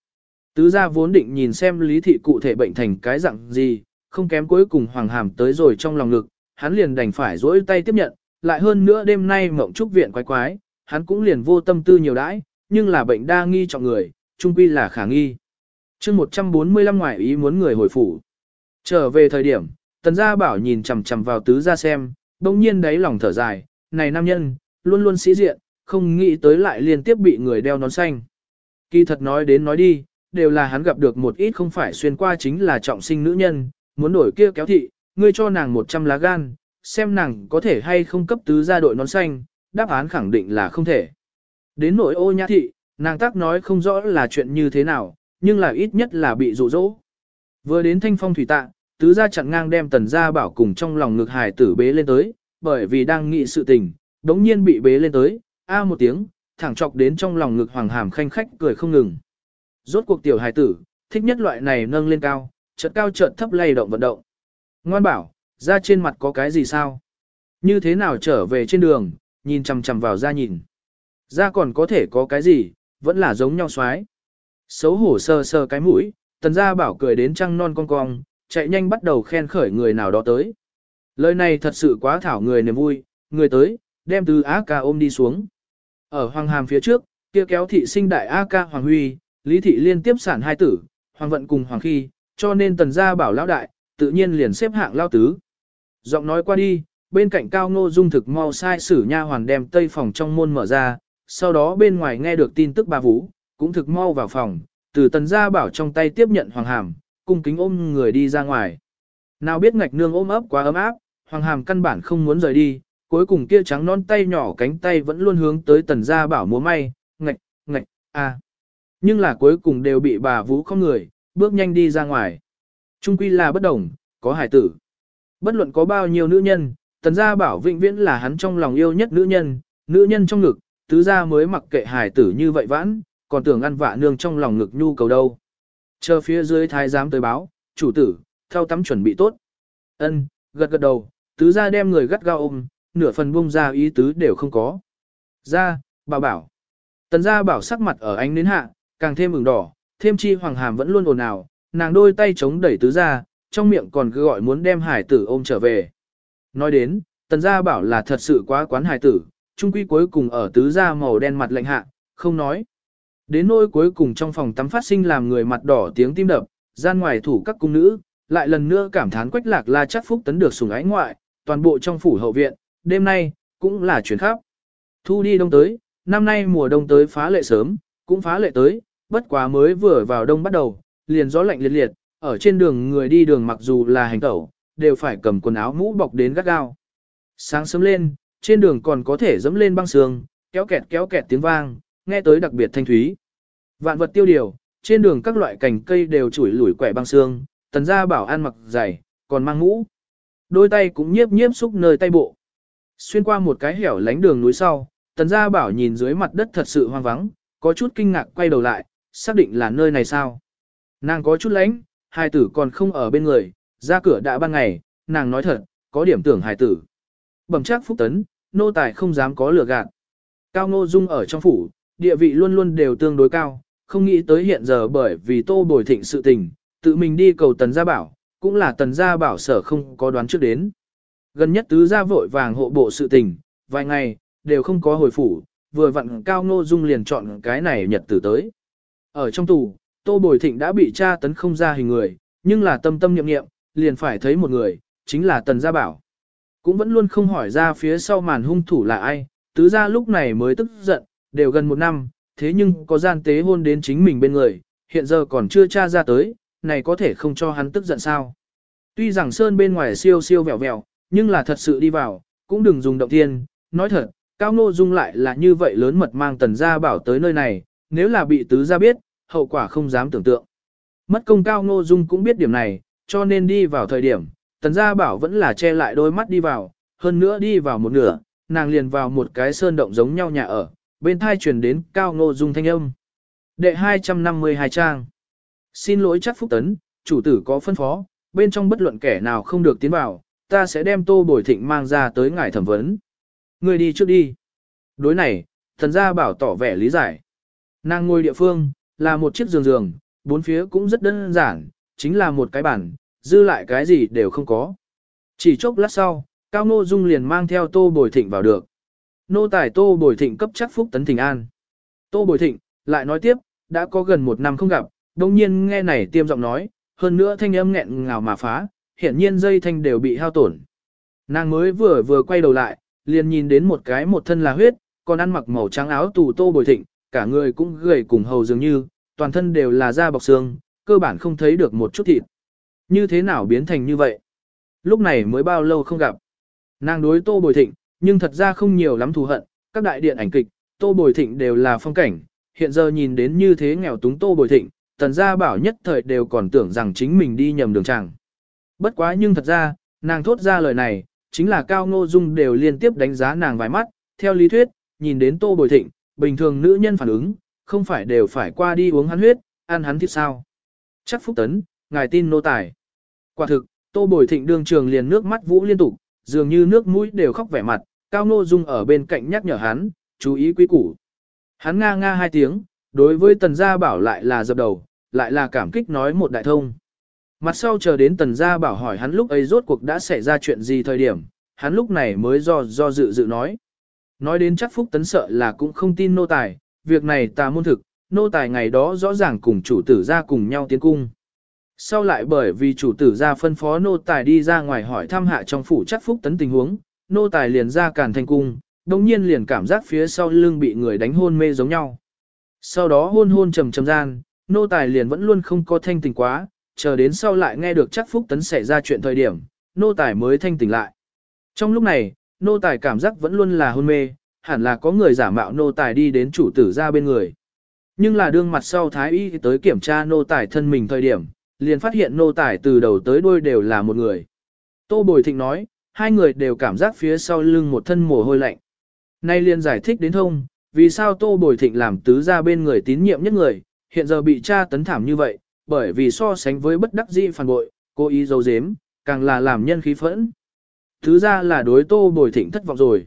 Tứ gia vốn định nhìn xem lý thị cụ thể bệnh thành cái dạng gì, không kém cuối cùng hoàng hàm tới rồi trong lòng ngực, hắn liền đành phải dỗi tay tiếp nhận, lại hơn nữa đêm nay mộng trúc viện quái quái, hắn cũng liền vô tâm tư nhiều đãi, nhưng là bệnh đa nghi trọng người, trung quy là khả nghi. chương 145 ngoại ý muốn người hồi phủ. Trở về thời điểm, tần gia bảo nhìn chằm chằm vào tứ gia xem, đông nhiên đáy lòng thở dài, này nam nhân, luôn luôn sĩ diện, không nghĩ tới lại liên tiếp bị người đeo nón xanh. Kỳ thật nói đến nói đi, đều là hắn gặp được một ít không phải xuyên qua chính là trọng sinh nữ nhân, muốn đổi kia kéo thị, ngươi cho nàng 100 lá gan, xem nàng có thể hay không cấp tứ gia đội nón xanh, đáp án khẳng định là không thể. Đến nội ô nhã thị, nàng tác nói không rõ là chuyện như thế nào, nhưng là ít nhất là bị dụ dỗ. Vừa đến thanh phong thủy tạ, tứ gia chặn ngang đem tần gia bảo cùng trong lòng ngực hài tử bế lên tới, bởi vì đang nghĩ sự tình, đống nhiên bị bế lên tới, a à một tiếng, thẳng chọc đến trong lòng ngực hoàng hàm khanh khách cười không ngừng. Rốt cuộc tiểu hài tử, thích nhất loại này nâng lên cao, chợt cao chợt thấp lay động vận động. Ngoan bảo, ra trên mặt có cái gì sao? Như thế nào trở về trên đường, nhìn chằm chằm vào ra nhìn. Ra còn có thể có cái gì, vẫn là giống nhau xoái. Xấu hổ sơ sơ cái mũi, tần gia bảo cười đến trăng non con cong, chạy nhanh bắt đầu khen khởi người nào đó tới. Lời này thật sự quá thảo người niềm vui, người tới, đem từ A ca ôm đi xuống. Ở hoàng hàm phía trước, kia kéo thị sinh đại A ca Hoàng Huy, Lý thị liên tiếp sản hai tử, Hoàng vận cùng Hoàng khi, cho nên tần gia bảo lão đại, tự nhiên liền xếp hạng lao tứ. Giọng nói qua đi, bên cạnh cao ngô dung thực mau sai sử nha hoàn đem tây phòng trong môn mở ra, sau đó bên ngoài nghe được tin tức bà vũ, cũng thực mau vào phòng, từ tần gia bảo trong tay tiếp nhận hoàng hàm, cung kính ôm người đi ra ngoài. Nào biết ngạch nương ôm ấp quá ấm áp, hoàng hàm căn bản không muốn rời đi, cuối cùng kia trắng non tay nhỏ cánh tay vẫn luôn hướng tới tần gia bảo múa may, ngạch, ngạch, a. Nhưng là cuối cùng đều bị bà vũ không người, bước nhanh đi ra ngoài. Trung quy là bất đồng, có hải tử. Bất luận có bao nhiêu nữ nhân, tần gia bảo vĩnh viễn là hắn trong lòng yêu nhất nữ nhân, nữ nhân trong ngực, tứ gia mới mặc kệ hải tử như vậy vãn, còn tưởng ăn vạ nương trong lòng ngực nhu cầu đâu. Chờ phía dưới thái giám tới báo, chủ tử, theo tắm chuẩn bị tốt. Ân, gật gật đầu, tứ gia đem người gắt gao ôm, nửa phần bông ra ý tứ đều không có. Ra, bà bảo. Tần gia bảo sắc mặt ở ánh đến hạ, càng thêm ửng đỏ, thêm chi hoàng hàm vẫn luôn ồn ào, nàng đôi tay chống đẩy tứ gia, trong miệng còn cứ gọi muốn đem hải tử ôm trở về. Nói đến, tần gia bảo là thật sự quá quán hải tử, trung quy cuối cùng ở tứ gia màu đen mặt lạnh hạ, không nói. Đến nỗi cuối cùng trong phòng tắm phát sinh làm người mặt đỏ tiếng tim đập, gian ngoài thủ các cung nữ, lại lần nữa cảm thán quách lạc la chắc phúc tấn được sủng ái ngoại, toàn bộ trong phủ hậu viện, đêm nay, cũng là chuyển khắp. Thu đi đông tới, năm nay mùa đông tới phá lệ sớm, cũng phá lệ tới, bất quá mới vừa vào đông bắt đầu, liền gió lạnh liệt liệt, ở trên đường người đi đường mặc dù là hành tẩu, đều phải cầm quần áo mũ bọc đến gắt gao. Sáng sớm lên, trên đường còn có thể dẫm lên băng sương, kéo kẹt kéo kẹt tiếng vang, nghe tới đặc biệt thanh thúy. Vạn vật tiêu điều, trên đường các loại cành cây đều chủi lủi quẻ băng sương, tần gia bảo an mặc dày, còn mang mũ. Đôi tay cũng nhiếp nhiếp xúc nơi tay bộ. Xuyên qua một cái hẻo lánh đường núi sau, tần gia bảo nhìn dưới mặt đất thật sự hoang vắng, có chút kinh ngạc quay đầu lại, xác định là nơi này sao. Nàng có chút lánh, hai tử còn không ở bên người, ra cửa đã ban ngày, nàng nói thật, có điểm tưởng hài tử. Bẩm chắc phúc tấn, nô tài không dám có lừa gạt. Cao Ngô Dung ở trong phủ, địa vị luôn luôn đều tương đối cao, không nghĩ tới hiện giờ bởi vì tô bồi thịnh sự tình, tự mình đi cầu tần gia bảo, cũng là tần gia bảo sở không có đoán trước đến. Gần nhất tứ gia vội vàng hộ bộ sự tình, vài ngày, đều không có hồi phủ, vừa vặn Cao Ngô Dung liền chọn cái này nhật tử tới. Ở trong tù, Tô Bồi Thịnh đã bị tra tấn không ra hình người, nhưng là tâm tâm niệm niệm, liền phải thấy một người, chính là Tần Gia Bảo. Cũng vẫn luôn không hỏi ra phía sau màn hung thủ là ai, tứ gia lúc này mới tức giận, đều gần một năm, thế nhưng có gian tế hôn đến chính mình bên người, hiện giờ còn chưa tra ra tới, này có thể không cho hắn tức giận sao. Tuy rằng Sơn bên ngoài siêu siêu vẹo vẹo, nhưng là thật sự đi vào, cũng đừng dùng động thiên, nói thật, Cao Ngô Dung lại là như vậy lớn mật mang Tần Gia Bảo tới nơi này, nếu là bị tứ gia biết, hậu quả không dám tưởng tượng. Mất công Cao Ngô Dung cũng biết điểm này, cho nên đi vào thời điểm, Tần Gia Bảo vẫn là che lại đôi mắt đi vào, hơn nữa đi vào một nửa, nàng liền vào một cái sơn động giống nhau nhà ở, bên thai truyền đến Cao Ngô Dung thanh âm. Đệ 252 trang. Xin lỗi chắc Phúc Tấn, chủ tử có phân phó, bên trong bất luận kẻ nào không được tiến vào, ta sẽ đem tô bồi thịnh mang ra tới ngài thẩm vấn. Người đi trước đi. Đối này, thần gia bảo tỏ vẻ lý giải. Nàng ngồi địa phương, là một chiếc giường giường, bốn phía cũng rất đơn giản, chính là một cái bàn, dư lại cái gì đều không có. Chỉ chốc lát sau, Cao Nô Dung liền mang theo Tô Bồi Thịnh vào được. Nô tài Tô Bồi Thịnh cấp chắc phúc tấn thịnh an. Tô Bồi Thịnh, lại nói tiếp, đã có gần một năm không gặp, đồng nhiên nghe này tiêm giọng nói, hơn nữa thanh âm nghẹn ngào mà phá, hiển nhiên dây thanh đều bị hao tổn. Nàng mới vừa vừa quay đầu lại, liền nhìn đến một cái một thân là huyết, còn ăn mặc màu trắng áo tù Tô Bồi Thịnh, cả người cũng gầy cùng hầu dường như, toàn thân đều là da bọc xương, cơ bản không thấy được một chút thịt. Như thế nào biến thành như vậy? Lúc này mới bao lâu không gặp. Nàng đối Tô Bồi Thịnh, nhưng thật ra không nhiều lắm thù hận, các đại điện ảnh kịch, Tô Bồi Thịnh đều là phong cảnh, hiện giờ nhìn đến như thế nghèo túng Tô Bồi Thịnh, tần gia bảo nhất thời đều còn tưởng rằng chính mình đi nhầm đường chẳng. Bất quá nhưng thật ra, nàng thốt ra lời này, chính là Cao Ngô Dung đều liên tiếp đánh giá nàng vài mắt, theo lý thuyết, nhìn đến Tô Bồi Thịnh, bình thường nữ nhân phản ứng, không phải đều phải qua đi uống hắn huyết, ăn hắn thịt sao. Chắc Phúc Tấn, ngài tin nô tài. Quả thực, Tô Bồi Thịnh đương trường liền nước mắt vũ liên tục, dường như nước mũi đều khóc vẻ mặt, Cao Ngô Dung ở bên cạnh nhắc nhở hắn, chú ý quý củ. Hắn nga nga hai tiếng, đối với Tần Gia Bảo lại là dập đầu, lại là cảm kích nói một đại thông. Mặt sau chờ đến Tần Gia Bảo hỏi hắn lúc ấy rốt cuộc đã xảy ra chuyện gì thời điểm, hắn lúc này mới do do dự dự nói. Nói đến chắc Phúc Tấn sợ là cũng không tin nô tài, việc này ta môn thực, nô tài ngày đó rõ ràng cùng chủ tử ra cùng nhau tiến cung. Sau lại bởi vì chủ tử ra phân phó nô tài đi ra ngoài hỏi thăm hạ trong phủ chắc Phúc Tấn tình huống, nô tài liền ra càn thành cung, đồng nhiên liền cảm giác phía sau lưng bị người đánh hôn mê giống nhau. Sau đó hôn hôn trầm trầm gian, nô tài liền vẫn luôn không có thanh tỉnh quá, chờ đến sau lại nghe được chắc Phúc Tấn xảy ra chuyện thời điểm, nô tài mới thanh tỉnh lại. Trong lúc này, nô tài cảm giác vẫn luôn là hôn mê, hẳn là có người giả mạo nô tài đi đến chủ tử ra bên người. Nhưng là đương mặt sau thái y tới kiểm tra nô tài thân mình thời điểm, liền phát hiện nô tài từ đầu tới đuôi đều là một người. Tô Bồi Thịnh nói, hai người đều cảm giác phía sau lưng một thân mồ hôi lạnh. Nay liền giải thích đến thông, vì sao Tô Bồi Thịnh làm tứ ra bên người tín nhiệm nhất người, hiện giờ bị cha tấn thảm như vậy, bởi vì so sánh với bất đắc dĩ phản bội, cố ý giấu giếm, càng là làm nhân khí phẫn. Tứ ra là đối Tô Bồi Thịnh thất vọng rồi.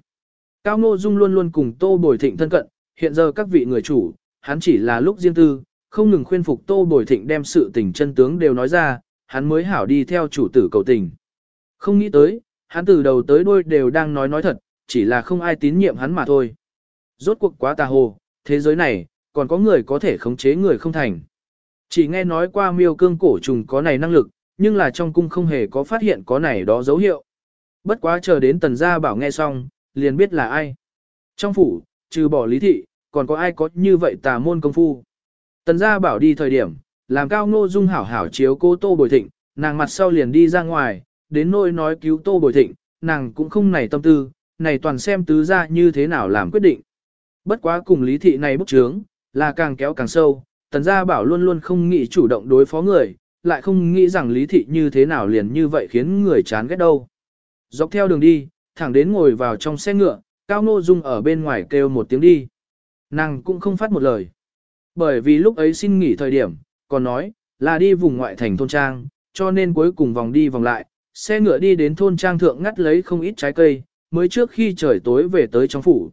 Cao Ngô Dung luôn luôn cùng Tô Bồi Thịnh thân cận, hiện giờ các vị người chủ, hắn chỉ là lúc riêng tư, không ngừng khuyên phục Tô Bồi Thịnh đem sự tình chân tướng đều nói ra, hắn mới hảo đi theo chủ tử cầu tình. Không nghĩ tới, hắn từ đầu tới đuôi đều đang nói nói thật, chỉ là không ai tín nhiệm hắn mà thôi. Rốt cuộc quá tà hồ, thế giới này, còn có người có thể khống chế người không thành. Chỉ nghe nói qua miêu cương cổ trùng có này năng lực, nhưng là trong cung không hề có phát hiện có này đó dấu hiệu. Bất quá chờ đến tần gia bảo nghe xong, liền biết là ai. Trong phủ, trừ bỏ lý thị, còn có ai có như vậy tà môn công phu. Tần gia bảo đi thời điểm, làm cao ngô dung hảo hảo chiếu cô tô bồi thịnh, nàng mặt sau liền đi ra ngoài, đến nỗi nói cứu tô bồi thịnh, nàng cũng không nảy tâm tư, này toàn xem tứ gia như thế nào làm quyết định. Bất quá cùng lý thị này bức trướng, là càng kéo càng sâu, tần gia bảo luôn luôn không nghĩ chủ động đối phó người, lại không nghĩ rằng lý thị như thế nào liền như vậy khiến người chán ghét đâu. Dọc theo đường đi, thẳng đến ngồi vào trong xe ngựa, Cao Ngô Dung ở bên ngoài kêu một tiếng đi. Nàng cũng không phát một lời. Bởi vì lúc ấy xin nghỉ thời điểm, còn nói, là đi vùng ngoại thành thôn trang, cho nên cuối cùng vòng đi vòng lại, xe ngựa đi đến thôn trang thượng ngắt lấy không ít trái cây, mới trước khi trời tối về tới trong phủ.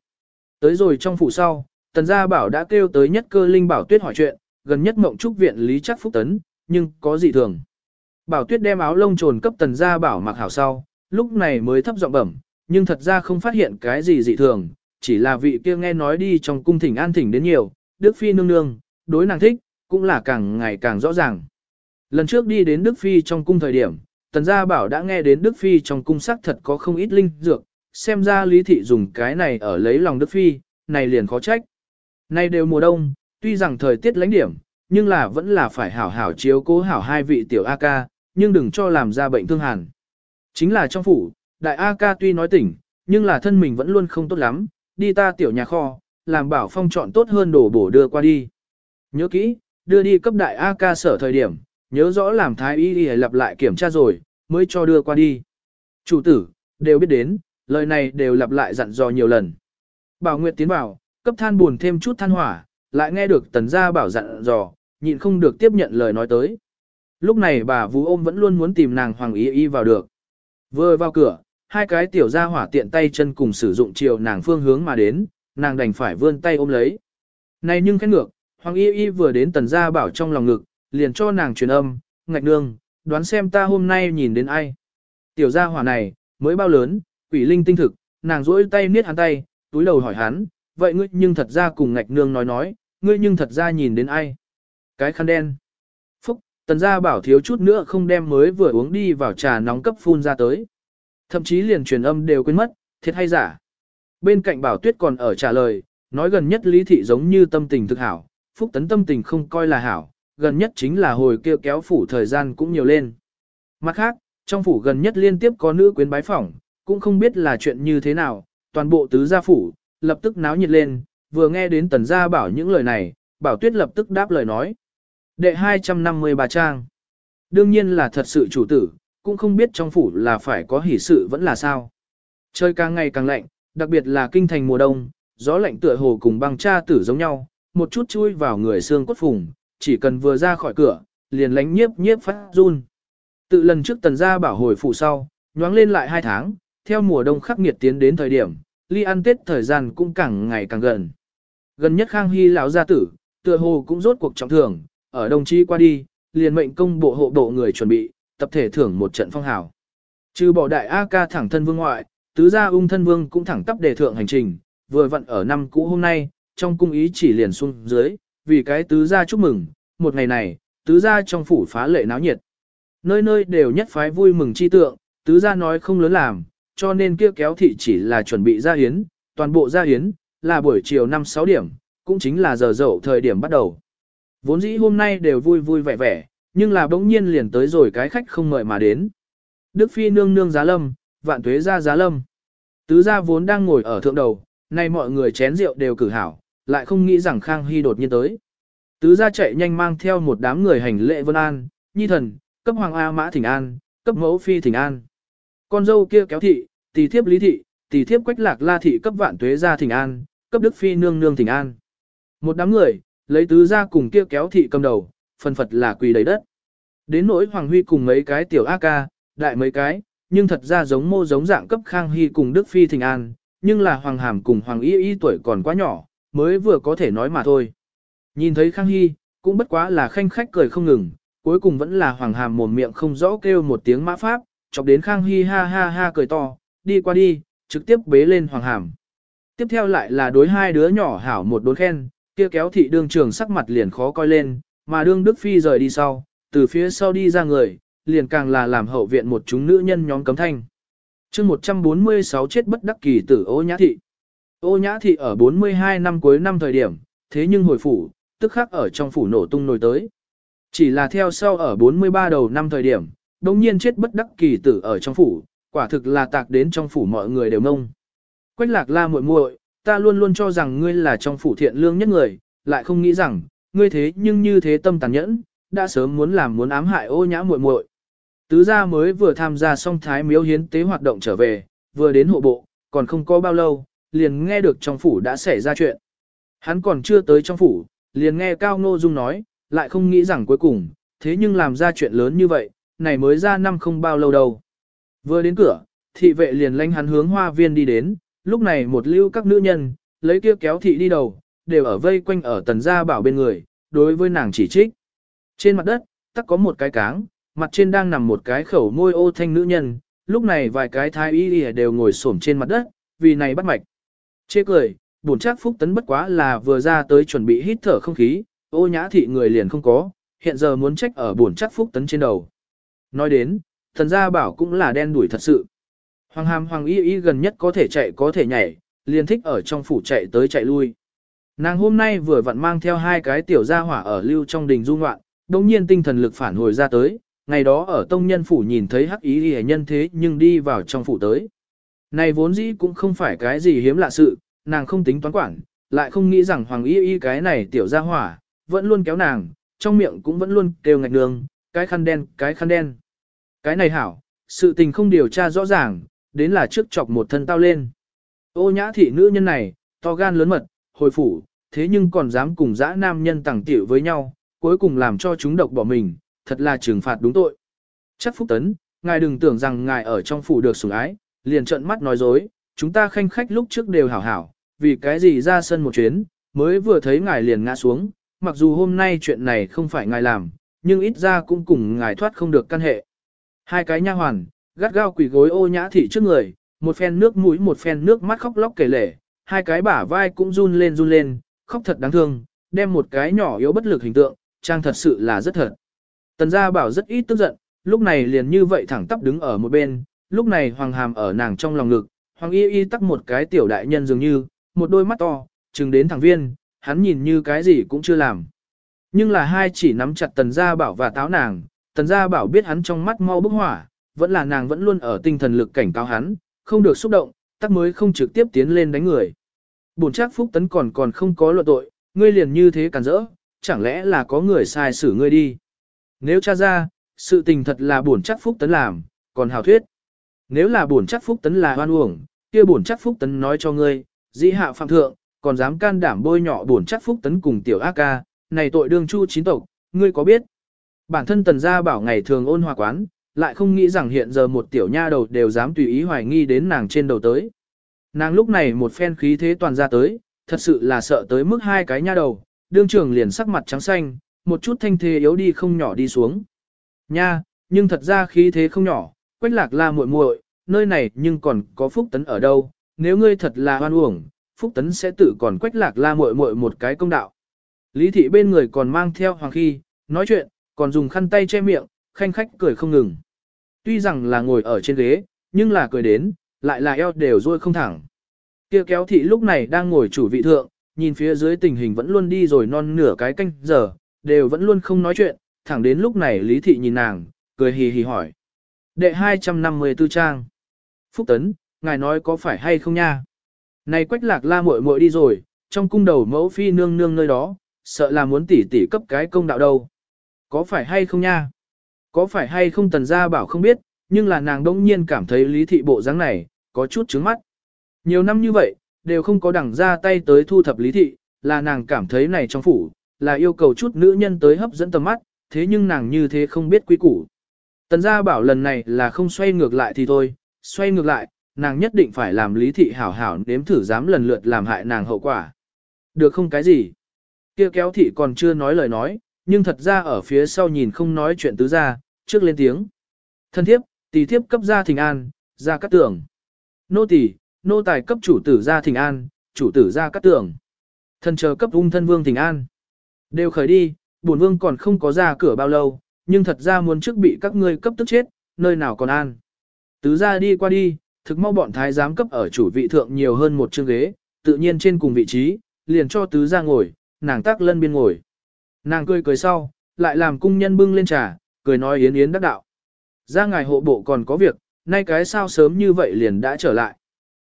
Tới rồi trong phủ sau, tần gia bảo đã kêu tới nhất cơ linh bảo tuyết hỏi chuyện, gần nhất mộng trúc viện lý chắc phúc tấn, nhưng có gì thường. Bảo tuyết đem áo lông trồn cấp tần gia bảo mặc hảo sau, lúc này mới thấp giọng bẩm, nhưng thật ra không phát hiện cái gì dị thường, chỉ là vị kia nghe nói đi trong cung thỉnh an thỉnh đến nhiều, Đức Phi nương nương, đối nàng thích, cũng là càng ngày càng rõ ràng. Lần trước đi đến Đức Phi trong cung thời điểm, Tần Gia Bảo đã nghe đến Đức Phi trong cung sắc thật có không ít linh dược, xem ra Lý Thị dùng cái này ở lấy lòng Đức Phi, này liền khó trách. Nay đều mùa đông, tuy rằng thời tiết lãnh điểm, nhưng là vẫn là phải hảo hảo chiếu cố hảo hai vị tiểu A ca, nhưng đừng cho làm ra bệnh thương hàn. Chính là trong phủ, đại A ca tuy nói tỉnh, nhưng là thân mình vẫn luôn không tốt lắm, đi ta tiểu nhà kho, làm bảo phong chọn tốt hơn đổ bổ đưa qua đi. Nhớ kỹ, đưa đi cấp đại A ca sở thời điểm, nhớ rõ làm thái y đi lặp lại kiểm tra rồi, mới cho đưa qua đi. Chủ tử, đều biết đến, lời này đều lặp lại dặn dò nhiều lần. Bảo Nguyệt tiến vào, cấp than buồn thêm chút than hỏa, lại nghe được tần gia bảo dặn dò, nhịn không được tiếp nhận lời nói tới. Lúc này bà Vũ ôm vẫn luôn muốn tìm nàng Hoàng Y Y vào được. Vừa vào cửa, hai cái tiểu gia hỏa tiện tay chân cùng sử dụng chiều nàng phương hướng mà đến, nàng đành phải vươn tay ôm lấy. Này nhưng khét ngược, Hoàng Y Y vừa đến tần gia bảo trong lòng ngực, liền cho nàng truyền âm, ngạch nương, đoán xem ta hôm nay nhìn đến ai. Tiểu gia hỏa này, mới bao lớn, quỷ linh tinh thực, nàng rỗi tay niết hắn tay, túi đầu hỏi hắn, vậy ngươi nhưng thật ra cùng ngạch nương nói nói, ngươi nhưng thật ra nhìn đến ai. Cái khăn đen. Phúc, tần gia bảo thiếu chút nữa không đem mới vừa uống đi vào trà nóng cấp phun ra tới. Thậm chí liền truyền âm đều quên mất, thiệt hay giả. Bên cạnh bảo tuyết còn ở trả lời, nói gần nhất lý thị giống như tâm tình thực hảo, phúc tấn tâm tình không coi là hảo, gần nhất chính là hồi kia kéo phủ thời gian cũng nhiều lên. Mặt khác, trong phủ gần nhất liên tiếp có nữ quyến bái phỏng, cũng không biết là chuyện như thế nào, toàn bộ tứ gia phủ, lập tức náo nhiệt lên, vừa nghe đến tần gia bảo những lời này, bảo tuyết lập tức đáp lời nói. Đệ 253 trang. Đương nhiên là thật sự chủ tử, cũng không biết trong phủ là phải có hỷ sự vẫn là sao. Trời càng ngày càng lạnh, đặc biệt là kinh thành mùa đông, gió lạnh tựa hồ cùng băng cha tử giống nhau, một chút chui vào người xương cốt phùng, chỉ cần vừa ra khỏi cửa, liền lánh nhiếp nhiếp phát run. Tự lần trước tần gia bảo hồi phủ sau, nhoáng lên lại hai tháng, theo mùa đông khắc nghiệt tiến đến thời điểm, ly ăn tết thời gian cũng càng ngày càng gần. Gần nhất Khang Hy lão gia tử, tựa hồ cũng rốt cuộc trọng thưởng, ở đồng chí qua đi, liền mệnh công bộ hộ bộ người chuẩn bị, tập thể thưởng một trận phong hào. Trừ bỏ đại A ca thẳng thân vương ngoại, tứ gia ung thân vương cũng thẳng tắp đề thượng hành trình, vừa vặn ở năm cũ hôm nay, trong cung ý chỉ liền xuống dưới, vì cái tứ gia chúc mừng, một ngày này, tứ gia trong phủ phá lệ náo nhiệt. Nơi nơi đều nhất phái vui mừng chi tượng, tứ gia nói không lớn làm, cho nên kia kéo thị chỉ là chuẩn bị ra hiến, toàn bộ ra hiến, là buổi chiều 5-6 điểm, cũng chính là giờ dậu thời điểm bắt đầu. Vốn dĩ hôm nay đều vui vui vẻ vẻ, nhưng là bỗng nhiên liền tới rồi cái khách không mời mà đến. Đức Phi nương nương giá lâm, vạn tuế ra giá lâm. Tứ gia vốn đang ngồi ở thượng đầu, nay mọi người chén rượu đều cử hảo, lại không nghĩ rằng Khang Hy đột nhiên tới. Tứ gia chạy nhanh mang theo một đám người hành lễ vân an, nhi thần, cấp hoàng A mã thỉnh an, cấp mẫu phi thỉnh an. Con dâu kia kéo thị, tỷ thiếp lý thị, tỷ thiếp quách lạc la thị cấp vạn tuế ra thỉnh an, cấp đức phi nương nương thỉnh an. Một đám người, lấy tứ ra cùng kia kéo thị cầm đầu, phần phật là quỳ đầy đất. Đến nỗi Hoàng Huy cùng mấy cái tiểu a ca, đại mấy cái, nhưng thật ra giống mô giống dạng cấp Khang Hy cùng Đức Phi thỉnh an, nhưng là Hoàng Hàm cùng Hoàng Y Y tuổi còn quá nhỏ, mới vừa có thể nói mà thôi. Nhìn thấy Khang Hy, cũng bất quá là khanh khách cười không ngừng, cuối cùng vẫn là Hoàng Hàm mồm miệng không rõ kêu một tiếng mã pháp, chọc đến Khang Hy ha ha ha cười to, đi qua đi, trực tiếp bế lên Hoàng Hàm. Tiếp theo lại là đối hai đứa nhỏ hảo một đốn khen, kia kéo thị đương trường sắc mặt liền khó coi lên, mà đương Đức Phi rời đi sau, từ phía sau đi ra người, liền càng là làm hậu viện một chúng nữ nhân nhóm cấm thanh. chương 146 chết bất đắc kỳ tử ô nhã thị. Ô nhã thị ở 42 năm cuối năm thời điểm, thế nhưng hồi phủ, tức khắc ở trong phủ nổ tung nổi tới. Chỉ là theo sau ở 43 đầu năm thời điểm, đồng nhiên chết bất đắc kỳ tử ở trong phủ, quả thực là tạc đến trong phủ mọi người đều nông. Quách lạc la muội muội, ta luôn luôn cho rằng ngươi là trong phủ thiện lương nhất người, lại không nghĩ rằng, ngươi thế nhưng như thế tâm tàn nhẫn, đã sớm muốn làm muốn ám hại ô nhã muội muội. Tứ gia mới vừa tham gia xong thái miếu hiến tế hoạt động trở về, vừa đến hộ bộ, còn không có bao lâu, liền nghe được trong phủ đã xảy ra chuyện. Hắn còn chưa tới trong phủ, liền nghe Cao Ngô Dung nói, lại không nghĩ rằng cuối cùng, thế nhưng làm ra chuyện lớn như vậy, này mới ra năm không bao lâu đâu. Vừa đến cửa, thị vệ liền lanh hắn hướng hoa viên đi đến, lúc này một lưu các nữ nhân, lấy kia kéo thị đi đầu, đều ở vây quanh ở tần gia bảo bên người, đối với nàng chỉ trích. Trên mặt đất, tắc có một cái cáng, mặt trên đang nằm một cái khẩu môi ô thanh nữ nhân, lúc này vài cái thái y đều ngồi xổm trên mặt đất, vì này bắt mạch. Chê cười, buồn chắc phúc tấn bất quá là vừa ra tới chuẩn bị hít thở không khí, ô nhã thị người liền không có, hiện giờ muốn trách ở buồn chắc phúc tấn trên đầu. Nói đến, thần gia bảo cũng là đen đuổi thật sự. Hoàng hàm hoàng y y gần nhất có thể chạy có thể nhảy, liền thích ở trong phủ chạy tới chạy lui. Nàng hôm nay vừa vặn mang theo hai cái tiểu gia hỏa ở lưu trong đình du ngoạn, đồng nhiên tinh thần lực phản hồi ra tới, ngày đó ở tông nhân phủ nhìn thấy hắc ý y nhân thế nhưng đi vào trong phủ tới. Này vốn dĩ cũng không phải cái gì hiếm lạ sự, nàng không tính toán quản, lại không nghĩ rằng hoàng y y cái này tiểu gia hỏa, vẫn luôn kéo nàng, trong miệng cũng vẫn luôn kêu ngạch đường, cái khăn đen, cái khăn đen. Cái này hảo, sự tình không điều tra rõ ràng, đến là trước chọc một thân tao lên. Ô nhã thị nữ nhân này, to gan lớn mật, hồi phủ, thế nhưng còn dám cùng dã nam nhân tàng tiểu với nhau, cuối cùng làm cho chúng độc bỏ mình, thật là trừng phạt đúng tội. Chắc Phúc Tấn, ngài đừng tưởng rằng ngài ở trong phủ được sủng ái, liền trợn mắt nói dối, chúng ta khanh khách lúc trước đều hảo hảo, vì cái gì ra sân một chuyến, mới vừa thấy ngài liền ngã xuống, mặc dù hôm nay chuyện này không phải ngài làm, nhưng ít ra cũng cùng ngài thoát không được căn hệ. Hai cái nha hoàn, gắt gao quỳ gối ô nhã thị trước người, một phen nước mũi một phen nước mắt khóc lóc kể lể, hai cái bả vai cũng run lên run lên, khóc thật đáng thương, đem một cái nhỏ yếu bất lực hình tượng, trang thật sự là rất thật. Tần gia bảo rất ít tức giận, lúc này liền như vậy thẳng tắp đứng ở một bên, lúc này hoàng hàm ở nàng trong lòng ngực, hoàng y y tắc một cái tiểu đại nhân dường như, một đôi mắt to, chừng đến thẳng viên, hắn nhìn như cái gì cũng chưa làm. Nhưng là hai chỉ nắm chặt tần gia bảo và táo nàng, tần gia bảo biết hắn trong mắt mau bức hỏa, vẫn là nàng vẫn luôn ở tinh thần lực cảnh cáo hắn, không được xúc động, tắc mới không trực tiếp tiến lên đánh người. Bổn chắc phúc tấn còn còn không có luận tội, ngươi liền như thế cản rỡ, chẳng lẽ là có người sai xử ngươi đi. Nếu cha ra, sự tình thật là bổn chắc phúc tấn làm, còn hào thuyết. Nếu là bổn chắc phúc tấn là hoan uổng, kia bổn chắc phúc tấn nói cho ngươi, dĩ hạ phạm thượng, còn dám can đảm bôi nhọ bổn chắc phúc tấn cùng tiểu ác ca, này tội đương chu chín tộc, ngươi có biết? Bản thân tần gia bảo ngày thường ôn hòa quán, lại không nghĩ rằng hiện giờ một tiểu nha đầu đều dám tùy ý hoài nghi đến nàng trên đầu tới. Nàng lúc này một phen khí thế toàn ra tới, thật sự là sợ tới mức hai cái nha đầu, đương trường liền sắc mặt trắng xanh, một chút thanh thế yếu đi không nhỏ đi xuống. Nha, nhưng thật ra khí thế không nhỏ, quách lạc la muội muội, nơi này nhưng còn có phúc tấn ở đâu, nếu ngươi thật là hoan uổng, phúc tấn sẽ tự còn quách lạc la muội muội một cái công đạo. Lý thị bên người còn mang theo hoàng khi, nói chuyện, còn dùng khăn tay che miệng, khanh khách cười không ngừng. Tuy rằng là ngồi ở trên ghế, nhưng là cười đến, lại là eo đều ruôi không thẳng. Kia kéo thị lúc này đang ngồi chủ vị thượng, nhìn phía dưới tình hình vẫn luôn đi rồi non nửa cái canh giờ, đều vẫn luôn không nói chuyện, thẳng đến lúc này Lý thị nhìn nàng, cười hì hì hỏi. Đệ 254 trang. Phúc Tấn, ngài nói có phải hay không nha? Này quách lạc la muội muội đi rồi, trong cung đầu mẫu phi nương nương nơi đó, sợ là muốn tỉ tỉ cấp cái công đạo đâu. Có phải hay không nha? Có phải hay không tần gia bảo không biết, nhưng là nàng đông nhiên cảm thấy lý thị bộ dáng này, có chút trứng mắt. Nhiều năm như vậy, đều không có đẳng ra tay tới thu thập lý thị, là nàng cảm thấy này trong phủ, là yêu cầu chút nữ nhân tới hấp dẫn tầm mắt, thế nhưng nàng như thế không biết quy củ. Tần gia bảo lần này là không xoay ngược lại thì thôi, xoay ngược lại, nàng nhất định phải làm lý thị hảo hảo nếm thử dám lần lượt làm hại nàng hậu quả. Được không cái gì? Kia kéo thị còn chưa nói lời nói, nhưng thật ra ở phía sau nhìn không nói chuyện tứ ra, trước lên tiếng. Thân thiếp, tỷ thiếp cấp gia thình an, ra cắt tưởng. Nô tỷ, nô tài cấp chủ tử gia thình an, chủ tử ra cắt tưởng. Thân chờ cấp ung thân vương thình an. Đều khởi đi, bổn vương còn không có ra cửa bao lâu, nhưng thật ra muốn trước bị các ngươi cấp tức chết, nơi nào còn an. Tứ ra đi qua đi, thực mau bọn thái giám cấp ở chủ vị thượng nhiều hơn một chương ghế, tự nhiên trên cùng vị trí, liền cho tứ ra ngồi, nàng tác lân biên ngồi. Nàng cười cười sau, lại làm cung nhân bưng lên trà, cười nói yến yến đắc đạo. Ra ngài hộ bộ còn có việc, nay cái sao sớm như vậy liền đã trở lại.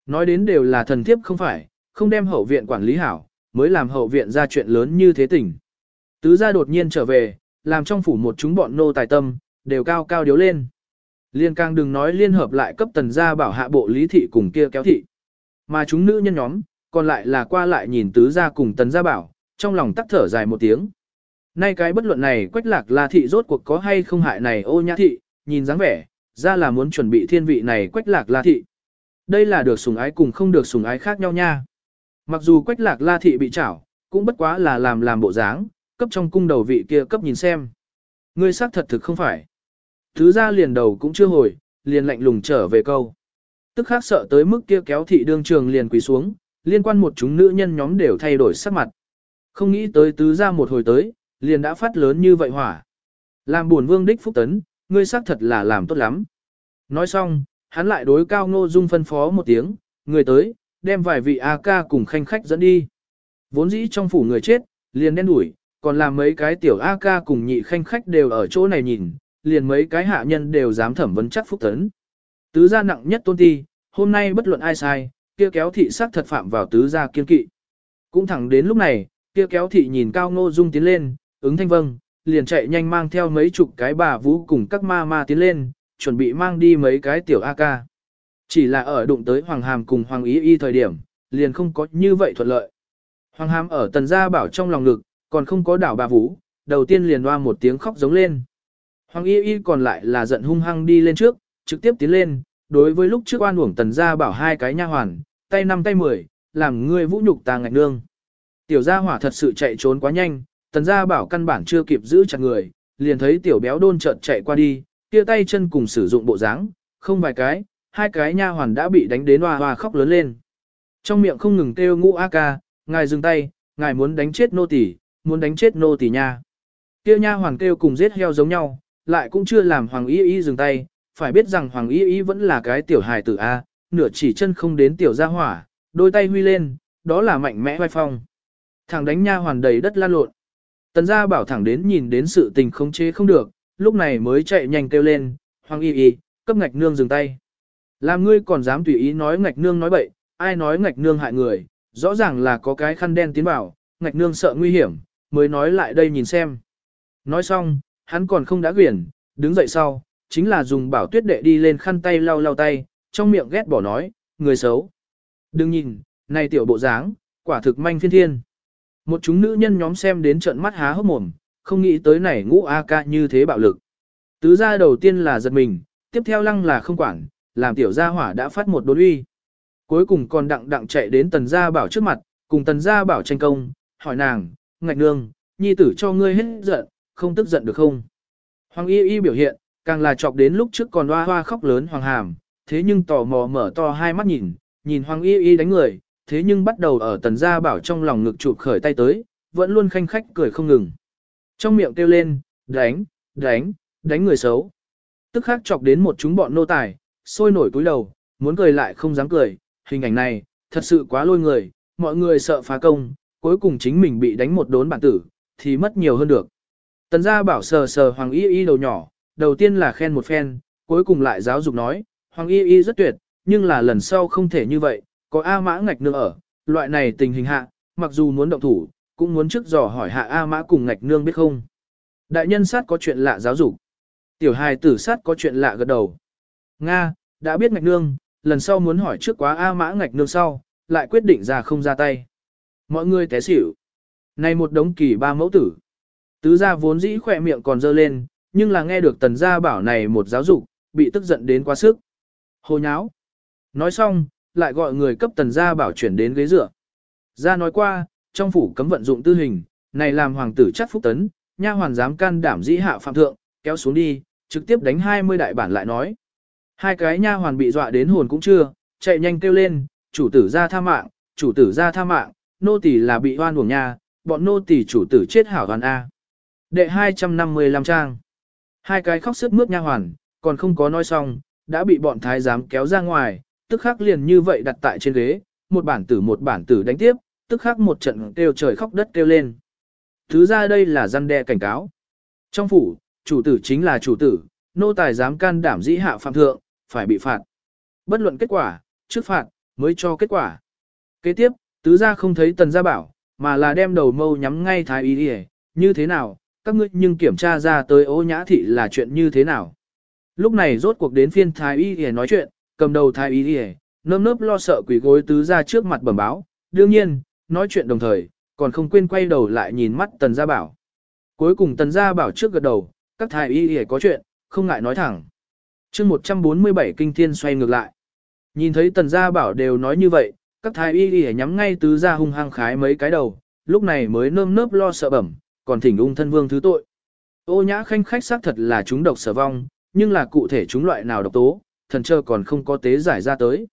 Nói đến đều là thần thiếp không phải, không đem hậu viện quản lý hảo, mới làm hậu viện ra chuyện lớn như thế tình. Tứ gia đột nhiên trở về, làm trong phủ một chúng bọn nô tài tâm, đều cao cao điếu lên. Liên càng đừng nói liên hợp lại cấp tần gia bảo hạ bộ lý thị cùng kia kéo thị. Mà chúng nữ nhân nhóm, còn lại là qua lại nhìn tứ gia cùng tần gia bảo, trong lòng tắc thở dài một tiếng. Nay cái bất luận này quách lạc là thị rốt cuộc có hay không hại này ô nhã thị, nhìn dáng vẻ, ra là muốn chuẩn bị thiên vị này quách lạc la thị. Đây là được sủng ái cùng không được sủng ái khác nhau nha. Mặc dù quách lạc la thị bị chảo, cũng bất quá là làm làm bộ dáng, cấp trong cung đầu vị kia cấp nhìn xem. Ngươi xác thật thực không phải. Thứ ra liền đầu cũng chưa hồi, liền lạnh lùng trở về câu. Tức khác sợ tới mức kia kéo thị đương trường liền quỳ xuống, liên quan một chúng nữ nhân nhóm đều thay đổi sắc mặt. Không nghĩ tới tứ ra một hồi tới, liền đã phát lớn như vậy hỏa. Làm buồn vương đích phúc tấn, ngươi xác thật là làm tốt lắm. Nói xong, hắn lại đối cao ngô dung phân phó một tiếng, người tới, đem vài vị A ca cùng khanh khách dẫn đi. Vốn dĩ trong phủ người chết, liền đen đuổi, còn làm mấy cái tiểu A ca cùng nhị khanh khách đều ở chỗ này nhìn, liền mấy cái hạ nhân đều dám thẩm vấn chắc phúc tấn. Tứ gia nặng nhất tôn ti, hôm nay bất luận ai sai, kia kéo thị sắc thật phạm vào tứ gia kiên kỵ. Cũng thẳng đến lúc này, kia kéo thị nhìn cao ngô dung tiến lên, ứng thanh vâng, liền chạy nhanh mang theo mấy chục cái bà vũ cùng các ma ma tiến lên, chuẩn bị mang đi mấy cái tiểu A ca. Chỉ là ở đụng tới Hoàng Hàm cùng Hoàng Ý Y thời điểm, liền không có như vậy thuận lợi. Hoàng Hàm ở tần gia bảo trong lòng ngực, còn không có đảo bà vũ, đầu tiên liền hoa một tiếng khóc giống lên. Hoàng Y Y còn lại là giận hung hăng đi lên trước, trực tiếp tiến lên, đối với lúc trước oan uổng tần gia bảo hai cái nha hoàn, tay năm tay mười, làm người vũ nhục ta ngạch nương. Tiểu gia hỏa thật sự chạy trốn quá nhanh, tần gia bảo căn bản chưa kịp giữ chặt người, liền thấy tiểu béo đôn chợt chạy qua đi, kia tay chân cùng sử dụng bộ dáng, không vài cái, hai cái nha hoàn đã bị đánh đến hoa hoa khóc lớn lên. Trong miệng không ngừng kêu ngũ a ca, ngài dừng tay, ngài muốn đánh chết nô tỳ, muốn đánh chết nô tỳ nha. Kia nha hoàn kêu cùng giết heo giống nhau, lại cũng chưa làm hoàng y y dừng tay, phải biết rằng hoàng y y vẫn là cái tiểu hài tử a, nửa chỉ chân không đến tiểu gia hỏa, đôi tay huy lên, đó là mạnh mẽ vai phong. Thằng đánh nha hoàn đầy đất lan lộn. Tần gia bảo thẳng đến nhìn đến sự tình khống chế không được, lúc này mới chạy nhanh kêu lên, hoàng y y, cấp ngạch nương dừng tay. Làm ngươi còn dám tùy ý nói ngạch nương nói bậy, ai nói ngạch nương hại người, rõ ràng là có cái khăn đen tiến vào, ngạch nương sợ nguy hiểm, mới nói lại đây nhìn xem. Nói xong, hắn còn không đã quyển, đứng dậy sau, chính là dùng bảo tuyết đệ đi lên khăn tay lau lau tay, trong miệng ghét bỏ nói, người xấu. Đừng nhìn, này tiểu bộ dáng, quả thực manh phiên thiên. Một chúng nữ nhân nhóm xem đến trận mắt há hốc mồm, không nghĩ tới này ngũ A ca như thế bạo lực. Tứ gia đầu tiên là giật mình, tiếp theo lăng là không quản, làm tiểu gia hỏa đã phát một đốn uy. Cuối cùng còn đặng đặng chạy đến tần gia bảo trước mặt, cùng tần gia bảo tranh công, hỏi nàng, ngạch nương, nhi tử cho ngươi hết giận, không tức giận được không? Hoàng y y biểu hiện, càng là chọc đến lúc trước còn hoa hoa khóc lớn hoàng hàm, thế nhưng tò mò mở to hai mắt nhìn, nhìn hoàng y y đánh người, thế nhưng bắt đầu ở tần gia bảo trong lòng ngực chụp khởi tay tới, vẫn luôn khanh khách cười không ngừng. Trong miệng kêu lên, đánh, đánh, đánh người xấu. Tức khắc chọc đến một chúng bọn nô tài, sôi nổi túi đầu, muốn cười lại không dám cười, hình ảnh này, thật sự quá lôi người, mọi người sợ phá công, cuối cùng chính mình bị đánh một đốn bản tử, thì mất nhiều hơn được. Tần gia bảo sờ sờ Hoàng Y Y đầu nhỏ, đầu tiên là khen một phen, cuối cùng lại giáo dục nói, Hoàng Y Y rất tuyệt, nhưng là lần sau không thể như vậy, có A mã ngạch nương ở, loại này tình hình hạ, mặc dù muốn động thủ, cũng muốn trước dò hỏi hạ A mã cùng ngạch nương biết không. Đại nhân sát có chuyện lạ giáo dục. Tiểu hài tử sát có chuyện lạ gật đầu. Nga, đã biết ngạch nương, lần sau muốn hỏi trước quá A mã ngạch nương sau, lại quyết định ra không ra tay. Mọi người té xỉu. Này một đống kỳ ba mẫu tử. Tứ gia vốn dĩ khỏe miệng còn dơ lên, nhưng là nghe được tần gia bảo này một giáo dục, bị tức giận đến quá sức. Hồ nháo. Nói xong, lại gọi người cấp tần gia bảo chuyển đến ghế dựa. Gia nói qua, trong phủ cấm vận dụng tư hình, này làm hoàng tử chắc phúc tấn, nha hoàn dám can đảm dĩ hạ phạm thượng, kéo xuống đi, trực tiếp đánh 20 đại bản lại nói. Hai cái nha hoàn bị dọa đến hồn cũng chưa, chạy nhanh kêu lên, chủ tử ra tha mạng, chủ tử ra tha mạng, nô tỳ là bị oan uổng nha, bọn nô tỳ chủ tử chết hảo hoàn A. Đệ 255 trang. Hai cái khóc sức mướt nha hoàn, còn không có nói xong, đã bị bọn thái giám kéo ra ngoài, tức khắc liền như vậy đặt tại trên ghế, một bản tử một bản tử đánh tiếp, tức khắc một trận kêu trời khóc đất kêu lên. Thứ ra đây là răn đe cảnh cáo. Trong phủ, chủ tử chính là chủ tử, nô tài dám can đảm dĩ hạ phạm thượng, phải bị phạt. Bất luận kết quả, trước phạt, mới cho kết quả. Kế tiếp, tứ gia không thấy tần gia bảo, mà là đem đầu mâu nhắm ngay thái y đi như thế nào, các ngươi nhưng kiểm tra ra tới ô nhã thị là chuyện như thế nào. Lúc này rốt cuộc đến phiên thái y đi nói chuyện, cầm đầu thái y đi nơm nớp lo sợ quỷ gối tứ ra trước mặt bẩm báo, đương nhiên, nói chuyện đồng thời, còn không quên quay đầu lại nhìn mắt tần gia bảo. Cuối cùng tần gia bảo trước gật đầu, các thái y đi có chuyện, không ngại nói thẳng. chương 147 kinh thiên xoay ngược lại. Nhìn thấy tần gia bảo đều nói như vậy, các thái y y nhắm ngay tứ gia hung hăng khái mấy cái đầu, lúc này mới nơm nớp lo sợ bẩm, còn thỉnh ung thân vương thứ tội. Ô nhã khanh khách xác thật là chúng độc sở vong, nhưng là cụ thể chúng loại nào độc tố, thần chờ còn không có tế giải ra tới.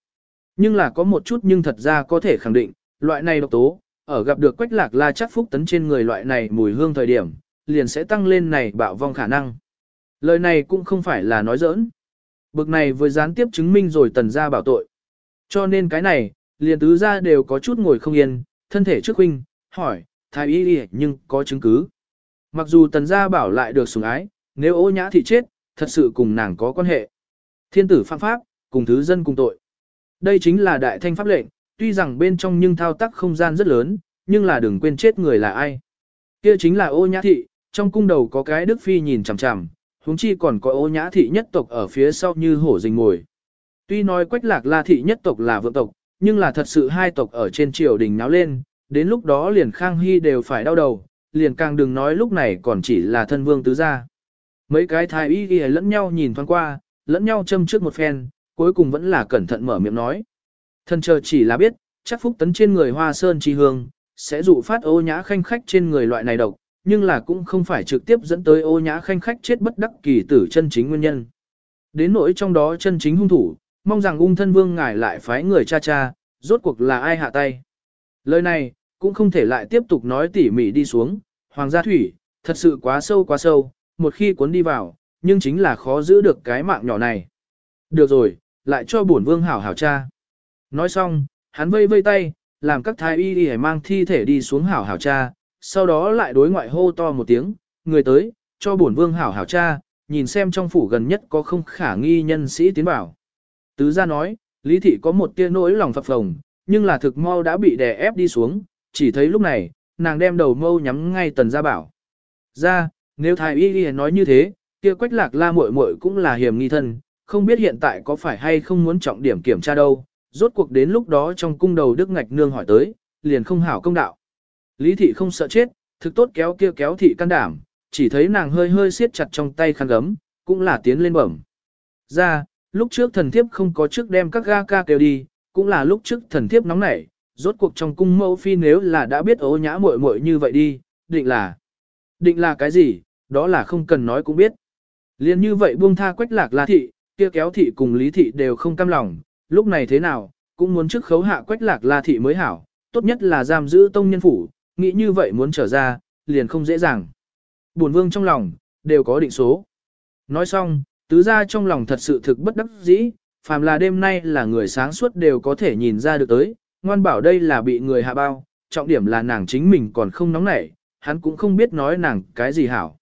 Nhưng là có một chút nhưng thật ra có thể khẳng định, loại này độc tố, ở gặp được quách lạc la chắc phúc tấn trên người loại này mùi hương thời điểm, liền sẽ tăng lên này bạo vong khả năng. Lời này cũng không phải là nói giỡn. Bực này vừa gián tiếp chứng minh rồi tần gia bảo tội. Cho nên cái này, liền tứ gia đều có chút ngồi không yên, thân thể trước huynh, hỏi, thái y đi nhưng có chứng cứ. Mặc dù tần gia bảo lại được sủng ái, nếu ô nhã thị chết, thật sự cùng nàng có quan hệ. Thiên tử phạm pháp, cùng thứ dân cùng tội. Đây chính là đại thanh pháp lệnh, tuy rằng bên trong nhưng thao tác không gian rất lớn, nhưng là đừng quên chết người là ai. Kia chính là ô nhã thị, trong cung đầu có cái đức phi nhìn chằm chằm, huống chi còn có ô nhã thị nhất tộc ở phía sau như hổ rình ngồi. Tuy nói quách lạc la thị nhất tộc là vượng tộc, nhưng là thật sự hai tộc ở trên triều đình náo lên, đến lúc đó liền Khang Hy đều phải đau đầu, liền càng đừng nói lúc này còn chỉ là thân vương tứ gia. Mấy cái thái y ghi lẫn nhau nhìn thoáng qua, lẫn nhau châm trước một phen, cuối cùng vẫn là cẩn thận mở miệng nói. Thần chờ chỉ là biết, chắc phúc tấn trên người hoa sơn chi hương, sẽ dụ phát ô nhã khanh khách trên người loại này độc, nhưng là cũng không phải trực tiếp dẫn tới ô nhã khanh khách chết bất đắc kỳ tử chân chính nguyên nhân. Đến nỗi trong đó chân chính hung thủ, mong rằng ung thân vương ngài lại phái người cha cha, rốt cuộc là ai hạ tay. Lời này, cũng không thể lại tiếp tục nói tỉ mỉ đi xuống, hoàng gia thủy, thật sự quá sâu quá sâu, một khi cuốn đi vào, nhưng chính là khó giữ được cái mạng nhỏ này. Được rồi, lại cho bổn vương hảo hảo cha. Nói xong, hắn vây vây tay, làm các thái y đi mang thi thể đi xuống hảo hảo cha, sau đó lại đối ngoại hô to một tiếng, người tới, cho bổn vương hảo hảo cha, nhìn xem trong phủ gần nhất có không khả nghi nhân sĩ tiến bảo. Tứ gia nói, Lý thị có một tia nỗi lòng phập phồng, nhưng là thực mau đã bị đè ép đi xuống, chỉ thấy lúc này, nàng đem đầu mâu nhắm ngay tần gia bảo. Ra, nếu thái y y nói như thế, kia quách lạc la muội muội cũng là hiểm nghi thân, không biết hiện tại có phải hay không muốn trọng điểm kiểm tra đâu, rốt cuộc đến lúc đó trong cung đầu Đức Ngạch Nương hỏi tới, liền không hảo công đạo. Lý thị không sợ chết, thực tốt kéo kia kéo thị can đảm, chỉ thấy nàng hơi hơi siết chặt trong tay khăn gấm, cũng là tiến lên bẩm. Ra, lúc trước thần thiếp không có trước đem các ga ca kêu đi, cũng là lúc trước thần thiếp nóng nảy, rốt cuộc trong cung mẫu phi nếu là đã biết ố nhã muội muội như vậy đi, định là. Định là cái gì, đó là không cần nói cũng biết. Liên như vậy buông tha quách lạc la thị, kia kéo thị cùng lý thị đều không cam lòng, lúc này thế nào, cũng muốn trước khấu hạ quách lạc la thị mới hảo, tốt nhất là giam giữ tông nhân phủ, nghĩ như vậy muốn trở ra, liền không dễ dàng. Buồn vương trong lòng, đều có định số. Nói xong, tứ ra trong lòng thật sự thực bất đắc dĩ, phàm là đêm nay là người sáng suốt đều có thể nhìn ra được tới, ngoan bảo đây là bị người hạ bao, trọng điểm là nàng chính mình còn không nóng nảy, hắn cũng không biết nói nàng cái gì hảo.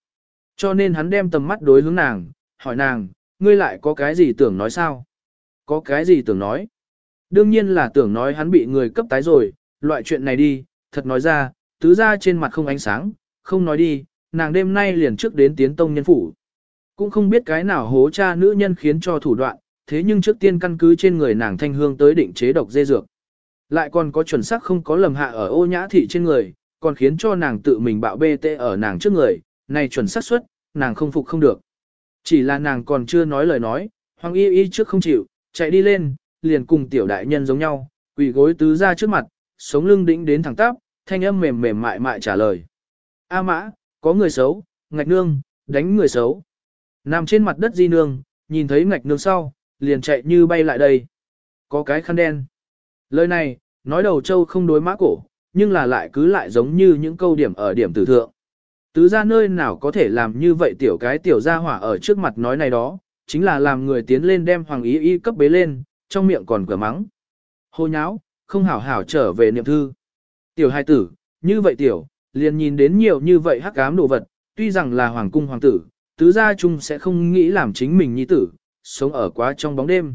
Cho nên hắn đem tầm mắt đối hướng nàng, hỏi nàng, ngươi lại có cái gì tưởng nói sao? Có cái gì tưởng nói? Đương nhiên là tưởng nói hắn bị người cấp tái rồi, loại chuyện này đi, thật nói ra, tứ ra trên mặt không ánh sáng, không nói đi, nàng đêm nay liền trước đến tiến tông nhân phủ. Cũng không biết cái nào hố cha nữ nhân khiến cho thủ đoạn, thế nhưng trước tiên căn cứ trên người nàng thanh hương tới định chế độc dê dược. Lại còn có chuẩn xác không có lầm hạ ở ô nhã thị trên người, còn khiến cho nàng tự mình bạo bê tê ở nàng trước người, này chuẩn xác suất, nàng không phục không được. Chỉ là nàng còn chưa nói lời nói, Hoàng Y Y trước không chịu, chạy đi lên, liền cùng tiểu đại nhân giống nhau, quỳ gối tứ ra trước mặt, sống lưng đĩnh đến thẳng tắp, thanh âm mềm mềm mại mại trả lời. A mã, có người xấu, ngạch nương, đánh người xấu. Nằm trên mặt đất di nương, nhìn thấy ngạch nương sau, liền chạy như bay lại đây. Có cái khăn đen. Lời này, nói đầu châu không đối mã cổ, nhưng là lại cứ lại giống như những câu điểm ở điểm tử thượng. Tứ ra nơi nào có thể làm như vậy tiểu cái tiểu gia hỏa ở trước mặt nói này đó, chính là làm người tiến lên đem hoàng ý y cấp bế lên, trong miệng còn cửa mắng. Hô nháo, không hảo hảo trở về niệm thư. Tiểu hai tử, như vậy tiểu, liền nhìn đến nhiều như vậy hắc ám đồ vật, tuy rằng là hoàng cung hoàng tử, tứ gia chung sẽ không nghĩ làm chính mình nhi tử, sống ở quá trong bóng đêm.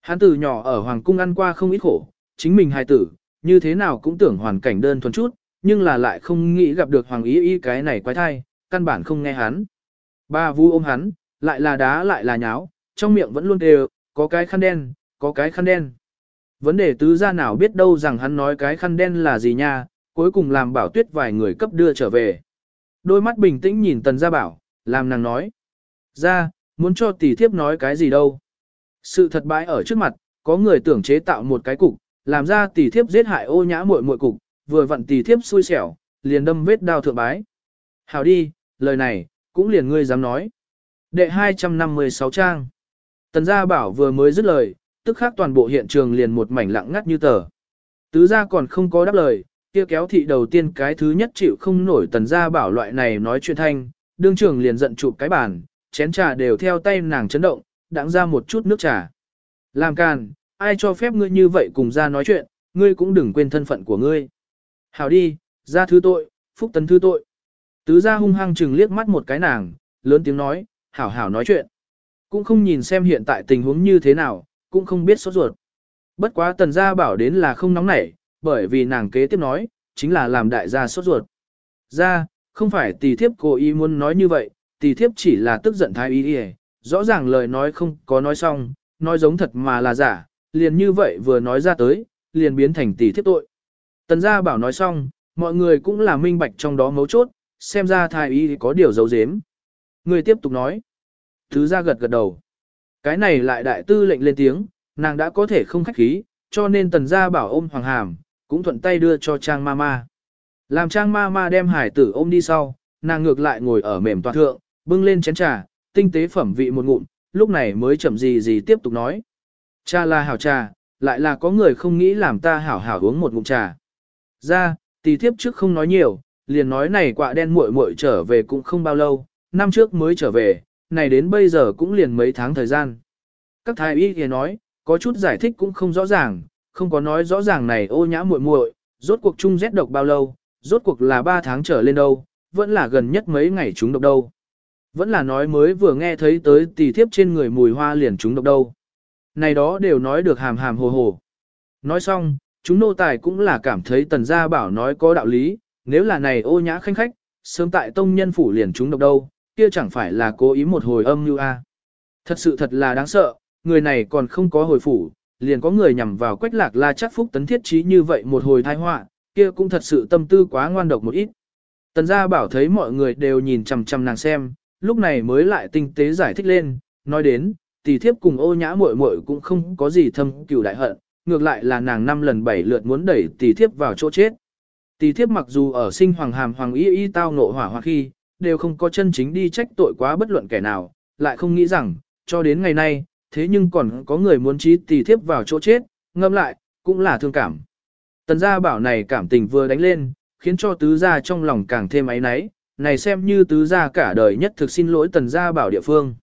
Hắn tử nhỏ ở hoàng cung ăn qua không ít khổ, chính mình hài tử, như thế nào cũng tưởng hoàn cảnh đơn thuần chút, nhưng là lại không nghĩ gặp được hoàng ý y cái này quái thai, căn bản không nghe hắn. Ba vu ôm hắn, lại là đá lại là nháo, trong miệng vẫn luôn đều, có cái khăn đen, có cái khăn đen. Vấn đề tứ gia nào biết đâu rằng hắn nói cái khăn đen là gì nha, cuối cùng làm bảo tuyết vài người cấp đưa trở về. Đôi mắt bình tĩnh nhìn tần gia bảo, làm nàng nói. Ra, muốn cho tỷ thiếp nói cái gì đâu. Sự thật bãi ở trước mặt, có người tưởng chế tạo một cái cục, làm ra tỷ thiếp giết hại ô nhã muội muội cục, vừa vặn tỷ thiếp xui xẻo, liền đâm vết đao thượng bái. Hảo đi, lời này, cũng liền ngươi dám nói. Đệ 256 trang. Tần gia bảo vừa mới dứt lời, tức khác toàn bộ hiện trường liền một mảnh lặng ngắt như tờ. Tứ gia còn không có đáp lời, kia kéo thị đầu tiên cái thứ nhất chịu không nổi tần gia bảo loại này nói chuyện thanh, đương trưởng liền giận chụp cái bàn, chén trà đều theo tay nàng chấn động, đặng ra một chút nước trà. Làm càn, ai cho phép ngươi như vậy cùng ra nói chuyện, ngươi cũng đừng quên thân phận của ngươi. Hảo đi, ra thứ tội, phúc tấn thứ tội. Tứ gia hung hăng chừng liếc mắt một cái nàng, lớn tiếng nói, hảo hảo nói chuyện. Cũng không nhìn xem hiện tại tình huống như thế nào, cũng không biết sốt ruột. Bất quá tần gia bảo đến là không nóng nảy, bởi vì nàng kế tiếp nói, chính là làm đại gia sốt ruột. Ra, không phải tỷ thiếp cố ý muốn nói như vậy, tỷ thiếp chỉ là tức giận thái ý đi rõ ràng lời nói không có nói xong, nói giống thật mà là giả, liền như vậy vừa nói ra tới, liền biến thành tỷ thiếp tội. Tần gia bảo nói xong, mọi người cũng là minh bạch trong đó mấu chốt, xem ra thái y có điều giấu giếm. Người tiếp tục nói. Thứ gia gật gật đầu. Cái này lại đại tư lệnh lên tiếng, nàng đã có thể không khách khí, cho nên tần gia bảo ôm hoàng hàm, cũng thuận tay đưa cho trang mama. Làm trang mama đem hải tử ôm đi sau, nàng ngược lại ngồi ở mềm toàn thượng, bưng lên chén trà, tinh tế phẩm vị một ngụm, lúc này mới chậm gì gì tiếp tục nói. Cha là hảo trà, lại là có người không nghĩ làm ta hảo hảo uống một ngụm trà. Ra, tỷ thiếp trước không nói nhiều, liền nói này quạ đen muội muội trở về cũng không bao lâu, năm trước mới trở về, này đến bây giờ cũng liền mấy tháng thời gian. Các thái y kia nói, có chút giải thích cũng không rõ ràng, không có nói rõ ràng này ô nhã muội muội, rốt cuộc chung rét độc bao lâu, rốt cuộc là 3 tháng trở lên đâu, vẫn là gần nhất mấy ngày chúng độc đâu. Vẫn là nói mới vừa nghe thấy tới tỷ thiếp trên người mùi hoa liền chúng độc đâu. Này đó đều nói được hàm hàm hồ hồ. Nói xong, chúng nô tài cũng là cảm thấy tần gia bảo nói có đạo lý, nếu là này ô nhã khanh khách, sớm tại tông nhân phủ liền chúng độc đâu, kia chẳng phải là cố ý một hồi âm như a. Thật sự thật là đáng sợ, người này còn không có hồi phủ, liền có người nhằm vào quách lạc la chắc phúc tấn thiết trí như vậy một hồi thai họa, kia cũng thật sự tâm tư quá ngoan độc một ít. Tần gia bảo thấy mọi người đều nhìn chằm chằm nàng xem, lúc này mới lại tinh tế giải thích lên, nói đến, tỷ thiếp cùng ô nhã muội muội cũng không có gì thâm cừu đại hận, ngược lại là nàng năm lần bảy lượt muốn đẩy tỷ thiếp vào chỗ chết. Tỷ thiếp mặc dù ở sinh hoàng hàm hoàng y y tao nộ hỏa hoa khi, đều không có chân chính đi trách tội quá bất luận kẻ nào, lại không nghĩ rằng, cho đến ngày nay, thế nhưng còn có người muốn trí tỷ thiếp vào chỗ chết, ngâm lại, cũng là thương cảm. Tần gia bảo này cảm tình vừa đánh lên, khiến cho tứ gia trong lòng càng thêm áy náy, này xem như tứ gia cả đời nhất thực xin lỗi tần gia bảo địa phương.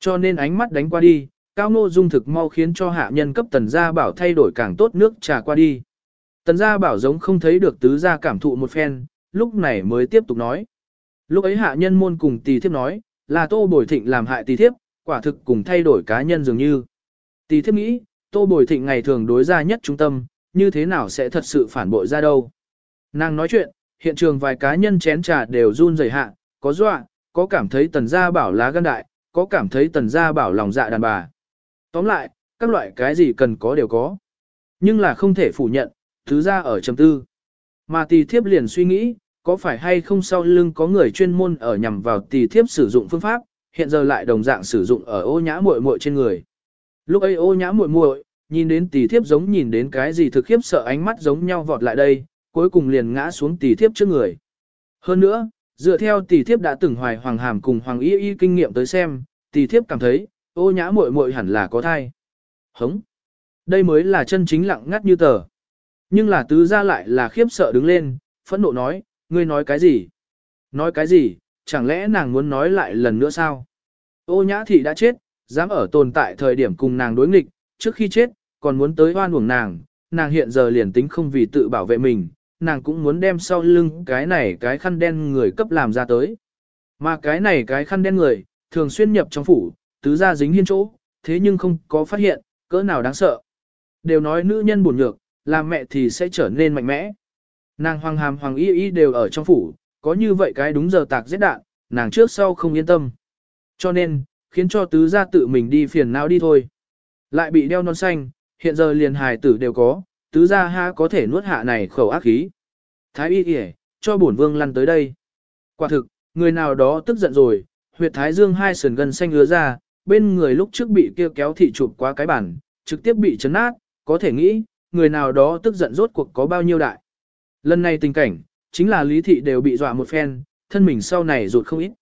Cho nên ánh mắt đánh qua đi, cao ngô dung thực mau khiến cho hạ nhân cấp tần gia bảo thay đổi càng tốt nước trà qua đi. Tần gia bảo giống không thấy được tứ gia cảm thụ một phen, lúc này mới tiếp tục nói. Lúc ấy hạ nhân môn cùng tỷ thiếp nói, là tô bồi thịnh làm hại tỷ thiếp, quả thực cùng thay đổi cá nhân dường như. Tỷ thiếp nghĩ, tô bồi thịnh ngày thường đối ra nhất trung tâm, như thế nào sẽ thật sự phản bội ra đâu. Nàng nói chuyện, hiện trường vài cá nhân chén trà đều run rẩy hạ, có dọa, có cảm thấy tần gia bảo lá gan đại, có cảm thấy tần gia bảo lòng dạ đàn bà. Tóm lại, các loại cái gì cần có đều có. Nhưng là không thể phủ nhận, thứ ra ở trầm tư. Mà tỷ thiếp liền suy nghĩ, có phải hay không sau lưng có người chuyên môn ở nhằm vào tỷ thiếp sử dụng phương pháp, hiện giờ lại đồng dạng sử dụng ở ô nhã muội muội trên người. Lúc ấy ô nhã muội muội nhìn đến tỷ thiếp giống nhìn đến cái gì thực khiếp sợ ánh mắt giống nhau vọt lại đây, cuối cùng liền ngã xuống tỷ thiếp trước người. Hơn nữa, dựa theo tỷ thiếp đã từng hoài hoàng hàm cùng hoàng y y kinh nghiệm tới xem, tỷ thiếp cảm thấy, ô nhã muội muội hẳn là có thai. Hống! Đây mới là chân chính lặng ngắt như tờ. Nhưng là tứ ra lại là khiếp sợ đứng lên, phẫn nộ nói, ngươi nói cái gì? Nói cái gì, chẳng lẽ nàng muốn nói lại lần nữa sao? Ô nhã thị đã chết, dám ở tồn tại thời điểm cùng nàng đối nghịch, trước khi chết, còn muốn tới hoan uổng nàng, nàng hiện giờ liền tính không vì tự bảo vệ mình, nàng cũng muốn đem sau lưng cái này cái khăn đen người cấp làm ra tới. Mà cái này cái khăn đen người, thường xuyên nhập trong phủ, tứ ra dính hiên chỗ, thế nhưng không có phát hiện, cỡ nào đáng sợ. Đều nói nữ nhân buồn nhược, làm mẹ thì sẽ trở nên mạnh mẽ. Nàng hoàng hàm hoàng y y đều ở trong phủ, có như vậy cái đúng giờ tạc giết đạn, nàng trước sau không yên tâm. Cho nên, khiến cho tứ gia tự mình đi phiền não đi thôi. Lại bị đeo non xanh, hiện giờ liền hài tử đều có, tứ gia ha có thể nuốt hạ này khẩu ác khí. Thái y kể, cho bổn vương lăn tới đây. Quả thực, người nào đó tức giận rồi, huyệt thái dương hai sườn gần xanh ứa ra, bên người lúc trước bị kia kéo thị chụp qua cái bản, trực tiếp bị chấn nát, có thể nghĩ, người nào đó tức giận rốt cuộc có bao nhiêu đại. Lần này tình cảnh, chính là lý thị đều bị dọa một phen, thân mình sau này rụt không ít.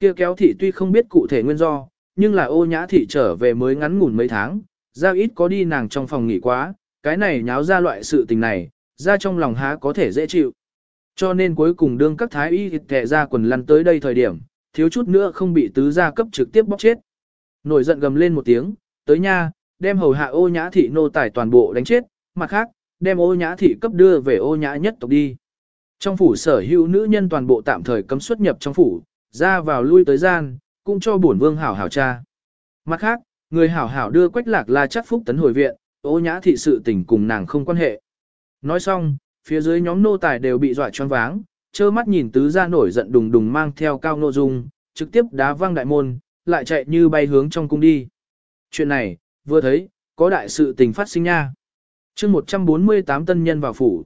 Kia kéo thị tuy không biết cụ thể nguyên do, nhưng là ô nhã thị trở về mới ngắn ngủn mấy tháng, ra ít có đi nàng trong phòng nghỉ quá, cái này nháo ra loại sự tình này, ra trong lòng há có thể dễ chịu. Cho nên cuối cùng đương các thái y thịt thẻ ra quần lăn tới đây thời điểm, thiếu chút nữa không bị tứ gia cấp trực tiếp bóc chết. Nổi giận gầm lên một tiếng, tới nha, đem hầu hạ ô nhã thị nô tài toàn bộ đánh chết, mặt khác, đem ô nhã thị cấp đưa về ô nhã nhất tộc đi. Trong phủ sở hữu nữ nhân toàn bộ tạm thời cấm xuất nhập trong phủ, ra vào lui tới gian, cũng cho bổn vương hảo hảo cha. Mặt khác, người hảo hảo đưa quách lạc la chắc phúc tấn hồi viện, ô nhã thị sự tình cùng nàng không quan hệ. Nói xong, phía dưới nhóm nô tài đều bị dọa choáng váng, trơ mắt nhìn tứ gia nổi giận đùng đùng mang theo cao nô dung, trực tiếp đá văng đại môn, lại chạy như bay hướng trong cung đi. Chuyện này, vừa thấy, có đại sự tình phát sinh nha. chương 148 tân nhân vào phủ.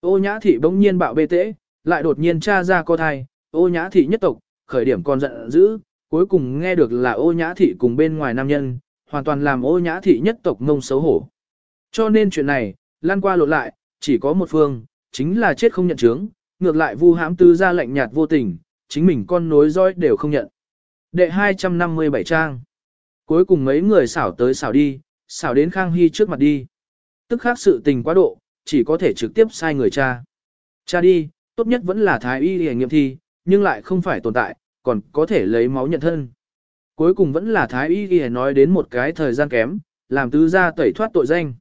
Ô nhã thị bỗng nhiên bạo bê tễ, lại đột nhiên tra ra co thai, ô nhã thị nhất tộc, khởi điểm còn giận dữ, cuối cùng nghe được là ô nhã thị cùng bên ngoài nam nhân, hoàn toàn làm ô nhã thị nhất tộc ngông xấu hổ. Cho nên chuyện này, lan qua lộ lại, chỉ có một phương, chính là chết không nhận chứng, ngược lại vu hãm tư ra lệnh nhạt vô tình, chính mình con nối dõi đều không nhận. Đệ 257 trang. Cuối cùng mấy người xảo tới xảo đi, xảo đến Khang Hy trước mặt đi. Tức khác sự tình quá độ, chỉ có thể trực tiếp sai người cha. Cha đi, tốt nhất vẫn là thái y để nghiệm thi, nhưng lại không phải tồn tại, còn có thể lấy máu nhận thân. Cuối cùng vẫn là thái y ghi nói đến một cái thời gian kém, làm tứ gia tẩy thoát tội danh.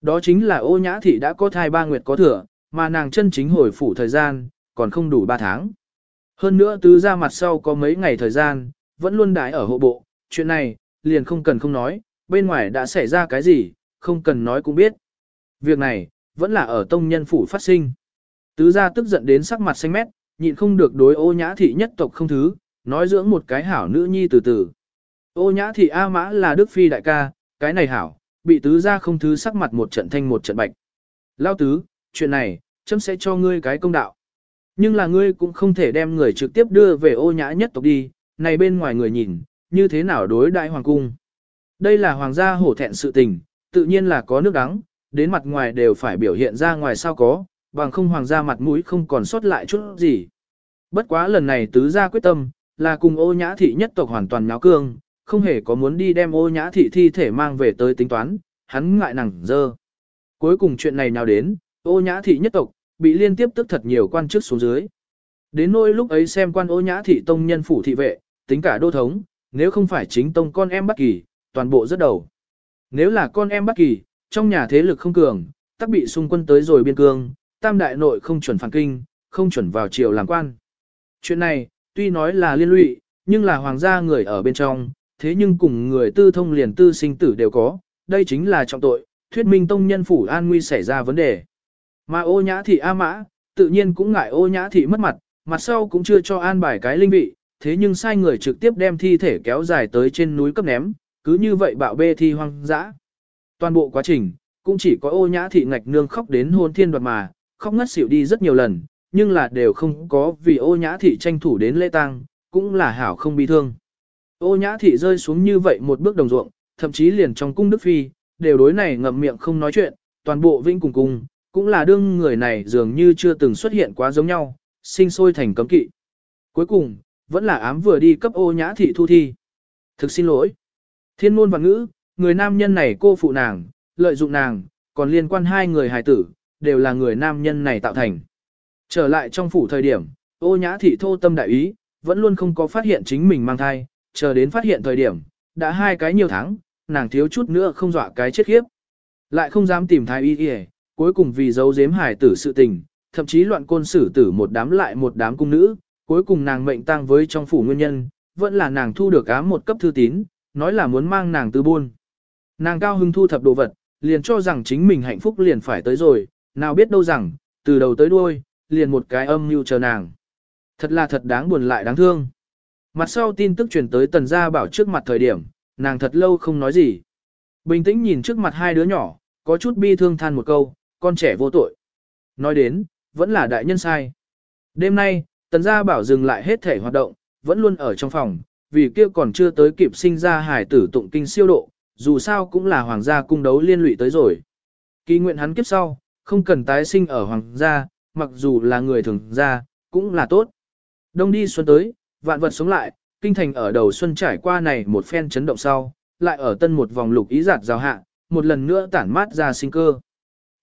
Đó chính là ô nhã thị đã có thai ba nguyệt có thừa, mà nàng chân chính hồi phủ thời gian, còn không đủ ba tháng. Hơn nữa tứ gia mặt sau có mấy ngày thời gian, vẫn luôn đái ở hộ bộ, chuyện này, liền không cần không nói, bên ngoài đã xảy ra cái gì, không cần nói cũng biết. Việc này, vẫn là ở tông nhân phủ phát sinh. Tứ gia tức giận đến sắc mặt xanh mét, nhịn không được đối ô nhã thị nhất tộc không thứ, nói dưỡng một cái hảo nữ nhi từ từ. Ô nhã thị A mã là Đức Phi đại ca, cái này hảo, bị tứ gia không thứ sắc mặt một trận thanh một trận bạch. Lao tứ, chuyện này, chấm sẽ cho ngươi cái công đạo. Nhưng là ngươi cũng không thể đem người trực tiếp đưa về ô nhã nhất tộc đi, này bên ngoài người nhìn, như thế nào đối đại hoàng cung. Đây là hoàng gia hổ thẹn sự tình, tự nhiên là có nước đắng, đến mặt ngoài đều phải biểu hiện ra ngoài sao có, bằng không hoàng gia mặt mũi không còn sót lại chút gì. Bất quá lần này tứ gia quyết tâm, là cùng ô nhã thị nhất tộc hoàn toàn nháo cương, không hề có muốn đi đem ô nhã thị thi thể mang về tới tính toán, hắn ngại nặng dơ. Cuối cùng chuyện này nào đến, ô nhã thị nhất tộc, bị liên tiếp tức thật nhiều quan chức xuống dưới. Đến nỗi lúc ấy xem quan ô nhã thị tông nhân phủ thị vệ, tính cả đô thống, nếu không phải chính tông con em bất kỳ, toàn bộ rất đầu. Nếu là con em bất kỳ, trong nhà thế lực không cường, tắc bị xung quân tới rồi biên cương, tam đại nội không chuẩn phản kinh, không chuẩn vào triều làm quan. Chuyện này, tuy nói là liên lụy, nhưng là hoàng gia người ở bên trong, thế nhưng cùng người tư thông liền tư sinh tử đều có, đây chính là trọng tội, thuyết minh tông nhân phủ an nguy xảy ra vấn đề. Mà ô nhã thị A mã, tự nhiên cũng ngại ô nhã thị mất mặt, mặt sau cũng chưa cho an bài cái linh vị, thế nhưng sai người trực tiếp đem thi thể kéo dài tới trên núi cấp ném, cứ như vậy bạo bê thi hoang dã. Toàn bộ quá trình, cũng chỉ có ô nhã thị ngạch nương khóc đến hôn thiên đoạt mà, khóc ngất xỉu đi rất nhiều lần, nhưng là đều không có vì ô nhã thị tranh thủ đến lễ tang, cũng là hảo không bị thương. Ô nhã thị rơi xuống như vậy một bước đồng ruộng, thậm chí liền trong cung đức phi, đều đối này ngậm miệng không nói chuyện, toàn bộ vinh cùng cung, cũng là đương người này dường như chưa từng xuất hiện quá giống nhau, sinh sôi thành cấm kỵ. Cuối cùng, vẫn là ám vừa đi cấp ô nhã thị thu thi. Thực xin lỗi. Thiên môn và ngữ, người nam nhân này cô phụ nàng, lợi dụng nàng, còn liên quan hai người hài tử, đều là người nam nhân này tạo thành. Trở lại trong phủ thời điểm, ô nhã thị thô tâm đại ý, vẫn luôn không có phát hiện chính mình mang thai, chờ đến phát hiện thời điểm, đã hai cái nhiều tháng, nàng thiếu chút nữa không dọa cái chết khiếp. Lại không dám tìm thái y y, cuối cùng vì giấu giếm hài tử sự tình, thậm chí loạn côn xử tử một đám lại một đám cung nữ, cuối cùng nàng mệnh tang với trong phủ nguyên nhân, vẫn là nàng thu được ám một cấp thư tín, nói là muốn mang nàng tư buôn. Nàng cao hưng thu thập đồ vật, liền cho rằng chính mình hạnh phúc liền phải tới rồi, nào biết đâu rằng, từ đầu tới đuôi, liền một cái âm mưu chờ nàng. Thật là thật đáng buồn lại đáng thương. Mặt sau tin tức truyền tới tần gia bảo trước mặt thời điểm, nàng thật lâu không nói gì. Bình tĩnh nhìn trước mặt hai đứa nhỏ, có chút bi thương than một câu, con trẻ vô tội. Nói đến, vẫn là đại nhân sai. Đêm nay, tần gia bảo dừng lại hết thể hoạt động, vẫn luôn ở trong phòng, vì kia còn chưa tới kịp sinh ra hải tử tụng kinh siêu độ, dù sao cũng là hoàng gia cung đấu liên lụy tới rồi. Kỳ nguyện hắn kiếp sau, không cần tái sinh ở hoàng gia, mặc dù là người thường gia, cũng là tốt. Đông đi xuân tới, vạn vật sống lại, kinh thành ở đầu xuân trải qua này một phen chấn động sau, lại ở tân một vòng lục ý giạt rào hạ, một lần nữa tản mát ra sinh cơ.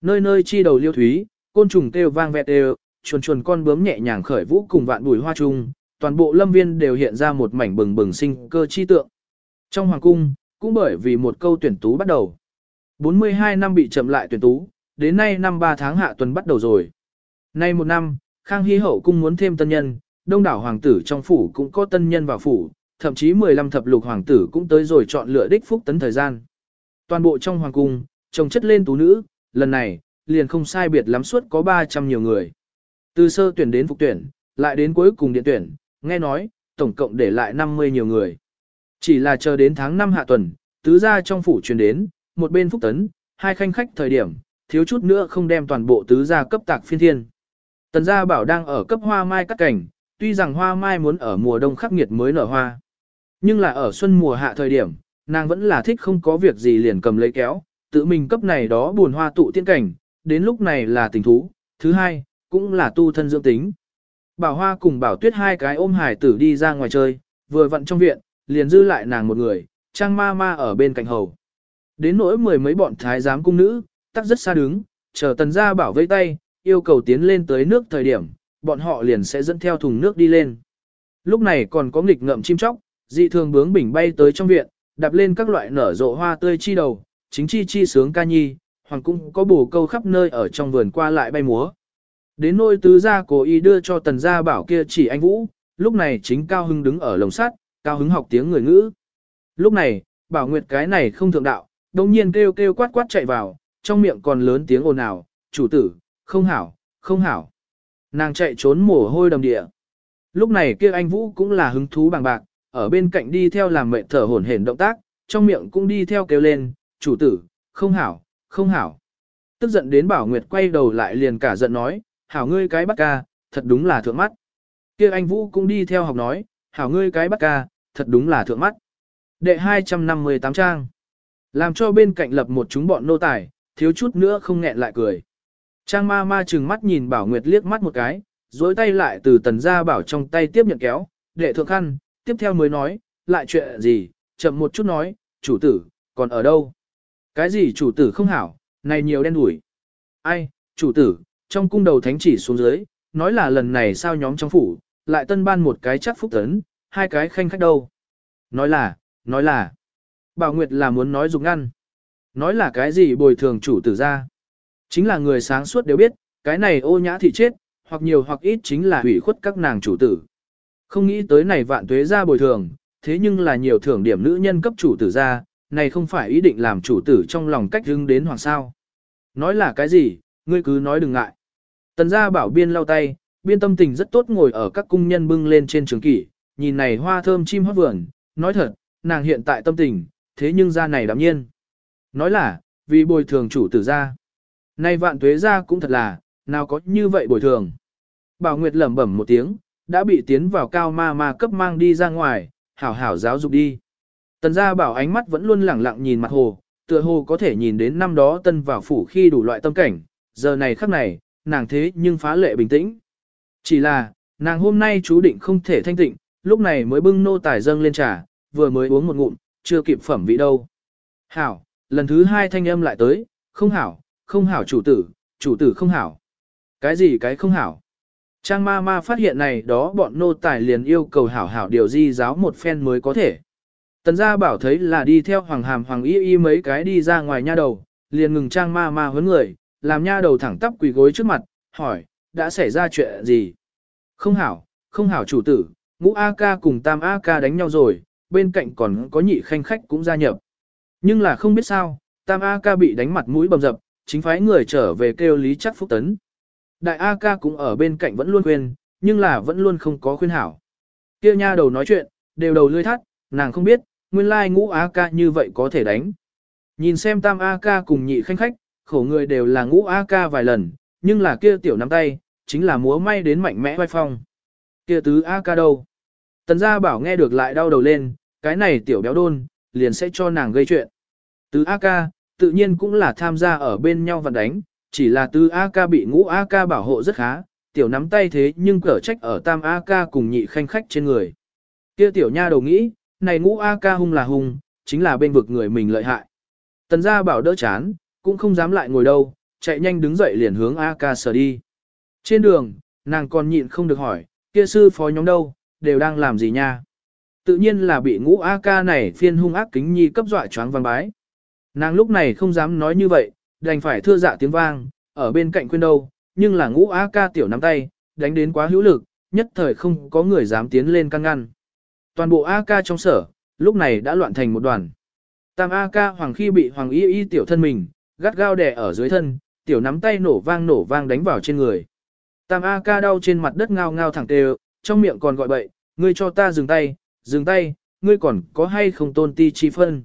Nơi nơi chi đầu liêu thúy, côn trùng kêu vang vẹt đều, chuồn chuồn con bướm nhẹ nhàng khởi vũ cùng vạn bùi hoa trung, toàn bộ lâm viên đều hiện ra một mảnh bừng bừng sinh cơ chi tượng. Trong hoàng cung, cũng bởi vì một câu tuyển tú bắt đầu. 42 năm bị chậm lại tuyển tú, đến nay năm 3 tháng hạ tuần bắt đầu rồi. Nay một năm, Khang Hy Hậu cung muốn thêm tân nhân, đông đảo hoàng tử trong phủ cũng có tân nhân vào phủ, thậm chí 15 thập lục hoàng tử cũng tới rồi chọn lựa đích phúc tấn thời gian. Toàn bộ trong hoàng cung, trồng chất lên tú nữ, lần này, liền không sai biệt lắm suốt có 300 nhiều người. Từ sơ tuyển đến phục tuyển, lại đến cuối cùng điện tuyển, nghe nói, tổng cộng để lại 50 nhiều người. Chỉ là chờ đến tháng 5 hạ tuần, tứ gia trong phủ truyền đến, một bên phúc tấn, hai khanh khách thời điểm, thiếu chút nữa không đem toàn bộ tứ gia cấp tạc phiên thiên. Tần gia bảo đang ở cấp hoa mai cắt cảnh, tuy rằng hoa mai muốn ở mùa đông khắc nghiệt mới nở hoa. Nhưng là ở xuân mùa hạ thời điểm, nàng vẫn là thích không có việc gì liền cầm lấy kéo, tự mình cấp này đó buồn hoa tụ tiên cảnh, đến lúc này là tình thú, thứ hai, cũng là tu thân dưỡng tính. Bảo hoa cùng bảo tuyết hai cái ôm hải tử đi ra ngoài chơi, vừa vặn trong viện, liền dư lại nàng một người, trang ma ma ở bên cạnh hầu. Đến nỗi mười mấy bọn thái giám cung nữ, tắc rất xa đứng, chờ tần gia bảo vây tay, yêu cầu tiến lên tới nước thời điểm, bọn họ liền sẽ dẫn theo thùng nước đi lên. Lúc này còn có nghịch ngậm chim chóc, dị thường bướng bỉnh bay tới trong viện, đạp lên các loại nở rộ hoa tươi chi đầu, chính chi chi sướng ca nhi, hoàng cung có bổ câu khắp nơi ở trong vườn qua lại bay múa. Đến nôi tứ gia cố ý đưa cho tần gia bảo kia chỉ anh Vũ, lúc này chính Cao Hưng đứng ở lồng sắt, Cao Hứng học tiếng người ngữ. Lúc này, bảo nguyệt cái này không thượng đạo, đồng nhiên kêu kêu quát quát chạy vào, trong miệng còn lớn tiếng ồn ào, chủ tử, không hảo, không hảo. Nàng chạy trốn mồ hôi đầm địa. Lúc này kia anh Vũ cũng là hứng thú bằng bạc, ở bên cạnh đi theo làm mệnh thở hổn hển động tác, trong miệng cũng đi theo kêu lên, chủ tử, không hảo, không hảo. Tức giận đến Bảo Nguyệt quay đầu lại liền cả giận nói, hảo ngươi cái bắt ca, thật đúng là thượng mắt. kia anh Vũ cũng đi theo học nói, hảo ngươi cái bắt ca, thật đúng là thượng mắt. Đệ 258 trang. Làm cho bên cạnh lập một chúng bọn nô tài, thiếu chút nữa không nghẹn lại cười. Trang ma ma trừng mắt nhìn Bảo Nguyệt liếc mắt một cái, dối tay lại từ tần gia bảo trong tay tiếp nhận kéo, đệ thượng khăn, tiếp theo mới nói, lại chuyện gì, chậm một chút nói, chủ tử, còn ở đâu? Cái gì chủ tử không hảo, này nhiều đen đủi. Ai, chủ tử, trong cung đầu thánh chỉ xuống dưới, nói là lần này sao nhóm trong phủ, lại tân ban một cái chắc phúc tấn, hai cái khanh khách đâu. Nói là, nói là, Bảo Nguyệt là muốn nói dùng ngăn. Nói là cái gì bồi thường chủ tử ra. Chính là người sáng suốt đều biết, cái này ô nhã thị chết, hoặc nhiều hoặc ít chính là hủy khuất các nàng chủ tử. Không nghĩ tới này vạn tuế ra bồi thường, thế nhưng là nhiều thưởng điểm nữ nhân cấp chủ tử ra, này không phải ý định làm chủ tử trong lòng cách hưng đến hoàng sao. Nói là cái gì, ngươi cứ nói đừng ngại. Tần gia bảo biên lau tay, biên tâm tình rất tốt ngồi ở các cung nhân bưng lên trên trường kỷ, nhìn này hoa thơm chim hót vườn, nói thật, nàng hiện tại tâm tình, thế nhưng ra này đạm nhiên. Nói là, vì bồi thường chủ tử ra. Nay vạn tuế ra cũng thật là, nào có như vậy bồi thường. Bảo Nguyệt lẩm bẩm một tiếng, đã bị tiến vào cao ma ma cấp mang đi ra ngoài, hảo hảo giáo dục đi. Tần gia bảo ánh mắt vẫn luôn lẳng lặng nhìn mặt hồ, tựa hồ có thể nhìn đến năm đó tân vào phủ khi đủ loại tâm cảnh, giờ này khắc này, nàng thế nhưng phá lệ bình tĩnh. Chỉ là, nàng hôm nay chú định không thể thanh tịnh, lúc này mới bưng nô tài dâng lên trà, vừa mới uống một ngụm, chưa kịp phẩm vị đâu. Hảo, lần thứ hai thanh âm lại tới, không hảo, không hảo chủ tử, chủ tử không hảo. Cái gì cái không hảo? Trang ma ma phát hiện này đó bọn nô tài liền yêu cầu hảo hảo điều di giáo một phen mới có thể. Tần gia bảo thấy là đi theo hoàng hàm hoàng y y mấy cái đi ra ngoài nha đầu, liền ngừng trang ma ma huấn người, làm nha đầu thẳng tắp quỳ gối trước mặt, hỏi, đã xảy ra chuyện gì? Không hảo, không hảo chủ tử, ngũ A ca cùng tam A ca đánh nhau rồi, bên cạnh còn có nhị khanh khách cũng gia nhập. Nhưng là không biết sao, tam A ca bị đánh mặt mũi bầm dập, chính phái người trở về kêu lý chắc phúc tấn. Đại A ca cũng ở bên cạnh vẫn luôn khuyên, nhưng là vẫn luôn không có khuyên hảo. Kia nha đầu nói chuyện, đều đầu lươi thắt, nàng không biết, nguyên lai ngũ A ca như vậy có thể đánh. Nhìn xem tam A ca cùng nhị khanh khách, khổ người đều là ngũ A ca vài lần, nhưng là kia tiểu nắm tay, chính là múa may đến mạnh mẽ vai phong. Kia tứ A ca đâu? Tần gia bảo nghe được lại đau đầu lên, cái này tiểu béo đôn, liền sẽ cho nàng gây chuyện. Tứ A ca, tự nhiên cũng là tham gia ở bên nhau và đánh, chỉ là tứ A ca bị ngũ A ca bảo hộ rất khá, tiểu nắm tay thế nhưng cở trách ở tam A ca cùng nhị khanh khách trên người. Kia tiểu nha đầu nghĩ, này ngũ A ca hung là hung, chính là bên vực người mình lợi hại. Tần gia bảo đỡ chán, cũng không dám lại ngồi đâu, chạy nhanh đứng dậy liền hướng A ca sở đi. Trên đường, nàng còn nhịn không được hỏi, kia sư phó nhóm đâu, đều đang làm gì nha? Tự nhiên là bị ngũ A ca này phiên hung ác kính nhi cấp dọa choáng vang bái. Nàng lúc này không dám nói như vậy, đành phải thưa dạ tiếng vang, ở bên cạnh quên đâu, nhưng là ngũ A ca tiểu nắm tay, đánh đến quá hữu lực, nhất thời không có người dám tiến lên căng ngăn. Toàn bộ A ca trong sở, lúc này đã loạn thành một đoàn. Tam A ca hoàng khi bị hoàng y y tiểu thân mình, gắt gao đè ở dưới thân, tiểu nắm tay nổ vang nổ vang đánh vào trên người. Tam A ca đau trên mặt đất ngao ngao thẳng tê trong miệng còn gọi bậy, ngươi cho ta dừng tay, dừng tay, ngươi còn có hay không tôn ti chi phân.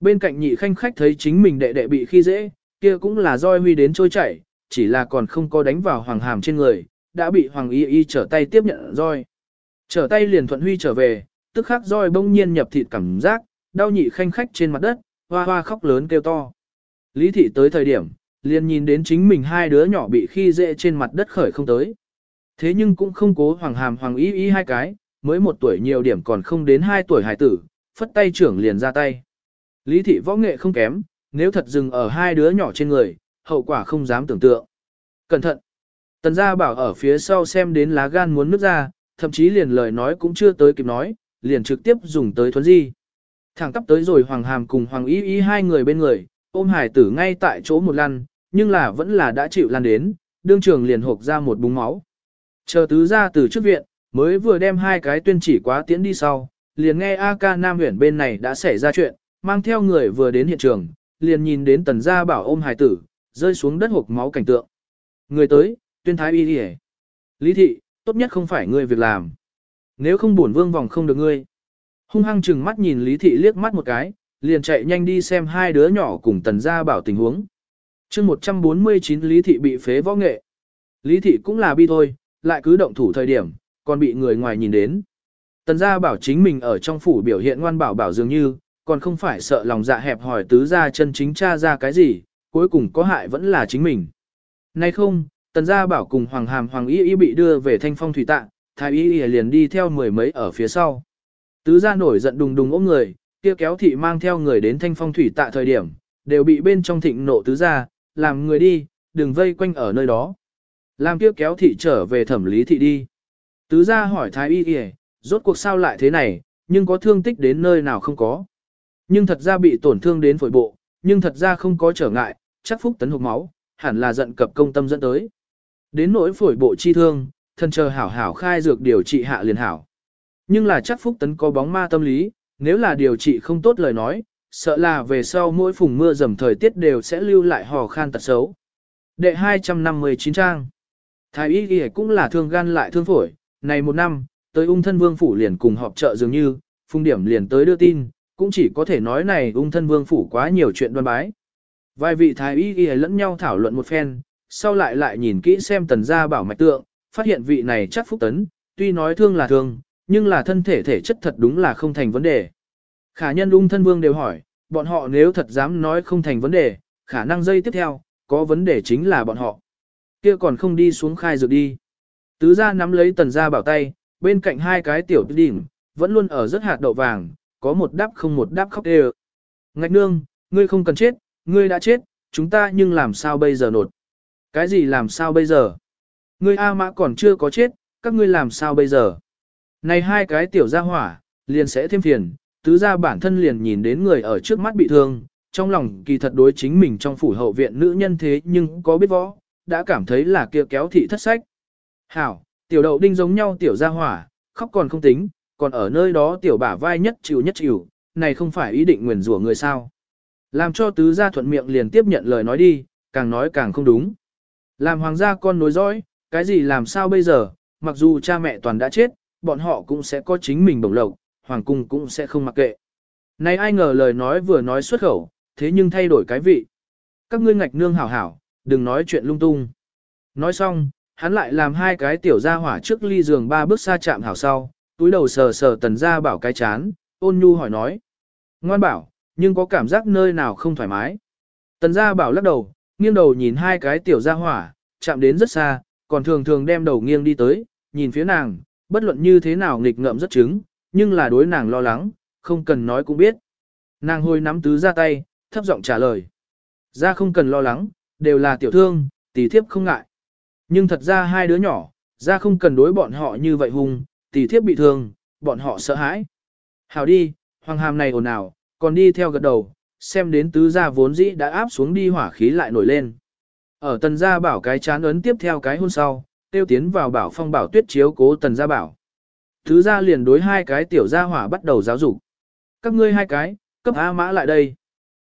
Bên cạnh nhị khanh khách thấy chính mình đệ đệ bị khi dễ, kia cũng là roi huy đến trôi chảy, chỉ là còn không có đánh vào hoàng hàm trên người, đã bị hoàng y y trở tay tiếp nhận roi. Trở tay liền thuận huy trở về, tức khắc roi bỗng nhiên nhập thịt cảm giác, đau nhị khanh khách trên mặt đất, hoa hoa khóc lớn kêu to. Lý thị tới thời điểm, liền nhìn đến chính mình hai đứa nhỏ bị khi dễ trên mặt đất khởi không tới. Thế nhưng cũng không cố hoàng hàm hoàng ý ý hai cái, mới một tuổi nhiều điểm còn không đến hai tuổi hải tử, phất tay trưởng liền ra tay. Lý thị võ nghệ không kém, nếu thật dừng ở hai đứa nhỏ trên người, hậu quả không dám tưởng tượng. Cẩn thận! Tần gia bảo ở phía sau xem đến lá gan muốn nước ra, thậm chí liền lời nói cũng chưa tới kịp nói, liền trực tiếp dùng tới thuấn di. Thẳng tắp tới rồi Hoàng Hàm cùng Hoàng Ý Ý hai người bên người, ôm hải tử ngay tại chỗ một lăn, nhưng là vẫn là đã chịu lan đến, đương trường liền hộp ra một búng máu. Chờ tứ ra từ trước viện, mới vừa đem hai cái tuyên chỉ quá tiễn đi sau, liền nghe A ca Nam huyện bên này đã xảy ra chuyện, mang theo người vừa đến hiện trường, liền nhìn đến tần gia bảo ôm hải tử, rơi xuống đất hộp máu cảnh tượng. Người tới, tuyên thái y đi Lý thị, tốt nhất không phải ngươi việc làm. Nếu không bổn vương vòng không được ngươi. Hung hăng chừng mắt nhìn Lý thị liếc mắt một cái, liền chạy nhanh đi xem hai đứa nhỏ cùng tần gia bảo tình huống. chương 149 Lý thị bị phế võ nghệ. Lý thị cũng là bi thôi, lại cứ động thủ thời điểm, còn bị người ngoài nhìn đến. Tần gia bảo chính mình ở trong phủ biểu hiện ngoan bảo bảo dường như, còn không phải sợ lòng dạ hẹp hỏi tứ gia chân chính cha ra cái gì, cuối cùng có hại vẫn là chính mình. Nay không, tần gia bảo cùng hoàng hàm hoàng y y bị đưa về thanh phong thủy tạ, thái y y liền đi theo mười mấy ở phía sau. Tứ gia nổi giận đùng đùng ôm người, kia kéo thị mang theo người đến thanh phong thủy tạ thời điểm, đều bị bên trong thịnh nộ tứ gia, làm người đi, đừng vây quanh ở nơi đó. Làm kia kéo thị trở về thẩm lý thị đi. Tứ gia hỏi thái y y, rốt cuộc sao lại thế này, nhưng có thương tích đến nơi nào không có. Nhưng thật ra bị tổn thương đến phổi bộ, nhưng thật ra không có trở ngại, chắc phúc tấn hộp máu, hẳn là giận cập công tâm dẫn tới. Đến nỗi phổi bộ chi thương, thân chờ hảo hảo khai dược điều trị hạ liền hảo. Nhưng là chắc phúc tấn có bóng ma tâm lý, nếu là điều trị không tốt lời nói, sợ là về sau mỗi phùng mưa dầm thời tiết đều sẽ lưu lại hò khan tật xấu. Đệ 259 trang Thái y ghi cũng là thương gan lại thương phổi, này một năm, tới ung thân vương phủ liền cùng họp chợ dường như, phung điểm liền tới đưa tin, cũng chỉ có thể nói này ung thân vương phủ quá nhiều chuyện đoan bái. Vài vị thái y ghi lẫn nhau thảo luận một phen, sau lại lại nhìn kỹ xem tần gia bảo mạch tượng, phát hiện vị này chắc phúc tấn, tuy nói thương là thương, nhưng là thân thể thể chất thật đúng là không thành vấn đề. Khả nhân ung thân vương đều hỏi, bọn họ nếu thật dám nói không thành vấn đề, khả năng dây tiếp theo, có vấn đề chính là bọn họ. Kia còn không đi xuống khai dược đi. Tứ gia nắm lấy tần gia bảo tay, bên cạnh hai cái tiểu đỉnh, vẫn luôn ở rất hạt đậu vàng, có một đáp không một đáp khóc đều. Ngạch nương, ngươi không cần chết, ngươi đã chết, chúng ta nhưng làm sao bây giờ nột. Cái gì làm sao bây giờ? Ngươi A mã còn chưa có chết, các ngươi làm sao bây giờ? Này hai cái tiểu gia hỏa, liền sẽ thêm phiền, tứ gia bản thân liền nhìn đến người ở trước mắt bị thương, trong lòng kỳ thật đối chính mình trong phủ hậu viện nữ nhân thế nhưng có biết võ, đã cảm thấy là kia kéo thị thất sách. Hảo, tiểu đậu đinh giống nhau tiểu gia hỏa, khóc còn không tính, còn ở nơi đó tiểu bả vai nhất chịu nhất chịu, này không phải ý định nguyền rủa người sao. Làm cho tứ gia thuận miệng liền tiếp nhận lời nói đi, càng nói càng không đúng. Làm hoàng gia con nối dõi, cái gì làm sao bây giờ, mặc dù cha mẹ toàn đã chết, bọn họ cũng sẽ có chính mình bổng lộc, hoàng cung cũng sẽ không mặc kệ. Này ai ngờ lời nói vừa nói xuất khẩu, thế nhưng thay đổi cái vị. Các ngươi ngạch nương hảo hảo, đừng nói chuyện lung tung. Nói xong, hắn lại làm hai cái tiểu gia hỏa trước ly giường ba bước xa chạm hảo sau, túi đầu sờ sờ tần gia bảo cái chán, ôn nhu hỏi nói. Ngoan bảo, nhưng có cảm giác nơi nào không thoải mái. Tần gia bảo lắc đầu, nghiêng đầu nhìn hai cái tiểu gia hỏa, chạm đến rất xa, còn thường thường đem đầu nghiêng đi tới, nhìn phía nàng, bất luận như thế nào nghịch ngợm rất chứng, nhưng là đối nàng lo lắng, không cần nói cũng biết. Nàng hồi nắm tứ ra tay, thấp giọng trả lời. Ra không cần lo lắng, đều là tiểu thương, tỷ thiếp không ngại. Nhưng thật ra hai đứa nhỏ, ra không cần đối bọn họ như vậy hùng, tỷ thiếp bị thương, bọn họ sợ hãi. Hảo đi, hoàng hàm này ồn ào, còn đi theo gật đầu, xem đến tứ gia vốn dĩ đã áp xuống đi hỏa khí lại nổi lên. Ở tần gia bảo cái chán ấn tiếp theo cái hôn sau, tiêu tiến vào bảo phong bảo tuyết chiếu cố tần gia bảo. Tứ gia liền đối hai cái tiểu gia hỏa bắt đầu giáo dục. Các ngươi hai cái, cấp A mã lại đây.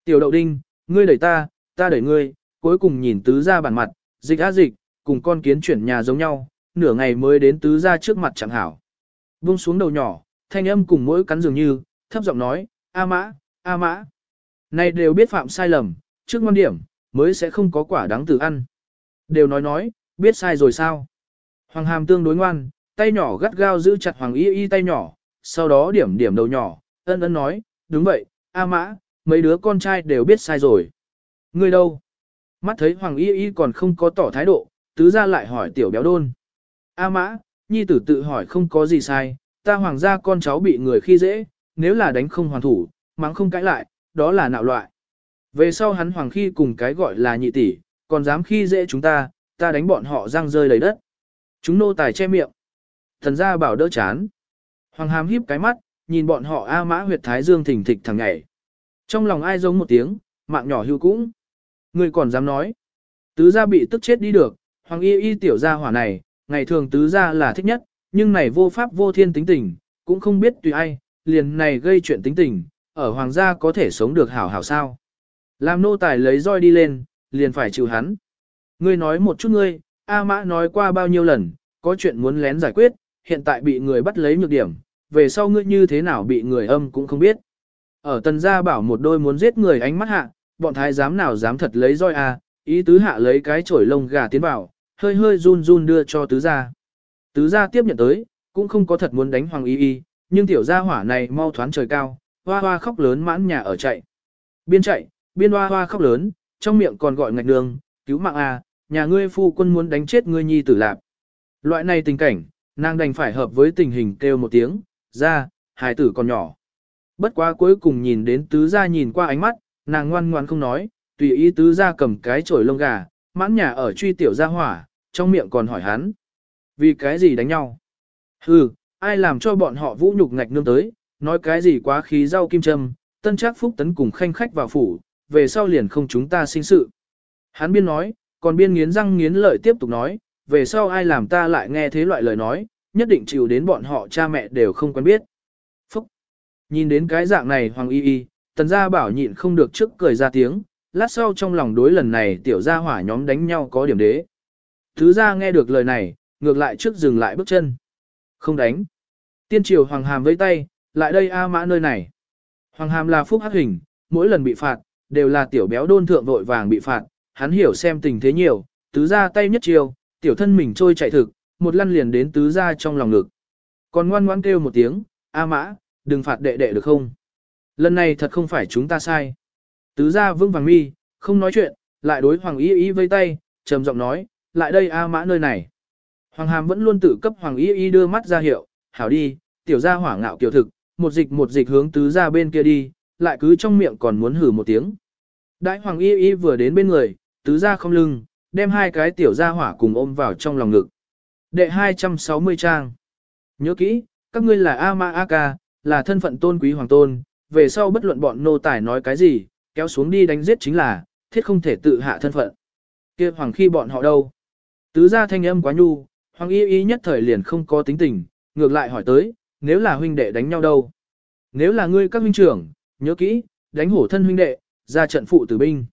Tiểu đậu đinh, ngươi đẩy ta, ta đẩy ngươi, cuối cùng nhìn tứ gia bản mặt, dịch á dịch, cùng con kiến chuyển nhà giống nhau, nửa ngày mới đến tứ gia trước mặt chẳng hảo. Vung xuống đầu nhỏ, thanh âm cùng mỗi cắn dường như, thấp giọng nói, A mã, A mã. Này đều biết phạm sai lầm, trước ngon điểm, mới sẽ không có quả đáng từ ăn. Đều nói nói, biết sai rồi sao. Hoàng hàm tương đối ngoan, tay nhỏ gắt gao giữ chặt hoàng y y tay nhỏ, sau đó điểm điểm đầu nhỏ, ân ân nói, đúng vậy, A mã, mấy đứa con trai đều biết sai rồi. Ngươi đâu? Mắt thấy hoàng y y còn không có tỏ thái độ, tứ ra lại hỏi tiểu béo đôn. A mã, nhi tử tự hỏi không có gì sai, ta hoàng gia con cháu bị người khi dễ, nếu là đánh không hoàn thủ, mắng không cãi lại, đó là nạo loại. Về sau hắn hoàng khi cùng cái gọi là nhị tỷ, còn dám khi dễ chúng ta, ta đánh bọn họ răng rơi đầy đất. Chúng nô tài che miệng. Thần gia bảo đỡ chán. Hoàng hàm híp cái mắt, nhìn bọn họ A mã huyệt thái dương thỉnh thịch thằng nhảy. Trong lòng ai giống một tiếng, mạng nhỏ hưu cũng. Người còn dám nói. Tứ gia bị tức chết đi được, hoàng y y tiểu gia hỏa này, ngày thường tứ gia là thích nhất, nhưng này vô pháp vô thiên tính tình, cũng không biết tùy ai, liền này gây chuyện tính tình, ở hoàng gia có thể sống được hảo hảo sao. Làm nô tài lấy roi đi lên, liền phải chịu hắn. Ngươi nói một chút ngươi, A Mã nói qua bao nhiêu lần, có chuyện muốn lén giải quyết, hiện tại bị người bắt lấy nhược điểm, về sau ngươi như thế nào bị người âm cũng không biết. Ở tần gia bảo một đôi muốn giết người ánh mắt hạ, bọn thái giám nào dám thật lấy roi a, ý tứ hạ lấy cái chổi lông gà tiến vào, hơi hơi run run đưa cho tứ gia. Tứ gia tiếp nhận tới, cũng không có thật muốn đánh hoàng y y, nhưng tiểu gia hỏa này mau thoáng trời cao, hoa hoa khóc lớn mãn nhà ở chạy. Biên chạy, biên hoa hoa khóc lớn, trong miệng còn gọi ngạch đường, cứu mạng a, nhà ngươi phu quân muốn đánh chết ngươi nhi tử lạp. Loại này tình cảnh, nàng đành phải hợp với tình hình kêu một tiếng, ra, hài tử còn nhỏ. Bất quá cuối cùng nhìn đến tứ gia nhìn qua ánh mắt, nàng ngoan ngoan không nói, tùy ý tứ gia cầm cái chổi lông gà, mãn nhà ở truy tiểu gia hỏa, trong miệng còn hỏi hắn. Vì cái gì đánh nhau? Hừ, ai làm cho bọn họ vũ nhục ngạch nương tới, nói cái gì quá khí rau kim châm, tân trác phúc tấn cùng khanh khách vào phủ, về sau liền không chúng ta sinh sự. Hắn biên nói, còn biên nghiến răng nghiến lợi tiếp tục nói, về sau ai làm ta lại nghe thế loại lời nói, nhất định chịu đến bọn họ cha mẹ đều không quen biết. Phúc! Nhìn đến cái dạng này hoàng y y, tần gia bảo nhịn không được trước cười ra tiếng, lát sau trong lòng đối lần này tiểu gia hỏa nhóm đánh nhau có điểm đế. Thứ gia nghe được lời này, ngược lại trước dừng lại bước chân. Không đánh. Tiên triều Hoàng Hàm với tay, lại đây A Mã nơi này. Hoàng Hàm là phúc hắc hình, mỗi lần bị phạt, đều là tiểu béo đôn thượng vội vàng bị phạt, hắn hiểu xem tình thế nhiều, tứ ra tay nhất chiều, tiểu thân mình trôi chạy thực, một lăn liền đến tứ ra trong lòng ngực. Còn ngoan ngoãn kêu một tiếng, A Mã, đừng phạt đệ đệ được không? Lần này thật không phải chúng ta sai. Tứ ra vững vàng mi, không nói chuyện, lại đối Hoàng Y Y vây tay, trầm giọng nói, lại đây A Mã nơi này. Hoàng Hàm vẫn luôn tự cấp Hoàng Y Y đưa mắt ra hiệu, hảo đi, tiểu gia hỏa ngạo kiều thực, một dịch một dịch hướng tứ ra bên kia đi, lại cứ trong miệng còn muốn hử một tiếng. Đại Hoàng Y Y vừa đến bên người, tứ ra không lưng, đem hai cái tiểu gia hỏa cùng ôm vào trong lòng ngực. Đệ 260 trang. Nhớ kỹ, các ngươi là A Ma A Ca, là thân phận tôn quý hoàng tôn, về sau bất luận bọn nô tài nói cái gì, kéo xuống đi đánh giết chính là, thiết không thể tự hạ thân phận. kia hoàng khi bọn họ đâu? Tứ gia thanh âm quá nhu, hoàng y y nhất thời liền không có tính tình, ngược lại hỏi tới, nếu là huynh đệ đánh nhau đâu? Nếu là ngươi các huynh trưởng, nhớ kỹ, đánh hổ thân huynh đệ, ra trận phụ tử binh.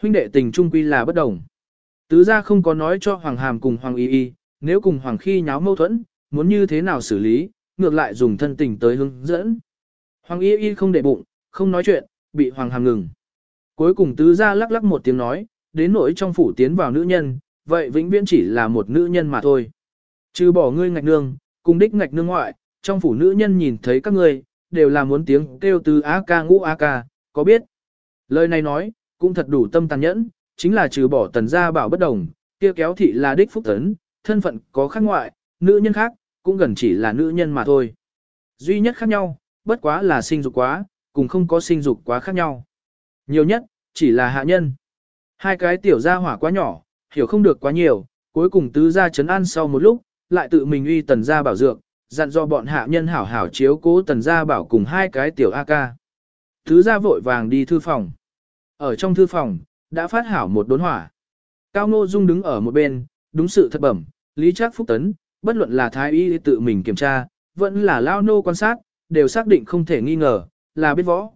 Huynh đệ tình trung quy là bất đồng. Tứ gia không có nói cho Hoàng Hàm cùng Hoàng Y Y, nếu cùng Hoàng khi nháo mâu thuẫn, muốn như thế nào xử lý, ngược lại dùng thân tình tới hướng dẫn. Hoàng Y Y không để bụng, không nói chuyện, bị Hoàng Hàm ngừng. Cuối cùng tứ gia lắc lắc một tiếng nói, đến nỗi trong phủ tiến vào nữ nhân, vậy vĩnh viễn chỉ là một nữ nhân mà thôi. Trừ bỏ ngươi ngạch nương, cùng đích ngạch nương ngoại, trong phủ nữ nhân nhìn thấy các ngươi, đều là muốn tiếng kêu từ A ca ngũ A ca, có biết? Lời này nói, cũng thật đủ tâm tàn nhẫn, chính là trừ bỏ tần gia bảo bất đồng, kia kéo thị là đích phúc tấn, thân phận có khác ngoại, nữ nhân khác, cũng gần chỉ là nữ nhân mà thôi. Duy nhất khác nhau, bất quá là sinh dục quá, cùng không có sinh dục quá khác nhau. Nhiều nhất, chỉ là hạ nhân. Hai cái tiểu gia hỏa quá nhỏ, hiểu không được quá nhiều, cuối cùng tứ gia chấn an sau một lúc, lại tự mình uy tần gia bảo dược, dặn do bọn hạ nhân hảo hảo chiếu cố tần gia bảo cùng hai cái tiểu A ca. Tứ gia vội vàng đi thư phòng. Ở trong thư phòng, đã phát hảo một đốn hỏa. Cao Ngô Dung đứng ở một bên, đúng sự thật bẩm, Lý Trác Phúc Tấn, bất luận là thái y tự mình kiểm tra, vẫn là lao nô quan sát, đều xác định không thể nghi ngờ, là biết võ.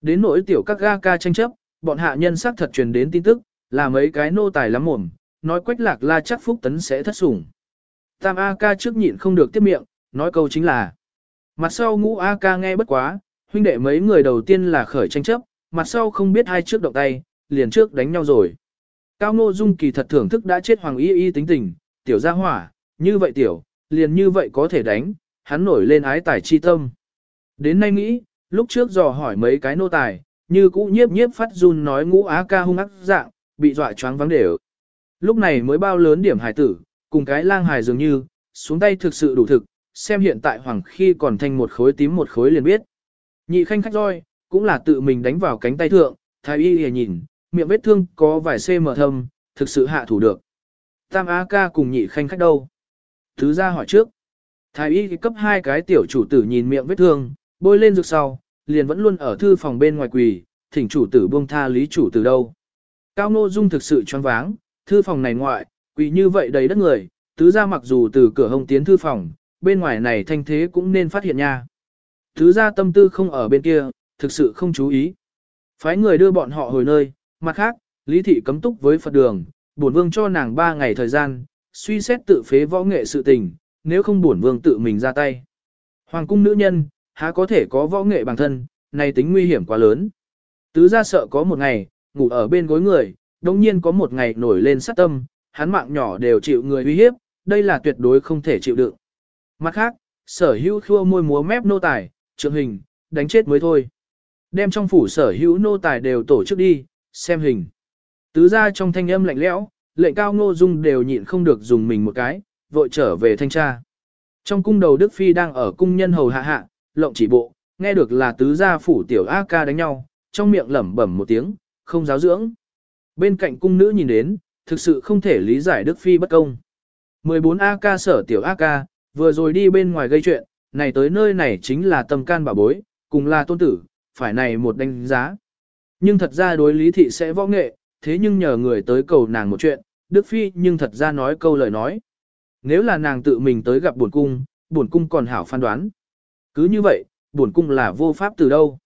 Đến nỗi tiểu các ga ca tranh chấp, bọn hạ nhân xác thật truyền đến tin tức, là mấy cái nô tài lắm mồm, nói quách lạc la chắc Phúc Tấn sẽ thất sủng. Tam A ca trước nhịn không được tiếp miệng, nói câu chính là. Mặt sau ngũ A ca nghe bất quá, huynh đệ mấy người đầu tiên là khởi tranh chấp, mặt sau không biết hai trước động tay, liền trước đánh nhau rồi. Cao Ngô Dung kỳ thật thưởng thức đã chết Hoàng Y Y tính tình, tiểu gia hỏa, như vậy tiểu, liền như vậy có thể đánh, hắn nổi lên ái tài chi tâm. Đến nay nghĩ, lúc trước dò hỏi mấy cái nô tài, như cũ nhiếp nhiếp phát run nói ngũ á ca hung ác dạng, bị dọa choáng vắng đều. Lúc này mới bao lớn điểm hải tử, cùng cái lang hài dường như, xuống tay thực sự đủ thực, xem hiện tại hoàng khi còn thành một khối tím một khối liền biết. Nhị khanh khách roi, cũng là tự mình đánh vào cánh tay thượng, thái y lìa nhìn, miệng vết thương có vài cm thâm, thực sự hạ thủ được. Tam Á ca cùng nhị khanh khách đâu? Thứ ra hỏi trước. Thái y cấp hai cái tiểu chủ tử nhìn miệng vết thương, bôi lên dược sau, liền vẫn luôn ở thư phòng bên ngoài quỳ, thỉnh chủ tử buông tha lý chủ tử đâu. Cao Ngô Dung thực sự choáng váng, thư phòng này ngoại, quỳ như vậy đầy đất người, tứ ra mặc dù từ cửa hông tiến thư phòng, bên ngoài này thanh thế cũng nên phát hiện nha. Tứ ra tâm tư không ở bên kia, thực sự không chú ý. Phái người đưa bọn họ hồi nơi, mặt khác, Lý Thị cấm túc với Phật đường, bổn vương cho nàng 3 ngày thời gian, suy xét tự phế võ nghệ sự tình, nếu không bổn vương tự mình ra tay. Hoàng cung nữ nhân, há có thể có võ nghệ bằng thân, này tính nguy hiểm quá lớn. Tứ ra sợ có một ngày, ngủ ở bên gối người, đồng nhiên có một ngày nổi lên sát tâm, hắn mạng nhỏ đều chịu người uy hiếp, đây là tuyệt đối không thể chịu đựng. Mặt khác, sở hữu khua môi múa mép nô tài, trượng hình, đánh chết mới thôi. Đem trong phủ sở hữu nô tài đều tổ chức đi, xem hình. Tứ ra trong thanh âm lạnh lẽo, lệnh cao ngô dung đều nhịn không được dùng mình một cái, vội trở về thanh tra. Trong cung đầu Đức Phi đang ở cung nhân hầu hạ hạ, lộng chỉ bộ, nghe được là tứ gia phủ tiểu A ca đánh nhau, trong miệng lẩm bẩm một tiếng, không giáo dưỡng. Bên cạnh cung nữ nhìn đến, thực sự không thể lý giải Đức Phi bất công. 14 A ca sở tiểu A ca, vừa rồi đi bên ngoài gây chuyện, này tới nơi này chính là tâm can bà bối, cùng là tôn tử, phải này một đánh giá. Nhưng thật ra đối lý thị sẽ võ nghệ, thế nhưng nhờ người tới cầu nàng một chuyện, Đức Phi nhưng thật ra nói câu lời nói. Nếu là nàng tự mình tới gặp buồn cung, buồn cung còn hảo phán đoán. Cứ như vậy, buồn cung là vô pháp từ đâu.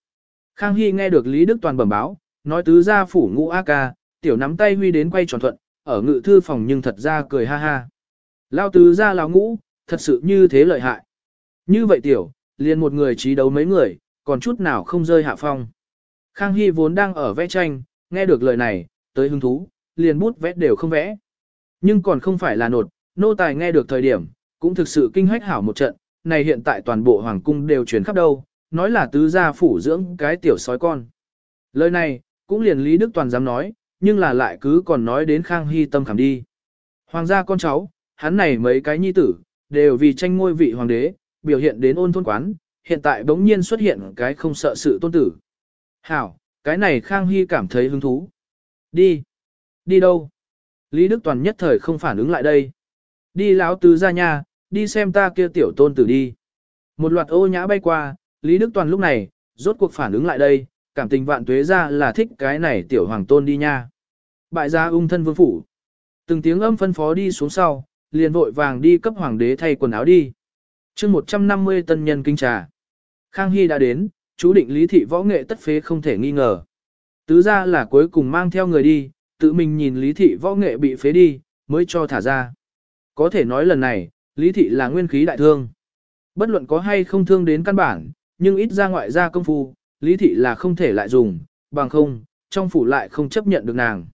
Khang Hy nghe được Lý Đức Toàn bẩm báo, nói tứ gia phủ ngũ A ca, tiểu nắm tay huy đến quay tròn thuận, ở ngự thư phòng nhưng thật ra cười ha ha. Lao tứ gia lão ngũ, thật sự như thế lợi hại. Như vậy tiểu, liền một người trí đấu mấy người, còn chút nào không rơi hạ phong. Khang Hy vốn đang ở vẽ tranh, nghe được lời này, tới hứng thú, liền bút vẽ đều không vẽ. Nhưng còn không phải là nột, nô tài nghe được thời điểm, cũng thực sự kinh hách hảo một trận, này hiện tại toàn bộ hoàng cung đều truyền khắp đâu, nói là tứ gia phủ dưỡng cái tiểu sói con. Lời này, cũng liền Lý Đức Toàn dám nói, nhưng là lại cứ còn nói đến Khang Hy tâm khảm đi. Hoàng gia con cháu, hắn này mấy cái nhi tử, đều vì tranh ngôi vị hoàng đế, biểu hiện đến ôn thôn quán, hiện tại bỗng nhiên xuất hiện cái không sợ sự tôn tử. Hảo, cái này Khang Hy cảm thấy hứng thú. Đi. Đi đâu? Lý Đức Toàn nhất thời không phản ứng lại đây. Đi lão tứ ra nhà, đi xem ta kia tiểu tôn tử đi. Một loạt ô nhã bay qua, Lý Đức Toàn lúc này, rốt cuộc phản ứng lại đây, cảm tình vạn tuế ra là thích cái này tiểu hoàng tôn đi nha. Bại gia ung thân vương phủ. Từng tiếng âm phân phó đi xuống sau, liền vội vàng đi cấp hoàng đế thay quần áo đi. chương 150 tân nhân kinh trà. Khang Hy đã đến, chú định lý thị võ nghệ tất phế không thể nghi ngờ. Tứ ra là cuối cùng mang theo người đi, tự mình nhìn lý thị võ nghệ bị phế đi, mới cho thả ra. Có thể nói lần này, lý thị là nguyên khí đại thương. Bất luận có hay không thương đến căn bản, nhưng ít ra ngoại gia công phu, lý thị là không thể lại dùng, bằng không, trong phủ lại không chấp nhận được nàng.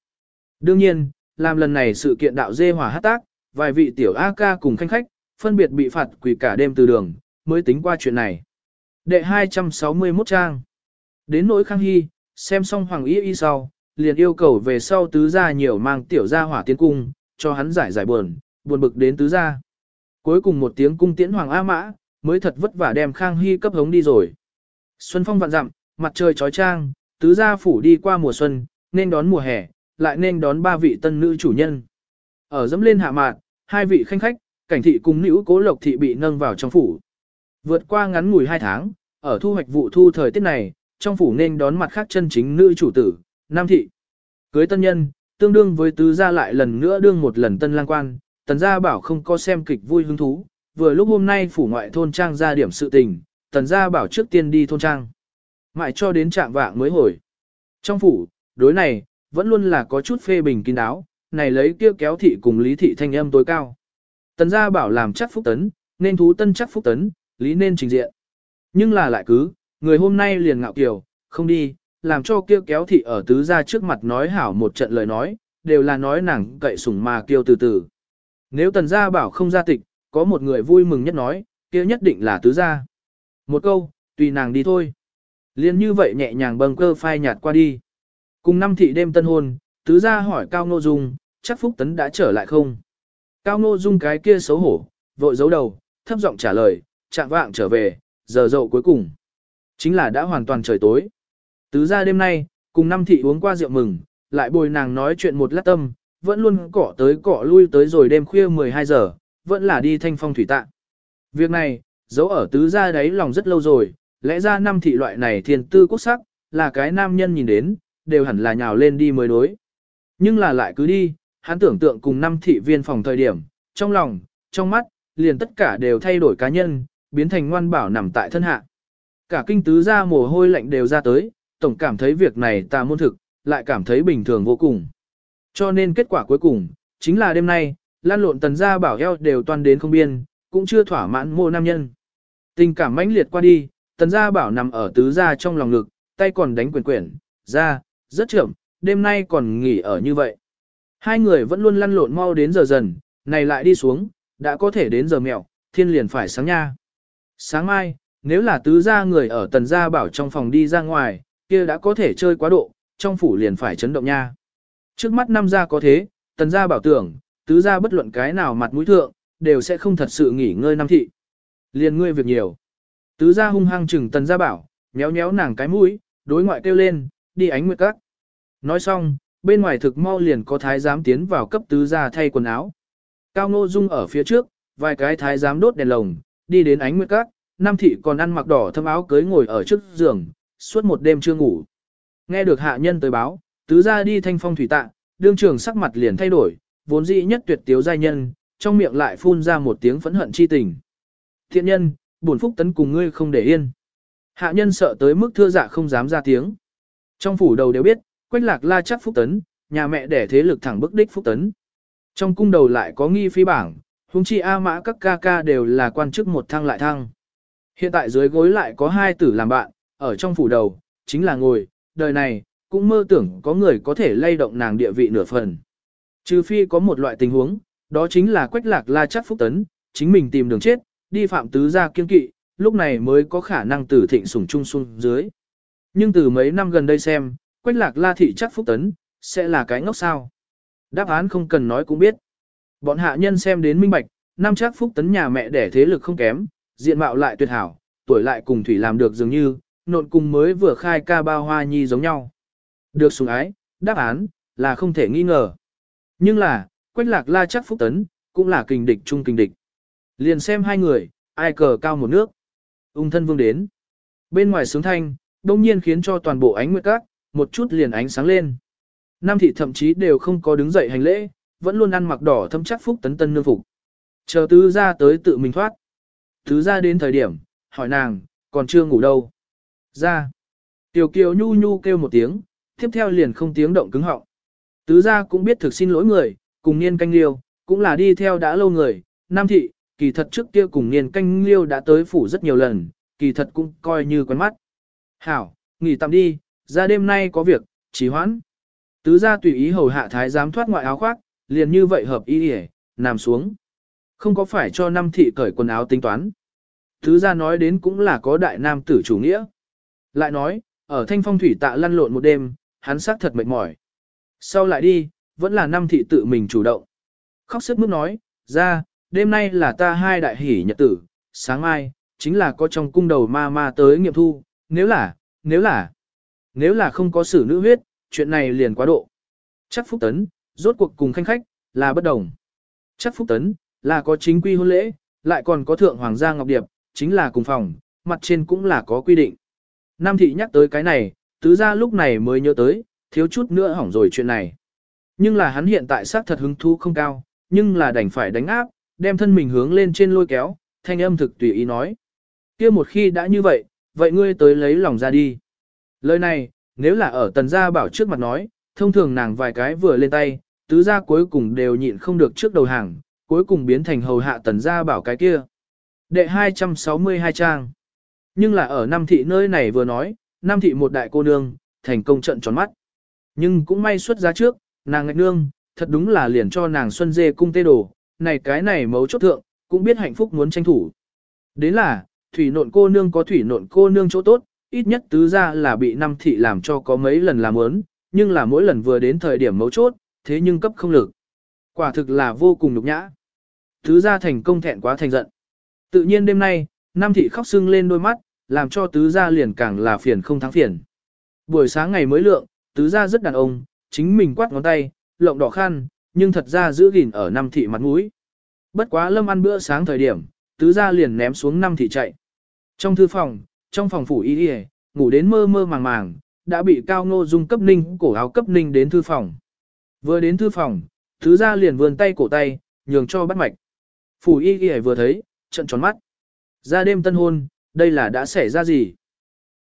Đương nhiên, làm lần này sự kiện đạo dê hòa hát tác, vài vị tiểu A ca cùng khanh khách, phân biệt bị phạt quỷ cả đêm từ đường, mới tính qua chuyện này. Đệ 261 trang. Đến nỗi khang hy, xem xong hoàng y y sau, liền yêu cầu về sau tứ gia nhiều mang tiểu gia hỏa tiến cung, cho hắn giải giải buồn, buồn bực đến tứ gia. Cuối cùng một tiếng cung tiễn hoàng A mã, mới thật vất vả đem khang hy cấp hống đi rồi. Xuân phong vạn dặm, mặt trời trói trang, tứ gia phủ đi qua mùa xuân, nên đón mùa hè, lại nên đón ba vị tân nữ chủ nhân. Ở dẫm lên hạ mạn, hai vị khanh khách, cảnh thị cùng nữ cố lộc thị bị nâng vào trong phủ. Vượt qua ngắn ngủi hai tháng, ở thu hoạch vụ thu thời tiết này, trong phủ nên đón mặt khác chân chính nữ chủ tử, nam thị. Cưới tân nhân, tương đương với tứ gia lại lần nữa đương một lần tân lang quan, tần gia bảo không có xem kịch vui hứng thú, vừa lúc hôm nay phủ ngoại thôn trang ra điểm sự tình, tần gia bảo trước tiên đi thôn trang. Mãi cho đến trạng vạng mới hồi. Trong phủ, đối này, vẫn luôn là có chút phê bình kín đáo, này lấy kia kéo thị cùng lý thị thanh âm tối cao. Tần gia bảo làm chắc phúc tấn, nên thú tân chắc phúc tấn, lý nên trình diện. Nhưng là lại cứ, người hôm nay liền ngạo kiều, không đi, làm cho kia kéo thị ở tứ gia trước mặt nói hảo một trận lời nói, đều là nói nàng cậy sủng mà kêu từ từ. Nếu tần gia bảo không ra tịch, có một người vui mừng nhất nói, kia nhất định là tứ gia. Một câu, tùy nàng đi thôi. Liên như vậy nhẹ nhàng bâng cơ phai nhạt qua đi. Cùng năm thị đêm tân hôn, tứ gia hỏi Cao Ngô Dung, chắc Phúc Tấn đã trở lại không? Cao Ngô Dung cái kia xấu hổ, vội giấu đầu, thấp giọng trả lời, chạm vạng trở về, giờ dậu cuối cùng. Chính là đã hoàn toàn trời tối. Tứ gia đêm nay, cùng năm thị uống qua rượu mừng, lại bồi nàng nói chuyện một lát tâm, vẫn luôn cỏ tới cỏ lui tới rồi đêm khuya 12 giờ, vẫn là đi thanh phong thủy tạ. Việc này, giấu ở tứ gia đấy lòng rất lâu rồi, lẽ ra năm thị loại này thiền tư quốc sắc, là cái nam nhân nhìn đến, đều hẳn là nhào lên đi mới đối. Nhưng là lại cứ đi, hắn tưởng tượng cùng năm thị viên phòng thời điểm, trong lòng, trong mắt, liền tất cả đều thay đổi cá nhân, biến thành ngoan bảo nằm tại thân hạ. Cả kinh tứ ra mồ hôi lạnh đều ra tới, tổng cảm thấy việc này ta môn thực, lại cảm thấy bình thường vô cùng. Cho nên kết quả cuối cùng, chính là đêm nay, lan lộn tần gia bảo eo đều toàn đến không biên, cũng chưa thỏa mãn mô nam nhân. Tình cảm mãnh liệt qua đi, tần gia bảo nằm ở tứ gia trong lòng ngực, tay còn đánh quyền quyển, ra, rất trưởng, đêm nay còn nghỉ ở như vậy. Hai người vẫn luôn lăn lộn mau đến giờ dần, này lại đi xuống, đã có thể đến giờ mẹo, thiên liền phải sáng nha. Sáng mai, nếu là tứ gia người ở tần gia bảo trong phòng đi ra ngoài, kia đã có thể chơi quá độ, trong phủ liền phải chấn động nha. Trước mắt năm gia có thế, tần gia bảo tưởng, tứ gia bất luận cái nào mặt mũi thượng, đều sẽ không thật sự nghỉ ngơi năm thị. Liền ngươi việc nhiều. Tứ gia hung hăng chừng tần gia bảo, nhéo nhéo nàng cái mũi, đối ngoại kêu lên, đi ánh nguyệt các. Nói xong, bên ngoài thực mau liền có thái giám tiến vào cấp tứ gia thay quần áo. Cao Ngô Dung ở phía trước, vài cái thái giám đốt đèn lồng, đi đến ánh nguyệt các, Nam thị còn ăn mặc đỏ thâm áo cưới ngồi ở trước giường, suốt một đêm chưa ngủ. Nghe được hạ nhân tới báo, tứ gia đi thanh phong thủy tạ, đương trường sắc mặt liền thay đổi, vốn dĩ nhất tuyệt tiếu giai nhân, trong miệng lại phun ra một tiếng phẫn hận chi tình. Thiện nhân, bổn phúc tấn cùng ngươi không để yên. Hạ nhân sợ tới mức thưa dạ không dám ra tiếng. Trong phủ đầu đều biết, quách lạc la chắc phúc tấn, nhà mẹ đẻ thế lực thẳng bức đích phúc tấn. Trong cung đầu lại có nghi phi bảng, huống chi A mã các ca ca đều là quan chức một thăng lại thăng. Hiện tại dưới gối lại có hai tử làm bạn, ở trong phủ đầu, chính là ngồi, đời này, cũng mơ tưởng có người có thể lay động nàng địa vị nửa phần. Trừ phi có một loại tình huống, đó chính là quách lạc la chắc phúc tấn, chính mình tìm đường chết, đi phạm tứ gia kiên kỵ, lúc này mới có khả năng tử thịnh sủng trung xuống dưới. Nhưng từ mấy năm gần đây xem, quách lạc la thị chắc phúc tấn, sẽ là cái ngốc sao. Đáp án không cần nói cũng biết. Bọn hạ nhân xem đến minh bạch, năm chắc phúc tấn nhà mẹ đẻ thế lực không kém, diện mạo lại tuyệt hảo, tuổi lại cùng thủy làm được dường như, nộn cùng mới vừa khai ca bao hoa nhi giống nhau. Được sủng ái, đáp án, là không thể nghi ngờ. Nhưng là, quách lạc la chắc phúc tấn, cũng là kình địch chung kình địch. Liền xem hai người, ai cờ cao một nước. Ung thân vương đến. Bên ngoài sướng thanh, đông nhiên khiến cho toàn bộ ánh nguyệt các, một chút liền ánh sáng lên. Nam thị thậm chí đều không có đứng dậy hành lễ, vẫn luôn ăn mặc đỏ thâm chắc phúc tấn tân nương phục. Chờ tứ ra tới tự mình thoát. Tứ ra đến thời điểm, hỏi nàng, còn chưa ngủ đâu. Ra. Tiểu kiều nhu nhu kêu một tiếng, tiếp theo liền không tiếng động cứng họng. Tứ ra cũng biết thực xin lỗi người, cùng niên canh liêu, cũng là đi theo đã lâu người. Nam thị, kỳ thật trước kia cùng niên canh liêu đã tới phủ rất nhiều lần, kỳ thật cũng coi như quen mắt. Hảo, nghỉ tạm đi, ra đêm nay có việc, chỉ hoãn. Tứ ra tùy ý hầu hạ thái giám thoát ngoại áo khoác, liền như vậy hợp ý ỉa, nằm xuống. Không có phải cho năm thị cởi quần áo tính toán. thứ ra nói đến cũng là có đại nam tử chủ nghĩa. Lại nói, ở thanh phong thủy tạ lăn lộn một đêm, hắn xác thật mệt mỏi. Sau lại đi, vẫn là năm thị tự mình chủ động. Khóc sức mức nói, ra, đêm nay là ta hai đại hỷ nhật tử, sáng mai, chính là có trong cung đầu ma ma tới nghiệm thu, nếu là, nếu là, nếu là không có xử nữ huyết, chuyện này liền quá độ. Chắc Phúc Tấn, rốt cuộc cùng khanh khách, là bất đồng. Chắc Phúc Tấn, là có chính quy hôn lễ, lại còn có thượng hoàng gia ngọc điệp, chính là cùng phòng, mặt trên cũng là có quy định. Nam thị nhắc tới cái này, tứ ra lúc này mới nhớ tới, thiếu chút nữa hỏng rồi chuyện này. Nhưng là hắn hiện tại xác thật hứng thú không cao, nhưng là đành phải đánh áp, đem thân mình hướng lên trên lôi kéo, thanh âm thực tùy ý nói. kia một khi đã như vậy, vậy ngươi tới lấy lòng ra đi. Lời này, nếu là ở tần gia bảo trước mặt nói, thông thường nàng vài cái vừa lên tay, tứ gia cuối cùng đều nhịn không được trước đầu hàng, cuối cùng biến thành hầu hạ tần gia bảo cái kia. Đệ 262 trang. Nhưng là ở Nam Thị nơi này vừa nói, Nam Thị một đại cô nương, thành công trận tròn mắt. Nhưng cũng may xuất ra trước, nàng ngạch nương, thật đúng là liền cho nàng xuân dê cung tê đồ, này cái này mấu chốt thượng, cũng biết hạnh phúc muốn tranh thủ. Đến là, thủy nộn cô nương có thủy nộn cô nương chỗ tốt, ít nhất tứ ra là bị nam thị làm cho có mấy lần làm ớn, nhưng là mỗi lần vừa đến thời điểm mấu chốt, thế nhưng cấp không lực. Quả thực là vô cùng nhục nhã. Tứ gia thành công thẹn quá thành giận. Tự nhiên đêm nay, nam thị khóc sưng lên đôi mắt, làm cho tứ gia liền càng là phiền không thắng phiền. Buổi sáng ngày mới lượng, tứ gia rất đàn ông, chính mình quát ngón tay, lộng đỏ khăn, nhưng thật ra giữ gìn ở nam thị mặt mũi. Bất quá lâm ăn bữa sáng thời điểm, tứ gia liền ném xuống nam thị chạy. Trong thư phòng, trong phòng phủ y y, ngủ đến mơ mơ màng màng, đã bị cao ngô dung cấp ninh cổ áo cấp ninh đến thư phòng. Vừa đến thư phòng, thứ gia liền vươn tay cổ tay, nhường cho bắt mạch. Phủ y y vừa thấy, trận tròn mắt. Ra đêm tân hôn, đây là đã xảy ra gì?